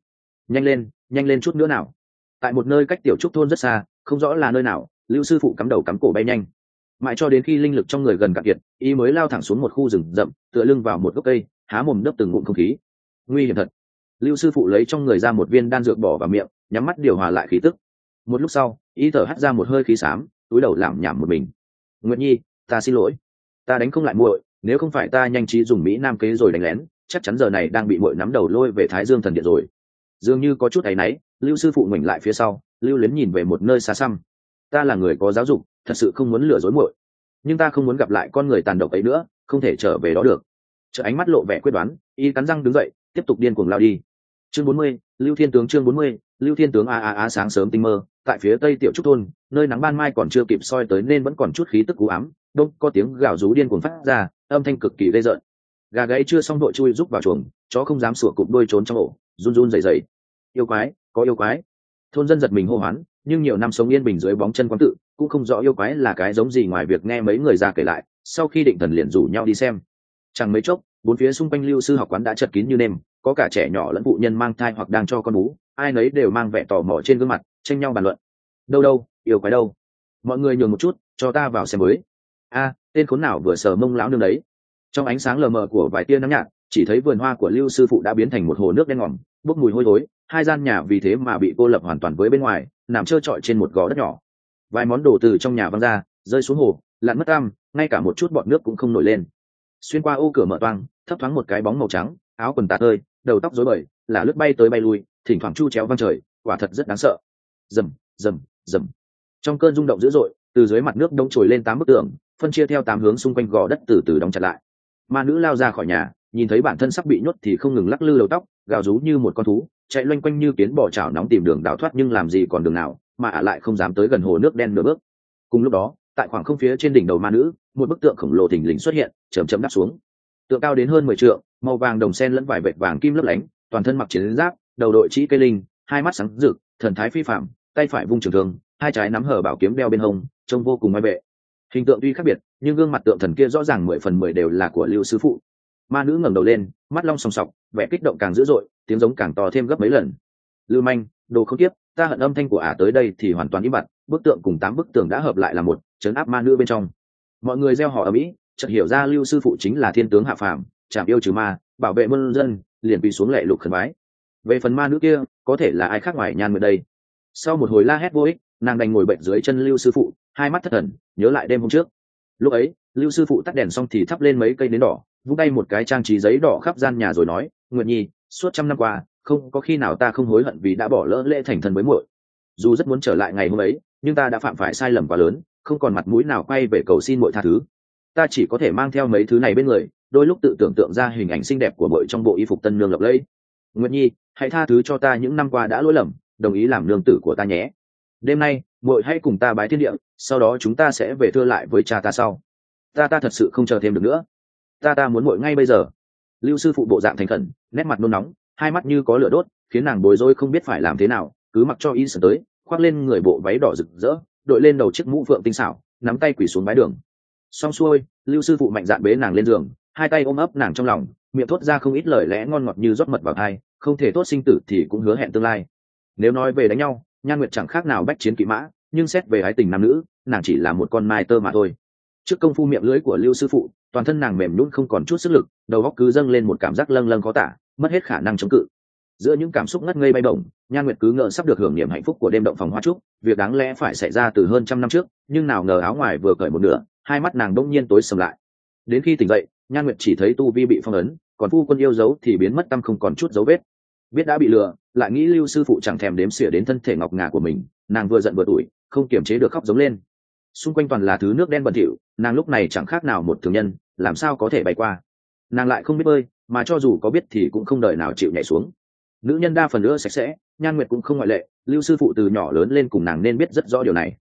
Nhanh lên nhanh lên chút nữa nào. Tại một nơi cách tiểu trúc thôn rất xa, không rõ là nơi nào, lưu sư phụ cắm đầu cắm cổ bay nhanh. Mãi cho đến khi linh lực trong người gần cạn kiệt, y mới lao thẳng xuống một khu rừng rậm, tựa lưng vào một gốc cây, há mồm nấp từng ngụm không khí. Nguy hiểm thật. Lưu sư phụ lấy trong người ra một viên đan dược bỏ vào miệng, nhắm mắt điều hòa lại khí tức một lúc sau, y thở hắt ra một hơi khí xám, túi đầu làm nhảm một mình. Nguyệt nhi, ta xin lỗi. Ta đánh không lại muội, nếu không phải ta nhanh trí dùng mỹ nam kế rồi đánh lén, chắc chắn giờ này đang bị muội nắm đầu lôi về thái dương thần điện rồi. Dường như có chút áy náy, lưu sư phụ mình lại phía sau, lưu luyến nhìn về một nơi xa xăm. Ta là người có giáo dục, thật sự không muốn lừa dối muội. Nhưng ta không muốn gặp lại con người tàn độc ấy nữa, không thể trở về đó được. Chợ ánh mắt lộ vẻ quyết đoán, y cắn răng đứng dậy, tiếp tục điên cuồng lao đi. Chương bốn mươi, lưu thiên tướng chương bốn mươi, lưu thiên tướng a a a sáng sớm tinh mơ tại phía tây tiểu trúc thôn, nơi nắng ban mai còn chưa kịp soi tới nên vẫn còn chút khí tức cú ám, đông, có tiếng gào rú điên cuồng phát ra, âm thanh cực kỳ gây rợn. Gà gáy chưa xong đội chui rúc vào chuồng, chó không dám sủa cụp đôi trốn trong ổ, run run dày dày yêu quái, có yêu quái. Thôn dân giật mình hô hoán, nhưng nhiều năm sống yên bình dưới bóng chân quán tự, cũng không rõ yêu quái là cái giống gì ngoài việc nghe mấy người già kể lại, sau khi định thần liền rủ nhau đi xem. Chẳng mấy chốc, bốn phía xung quanh lưu sư học quán đã chật kín như nêm, có cả trẻ nhỏ lẫn phụ nhân mang thai hoặc đang cho con bú ai nấy đều mang vẻ tò mò trên gương mặt, tranh nhau bàn luận. Đâu đâu, yêu quái đâu? Mọi người nhường một chút, cho ta vào xem mới. A, tên khốn nào vừa sờ mông lão nương đấy. Trong ánh sáng lờ mờ của vài tia nắng nhạt, chỉ thấy vườn hoa của lưu sư phụ đã biến thành một hồ nước đen ngòm, bốc mùi hôi thối, hai gian nhà vì thế mà bị cô lập hoàn toàn với bên ngoài, nằm trơ trọi trên một gò đất nhỏ. Vài món đồ từ trong nhà văng ra, rơi xuống hồ, lặn mất tăm, ngay cả một chút bọt nước cũng không nổi lên. Xuyên qua ô cửa mở toang, thấp thoáng một cái bóng màu trắng, áo quần tạt ơi đầu tóc rối bời, là lướt bay tới bay lui thỉnh thoảng chu chéo văng trời, quả thật rất đáng sợ. Rầm rầm rầm. Trong cơn rung động dữ dội, từ dưới mặt nước đông trồi lên tám bức tường, phân chia theo tám hướng xung quanh gò đất từ từ đóng chặt lại. Ma nữ lao ra khỏi nhà, nhìn thấy bản thân sắp bị nhốt thì không ngừng lắc lư đầu tóc, gào rú như một con thú, chạy loanh quanh như kiến bò chảo nóng tìm đường đào thoát nhưng làm gì còn đường nào, mà ả lại không dám tới gần hồ nước đen nửa bước. Cùng lúc đó, tại khoảng không phía trên đỉnh đầu ma nữ, một bức tượng khổng lồ thình lình xuất hiện chầm chầm đáp xuống. Tượng cao đến hơn mười trượng, màu vàng đồng sen lẫn vải vệt vàng kim lấp lánh, toàn thân mặc chiến giáp đầu đội chỉ cây linh hai mắt sáng rực thần thái phi phạm tay phải vung trường thường, hai trái nắm hở bảo kiếm đeo bên hông trông vô cùng ngoại vệ hình tượng tuy khác biệt nhưng gương mặt tượng thần kia rõ ràng mười phần mười đều là của lưu sư phụ. Ma nữ ngẩng đầu lên mắt long sòng sọc vẻ kích động càng dữ dội tiếng giống càng to thêm gấp mấy lần. Lưu manh đồ không tiếp ta hận âm thanh của ả tới đây thì hoàn toàn im bặt bức tượng cùng tám bức tường đã hợp lại là một chấn áp ma nữ bên trong. Mọi người gieo họ ở mỹ chợt hiểu ra lưu sư phụ chính là thiên tướng hạ phàm chạm yêu trừ ma bảo vệ muôn dân liền bị xuống lệ lục khẩn bái về phần ma nữ kia, có thể là ai khác ngoài nhan người đây? Sau một hồi la hét vô ích, nàng đành ngồi bệnh dưới chân lưu sư phụ, hai mắt thất thần, nhớ lại đêm hôm trước. Lúc ấy, lưu sư phụ tắt đèn xong thì thắp lên mấy cây nến đỏ, vung tay một cái trang trí giấy đỏ khắp gian nhà rồi nói nguyện nhi, suốt trăm năm qua, không có khi nào ta không hối hận vì đã bỏ lỡ lễ thành thân với muội. Dù rất muốn trở lại ngày hôm ấy, nhưng ta đã phạm phải sai lầm quá lớn, không còn mặt mũi nào quay về cầu xin muội tha thứ. Ta chỉ có thể mang theo mấy thứ này bên người, đôi lúc tự tưởng tượng ra hình ảnh xinh đẹp của muội trong bộ y phục tân nương lộng lẫy. Nguyệt nhi hãy tha thứ cho ta những năm qua đã lỗi lầm, đồng ý làm nương tử của ta nhé. Đêm nay, muội hãy cùng ta bái thiên địa, sau đó chúng ta sẽ về thưa lại với cha ta sau. Ta ta thật sự không chờ thêm được nữa. Ta ta muốn muội ngay bây giờ. Lưu sư phụ bộ dạng thành khẩn, nét mặt nôn nóng, hai mắt như có lửa đốt, khiến nàng bối rối không biết phải làm thế nào, cứ mặc cho y sờ tới, khoác lên người bộ váy đỏ rực rỡ, đội lên đầu chiếc mũ phượng tinh xảo, nắm tay quỳ xuống bái đường. Xong xuôi, lưu sư phụ mạnh dạn bế nàng lên giường, hai tay ôm ấp nàng trong lòng, miệng thốt ra không ít lời lẽ ngon ngọt như rót mật vào thai không thể tốt sinh tử thì cũng hứa hẹn tương lai. Nếu nói về đánh nhau, nhan nguyệt chẳng khác nào bách chiến kỵ mã, nhưng xét về ái tình nam nữ, nàng chỉ là một con mai tơ mà thôi. Trước công phu miệng lưới của lưu sư phụ, toàn thân nàng mềm nhún không còn chút sức lực, đầu góc cứ dâng lên một cảm giác lâng lâng khó tả, mất hết khả năng chống cự. Giữa những cảm xúc ngất ngây bay bổng, nhan nguyệt cứ ngờ sắp được hưởng niềm hạnh phúc của đêm động phòng hoa trúc việc đáng lẽ phải xảy ra từ hơn trăm năm trước, nhưng nào ngờ áo ngoài vừa cởi một nửa, hai mắt nàng đông nhiên tối sầm lại. Đến khi tỉnh dậy, nhan nguyệt chỉ thấy tu vi bị phong ấn còn phu quân yêu dấu thì biến mất tâm không còn chút dấu vết. Biết đã bị lừa, lại nghĩ lưu sư phụ chẳng thèm đếm xỉa đến thân thể ngọc ngà của mình, nàng vừa giận vừa tủi, không kiềm chế được khóc giống lên. Xung quanh toàn là thứ nước đen bẩn thỉu, nàng lúc này chẳng khác nào một thường nhân, làm sao có thể bay qua. Nàng lại không biết bơi, mà cho dù có biết thì cũng không đợi nào chịu nhảy xuống. Nữ nhân đa phần nữa sạch sẽ, nhan nguyệt cũng không ngoại lệ, lưu sư phụ từ nhỏ lớn lên cùng nàng nên biết rất rõ điều này.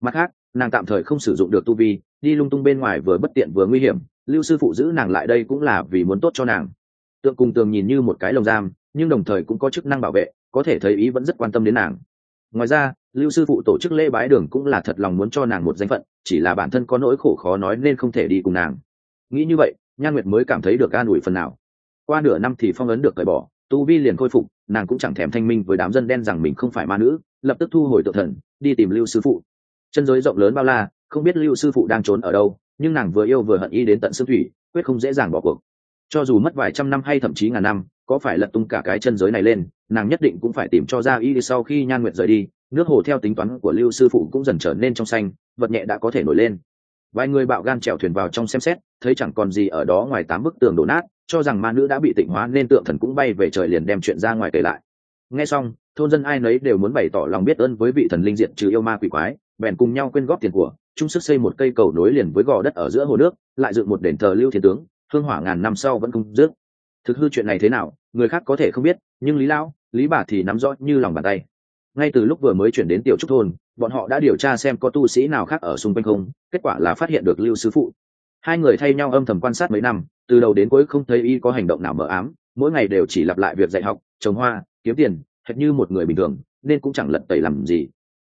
Mặt khác, nàng tạm thời không sử dụng được tu vi, đi lung tung bên ngoài vừa bất tiện vừa nguy hiểm lưu sư phụ giữ nàng lại đây cũng là vì muốn tốt cho nàng. Tượng cùng tường nhìn như một cái lồng giam, nhưng đồng thời cũng có chức năng bảo vệ, có thể thấy ý vẫn rất quan tâm đến nàng. Ngoài ra, lưu sư phụ tổ chức lễ bái đường cũng là thật lòng muốn cho nàng một danh phận, chỉ là bản thân có nỗi khổ khó nói nên không thể đi cùng nàng. Nghĩ như vậy, nhan nguyệt mới cảm thấy được an ủi phần nào. Qua nửa năm thì phong ấn được cởi bỏ, tu vi liền khôi phục, nàng cũng chẳng thèm thanh minh với đám dân đen rằng mình không phải ma nữ, lập tức thu hồi tự thần, đi tìm lưu sư phụ. Chân giới rộng lớn bao la, không biết lưu sư phụ đang trốn ở đâu nhưng nàng vừa yêu vừa hận y đến tận xương thủy, quyết không dễ dàng bỏ cuộc. Cho dù mất vài trăm năm hay thậm chí ngàn năm, có phải lật tung cả cái chân giới này lên, nàng nhất định cũng phải tìm cho ra y sau khi nhan nguyệt rời đi, nước hồ theo tính toán của lưu sư phụ cũng dần trở nên trong xanh, vật nhẹ đã có thể nổi lên. Vài người bạo gan trèo thuyền vào trong xem xét, thấy chẳng còn gì ở đó ngoài tám bức tường đổ nát, cho rằng ma nữ đã bị tịnh hóa nên tượng thần cũng bay về trời liền đem chuyện ra ngoài kể lại. Nghe xong, thôn dân ai nấy đều muốn bày tỏ lòng biết ơn với vị thần linh diện trừ yêu ma quỷ quái, bèn cùng nhau quyên góp tiền của chung sức xây một cây cầu nối liền với gò đất ở giữa hồ nước, lại dựng một đền thờ lưu thiên tướng, hương hỏa ngàn năm sau vẫn không dứt. Thực hư chuyện này thế nào, người khác có thể không biết, nhưng lý lão, lý bà thì nắm rõ như lòng bàn tay. Ngay từ lúc vừa mới chuyển đến tiểu trúc thôn, bọn họ đã điều tra xem có tu sĩ nào khác ở xung quanh không, kết quả là phát hiện được lưu sư phụ. Hai người thay nhau âm thầm quan sát mấy năm, từ đầu đến cuối không thấy y có hành động nào mờ ám, mỗi ngày đều chỉ lặp lại việc dạy học, trồng hoa, kiếm tiền, hệt như một người bình thường, nên cũng chẳng lật tẩy làm gì.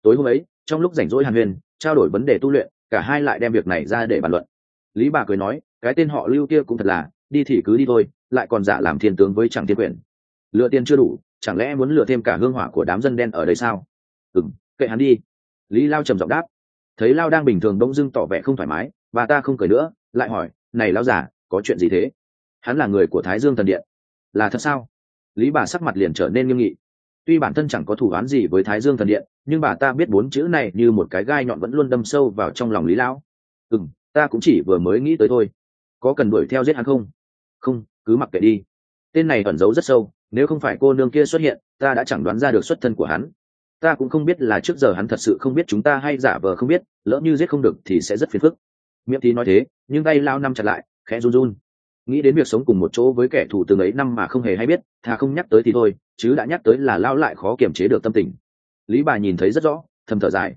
Tối hôm ấy, trong lúc rảnh rỗi hàn huyền trao đổi vấn đề tu luyện, cả hai lại đem việc này ra để bàn luận. Lý bà cười nói, cái tên họ lưu kia cũng thật là, đi thì cứ đi thôi, lại còn giả làm thiên tướng với chẳng thiên quyền. Lựa tiền chưa đủ, chẳng lẽ muốn lựa thêm cả hương hỏa của đám dân đen ở đây sao? Ừng kệ hắn đi. Lý lao trầm giọng đáp. Thấy lao đang bình thường đông dưng tỏ vẻ không thoải mái và ta không cười nữa, lại hỏi, này lao giả có chuyện gì thế? Hắn là người của thái dương thần điện. Là thật sao? Lý bà sắc mặt liền trở nên nghiêm nghị tuy bản thân chẳng có thủ án gì với thái dương thần điện, nhưng bà ta biết bốn chữ này như một cái gai nhọn vẫn luôn đâm sâu vào trong lòng lý lão. Ừ m ta cũng chỉ vừa mới nghĩ tới thôi. Có cần đuổi theo giết hắn không? Không, cứ mặc kệ đi. Tên này ẩn giấu rất sâu, nếu không phải cô nương kia xuất hiện, ta đã chẳng đoán ra được xuất thân của hắn. Ta cũng không biết là trước giờ hắn thật sự không biết chúng ta hay giả vờ không biết, lỡ như giết không được thì sẽ rất phiền phức. Miệng thì nói thế, nhưng tay lao năm chặt lại, khẽ run run nghĩ đến việc sống cùng một chỗ với kẻ thù từng ấy năm mà không hề hay biết, thà không nhắc tới thì thôi, chứ đã nhắc tới là lao lại khó kiềm chế được tâm tình. Lý bà nhìn thấy rất rõ, thầm thở dài.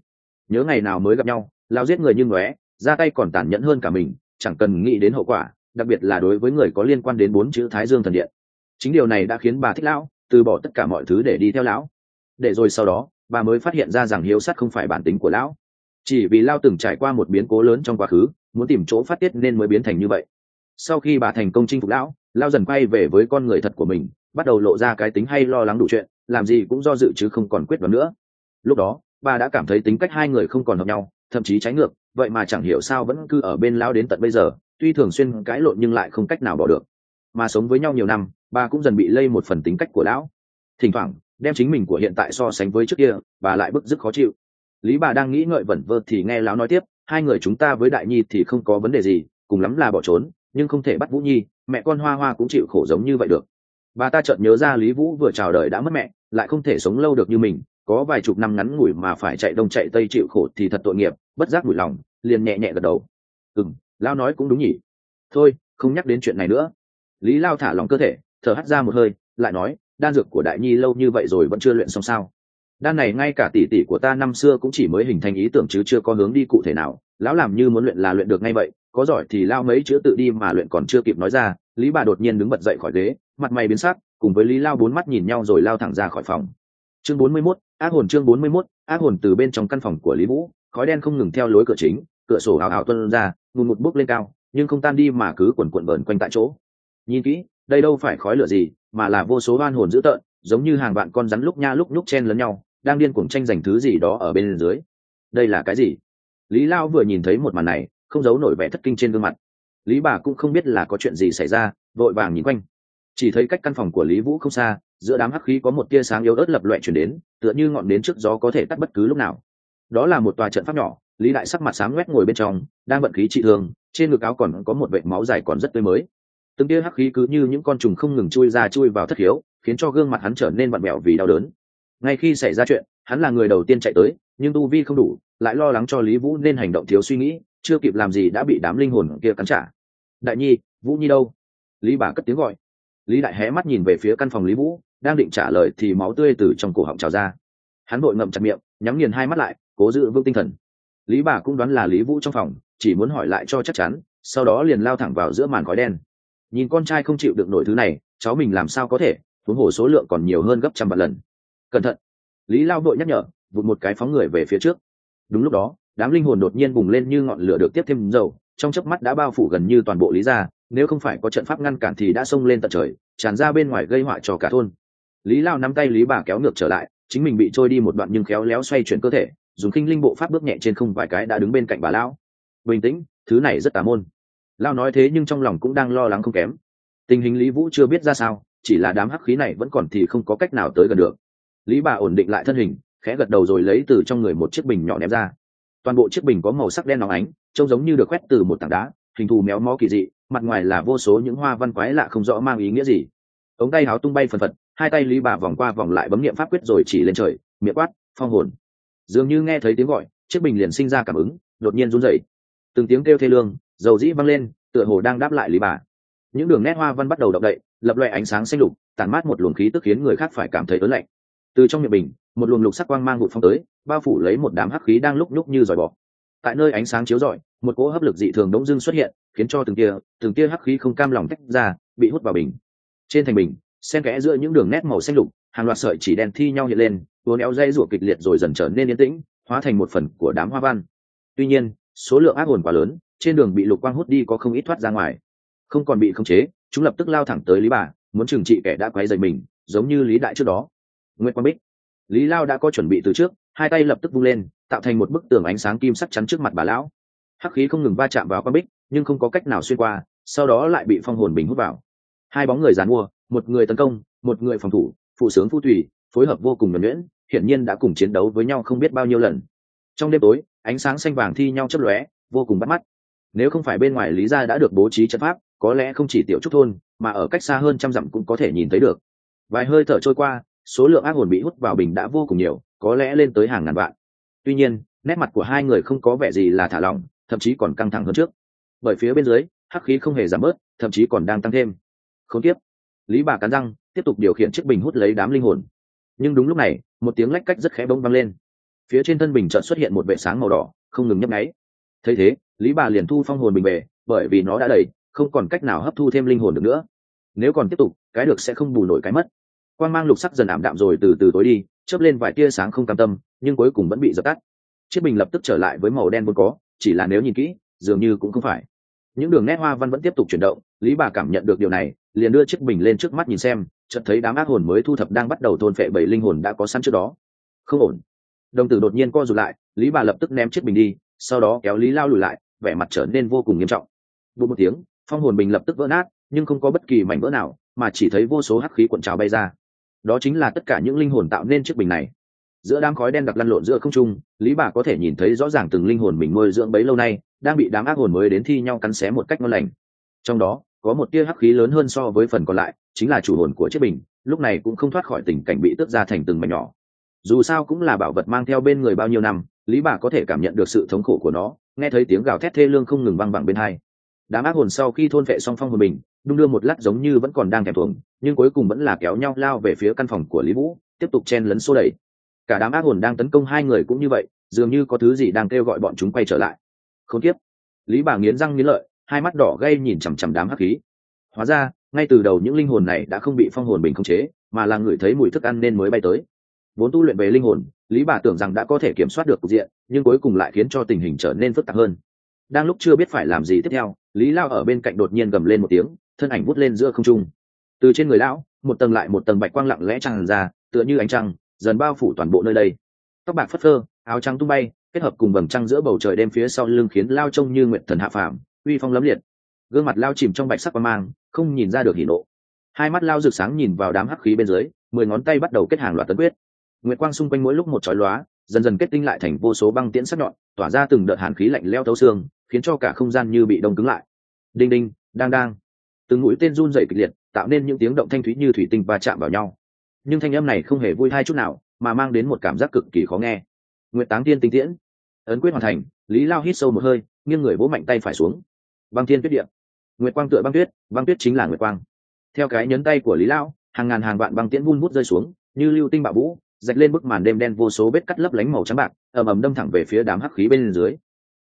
Nhớ ngày nào mới gặp nhau, lao giết người như ngóe, ra tay còn tàn nhẫn hơn cả mình, chẳng cần nghĩ đến hậu quả, đặc biệt là đối với người có liên quan đến bốn chữ thái dương thần điện. Chính điều này đã khiến bà thích lão, từ bỏ tất cả mọi thứ để đi theo lão. Để rồi sau đó, bà mới phát hiện ra rằng hiếu sắt không phải bản tính của lão. Chỉ vì lao từng trải qua một biến cố lớn trong quá khứ, muốn tìm chỗ phát tiết nên mới biến thành như vậy sau khi bà thành công chinh phục lão lao dần quay về với con người thật của mình, bắt đầu lộ ra cái tính hay lo lắng đủ chuyện, làm gì cũng do dự chứ không còn quyết đoán nữa. Lúc đó, bà đã cảm thấy tính cách hai người không còn hợp nhau, thậm chí trái ngược, vậy mà chẳng hiểu sao vẫn cứ ở bên lao đến tận bây giờ, tuy thường xuyên cãi lộn nhưng lại không cách nào bỏ được. Mà sống với nhau nhiều năm, bà cũng dần bị lây một phần tính cách của lão. Thỉnh thoảng, đem chính mình của hiện tại so sánh với trước kia, bà lại bức dứt khó chịu. Lý bà đang nghĩ ngợi vẩn vơ thì nghe lão nói tiếp, hai người chúng ta với đại nhi thì không có vấn đề gì, cùng lắm là bỏ trốn nhưng không thể bắt vũ nhi, mẹ con hoa hoa cũng chịu khổ giống như vậy được. Bà ta chợt nhớ ra lý vũ vừa chào đời đã mất mẹ, lại không thể sống lâu được như mình, có vài chục năm ngắn ngủi mà phải chạy đông chạy tây chịu khổ thì thật tội nghiệp, bất giác bụi lòng, liền nhẹ nhẹ gật đầu. Ừ lao nói cũng đúng nhỉ. Thôi, không nhắc đến chuyện này nữa. Lý lao thả lòng cơ thể, thở hắt ra một hơi, lại nói, đan dược của đại nhi lâu như vậy rồi vẫn chưa luyện xong sao? Đan này ngay cả tỷ tỷ của ta năm xưa cũng chỉ mới hình thành ý tưởng chứ chưa có hướng đi cụ thể nào lão làm như muốn luyện là luyện được ngay vậy có giỏi thì lao mấy chữ tự đi mà luyện còn chưa kịp nói ra lý bà đột nhiên đứng bật dậy khỏi ghế mặt mày biến sắc cùng với lý lao bốn mắt nhìn nhau rồi lao thẳng ra khỏi phòng. Chương bốn mươi 41, ác hồn chương bốn mươi 41, ác hồn từ bên trong căn phòng của lý vũ khói đen không ngừng theo lối cửa chính cửa sổ hào hào tuân ra ngùn một bước lên cao nhưng không tan đi mà cứ quần quần vờn quanh tại chỗ. Nhìn kỹ đây đâu phải khói lửa gì mà là vô số oan hồn dữ tợn giống như hàng vạn con rắn lúc nha lúc lúc chen lẫn nhau đang điên cuồng tranh giành thứ gì đó ở bên dưới. Đây là cái gì? Lý lao vừa nhìn thấy một màn này, không giấu nổi vẻ thất kinh trên gương mặt. Lý bà cũng không biết là có chuyện gì xảy ra, vội vàng nhìn quanh. Chỉ thấy cách căn phòng của lý vũ không xa, giữa đám hắc khí có một tia sáng yếu ớt lập loẹ chuyển đến, tựa như ngọn đến trước gió có thể tắt bất cứ lúc nào. Đó là một tòa trận pháp nhỏ, lý đại sắc mặt sáng quét ngồi bên trong, đang vận khí trị thương, trên ngực áo còn có một vệ máu dài còn rất tươi mới. Từng tia hắc khí cứ như những con trùng không ngừng chui ra chui vào thất hiếu khiến cho gương mặt hắn trở nên vặn mẹo vì đau đớn. Ngay khi xảy ra chuyện, hắn là người đầu tiên chạy tới, nhưng tu vi không đủ lại lo lắng cho lý vũ nên hành động thiếu suy nghĩ, chưa kịp làm gì đã bị đám linh hồn kia cắn trả. Đại nhi, vũ nhi đâu? Lý bà cất tiếng gọi. Lý đại hé mắt nhìn về phía căn phòng lý vũ, đang định trả lời thì máu tươi từ trong cổ họng trào ra. Hắn vội ngậm chặt miệng, nhắm nghiền hai mắt lại, cố giữ vững tinh thần. Lý bà cũng đoán là lý vũ trong phòng, chỉ muốn hỏi lại cho chắc chắn, sau đó liền lao thẳng vào giữa màn khói đen. Nhìn con trai không chịu được nổi thứ này, cháu mình làm sao có thể? Huống hồ số lượng còn nhiều hơn gấp trăm vạn lần. Cẩn thận. Lý lao đội nhắc nhở, vụt một cái phóng người về phía trước đúng lúc đó, đám linh hồn đột nhiên bùng lên như ngọn lửa được tiếp thêm dầu, trong chớp mắt đã bao phủ gần như toàn bộ lý gia, nếu không phải có trận pháp ngăn cản thì đã xông lên tận trời, tràn ra bên ngoài gây họa cho cả thôn. Lý lao nắm tay lý bà kéo ngược trở lại, chính mình bị trôi đi một đoạn nhưng khéo léo xoay chuyển cơ thể, dùng khinh linh bộ pháp bước nhẹ trên không vài cái đã đứng bên cạnh bà lão. Bình tĩnh, thứ này rất tà môn. Lao nói thế nhưng trong lòng cũng đang lo lắng không kém. Tình hình lý vũ chưa biết ra sao, chỉ là đám hắc khí này vẫn còn thì không có cách nào tới gần được. Lý bà ổn định lại thân hình khẽ gật đầu rồi lấy từ trong người một chiếc bình nhỏ ném ra. Toàn bộ chiếc bình có màu sắc đen óng ánh, trông giống như được quét từ một tảng đá, hình thù méo mó kỳ dị, mặt ngoài là vô số những hoa văn quái lạ không rõ mang ý nghĩa gì. Ống tay háo tung bay phần phật, hai tay lý bà vòng qua vòng lại bấm nghiệm pháp quyết rồi chỉ lên trời, miệng quát, phong hồn. Dường như nghe thấy tiếng gọi, chiếc bình liền sinh ra cảm ứng, đột nhiên run rẩy. Từng tiếng kêu thê lương, dầu dĩ văng lên, tựa hồ đang đáp lại lý bà. Những đường nét hoa văn bắt đầu động đậy, lập loại ánh sáng xanh lục tàn mát một luồng khí tức khiến người khác phải cảm thấy ớn lạnh. Từ trong miệng bình một luồng lục sắc quang mang vụ phong tới, bao phủ lấy một đám hắc khí đang lúc nhúc như dòi bọ. Tại nơi ánh sáng chiếu rọi, một cỗ hấp lực dị thường đống dưng xuất hiện, khiến cho từng tia từng tia hắc khí không cam lòng tách ra, bị hút vào bình. Trên thành bình, xen kẽ giữa những đường nét màu xanh lục, hàng loạt sợi chỉ đen thi nhau hiện lên, uốn éo dây rủa kịch liệt rồi dần trở nên yên tĩnh, hóa thành một phần của đám hoa văn. Tuy nhiên, số lượng ác hồn quá lớn, trên đường bị lục quang hút đi có không ít thoát ra ngoài. Không còn bị khống chế, chúng lập tức lao thẳng tới lý bà, muốn trừng trị kẻ đã quấy dày mình, giống như lý đại trước đó. Nguyễn quang bích lý lao đã có chuẩn bị từ trước, hai tay lập tức vung lên, tạo thành một bức tường ánh sáng kim sắc chắn trước mặt bà lão. Hắc khí không ngừng va chạm vào quang bích, nhưng không có cách nào xuyên qua, sau đó lại bị phong hồn bình hút vào. Hai bóng người dàn mua, một người tấn công, một người phòng thủ, phụ sướng phu thủy, phối hợp vô cùng nhuẩn nhuyễn, hiển nhiên đã cùng chiến đấu với nhau không biết bao nhiêu lần. Trong đêm tối, ánh sáng xanh vàng thi nhau chấp lóe, vô cùng bắt mắt. Nếu không phải bên ngoài lý gia đã được bố trí trận pháp, có lẽ không chỉ tiểu trúc thôn, mà ở cách xa hơn trăm dặm cũng có thể nhìn thấy được. Vài hơi thở trôi qua số lượng ác hồn bị hút vào bình đã vô cùng nhiều, có lẽ lên tới hàng ngàn vạn. Tuy nhiên, nét mặt của hai người không có vẻ gì là thả lỏng, thậm chí còn căng thẳng hơn trước. Bởi phía bên dưới, hắc khí không hề giảm bớt, thậm chí còn đang tăng thêm. Không tiếp. Lý bà cắn răng, tiếp tục điều khiển chiếc bình hút lấy đám linh hồn. Nhưng đúng lúc này, một tiếng lách cách rất khẽ bông văng lên. Phía trên thân bình chợt xuất hiện một vệ sáng màu đỏ, không ngừng nhấp nháy. Thấy thế, lý bà liền thu phong hồn bình về, bởi vì nó đã đầy, không còn cách nào hấp thu thêm linh hồn được nữa. Nếu còn tiếp tục, cái được sẽ không bù nổi cái mất quan g mang lục sắc dần ảm đạm rồi từ từ tối đi, chớp lên vài tia sáng không cam tâm, nhưng cuối cùng vẫn bị dập tắt. Chiếc bình lập tức trở lại với màu đen vốn có, chỉ là nếu nhìn kỹ, dường như cũng không phải. Những đường nét hoa văn vẫn tiếp tục chuyển động, lý bà cảm nhận được điều này, liền đưa chiếc bình lên trước mắt nhìn xem, chợt thấy đám ác hồn mới thu thập đang bắt đầu thôn phệ bảy linh hồn đã có sẵn trước đó. Không ổn. Đồng tử đột nhiên co rụt lại, lý bà lập tức ném chiếc bình đi, sau đó kéo lý lao lùi lại, vẻ mặt trở nên vô cùng nghiêm trọng. Bụt một tiếng, phong hồn bình lập tức vỡ nát, nhưng không có bất kỳ mảnh vỡ nào, mà chỉ thấy vô số hắc khí cuộn trào bay ra đó chính là tất cả những linh hồn tạo nên chiếc bình này. Giữa đám khói đen đặc lăn lộn giữa không trung, lý bà có thể nhìn thấy rõ ràng từng linh hồn mình nuôi dưỡng bấy lâu nay, đang bị đám ác hồn mới đến thi nhau cắn xé một cách ngon lành. Trong đó, có một tia hắc khí lớn hơn so với phần còn lại, chính là chủ hồn của chiếc bình, lúc này cũng không thoát khỏi tình cảnh bị tước ra thành từng mảnh nhỏ. Dù sao cũng là bảo vật mang theo bên người bao nhiêu năm, lý bà có thể cảm nhận được sự thống khổ của nó, nghe thấy tiếng gào thét thê lương không ngừng văng vẳng bên hai đám ác hồn sau khi thôn vệ song phong hồn mình, đung đưa một lát giống như vẫn còn đang thèm thuồng, nhưng cuối cùng vẫn là kéo nhau lao về phía căn phòng của lý vũ, tiếp tục chen lấn xô đẩy. Cả đám ác hồn đang tấn công hai người cũng như vậy, dường như có thứ gì đang kêu gọi bọn chúng quay trở lại. Không tiếp. Lý bà nghiến răng nghiến lợi, hai mắt đỏ gây nhìn chằm chằm đám hắc khí. Hóa ra, ngay từ đầu những linh hồn này đã không bị phong hồn bình khống chế, mà là người thấy mùi thức ăn nên mới bay tới. Vốn tu luyện về linh hồn, lý bà tưởng rằng đã có thể kiểm soát được cục diện, nhưng cuối cùng lại khiến cho tình hình trở nên phức tạp hơn. Đang lúc chưa biết phải làm gì tiếp theo lý lao ở bên cạnh đột nhiên gầm lên một tiếng, thân ảnh vút lên giữa không trung. Từ trên người lão, một tầng lại một tầng bạch quang lặng lẽ tràn ra, tựa như ánh trăng, dần bao phủ toàn bộ nơi đây. Tóc bạc phất phơ, áo trắng tung bay, kết hợp cùng vầng trăng giữa bầu trời đêm phía sau lưng khiến lao trông như nguyện thần hạ phàm, uy phong lấm liệt. Gương mặt lao chìm trong bạch sắc quang mang, không nhìn ra được hỉ nộ. Hai mắt lao rực sáng nhìn vào đám hắc khí bên dưới, mười ngón tay bắt đầu kết hàng loạt tấn quyết. Nguyệt quang xung quanh mỗi lúc một chói lóa, dần dần kết tinh lại thành vô số băng tiễn sắc nhọn, tỏa ra từng đợt hàn khí lạnh leo thấu xương khiến cho cả không gian như bị đông cứng lại. Đinh đinh, đang đang. Từng mũi tên run rẩy kịch liệt, tạo nên những tiếng động thanh thúy như thủy tinh va chạm vào nhau. Nhưng thanh âm này không hề vui hai chút nào, mà mang đến một cảm giác cực kỳ khó nghe. Nguyệt táng tiên tinh tiễn. Ấn quyết hoàn thành, lý lao hít sâu một hơi, nghiêng người vỗ mạnh tay phải xuống. Băng thiên tuyết điện nguyệt quang tựa băng tuyết băng tuyết chính là nguyệt quang. Theo cái nhấn tay của lý lao, hàng ngàn hàng vạn băng tiễn vun vút rơi xuống, như lưu tinh bạo vũ dạch lên bức màn đêm đen vô số vết cắt lấp lánh màu trắng bạc, ầm ầm đâm thẳng về phía đám hắc khí bên dưới.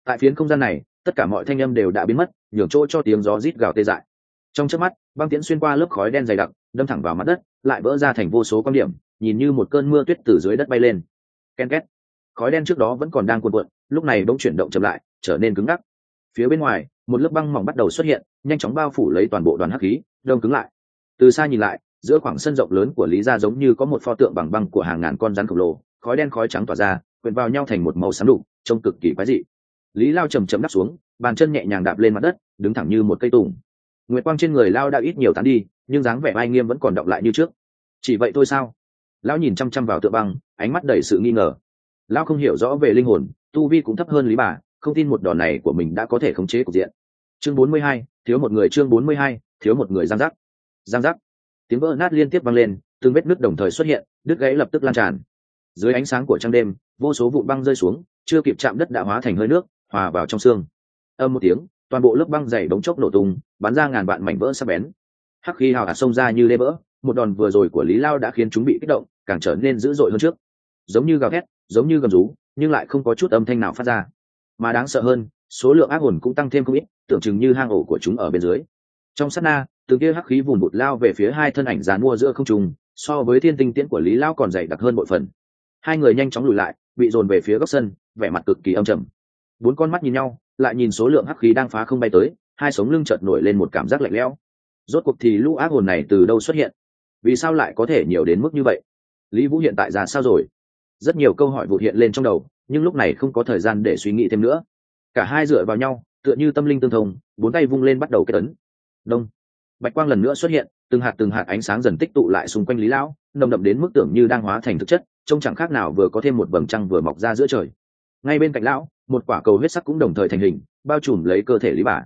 Tại phiến không gian này tất cả mọi thanh âm đều đã biến mất, nhường chỗ cho tiếng gió rít gào tê dại. Trong chớp mắt, băng tiễn xuyên qua lớp khói đen dày đặc, đâm thẳng vào mặt đất, lại vỡ ra thành vô số quan điểm, nhìn như một cơn mưa tuyết từ dưới đất bay lên. Ken két. Khói đen trước đó vẫn còn đang cuộn cuộn, lúc này bỗng chuyển động chậm lại, trở nên cứng ngắc. Phía bên ngoài, một lớp băng mỏng bắt đầu xuất hiện, nhanh chóng bao phủ lấy toàn bộ đoàn hắc khí, đông cứng lại. Từ xa nhìn lại, giữa khoảng sân rộng lớn của lý gia giống như có một pho tượng bằng băng của hàng ngàn con rắn khổng lồ, khói đen khói trắng tỏa ra, quyện vào nhau thành một màu xám đục, trông cực kỳ quái dị lý lao chầm chầm đắp xuống bàn chân nhẹ nhàng đạp lên mặt đất đứng thẳng như một cây tùng. Nguyệt quang trên người lao đã ít nhiều tán đi nhưng dáng vẻ ai nghiêm vẫn còn động lại như trước. Chỉ vậy thôi sao? Lão nhìn chăm chăm vào tựa băng ánh mắt đầy sự nghi ngờ. Lão không hiểu rõ về linh hồn tu vi cũng thấp hơn lý bà không tin một đòn này của mình đã có thể khống chế cục diện. Chương 42, thiếu một người chương 42, thiếu một người giang giác. Giang giác. Tiếng vỡ nát liên tiếp vang lên từng vết nứt đồng thời xuất hiện đứt gãy lập tức lan tràn. Dưới ánh sáng của trăng đêm vô số vụ băng rơi xuống chưa kịp chạm đất đã hóa thành hơi nước hòa vào trong xương. Âm một tiếng, toàn bộ lớp băng dày đống chốc nổ tung, bắn ra ngàn vạn mảnh vỡ sắc bén. Hắc khi hào hạt xông ra như lê vỡ một đòn vừa rồi của lý lao đã khiến chúng bị kích động, càng trở nên dữ dội hơn trước. Giống như gào thét, giống như gầm rú, nhưng lại không có chút âm thanh nào phát ra. Mà đáng sợ hơn, số lượng ác hồn cũng tăng thêm không ít, tưởng chừng như hang ổ của chúng ở bên dưới. Trong sát na, từng kia hắc khí vụn bụt lao về phía hai thân ảnh dàn mua giữa không trùng so với thiên tinh tiễn của lý lao còn dày đặc hơn bội phần. Hai người nhanh chóng lùi lại, bị dồn về phía góc sân, vẻ mặt cực kỳ âm trầm bốn con mắt nhìn nhau, lại nhìn số lượng hắc khí đang phá không bay tới, hai sống lưng chợt nổi lên một cảm giác lạnh lẽo. Rốt cuộc thì lũ ác hồn này từ đâu xuất hiện? Vì sao lại có thể nhiều đến mức như vậy? Lý vũ hiện tại ra sao rồi? Rất nhiều câu hỏi vụ hiện lên trong đầu, nhưng lúc này không có thời gian để suy nghĩ thêm nữa. Cả hai dựa vào nhau, tựa như tâm linh tương thông, bốn tay vung lên bắt đầu kết ấn. Đông. Bạch quang lần nữa xuất hiện, từng hạt từng hạt ánh sáng dần tích tụ lại xung quanh lý lão, nồng đậm đến mức tưởng như đang hóa thành thực chất, trông chẳng khác nào vừa có thêm một vầng trăng vừa mọc ra giữa trời. Ngay bên cạnh lão một quả cầu huyết sắc cũng đồng thời thành hình, bao trùm lấy cơ thể lý bà.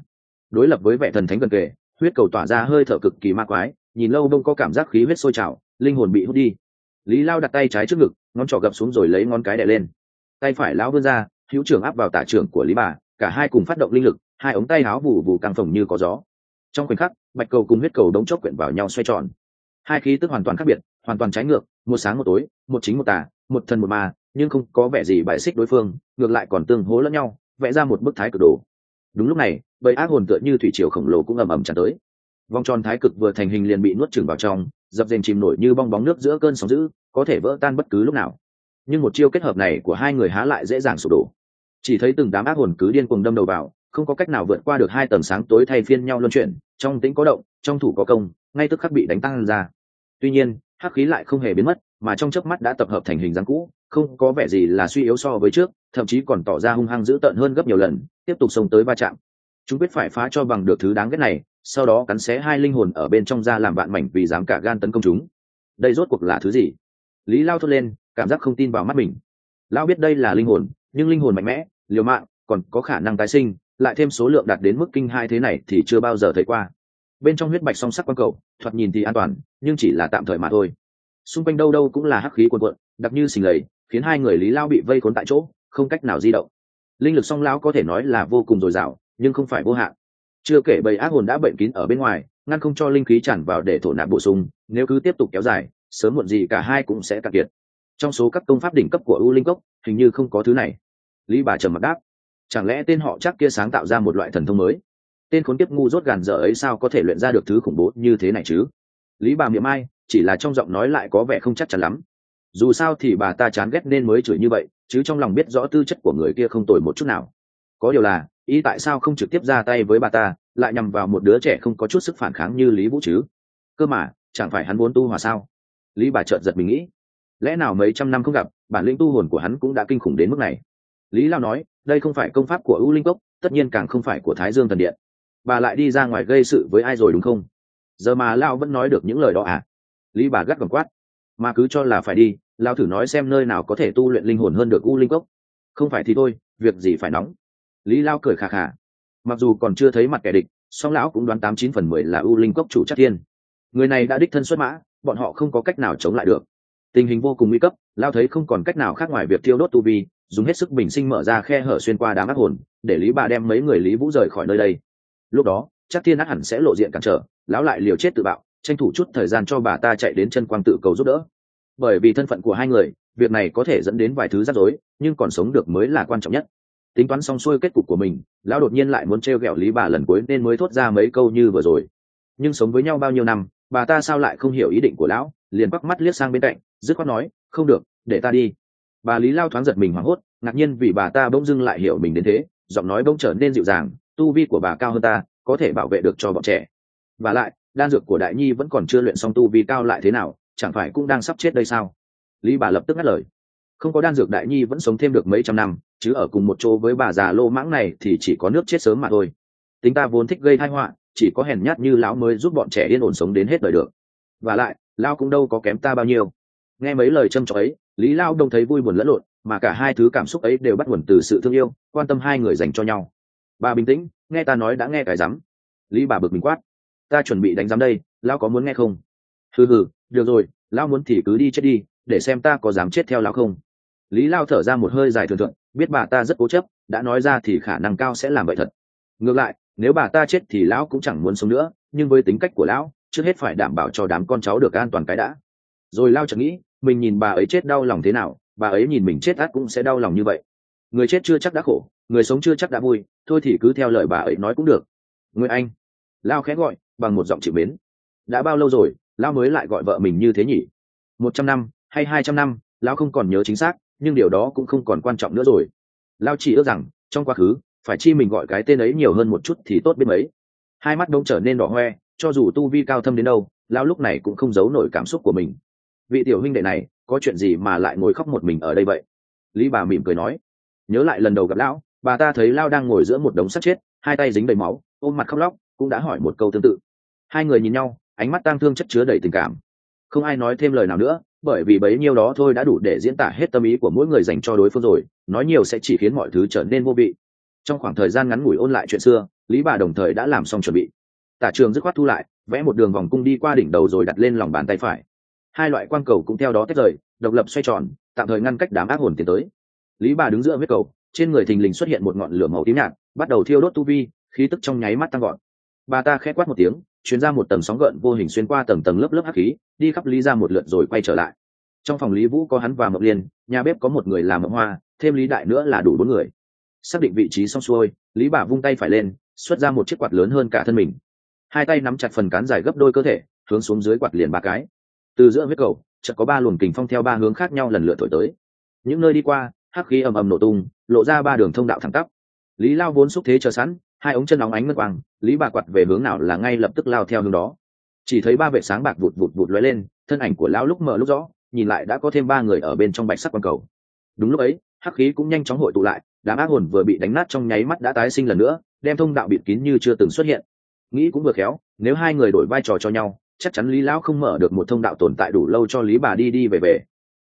Đối lập với vẻ thần thánh gần kề, huyết cầu tỏa ra hơi thở cực kỳ ma quái, nhìn lâu đông có cảm giác khí huyết sôi trào, linh hồn bị hút đi. Lý lao đặt tay trái trước ngực, ngón trỏ gập xuống rồi lấy ngón cái đè lên. Tay phải lão vươn ra, hữu trưởng áp vào tả trưởng của lý bà, cả hai cùng phát động linh lực, hai ống tay áo vụ vụ căng phồng như có gió. Trong khoảnh khắc, bạch cầu cùng huyết cầu đống chốc quyện vào nhau xoay tròn. Hai khí tức hoàn toàn khác biệt, hoàn toàn trái ngược, một sáng một tối, một chính một tà, một thần một ma nhưng không có vẻ gì bài xích đối phương, ngược lại còn tương hố lẫn nhau, vẽ ra một bức thái cực đồ. Đúng lúc này, bầy ác hồn tựa như thủy triều khổng lồ cũng ầm ầm tràn tới. Vòng tròn thái cực vừa thành hình liền bị nuốt chừng vào trong, dập dềnh chìm nổi như bong bóng nước giữa cơn sóng dữ, có thể vỡ tan bất cứ lúc nào. Nhưng một chiêu kết hợp này của hai người há lại dễ dàng sụp đổ. Chỉ thấy từng đám ác hồn cứ điên cuồng đâm đầu vào, không có cách nào vượt qua được hai tầng sáng tối thay phiên nhau luân chuyển, trong tĩnh có động, trong thủ có công, ngay tức khắc bị đánh tăng ra tuy nhiên, hắc khí lại không hề biến mất, mà trong chớp mắt đã tập hợp thành hình dáng cũ, không có vẻ gì là suy yếu so với trước, thậm chí còn tỏ ra hung hăng dữ tợn hơn gấp nhiều lần, tiếp tục xông tới va chạm. Chúng biết phải phá cho bằng được thứ đáng ghét này, sau đó cắn xé hai linh hồn ở bên trong ra làm bạn mảnh vì dám cả gan tấn công chúng. Đây rốt cuộc là thứ gì? Lý lao thốt lên, cảm giác không tin vào mắt mình. Lao biết đây là linh hồn, nhưng linh hồn mạnh mẽ, liều mạng, còn có khả năng tái sinh, lại thêm số lượng đạt đến mức kinh hai thế này thì chưa bao giờ thấy qua bên trong huyết bạch song sắc quang cầu, thoạt nhìn thì an toàn, nhưng chỉ là tạm thời mà thôi. Xung quanh đâu đâu cũng là hắc khí cuồn cuộn, đặc như xình lầy, khiến hai người lý lao bị vây khốn tại chỗ, không cách nào di động. Linh lực song lão có thể nói là vô cùng dồi dào, nhưng không phải vô hạn. Chưa kể bầy ác hồn đã bệnh kín ở bên ngoài, ngăn không cho linh khí tràn vào để thổ nạp bổ sung, nếu cứ tiếp tục kéo dài, sớm muộn gì cả hai cũng sẽ cạn kiệt. Trong số các công pháp đỉnh cấp của u linh cốc, hình như không có thứ này. Lý bà trầm mặc đáp, chẳng lẽ tên họ chắc kia sáng tạo ra một loại thần thông mới? Tên khốn kiếp ngu dốt gàn dở ấy sao có thể luyện ra được thứ khủng bố như thế này chứ? Lý bà miệng ai, chỉ là trong giọng nói lại có vẻ không chắc chắn lắm. Dù sao thì bà ta chán ghét nên mới chửi như vậy, chứ trong lòng biết rõ tư chất của người kia không tồi một chút nào. Có điều là ý tại sao không trực tiếp ra tay với bà ta, lại nhằm vào một đứa trẻ không có chút sức phản kháng như lý vũ chứ? Cơ mà, chẳng phải hắn muốn tu hòa sao? Lý bà trợn giật mình nghĩ. Lẽ nào mấy trăm năm không gặp, bản lĩnh tu hồn của hắn cũng đã kinh khủng đến mức này? Lý lao nói, đây không phải công pháp của u linh cốc, tất nhiên càng không phải của thái dương thần điện bà lại đi ra ngoài gây sự với ai rồi đúng không? Giờ mà lao vẫn nói được những lời đó à? Lý bà gắt còn quát. Mà cứ cho là phải đi lao thử nói xem nơi nào có thể tu luyện linh hồn hơn được u linh cốc. Không phải thì thôi, việc gì phải nóng? Lý lao cười khà khà. Mặc dù còn chưa thấy mặt kẻ địch, song lão cũng đoán tám chín phần mười là u linh cốc chủ chắc thiên. Người này đã đích thân xuất mã, bọn họ không có cách nào chống lại được. Tình hình vô cùng nguy cấp lao thấy không còn cách nào khác ngoài việc thiêu đốt tu vi, dùng hết sức bình sinh mở ra khe hở xuyên qua đám ác hồn, để lý bà đem mấy người lý vũ rời khỏi nơi đây lúc đó, chắc thiên ác hẳn sẽ lộ diện cản trở, lão lại liều chết tự bạo, tranh thủ chút thời gian cho bà ta chạy đến chân quang tự cầu giúp đỡ. Bởi vì thân phận của hai người, việc này có thể dẫn đến vài thứ rắc rối, nhưng còn sống được mới là quan trọng nhất. Tính toán xong xuôi kết cục của mình, lão đột nhiên lại muốn t r e o g ẹ o lý bà lần cuối nên mới thốt ra mấy câu như vừa rồi. Nhưng sống với nhau bao nhiêu năm, bà ta sao lại không hiểu ý định của lão, liền bắt mắt liếc sang bên cạnh, dứt khoát nói, không được, để ta đi. Bà lý lao thoáng giật mình hoảng hốt, ngạc nhiên vì bà ta bỗng dưng lại hiểu mình đến thế, giọng nói bỗng trở nên dịu dàng tu vi của bà cao hơn ta, có thể bảo vệ được cho bọn trẻ. Và lại, đan dược của đại nhi vẫn còn chưa luyện xong tu vi cao lại thế nào, chẳng phải cũng đang sắp chết đây sao? Lý bà lập tức ngắt lời. Không có đan dược đại nhi vẫn sống thêm được mấy trăm năm, chứ ở cùng một chỗ với bà già lô mãng này thì chỉ có nước chết sớm mà thôi. Tính ta vốn thích gây thai họa, chỉ có hèn nhát như lão mới giúp bọn trẻ yên ổn sống đến hết đời được. Và lại lao cũng đâu có kém ta bao nhiêu. Nghe mấy lời châm trọc ấy, lý lao đông thấy vui buồn lẫn lộn, mà cả hai thứ cảm xúc ấy đều bắt nguồn từ sự thương yêu, quan tâm hai người dành cho nhau bà bình tĩnh, nghe ta nói đã nghe cái rắm. Lý bà bực mình quát. Ta chuẩn bị đánh giám đây, lão có muốn nghe không? Hừ hừ, được rồi, lão muốn thì cứ đi chết đi, để xem ta có dám chết theo lão không. Lý lao thở ra một hơi dài thường thượng biết bà ta rất cố chấp, đã nói ra thì khả năng cao sẽ làm vậy thật. Ngược lại, nếu bà ta chết thì lão cũng chẳng muốn sống nữa, nhưng với tính cách của lão, trước hết phải đảm bảo cho đám con cháu được an toàn cái đã. Rồi lao chẳng nghĩ, mình nhìn bà ấy chết đau lòng thế nào, bà ấy nhìn mình chết át cũng sẽ đau lòng như vậy. Người chết chưa chắc đã khổ người sống chưa chắc đã vui, thôi thì cứ theo lời bà ấy nói cũng được. Người anh, lao khẽ gọi, bằng một giọng chịu mến. Đã bao lâu rồi lão mới lại gọi vợ mình như thế nhỉ? Một trăm năm, hay hai trăm năm lão không còn nhớ chính xác, nhưng điều đó cũng không còn quan trọng nữa rồi. Lão chỉ ước rằng, trong quá khứ, phải chi mình gọi cái tên ấy nhiều hơn một chút thì tốt biết mấy. Hai mắt đông trở nên đỏ hoe, cho dù tu vi cao thâm đến đâu lão lúc này cũng không giấu nổi cảm xúc của mình. Vị tiểu huynh đệ này, có chuyện gì mà lại ngồi khóc một mình ở đây vậy? Lý bà mỉm cười nói. Nhớ lại lần đầu gặp lão bà ta thấy lao đang ngồi giữa một đống sắt chết, hai tay dính đầy máu, ôm mặt khóc lóc, cũng đã hỏi một câu tương tự. Hai người nhìn nhau, ánh mắt tang thương chất chứa đầy tình cảm. Không ai nói thêm lời nào nữa, bởi vì bấy nhiêu đó thôi đã đủ để diễn tả hết tâm ý của mỗi người dành cho đối phương rồi, nói nhiều sẽ chỉ khiến mọi thứ trở nên vô vị. Trong khoảng thời gian ngắn ngủi ôn lại chuyện xưa, lý bà đồng thời đã làm xong chuẩn bị. Tả trường dứt khoát thu lại, vẽ một đường vòng cung đi qua đỉnh đầu rồi đặt lên lòng bàn tay phải. Hai loại quang cầu cũng theo đó tách rời, độc lập xoay tròn, tạm thời ngăn cách đám ác hồn tiến tới lý bà đứng giữa huyết cầu, trên người thình lình xuất hiện một ngọn lửa màu tím nhạt, bắt đầu thiêu đốt tu vi, khí tức trong nháy mắt tăng gọn bà ta khẽ quát một tiếng chuyến ra một tầng sóng gợn vô hình xuyên qua tầng tầng lớp lớp hắc khí, đi khắp lý ra một lượt rồi quay trở lại. Trong phòng lý vũ có hắn và mộng liên, nhà bếp có một người làm mộng hoa, thêm lý đại nữa là đủ bốn người. Xác định vị trí xong xuôi, lý bà vung tay phải lên, xuất ra một chiếc quạt lớn hơn cả thân mình. Hai tay nắm chặt phần cán dài gấp đôi cơ thể, hướng xuống dưới quạt liền ba cái. Từ giữa huyết cầu, chợt có ba luồng kình phong theo ba hướng khác nhau lần lượt thổi tới. Những nơi đi qua hắc khí ầm ầm nổ tung, lộ ra ba đường thông đạo thẳng tắp. Lý lao vốn xúc thế chờ sẵn, hai ống chân óng ánh ngân quang, lý bà quạt về hướng nào là ngay lập tức lao theo hướng đó. Chỉ thấy ba vệ sáng bạc vụt vụt vụt lóe lên, thân ảnh của lão lúc mở lúc rõ, nhìn lại đã có thêm ba người ở bên trong bạch sắc quang cầu. Đúng lúc ấy, hắc khí cũng nhanh chóng hội tụ lại, đám ác hồn vừa bị đánh nát trong nháy mắt đã tái sinh lần nữa, đem thông đạo bịt kín như chưa từng xuất hiện. Nghĩ cũng vừa khéo, nếu hai người đổi vai trò cho nhau, chắc chắn lý lão không mở được một thông đạo tồn tại đủ lâu cho lý bà đi đi về về.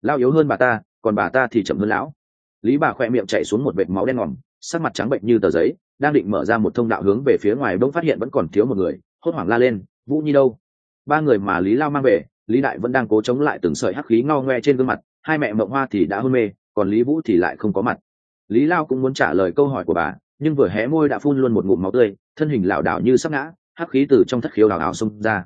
Lao yếu hơn bà ta, còn bà ta thì chậm hơn lão lý bà khoe miệng chạy xuống một vệt máu đen ngòm, sắc mặt trắng bệnh như tờ giấy, đang định mở ra một thông đạo hướng về phía ngoài bỗng phát hiện vẫn còn thiếu một người, hốt hoảng la lên, vũ nhi đâu? Ba người mà lý lao mang về, lý đại vẫn đang cố chống lại từng sợi hắc khí ngao ngoe trên gương mặt, hai mẹ mộng hoa thì đã hôn mê, còn lý vũ thì lại không có mặt. Lý lao cũng muốn trả lời câu hỏi của bà, nhưng vừa hé môi đã phun luôn một ngụm máu tươi, thân hình lảo đảo như sắp ngã, hắc khí từ trong thất khiếu đảo ảo xông ra.